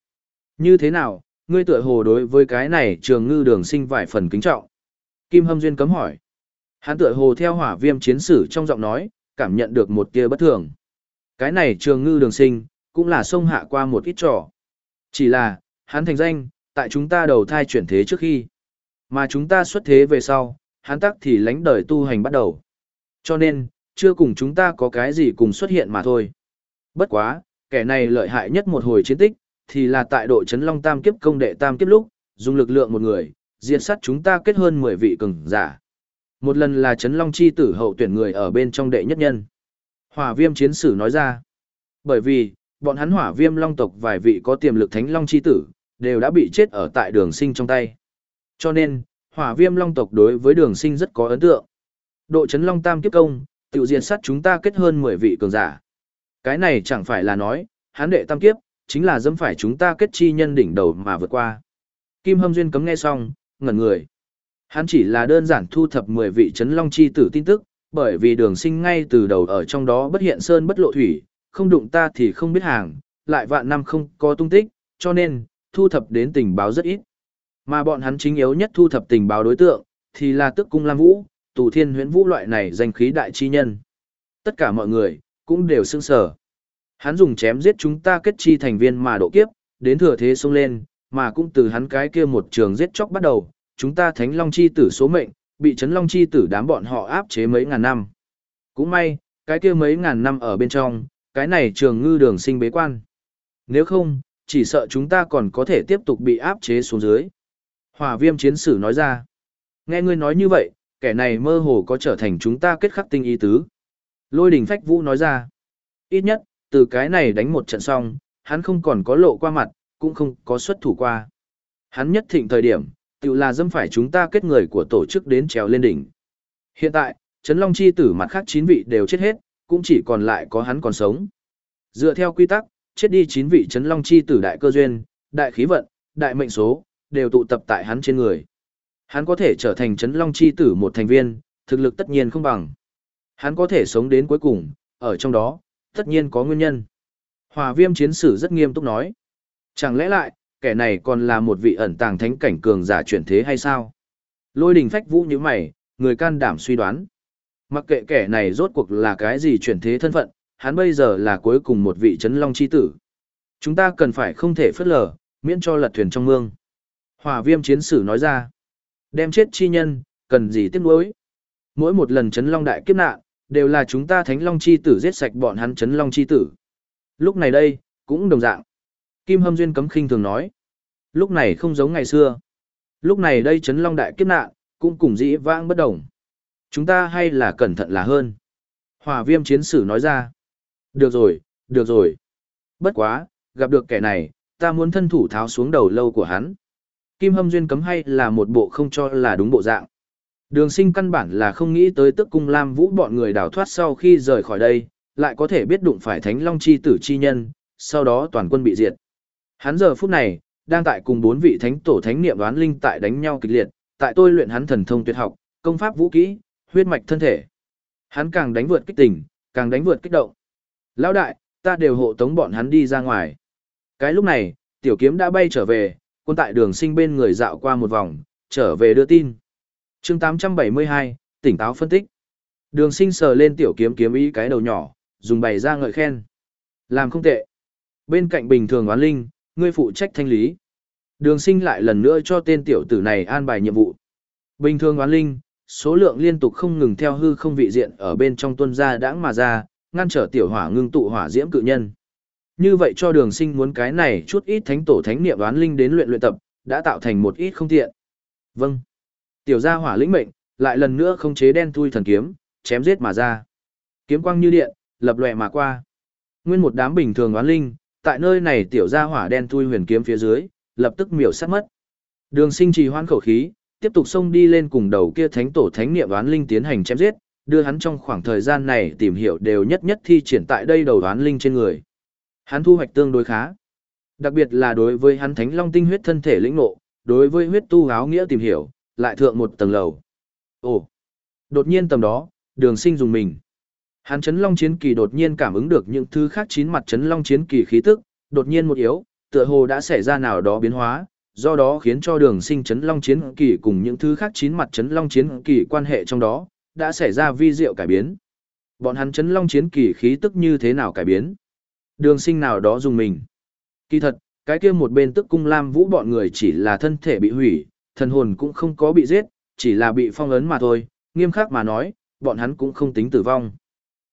Như thế nào, ngươi tựa hồ đối với cái này trường ngư đường sinh vài phần kính trọng. Kim Hâm Duyên cấm hỏi. Hắn tựa hồ theo hỏa viêm chiến sử trong giọng nói, cảm nhận được một tia bất thường. Cái này trường ngư đường sinh, cũng là sông hạ qua một ít trò. Chỉ là, hắn thành danh, tại chúng ta đầu thai chuyển thế trước khi. Mà chúng ta xuất thế về sau, hắn tắc thì lánh đời tu hành bắt đầu. Cho nên, chưa cùng chúng ta có cái gì cùng xuất hiện mà thôi. Bất quá, kẻ này lợi hại nhất một hồi chiến tích, thì là tại độ chấn long tam kiếp công đệ tam kiếp lúc, dùng lực lượng một người, diệt sát chúng ta kết hơn 10 vị cường giả. Một lần là chấn long chi tử hậu tuyển người ở bên trong đệ nhất nhân. Hỏa viêm chiến sử nói ra. Bởi vì, bọn hắn hỏa viêm long tộc vài vị có tiềm lực thánh long chi tử, đều đã bị chết ở tại đường sinh trong tay. Cho nên, hỏa viêm long tộc đối với đường sinh rất có ấn tượng. Độ chấn long tam kiếp công, tự diệt sát chúng ta kết hơn 10 vị cường giả. Cái này chẳng phải là nói, hắn đệ tam kiếp, chính là dâm phải chúng ta kết chi nhân đỉnh đầu mà vượt qua. Kim Hâm Duyên cấm nghe xong, ngẩn người. Hắn chỉ là đơn giản thu thập 10 vị chấn long chi tử tin tức, bởi vì đường sinh ngay từ đầu ở trong đó bất hiện sơn bất lộ thủy, không đụng ta thì không biết hàng, lại vạn năm không có tung tích, cho nên, thu thập đến tình báo rất ít. Mà bọn hắn chính yếu nhất thu thập tình báo đối tượng, thì là tức cung Lam Vũ, tù thiên huyễn vũ loại này danh khí đại chi nhân. Tất cả mọi người, cũng đều sưng sở. Hắn dùng chém giết chúng ta kết chi thành viên mà độ kiếp, đến thừa thế xông lên, mà cũng từ hắn cái kia một trường giết chóc bắt đầu, chúng ta thánh long chi tử số mệnh, bị chấn long chi tử đám bọn họ áp chế mấy ngàn năm. Cũng may, cái kia mấy ngàn năm ở bên trong, cái này trường ngư đường sinh bế quan. Nếu không, chỉ sợ chúng ta còn có thể tiếp tục bị áp chế xuống dưới. Hòa viêm chiến sử nói ra. Nghe ngươi nói như vậy, kẻ này mơ hồ có trở thành chúng ta kết khắc tinh ý tứ. Lôi đình phách vũ nói ra. Ít nhất, từ cái này đánh một trận xong, hắn không còn có lộ qua mặt, cũng không có xuất thủ qua. Hắn nhất thịnh thời điểm, tự là dâm phải chúng ta kết người của tổ chức đến trèo lên đỉnh. Hiện tại, Trấn Long Chi tử mặt khác 9 vị đều chết hết, cũng chỉ còn lại có hắn còn sống. Dựa theo quy tắc, chết đi 9 vị chấn Long Chi tử đại cơ duyên, đại khí vận, đại mệnh số, đều tụ tập tại hắn trên người. Hắn có thể trở thành chấn Long Chi tử một thành viên, thực lực tất nhiên không bằng. Hắn có thể sống đến cuối cùng, ở trong đó, tất nhiên có nguyên nhân. Hòa viêm chiến sử rất nghiêm túc nói. Chẳng lẽ lại, kẻ này còn là một vị ẩn tàng thánh cảnh cường giả chuyển thế hay sao? Lôi đình phách vũ như mày, người can đảm suy đoán. Mặc kệ kẻ này rốt cuộc là cái gì chuyển thế thân phận, hắn bây giờ là cuối cùng một vị chấn long chi tử. Chúng ta cần phải không thể phất lờ, miễn cho lật thuyền trong mương. Hỏa viêm chiến sử nói ra. Đem chết chi nhân, cần gì tiếc nuối. Mỗi một lần chấn long đại kiếp nạn, đều là chúng ta thánh long chi tử giết sạch bọn hắn chấn long chi tử. Lúc này đây, cũng đồng dạng. Kim Hâm Duyên cấm khinh thường nói. Lúc này không giống ngày xưa. Lúc này đây chấn long đại kiếp nạn, cũng cùng dĩ vãng bất đồng. Chúng ta hay là cẩn thận là hơn. Hỏa viêm chiến sử nói ra. Được rồi, được rồi. Bất quá, gặp được kẻ này, ta muốn thân thủ tháo xuống đầu lâu của hắn. Kim Hâm Duyên cấm hay là một bộ không cho là đúng bộ dạng. Đường sinh căn bản là không nghĩ tới tức cung Lam Vũ bọn người đào thoát sau khi rời khỏi đây, lại có thể biết đụng phải Thánh Long Chi tử chi nhân, sau đó toàn quân bị diệt. Hắn giờ phút này, đang tại cùng bốn vị thánh tổ thánh niệm đoán linh tại đánh nhau kịch liệt, tại tôi luyện hắn thần thông tuyệt học, công pháp vũ kỹ, huyết mạch thân thể. Hắn càng đánh vượt kích tình, càng đánh vượt kích động. Lão đại, ta đều hộ tống bọn hắn đi ra ngoài. Cái lúc này, tiểu kiếm đã bay trở về, quân tại đường sinh bên người dạo qua một vòng, trở về đưa tin. chương 872, tỉnh táo phân tích. Đường sinh sờ lên tiểu kiếm kiếm ý cái đầu nhỏ, dùng bày ra ngợi khen. Làm không tệ. Bên cạnh bình thường oán linh, ngươi phụ trách thanh lý. Đường sinh lại lần nữa cho tên tiểu tử này an bài nhiệm vụ. Bình thường oán linh, số lượng liên tục không ngừng theo hư không vị diện ở bên trong tuân gia đãng mà ra, ngăn trở tiểu hỏa ngưng tụ hỏa diễm cự nhân. Như vậy cho đường sinh muốn cái này chút ít thánh tổ thánh niệm oán linh đến luyện luyện tập, đã tạo thành một ít không tiện. Vâng. Tiểu gia hỏa lĩnh mệnh, lại lần nữa không chế đen thui thần kiếm, chém giết mà ra. Kiếm quang như điện, lập lòe mà qua. Nguyên một đám bình thường oán linh, tại nơi này tiểu gia hỏa đen thui huyền kiếm phía dưới, lập tức miểu sát mất. Đường sinh trì hoan khẩu khí, tiếp tục xông đi lên cùng đầu kia thánh tổ thánh niệm oán linh tiến hành chém giết, đưa hắn trong khoảng thời gian này tìm hiểu đều nhất nhất thi triển tại đây đầu đoán linh trên người. Hắn thu hoạch tương đối khá. Đặc biệt là đối với hắn thánh long tinh huyết thân thể lĩnh ngộ, đối với huyết tu áo nghĩa tìm hiểu, lại thượng một tầng lầu. Ồ! Đột nhiên tầm đó, đường sinh dùng mình. Hắn chấn long chiến kỳ đột nhiên cảm ứng được những thứ khác chín mặt chấn long chiến kỳ khí tức, đột nhiên một yếu, tựa hồ đã xảy ra nào đó biến hóa, do đó khiến cho đường sinh chấn long chiến kỳ cùng những thứ khác chín mặt chấn long chiến kỳ quan hệ trong đó, đã xảy ra vi diệu cải biến. Bọn hắn chấn long chiến kỳ khí tức như thế nào cải biến? Đường sinh nào đó dùng mình. Kỳ thật, cái kia một bên tức cung lam vũ bọn người chỉ là thân thể bị hủy, thần hồn cũng không có bị giết, chỉ là bị phong ấn mà thôi, nghiêm khắc mà nói, bọn hắn cũng không tính tử vong.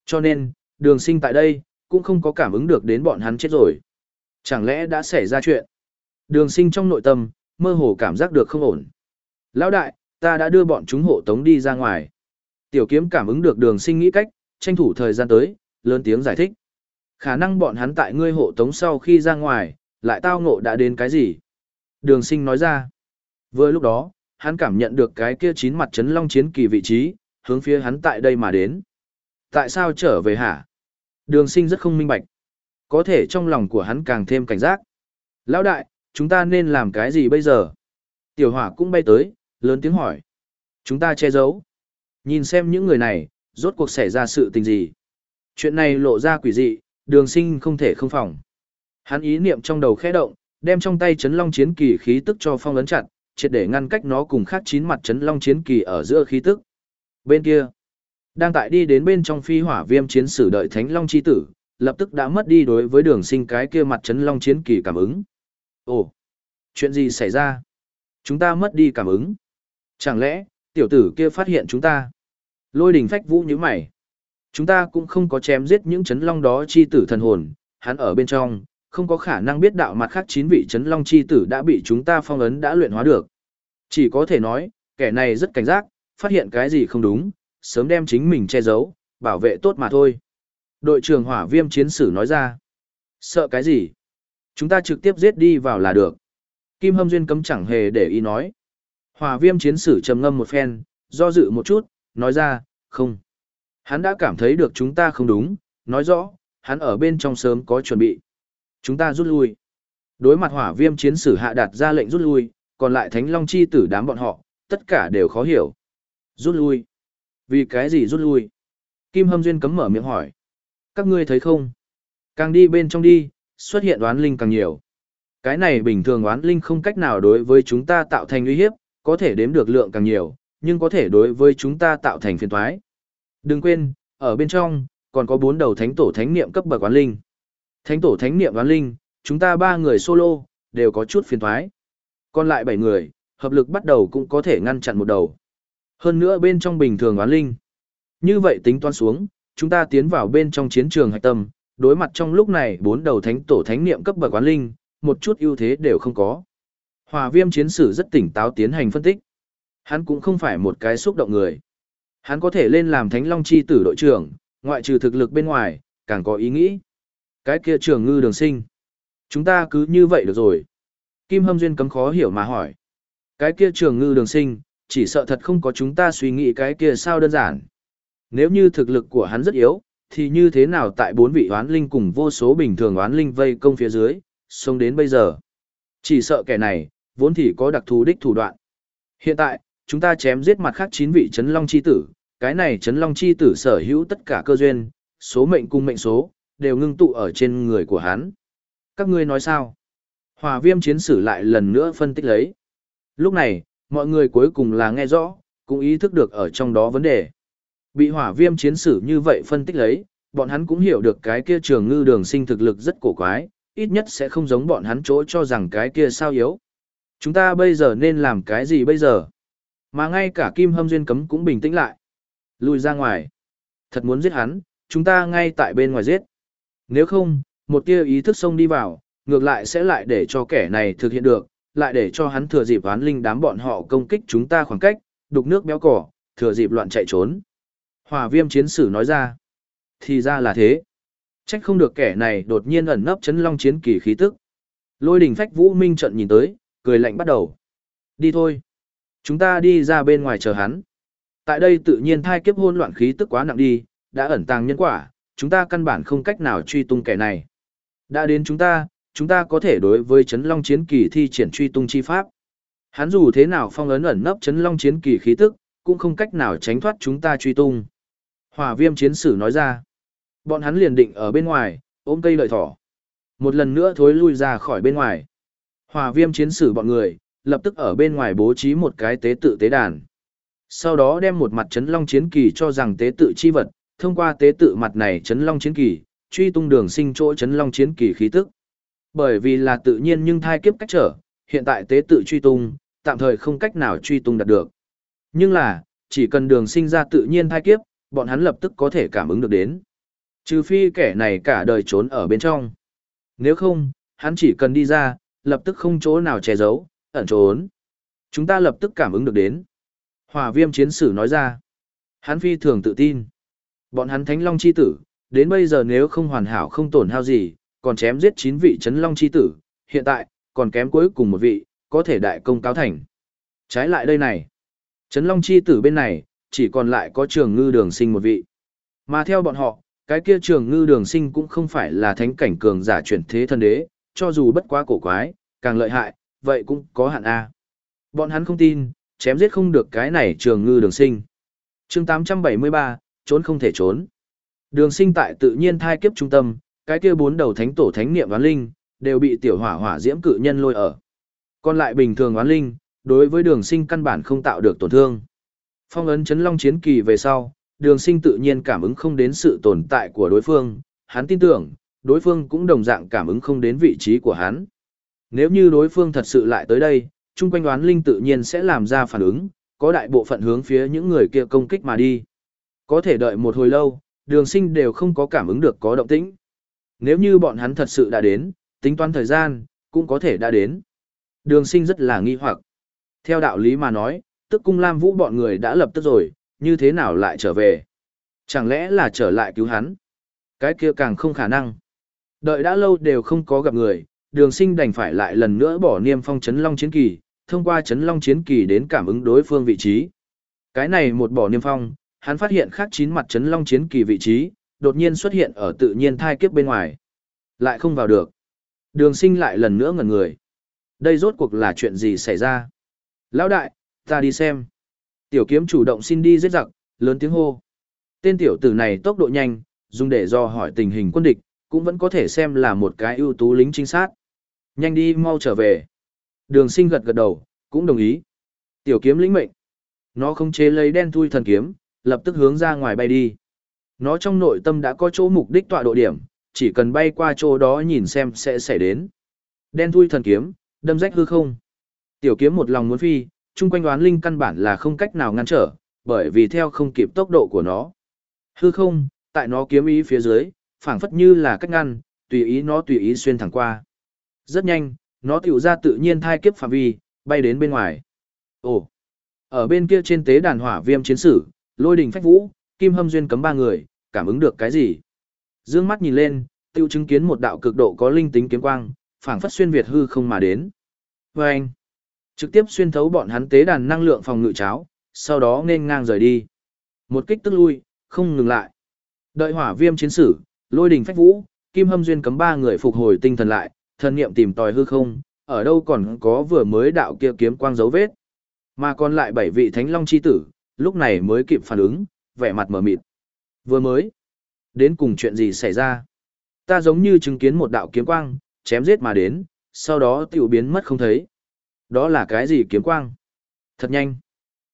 Cho nên, đường sinh tại đây, cũng không có cảm ứng được đến bọn hắn chết rồi. Chẳng lẽ đã xảy ra chuyện? Đường sinh trong nội tâm, mơ hồ cảm giác được không ổn. Lão đại, ta đã đưa bọn chúng hộ tống đi ra ngoài. Tiểu kiếm cảm ứng được đường sinh nghĩ cách, tranh thủ thời gian tới, lớn tiếng giải thích. Khả năng bọn hắn tại ngươi hộ tống sau khi ra ngoài, lại tao ngộ đã đến cái gì? Đường sinh nói ra. Vừa lúc đó, hắn cảm nhận được cái kia chín mặt chấn long chiến kỳ vị trí, hướng phía hắn tại đây mà đến. Tại sao trở về hả? Đường sinh rất không minh bạch. Có thể trong lòng của hắn càng thêm cảnh giác. Lão đại, chúng ta nên làm cái gì bây giờ? Tiểu hỏa cũng bay tới, lớn tiếng hỏi. Chúng ta che giấu. Nhìn xem những người này, rốt cuộc xảy ra sự tình gì. Chuyện này lộ ra quỷ dị, đường sinh không thể không phòng. Hắn ý niệm trong đầu khẽ động, đem trong tay chấn long chiến kỳ khí tức cho phong ấn chặt, triệt để ngăn cách nó cùng khác chín mặt chấn long chiến kỳ ở giữa khí tức. Bên kia, đang tại đi đến bên trong phi hỏa viêm chiến sử đợi thánh long chi tử, lập tức đã mất đi đối với đường sinh cái kia mặt chấn long chiến kỳ cảm ứng. Ồ, chuyện gì xảy ra? Chúng ta mất đi cảm ứng. Chẳng lẽ, tiểu tử kia phát hiện chúng ta? Lôi đình phách vũ như mày. Chúng ta cũng không có chém giết những chấn long đó chi tử thần hồn, hắn ở bên trong, không có khả năng biết đạo mặt khác chín vị chấn long chi tử đã bị chúng ta phong ấn đã luyện hóa được. Chỉ có thể nói, kẻ này rất cảnh giác, phát hiện cái gì không đúng, sớm đem chính mình che giấu, bảo vệ tốt mà thôi. Đội trưởng hỏa viêm chiến sử nói ra. Sợ cái gì? Chúng ta trực tiếp giết đi vào là được. Kim Hâm Duyên cấm chẳng hề để ý nói. Hỏa viêm chiến sử trầm ngâm một phen, do dự một chút, nói ra, không. Hắn đã cảm thấy được chúng ta không đúng, nói rõ, hắn ở bên trong sớm có chuẩn bị. Chúng ta rút lui. Đối mặt hỏa viêm chiến sử hạ đạt ra lệnh rút lui, còn lại thánh long chi tử đám bọn họ, tất cả đều khó hiểu. Rút lui. Vì cái gì rút lui? Kim Hâm Duyên cấm mở miệng hỏi. Các ngươi thấy không? Càng đi bên trong đi, xuất hiện đoán linh càng nhiều. Cái này bình thường đoán linh không cách nào đối với chúng ta tạo thành uy hiếp, có thể đếm được lượng càng nhiều, nhưng có thể đối với chúng ta tạo thành phiền toái. Đừng quên, ở bên trong, còn có bốn đầu thánh tổ thánh niệm cấp bậc quán linh. Thánh tổ thánh niệm quán linh, chúng ta ba người solo, đều có chút phiền toái. Còn lại 7 người, hợp lực bắt đầu cũng có thể ngăn chặn một đầu. Hơn nữa bên trong bình thường oán linh. Như vậy tính toán xuống, chúng ta tiến vào bên trong chiến trường hạch tâm, đối mặt trong lúc này bốn đầu thánh tổ thánh niệm cấp bậc oán linh, một chút ưu thế đều không có. Hòa viêm chiến sử rất tỉnh táo tiến hành phân tích. Hắn cũng không phải một cái xúc động người. Hắn có thể lên làm thánh long chi tử đội trưởng, ngoại trừ thực lực bên ngoài, càng có ý nghĩ. Cái kia trường ngư đường sinh. Chúng ta cứ như vậy được rồi. Kim Hâm Duyên cấm khó hiểu mà hỏi. Cái kia trường ngư đường sinh, chỉ sợ thật không có chúng ta suy nghĩ cái kia sao đơn giản. Nếu như thực lực của hắn rất yếu, thì như thế nào tại bốn vị oán linh cùng vô số bình thường oán linh vây công phía dưới, sống đến bây giờ. Chỉ sợ kẻ này, vốn thì có đặc thù đích thủ đoạn. Hiện tại, chúng ta chém giết mặt khác chín vị chấn long chi tử, cái này chấn long chi tử sở hữu tất cả cơ duyên, số mệnh cung mệnh số, đều ngưng tụ ở trên người của hắn. Các ngươi nói sao? Hòa viêm chiến sử lại lần nữa phân tích lấy. Lúc này, mọi người cuối cùng là nghe rõ, cũng ý thức được ở trong đó vấn đề. Bị hỏa viêm chiến sử như vậy phân tích lấy, bọn hắn cũng hiểu được cái kia trường ngư đường sinh thực lực rất cổ quái, ít nhất sẽ không giống bọn hắn chỗ cho rằng cái kia sao yếu. Chúng ta bây giờ nên làm cái gì bây giờ? Mà ngay cả Kim Hâm Duyên cấm cũng bình tĩnh lại. Lùi ra ngoài. Thật muốn giết hắn, chúng ta ngay tại bên ngoài giết. Nếu không, một tia ý thức xông đi vào, ngược lại sẽ lại để cho kẻ này thực hiện được, lại để cho hắn thừa dịp oán linh đám bọn họ công kích chúng ta khoảng cách, đục nước béo cỏ, thừa dịp loạn chạy trốn. Hòa viêm chiến sử nói ra. Thì ra là thế. Trách không được kẻ này đột nhiên ẩn nấp chấn long chiến kỳ khí tức. Lôi đình phách vũ minh trận nhìn tới, cười lạnh bắt đầu. Đi thôi. Chúng ta đi ra bên ngoài chờ hắn. Tại đây tự nhiên thai kiếp hôn loạn khí tức quá nặng đi, đã ẩn tàng nhân quả, chúng ta căn bản không cách nào truy tung kẻ này. Đã đến chúng ta, chúng ta có thể đối với chấn long chiến kỳ thi triển truy tung chi pháp. Hắn dù thế nào phong ấn ẩn nấp chấn long chiến kỳ khí tức, cũng không cách nào tránh thoát chúng ta truy tung. Hỏa viêm chiến sử nói ra. Bọn hắn liền định ở bên ngoài, ôm cây lợi thỏ. Một lần nữa thối lui ra khỏi bên ngoài. Hỏa viêm chiến sử bọn người, lập tức ở bên ngoài bố trí một cái tế tự tế đàn. Sau đó đem một mặt chấn long chiến kỳ cho rằng tế tự chi vật, thông qua tế tự mặt này chấn long chiến kỳ, truy tung đường sinh chỗ chấn long chiến kỳ khí tức. Bởi vì là tự nhiên nhưng thai kiếp cách trở, hiện tại tế tự truy tung, tạm thời không cách nào truy tung đạt được. Nhưng là, chỉ cần đường sinh ra tự nhiên thai kiếp, bọn hắn lập tức có thể cảm ứng được đến. Trừ phi kẻ này cả đời trốn ở bên trong. Nếu không, hắn chỉ cần đi ra, lập tức không chỗ nào che giấu, ẩn trốn. Chúng ta lập tức cảm ứng được đến. Hỏa viêm chiến sử nói ra. Hắn phi thường tự tin. Bọn hắn thánh long chi tử, đến bây giờ nếu không hoàn hảo không tổn hao gì, còn chém giết 9 vị chấn long chi tử, hiện tại, còn kém cuối cùng một vị, có thể đại công cáo thành. Trái lại đây này, chấn long chi tử bên này, chỉ còn lại có trường ngư đường sinh một vị. Mà theo bọn họ, cái kia trường ngư đường sinh cũng không phải là thánh cảnh cường giả chuyển thế thân đế, cho dù bất quá cổ quái, càng lợi hại, vậy cũng có hạn A. Bọn hắn không tin, chém giết không được cái này trường ngư đường sinh. chương 873, trốn không thể trốn. Đường sinh tại tự nhiên thai kiếp trung tâm, cái kia bốn đầu thánh tổ thánh niệm oán linh, đều bị tiểu hỏa hỏa diễm cự nhân lôi ở. Còn lại bình thường oán linh, đối với đường sinh căn bản không tạo được tổn thương. Phong ấn chấn long chiến kỳ về sau, đường sinh tự nhiên cảm ứng không đến sự tồn tại của đối phương, hắn tin tưởng, đối phương cũng đồng dạng cảm ứng không đến vị trí của hắn. Nếu như đối phương thật sự lại tới đây, chung quanh đoán linh tự nhiên sẽ làm ra phản ứng, có đại bộ phận hướng phía những người kia công kích mà đi. Có thể đợi một hồi lâu, đường sinh đều không có cảm ứng được có động tĩnh. Nếu như bọn hắn thật sự đã đến, tính toán thời gian, cũng có thể đã đến. Đường sinh rất là nghi hoặc. Theo đạo lý mà nói, tức cung Lam Vũ bọn người đã lập tức rồi, như thế nào lại trở về? Chẳng lẽ là trở lại cứu hắn? Cái kia càng không khả năng. Đợi đã lâu đều không có gặp người, đường sinh đành phải lại lần nữa bỏ niêm phong chấn long chiến kỳ, thông qua chấn long chiến kỳ đến cảm ứng đối phương vị trí. Cái này một bỏ niêm phong, hắn phát hiện khác chín mặt chấn long chiến kỳ vị trí, đột nhiên xuất hiện ở tự nhiên thai kiếp bên ngoài. Lại không vào được. Đường sinh lại lần nữa ngẩn người. Đây rốt cuộc là chuyện gì xảy ra? Lão đại, ta đi xem. Tiểu kiếm chủ động xin đi giết giặc, lớn tiếng hô. Tên tiểu tử này tốc độ nhanh, dùng để do hỏi tình hình quân địch, cũng vẫn có thể xem là một cái ưu tú lính trinh sát. Nhanh đi mau trở về. Đường sinh gật gật đầu, cũng đồng ý. Tiểu kiếm lĩnh mệnh. Nó không chế lấy đen thui thần kiếm, lập tức hướng ra ngoài bay đi. Nó trong nội tâm đã có chỗ mục đích tọa độ điểm, chỉ cần bay qua chỗ đó nhìn xem sẽ xảy đến. Đen thui thần kiếm, đâm rách hư không. Tiểu kiếm một lòng muốn phi, chung quanh đoán linh căn bản là không cách nào ngăn trở, bởi vì theo không kịp tốc độ của nó. Hư không, tại nó kiếm ý phía dưới, phảng phất như là cách ngăn, tùy ý nó tùy ý xuyên thẳng qua. Rất nhanh, nó tiểu ra tự nhiên thai kiếp phạm vi, bay đến bên ngoài. Ồ, ở bên kia trên tế đàn hỏa viêm chiến sử, lôi đình phách vũ, kim hâm duyên cấm ba người, cảm ứng được cái gì? Dương mắt nhìn lên, tiêu chứng kiến một đạo cực độ có linh tính kiếm quang, phảng phất xuyên việt hư không mà đến. Và anh, trực tiếp xuyên thấu bọn hắn tế đàn năng lượng phòng ngự cháo, sau đó nên ngang rời đi. Một kích tức lui, không ngừng lại. Đợi hỏa viêm chiến sử, lôi đình phách vũ, kim hâm duyên cấm ba người phục hồi tinh thần lại, thần niệm tìm tòi hư không, ở đâu còn có vừa mới đạo kia kiếm quang dấu vết. Mà còn lại bảy vị thánh long chi tử, lúc này mới kịp phản ứng, vẻ mặt mở mịt. Vừa mới, đến cùng chuyện gì xảy ra? Ta giống như chứng kiến một đạo kiếm quang, chém giết mà đến, sau đó tiểu biến mất không thấy. Đó là cái gì kiếm quang? Thật nhanh.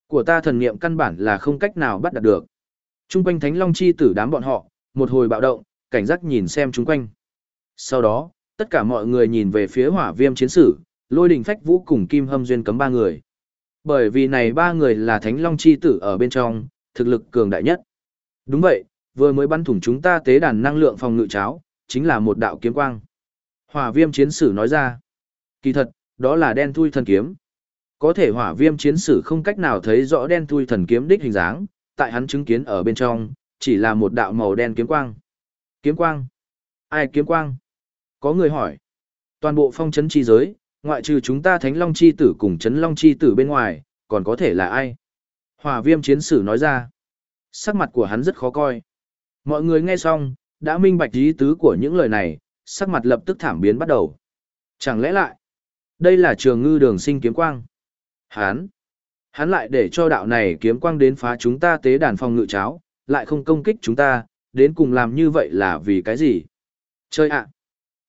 Của ta thần niệm căn bản là không cách nào bắt đạt được. Trung quanh thánh long chi tử đám bọn họ, một hồi bạo động, cảnh giác nhìn xem trung quanh. Sau đó, tất cả mọi người nhìn về phía hỏa viêm chiến sử, lôi đình phách vũ cùng kim hâm duyên cấm ba người. Bởi vì này ba người là thánh long chi tử ở bên trong, thực lực cường đại nhất. Đúng vậy, vừa mới bắn thủng chúng ta tế đàn năng lượng phòng ngự cháo, chính là một đạo kiếm quang. Hỏa viêm chiến sử nói ra. Kỳ thật, đó là đen thui thần kiếm. Có thể hỏa viêm chiến sử không cách nào thấy rõ đen thui thần kiếm đích hình dáng, tại hắn chứng kiến ở bên trong, chỉ là một đạo màu đen kiếm quang. Kiếm quang? Ai kiếm quang? Có người hỏi. Toàn bộ phong chấn chi giới, ngoại trừ chúng ta Thánh Long chi tử cùng Chấn Long chi tử bên ngoài, còn có thể là ai? Hỏa viêm chiến sử nói ra. Sắc mặt của hắn rất khó coi. Mọi người nghe xong, đã minh bạch ý tứ của những lời này, sắc mặt lập tức thảm biến bắt đầu. Chẳng lẽ lại, đây là trường ngư đường sinh kiếm quang? Hắn, hắn lại để cho đạo này kiếm quang đến phá chúng ta tế đàn phòng ngự cháo, lại không công kích chúng ta, đến cùng làm như vậy là vì cái gì? Chơi ạ!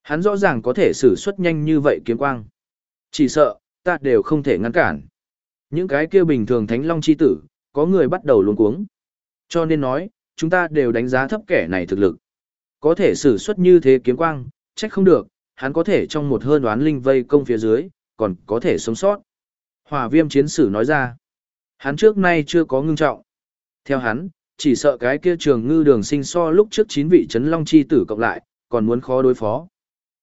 Hắn rõ ràng có thể sử xuất nhanh như vậy kiếm quang. Chỉ sợ, ta đều không thể ngăn cản. Những cái kia bình thường thánh long chi tử, có người bắt đầu luống cuống. Cho nên nói, chúng ta đều đánh giá thấp kẻ này thực lực. Có thể sử xuất như thế kiếm quang, trách không được, hắn có thể trong một hơn đoán linh vây công phía dưới, còn có thể sống sót. Hỏa viêm chiến sử nói ra, hắn trước nay chưa có ngưng trọng. Theo hắn, chỉ sợ cái kia trường ngư đường sinh so lúc trước chín vị chấn long chi tử cộng lại, còn muốn khó đối phó.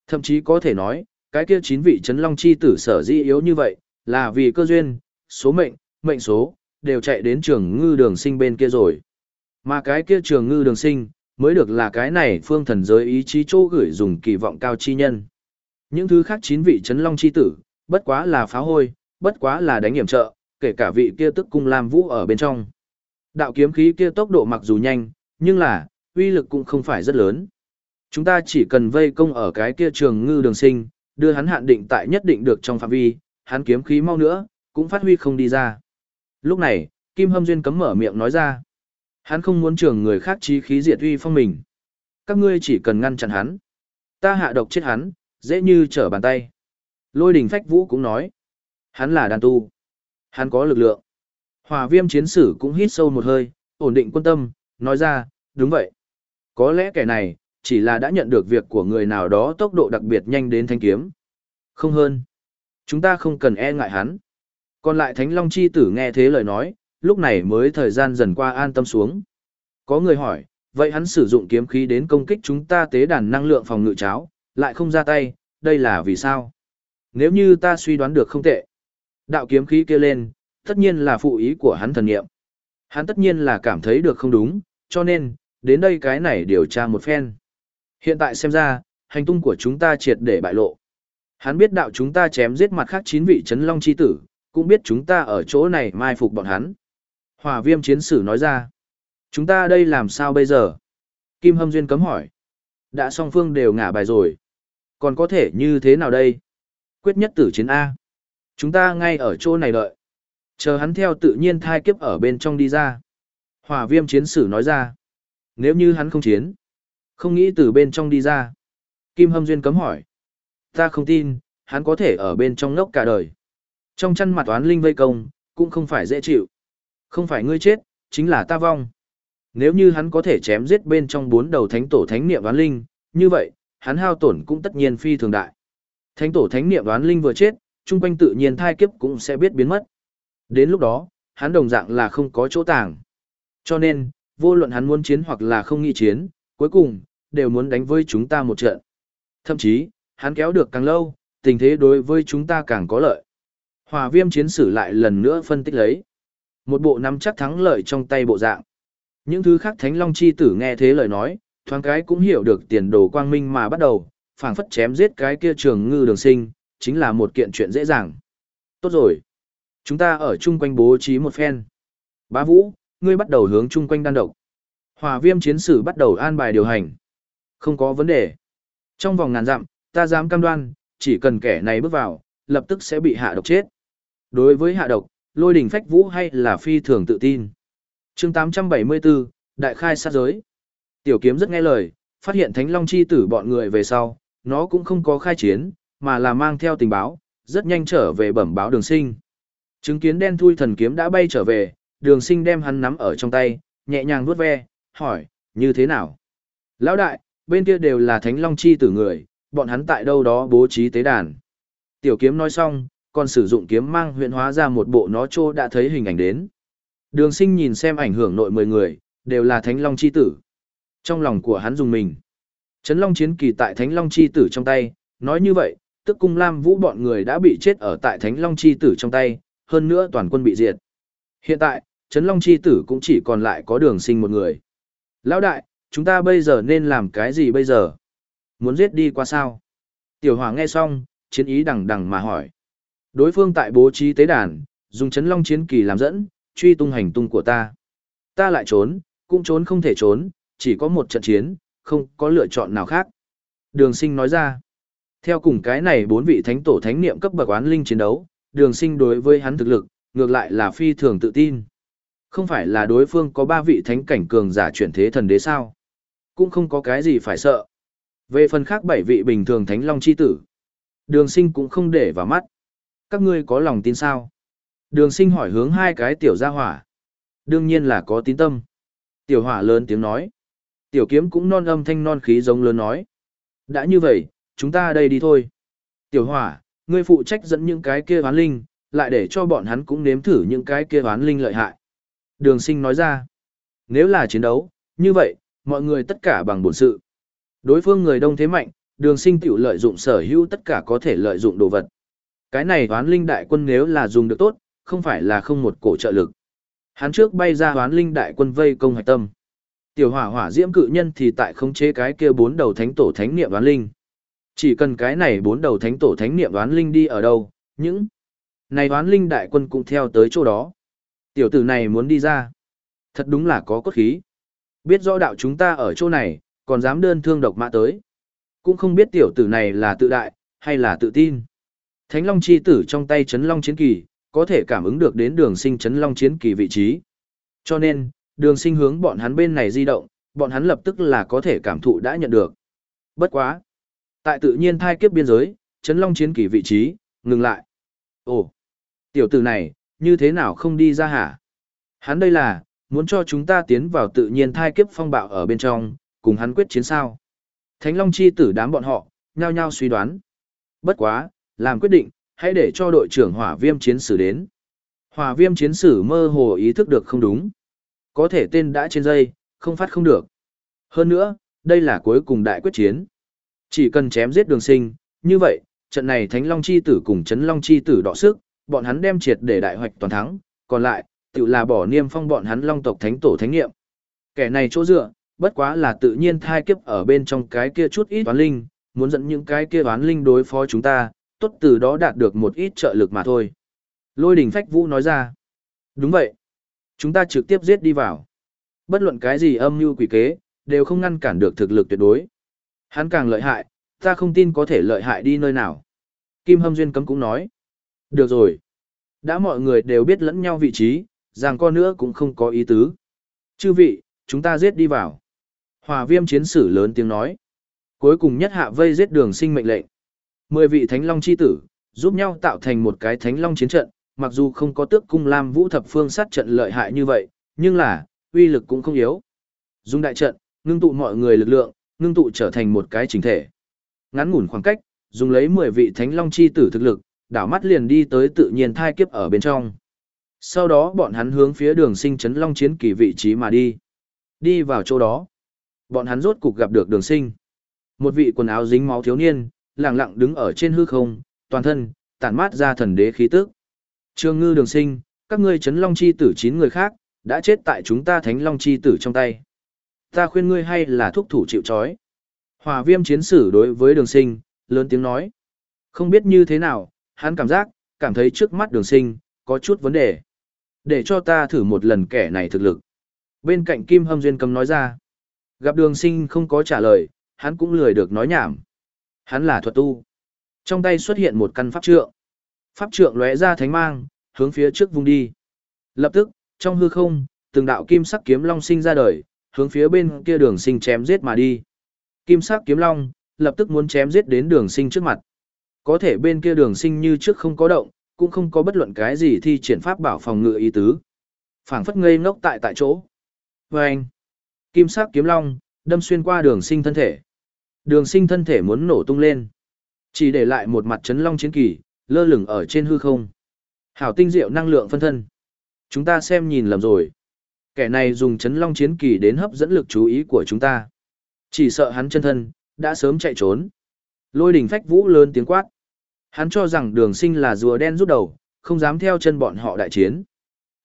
Thậm chí có thể nói, cái kia chín vị chấn long chi tử sở dĩ yếu như vậy, là vì cơ duyên, số mệnh, mệnh số, đều chạy đến trường ngư đường sinh bên kia rồi. Mà cái kia trường ngư đường sinh, mới được là cái này phương thần giới ý chí chỗ gửi dùng kỳ vọng cao chi nhân. Những thứ khác chín vị chấn long chi tử, bất quá là phá hôi, bất quá là đánh hiểm trợ, kể cả vị kia tức cung làm vũ ở bên trong. Đạo kiếm khí kia tốc độ mặc dù nhanh, nhưng là, uy lực cũng không phải rất lớn. Chúng ta chỉ cần vây công ở cái kia trường ngư đường sinh, đưa hắn hạn định tại nhất định được trong phạm vi, hắn kiếm khí mau nữa, cũng phát huy không đi ra. Lúc này, Kim Hâm Duyên cấm mở miệng nói ra. Hắn không muốn trường người khác chí khí diệt uy phong mình. Các ngươi chỉ cần ngăn chặn hắn. Ta hạ độc chết hắn, dễ như trở bàn tay. Lôi đình phách vũ cũng nói. Hắn là đàn tu. Hắn có lực lượng. Hòa viêm chiến sử cũng hít sâu một hơi, ổn định quân tâm, nói ra, đúng vậy. Có lẽ kẻ này, chỉ là đã nhận được việc của người nào đó tốc độ đặc biệt nhanh đến thanh kiếm. Không hơn. Chúng ta không cần e ngại hắn. Còn lại Thánh Long Chi tử nghe thế lời nói, lúc này mới thời gian dần qua an tâm xuống. Có người hỏi, vậy hắn sử dụng kiếm khí đến công kích chúng ta tế đàn năng lượng phòng ngự cháo, lại không ra tay, đây là vì sao? Nếu như ta suy đoán được không tệ. Đạo kiếm khí kia lên, tất nhiên là phụ ý của hắn thần nghiệm. Hắn tất nhiên là cảm thấy được không đúng, cho nên, đến đây cái này điều tra một phen. Hiện tại xem ra, hành tung của chúng ta triệt để bại lộ. Hắn biết đạo chúng ta chém giết mặt khác chín vị chấn long chi tử, cũng biết chúng ta ở chỗ này mai phục bọn hắn. Hòa viêm chiến sử nói ra. Chúng ta đây làm sao bây giờ? Kim Hâm Duyên cấm hỏi. Đã song phương đều ngả bài rồi. Còn có thể như thế nào đây? Quyết nhất tử chiến A. Chúng ta ngay ở chỗ này đợi. Chờ hắn theo tự nhiên thai kiếp ở bên trong đi ra. Hỏa viêm chiến sử nói ra. Nếu như hắn không chiến. Không nghĩ từ bên trong đi ra. Kim Hâm Duyên cấm hỏi. Ta không tin, hắn có thể ở bên trong ngốc cả đời. Trong chăn mặt toán linh vây công, cũng không phải dễ chịu. Không phải ngươi chết, chính là ta vong. Nếu như hắn có thể chém giết bên trong bốn đầu thánh tổ thánh niệm đoán linh, như vậy, hắn hao tổn cũng tất nhiên phi thường đại. Thánh tổ thánh niệm đoán linh vừa chết, chung quanh tự nhiên thai kiếp cũng sẽ biết biến mất. Đến lúc đó, hắn đồng dạng là không có chỗ tàng. Cho nên, vô luận hắn muốn chiến hoặc là không nghĩ chiến, cuối cùng, đều muốn đánh với chúng ta một trận. Thậm chí, hắn kéo được càng lâu, tình thế đối với chúng ta càng có lợi. Hòa viêm chiến sử lại lần nữa phân tích lấy. Một bộ nắm chắc thắng lợi trong tay bộ dạng. Những thứ khác Thánh Long Chi tử nghe thế lời nói, thoáng cái cũng hiểu được tiền đồ quang minh mà bắt đầu, phảng phất chém giết cái kia trường ngư đường sinh, chính là một kiện chuyện dễ dàng. Tốt rồi. Chúng ta ở chung quanh bố trí một phen. Bá Vũ, ngươi bắt đầu hướng chung quanh đan độc. Hòa viêm chiến sử bắt đầu an bài điều hành. Không có vấn đề. Trong vòng ngàn dặm, ta dám cam đoan, chỉ cần kẻ này bước vào, lập tức sẽ bị hạ độc chết. Đối với hạ độc, lôi đỉnh phách vũ hay là phi thường tự tin. chương 874, Đại khai sát giới. Tiểu kiếm rất nghe lời, phát hiện Thánh Long chi tử bọn người về sau, nó cũng không có khai chiến, mà là mang theo tình báo, rất nhanh trở về bẩm báo đường sinh. Chứng kiến đen thui thần kiếm đã bay trở về, đường sinh đem hắn nắm ở trong tay, nhẹ nhàng vuốt ve, hỏi, như thế nào? Lão đại, bên kia đều là thánh long chi tử người, bọn hắn tại đâu đó bố trí tế đàn. Tiểu kiếm nói xong, còn sử dụng kiếm mang huyện hóa ra một bộ nó trô đã thấy hình ảnh đến. Đường sinh nhìn xem ảnh hưởng nội 10 người, đều là thánh long chi tử. Trong lòng của hắn dùng mình. Trấn long chiến kỳ tại thánh long chi tử trong tay, nói như vậy, tức cung lam vũ bọn người đã bị chết ở tại thánh long chi tử trong tay, hơn nữa toàn quân bị diệt. Hiện tại, Trấn long chi tử cũng chỉ còn lại có đường sinh một người. Lão đại, chúng ta bây giờ nên làm cái gì bây giờ? Muốn giết đi qua sao? Tiểu hỏa nghe xong, chiến ý đằng đằng mà hỏi. Đối phương tại bố trí tế đàn, dùng chấn long chiến kỳ làm dẫn, truy tung hành tung của ta. Ta lại trốn, cũng trốn không thể trốn, chỉ có một trận chiến, không có lựa chọn nào khác. Đường sinh nói ra. Theo cùng cái này bốn vị thánh tổ thánh niệm cấp bậc oán linh chiến đấu, đường sinh đối với hắn thực lực, ngược lại là phi thường tự tin. Không phải là đối phương có ba vị thánh cảnh cường giả chuyển thế thần đế sao? Cũng không có cái gì phải sợ. Về phần khác bảy vị bình thường thánh long chi tử, đường sinh cũng không để vào mắt. Các ngươi có lòng tin sao? Đường sinh hỏi hướng hai cái tiểu gia hỏa. Đương nhiên là có tín tâm. Tiểu hỏa lớn tiếng nói. Tiểu kiếm cũng non âm thanh non khí giống lớn nói. Đã như vậy, chúng ta đây đi thôi. Tiểu hỏa, ngươi phụ trách dẫn những cái kia ván linh, lại để cho bọn hắn cũng nếm thử những cái kia ván linh lợi hại. Đường sinh nói ra. Nếu là chiến đấu, như vậy, mọi người tất cả bằng bổn sự. Đối phương người đông thế mạnh, đường sinh tiểu lợi dụng sở hữu tất cả có thể lợi dụng đồ vật. Cái này hoán linh đại quân nếu là dùng được tốt, không phải là không một cổ trợ lực. Hắn trước bay ra hoán linh đại quân vây công hạch tâm. Tiểu hỏa hỏa diễm cự nhân thì tại không chế cái kia bốn đầu thánh tổ thánh niệm hoán linh. Chỉ cần cái này bốn đầu thánh tổ thánh niệm hoán linh đi ở đâu, những này hoán linh đại quân cũng theo tới chỗ đó. Tiểu tử này muốn đi ra. Thật đúng là có cốt khí. Biết rõ đạo chúng ta ở chỗ này, còn dám đơn thương độc mã tới. Cũng không biết tiểu tử này là tự đại, hay là tự tin. Thánh Long chi tử trong tay chấn Long chiến kỳ, có thể cảm ứng được đến đường sinh chấn Long chiến kỳ vị trí. Cho nên, đường sinh hướng bọn hắn bên này di động, bọn hắn lập tức là có thể cảm thụ đã nhận được. Bất quá. Tại tự nhiên thai kiếp biên giới, chấn Long chiến kỳ vị trí, ngừng lại. Ồ, tiểu tử này, như thế nào không đi ra hả? Hắn đây là, muốn cho chúng ta tiến vào tự nhiên thai kiếp phong bạo ở bên trong, cùng hắn quyết chiến sao. Thánh Long chi tử đám bọn họ, nhao nhao suy đoán. Bất quá, làm quyết định, hãy để cho đội trưởng hỏa viêm chiến sử đến. Hỏa viêm chiến sử mơ hồ ý thức được không đúng. Có thể tên đã trên dây, không phát không được. Hơn nữa, đây là cuối cùng đại quyết chiến. Chỉ cần chém giết đường sinh, như vậy, trận này Thánh Long chi tử cùng Trấn Long chi tử đọ sức, bọn hắn đem triệt để đại hoạch toàn thắng, còn lại, tự là bỏ niêm phong bọn hắn long tộc thánh tổ thánh nghiệm. Kẻ này chỗ dựa, bất quá là tự nhiên thai kiếp ở bên trong cái kia chút ít toán linh, muốn dẫn những cái kia toán linh đối phó chúng ta, tốt từ đó đạt được một ít trợ lực mà thôi. Lôi đình phách vũ nói ra. Đúng vậy. Chúng ta trực tiếp giết đi vào. Bất luận cái gì âm mưu quỷ kế, đều không ngăn cản được thực lực tuyệt đối. Hắn càng lợi hại, ta không tin có thể lợi hại đi nơi nào. Kim Hâm Duyên cấm cũng nói. Được rồi. Đã mọi người đều biết lẫn nhau vị trí, rằng con nữa cũng không có ý tứ. Chư vị, chúng ta giết đi vào. Hòa viêm chiến sử lớn tiếng nói. Cuối cùng nhất hạ vây giết đường sinh mệnh lệnh. Mười vị thánh long chi tử, giúp nhau tạo thành một cái thánh long chiến trận, mặc dù không có tước cung lam vũ thập phương sát trận lợi hại như vậy, nhưng là, uy lực cũng không yếu. Dùng đại trận, ngưng tụ mọi người lực lượng, ngưng tụ trở thành một cái chính thể. Ngắn ngủn khoảng cách, dùng lấy 10 vị thánh long chi tử thực lực, đảo mắt liền đi tới tự nhiên thai kiếp ở bên trong. Sau đó bọn hắn hướng phía đường sinh chấn long chiến kỳ vị trí mà đi. Đi vào chỗ đó. Bọn hắn rốt cục gặp được đường sinh. Một vị quần áo dính máu thiếu niên, lặng lặng đứng ở trên hư không, toàn thân, tản mát ra thần đế khí tức. Trương ngư đường sinh, các ngươi chấn long chi tử chín người khác, đã chết tại chúng ta thánh long chi tử trong tay. Ta khuyên ngươi hay là thúc thủ chịu trói Hòa viêm chiến sử đối với đường sinh, lớn tiếng nói. Không biết như thế nào, hắn cảm giác, cảm thấy trước mắt đường sinh, có chút vấn đề. Để cho ta thử một lần kẻ này thực lực. Bên cạnh Kim Hâm Duyên cầm nói ra. Gặp đường sinh không có trả lời, hắn cũng lười được nói nhảm. Hắn là thuật tu. Trong tay xuất hiện một căn pháp trượng. Pháp trượng lóe ra thánh mang, hướng phía trước vùng đi. Lập tức, trong hư không, từng đạo kim sắc kiếm long sinh ra đời, hướng phía bên kia đường sinh chém giết mà đi. Kim sắc kiếm long, lập tức muốn chém giết đến đường sinh trước mặt. Có thể bên kia đường sinh như trước không có động, cũng không có bất luận cái gì thi triển pháp bảo phòng ngự ý tứ. phảng phất ngây ngốc tại tại chỗ. Và anh, kim sắc kiếm long, đâm xuyên qua đường sinh thân thể. Đường sinh thân thể muốn nổ tung lên. Chỉ để lại một mặt chấn long chiến kỳ, lơ lửng ở trên hư không. Hảo tinh diệu năng lượng phân thân. Chúng ta xem nhìn lầm rồi. Kẻ này dùng chấn long chiến kỳ đến hấp dẫn lực chú ý của chúng ta. Chỉ sợ hắn chân thân, đã sớm chạy trốn. Lôi đỉnh phách vũ lớn tiếng quát. Hắn cho rằng đường sinh là rùa đen rút đầu, không dám theo chân bọn họ đại chiến.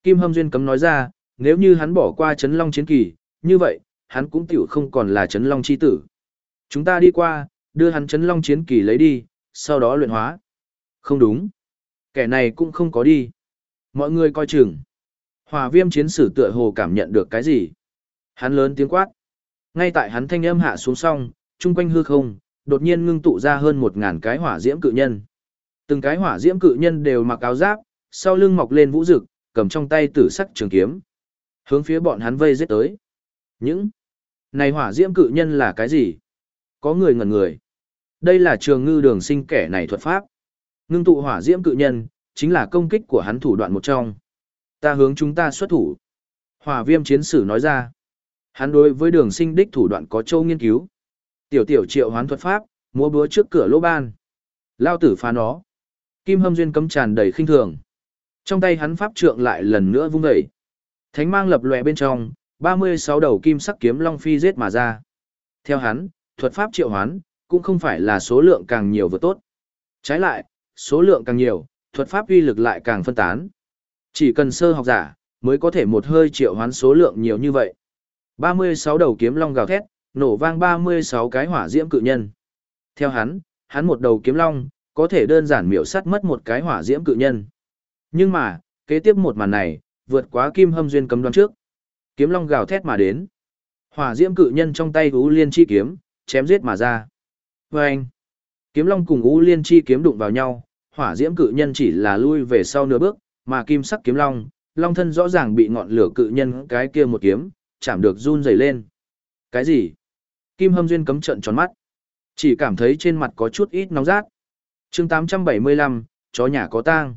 Kim Hâm Duyên cấm nói ra, nếu như hắn bỏ qua Trấn long chiến kỳ, như vậy, hắn cũng tiểu không còn là Trấn long chi tử. Chúng ta đi qua, đưa hắn Trấn long chiến kỳ lấy đi, sau đó luyện hóa. Không đúng. Kẻ này cũng không có đi. Mọi người coi chừng. Hòa viêm chiến sử tựa hồ cảm nhận được cái gì. Hắn lớn tiếng quát. Ngay tại hắn thanh âm hạ xuống song, chung quanh hư không, đột nhiên ngưng tụ ra hơn một ngàn cái hỏa diễm cự nhân. Từng cái hỏa diễm cự nhân đều mặc áo giáp, sau lưng mọc lên vũ rực, cầm trong tay tử sắc trường kiếm. Hướng phía bọn hắn vây giết tới. Những này hỏa diễm cự nhân là cái gì? Có người ngẩn người. Đây là trường ngư đường sinh kẻ này thuật pháp. Ngưng tụ hỏa diễm cự nhân, chính là công kích của hắn thủ đoạn một trong. Ta hướng chúng ta xuất thủ. Hỏa viêm chiến sử nói ra. Hắn đối với đường sinh đích thủ đoạn có châu nghiên cứu. Tiểu tiểu triệu hoán thuật pháp, múa búa trước cửa lỗ ban. Lao tử phá nó. Kim hâm duyên cấm tràn đầy khinh thường. Trong tay hắn pháp trượng lại lần nữa vung dậy. Thánh mang lập lòe bên trong, 36 đầu kim sắc kiếm long phi giết mà ra. Theo hắn, thuật pháp triệu hoán, cũng không phải là số lượng càng nhiều vừa tốt. Trái lại, số lượng càng nhiều, thuật pháp uy lực lại càng phân tán. Chỉ cần sơ học giả, mới có thể một hơi triệu hoán số lượng nhiều như vậy. 36 đầu kiếm long gào thét, nổ vang 36 cái hỏa diễm cự nhân. Theo hắn, hắn một đầu kiếm long, có thể đơn giản miểu sát mất một cái hỏa diễm cự nhân. Nhưng mà, kế tiếp một màn này, vượt quá kim hâm duyên cấm đoán trước. Kiếm long gào thét mà đến. Hỏa diễm cự nhân trong tay Ú Liên chi kiếm, chém giết mà ra. Vâng! anh, kiếm long cùng Ú Liên chi kiếm đụng vào nhau, hỏa diễm cự nhân chỉ là lui về sau nửa bước, mà kim sắc kiếm long, long thân rõ ràng bị ngọn lửa cự nhân cái kia một kiếm, chạm được run rẩy lên. Cái gì? Kim Hâm Duyên cấm trận tròn mắt. Chỉ cảm thấy trên mặt có chút ít nóng rát chương 875, chó nhà có tang.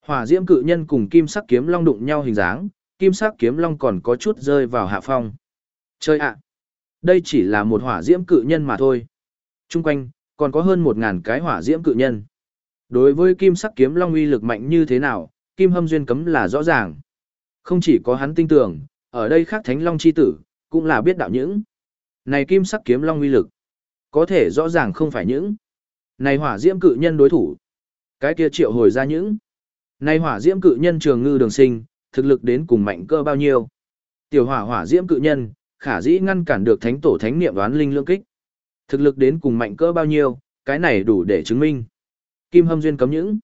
Hỏa diễm cự nhân cùng kim sắc kiếm long đụng nhau hình dáng, kim sắc kiếm long còn có chút rơi vào hạ phong. Chơi ạ! đây chỉ là một hỏa diễm cự nhân mà thôi. Trung quanh, còn có hơn một ngàn cái hỏa diễm cự nhân. Đối với kim sắc kiếm long uy lực mạnh như thế nào, kim hâm duyên cấm là rõ ràng. Không chỉ có hắn tin tưởng, ở đây khác thánh long chi tử, cũng là biết đạo những. Này kim sắc kiếm long uy lực, có thể rõ ràng không phải những. Này hỏa diễm cự nhân đối thủ, cái kia triệu hồi ra những. Này hỏa diễm cự nhân trường ngư đường sinh, thực lực đến cùng mạnh cơ bao nhiêu. Tiểu hỏa hỏa diễm cự nhân, khả dĩ ngăn cản được thánh tổ thánh niệm đoán linh lương kích. Thực lực đến cùng mạnh cơ bao nhiêu, cái này đủ để chứng minh. Kim hâm duyên cấm những.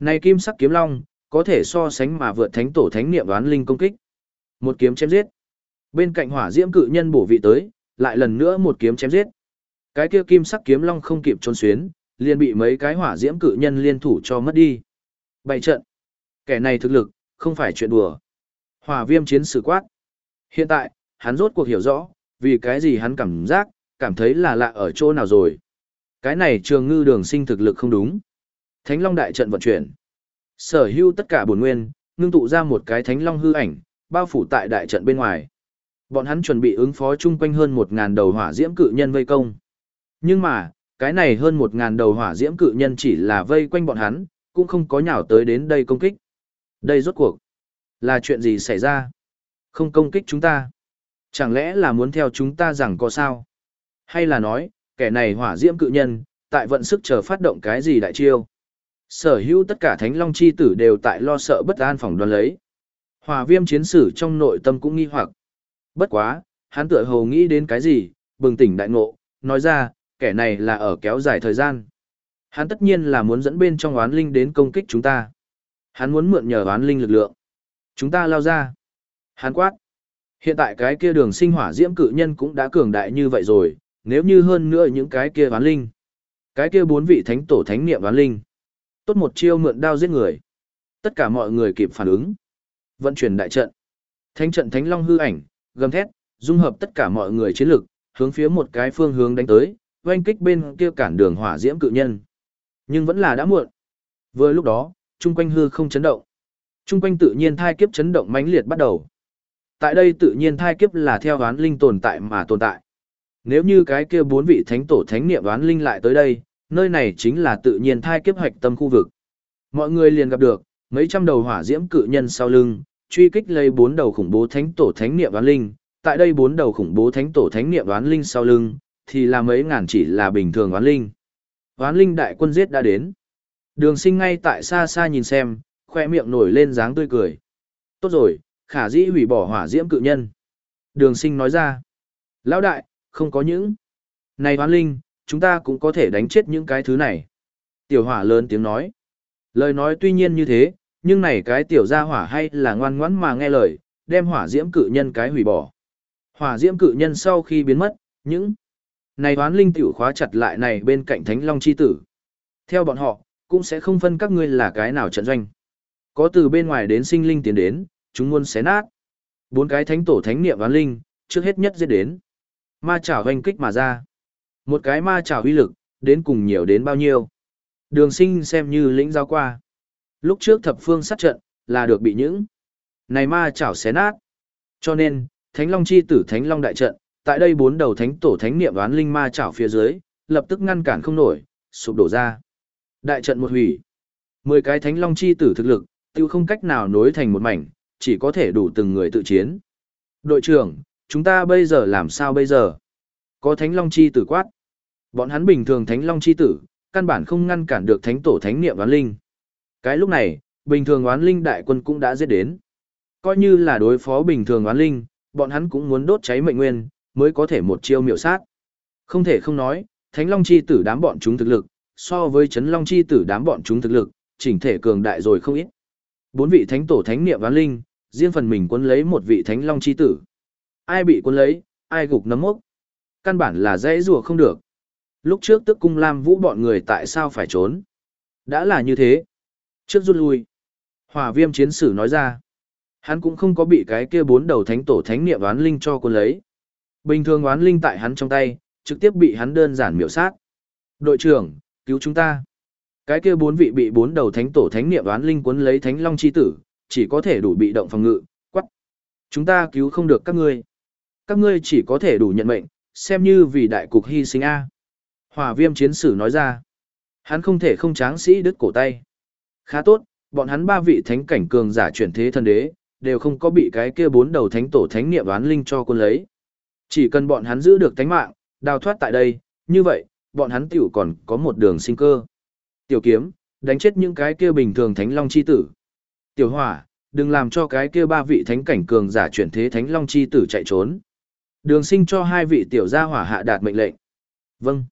Này kim sắc kiếm long, có thể so sánh mà vượt thánh tổ thánh niệm đoán linh công kích. Một kiếm chém giết. Bên cạnh hỏa diễm cự nhân bổ vị tới, lại lần nữa một kiếm chém giết. Cái kia kim sắc kiếm long không kịp trốn xuyến, liền bị mấy cái hỏa diễm cự nhân liên thủ cho mất đi. Bảy trận. Kẻ này thực lực, không phải chuyện đùa. Hỏa viêm chiến sử quát. Hiện tại, hắn rốt cuộc hiểu rõ, vì cái gì hắn cảm giác, cảm thấy là lạ ở chỗ nào rồi. Cái này trường ngư đường sinh thực lực không đúng. Thánh Long đại trận vận chuyển. Sở hữu tất cả bổn nguyên, ngưng tụ ra một cái Thánh Long hư ảnh, bao phủ tại đại trận bên ngoài. Bọn hắn chuẩn bị ứng phó chung quanh hơn 1000 đầu hỏa diễm cự nhân vây công. Nhưng mà, cái này hơn một ngàn đầu hỏa diễm cự nhân chỉ là vây quanh bọn hắn, cũng không có nhào tới đến đây công kích. Đây rốt cuộc. Là chuyện gì xảy ra? Không công kích chúng ta. Chẳng lẽ là muốn theo chúng ta rằng có sao? Hay là nói, kẻ này hỏa diễm cự nhân, tại vận sức chờ phát động cái gì đại chiêu? Sở hữu tất cả thánh long chi tử đều tại lo sợ bất an phòng đoán lấy. Hòa viêm chiến sử trong nội tâm cũng nghi hoặc. Bất quá, hắn tựa hồ nghĩ đến cái gì, bừng tỉnh đại ngộ, nói ra, kẻ này là ở kéo dài thời gian. Hắn tất nhiên là muốn dẫn bên trong oán linh đến công kích chúng ta. Hắn muốn mượn nhờ oán linh lực lượng. Chúng ta lao ra. Hắn quát. Hiện tại cái kia đường sinh hỏa diễm cự nhân cũng đã cường đại như vậy rồi, nếu như hơn nữa những cái kia oán linh. Cái kia bốn vị thánh tổ thánh niệm oán linh. Tốt một chiêu mượn đao giết người. Tất cả mọi người kịp phản ứng. Vận chuyển đại trận. Thánh trận thánh long hư ảnh, gầm thét, dung hợp tất cả mọi người chiến lực, hướng phía một cái phương hướng đánh tới, oanh kích bên kia cản đường hỏa diễm cự nhân. Nhưng vẫn là đã muộn. Vừa lúc đó, trung quanh hư không chấn động. Trung quanh tự nhiên thai kiếp chấn động mãnh liệt bắt đầu. Tại đây tự nhiên thai kiếp là theo đoán linh tồn tại mà tồn tại. Nếu như cái kia bốn vị thánh tổ thánh niệm đoán linh lại tới đây, nơi này chính là tự nhiên thai kiếp hoạch tâm khu vực. Mọi người liền gặp được, mấy trăm đầu hỏa diễm cự nhân sau lưng, truy kích lấy bốn đầu khủng bố thánh tổ thánh niệm đoán linh. Tại đây bốn đầu khủng bố thánh tổ thánh niệm đoán linh sau lưng, thì là mấy ngàn chỉ là bình thường oán linh. Oán linh đại quân giết đã đến. Đường sinh ngay tại xa xa nhìn xem, khoe miệng nổi lên dáng tươi cười. Tốt rồi, khả dĩ hủy bỏ hỏa diễm cự nhân. Đường sinh nói ra. Lão đại, không có những. Này oán linh, chúng ta cũng có thể đánh chết những cái thứ này. Tiểu hỏa lớn tiếng nói. Lời nói tuy nhiên như thế, nhưng này cái tiểu gia hỏa hay là ngoan ngoãn mà nghe lời, đem hỏa diễm cự nhân cái hủy bỏ. Hỏa diễm cự nhân sau khi biến mất, những này hoán linh tiểu khóa chặt lại này bên cạnh thánh long chi tử. Theo bọn họ, cũng sẽ không phân các ngươi là cái nào trận doanh. Có từ bên ngoài đến sinh linh tiến đến, chúng muốn xé nát. Bốn cái thánh tổ thánh niệm oán linh, trước hết nhất giết đến. Ma chảo hoành kích mà ra. Một cái ma chảo uy lực, đến cùng nhiều đến bao nhiêu. Đường sinh xem như lĩnh giao qua. Lúc trước thập phương sát trận, là được bị những. Này ma chảo xé nát. Cho nên, Thánh Long chi tử Thánh Long đại trận, tại đây bốn đầu thánh tổ thánh niệm oán linh ma chảo phía dưới, lập tức ngăn cản không nổi, sụp đổ ra. Đại trận một hủy. Mười cái Thánh Long chi tử thực lực, tiêu không cách nào nối thành một mảnh, chỉ có thể đủ từng người tự chiến. Đội trưởng, chúng ta bây giờ làm sao bây giờ? Có Thánh Long Chi tử quát. Bọn hắn bình thường Thánh Long Chi tử, căn bản không ngăn cản được Thánh Tổ Thánh Niệm Oán Linh. Cái lúc này, bình thường Oán Linh đại quân cũng đã giết đến. Coi như là đối phó bình thường Oán Linh, bọn hắn cũng muốn đốt cháy mệnh nguyên, mới có thể một chiêu miểu sát. Không thể không nói, Thánh Long Chi tử đám bọn chúng thực lực, so với Chấn Long Chi tử đám bọn chúng thực lực, chỉnh thể cường đại rồi không ít. Bốn vị thánh tổ thánh niệm oán linh, riêng phần mình cuốn lấy một vị thánh long chi tử. Ai bị cuốn lấy, ai gục nấm mốc. Căn bản là dễ rùa không được. Lúc trước tức cung lam vũ bọn người tại sao phải trốn. Đã là như thế. Trước rút lui. Hỏa viêm chiến sử nói ra. Hắn cũng không có bị cái kia bốn đầu thánh tổ thánh niệm oán linh cho quân lấy. Bình thường oán linh tại hắn trong tay, trực tiếp bị hắn đơn giản miểu sát. Đội trưởng, cứu chúng ta. Cái kia bốn vị bị bốn đầu thánh tổ thánh niệm oán linh cuốn lấy thánh long chi tử, chỉ có thể đủ bị động phòng ngự, quắc. Chúng ta cứu không được các ngươi. Các ngươi chỉ có thể đủ nhận mệnh, xem như vì đại cục hy sinh A. Hỏa viêm chiến sử nói ra. Hắn không thể không tráng sĩ đứt cổ tay. Khá tốt, bọn hắn ba vị thánh cảnh cường giả chuyển thế thân đế, đều không có bị cái kia bốn đầu thánh tổ thánh niệm oán linh cho quân lấy. Chỉ cần bọn hắn giữ được tánh mạng, đào thoát tại đây, như vậy, bọn hắn tiểu còn có một đường sinh cơ. Tiểu kiếm, đánh chết những cái kia bình thường thánh long chi tử. Tiểu hỏa, đừng làm cho cái kia ba vị thánh cảnh cường giả chuyển thế thánh long chi tử chạy trốn. Đường sinh cho hai vị tiểu gia hỏa hạ đạt mệnh lệnh. Vâng.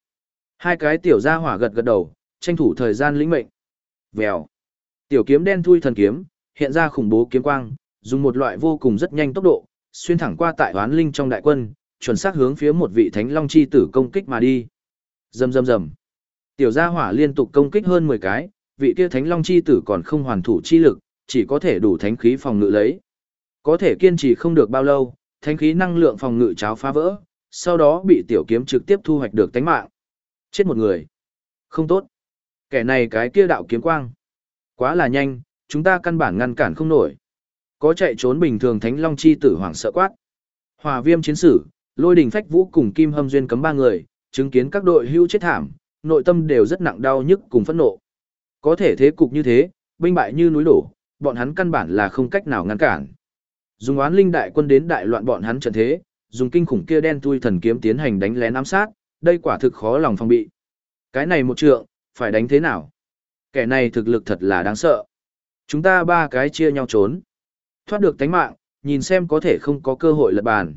Hai cái tiểu gia hỏa gật gật đầu, tranh thủ thời gian lĩnh mệnh. Vèo. Tiểu kiếm đen thui thần kiếm, hiện ra khủng bố kiếm quang, dùng một loại vô cùng rất nhanh tốc độ, xuyên thẳng qua tại oán linh trong đại quân, chuẩn xác hướng phía một vị thánh long chi tử công kích mà đi. Rầm rầm rầm. Tiểu gia hỏa liên tục công kích hơn 10 cái, vị kia thánh long chi tử còn không hoàn thủ chi lực, chỉ có thể đủ thánh khí phòng ngự lấy. Có thể kiên trì không được bao lâu, thánh khí năng lượng phòng ngự cháo phá vỡ, sau đó bị tiểu kiếm trực tiếp thu hoạch được tánh mạng. Chết một người. Không tốt. Kẻ này cái kia đạo kiếm quang. Quá là nhanh, chúng ta căn bản ngăn cản không nổi. Có chạy trốn bình thường thánh long chi tử hoảng sợ quát. Hòa viêm chiến sử, lôi đình phách vũ cùng kim hâm duyên cấm ba người, chứng kiến các đội hưu chết thảm, nội tâm đều rất nặng đau nhức cùng phẫn nộ. Có thể thế cục như thế, binh bại như núi đổ, bọn hắn căn bản là không cách nào ngăn cản. Dùng oán linh đại quân đến đại loạn bọn hắn trận thế, dùng kinh khủng kia đen tui thần kiếm tiến hành đánh lén ám sát, đây quả thực khó lòng phòng bị. Cái này một trượng, phải đánh thế nào? Kẻ này thực lực thật là đáng sợ. Chúng ta ba cái chia nhau trốn. Thoát được tánh mạng, nhìn xem có thể không có cơ hội lật bàn.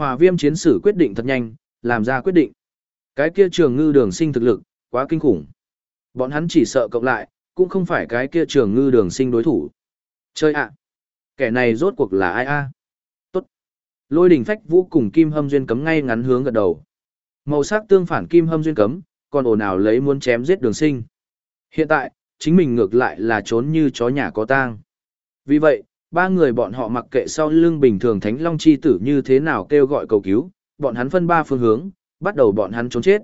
Hòa viêm chiến sử quyết định thật nhanh, làm ra quyết định. Cái kia trường ngư đường sinh thực lực, quá kinh khủng. Bọn hắn chỉ sợ cộng lại, cũng không phải cái kia trường ngư đường sinh đối thủ. Chơi ạ! Kẻ này rốt cuộc là ai a? Tốt! Lôi đỉnh phách vũ cùng kim hâm duyên cấm ngay ngắn hướng gật đầu. Màu sắc tương phản kim hâm duyên cấm, còn ồn ào lấy muốn chém giết đường sinh. Hiện tại, chính mình ngược lại là trốn như chó nhà có tang. Vì vậy, ba người bọn họ mặc kệ sau lưng bình thường thánh long chi tử như thế nào kêu gọi cầu cứu, bọn hắn phân ba phương hướng, bắt đầu bọn hắn trốn chết.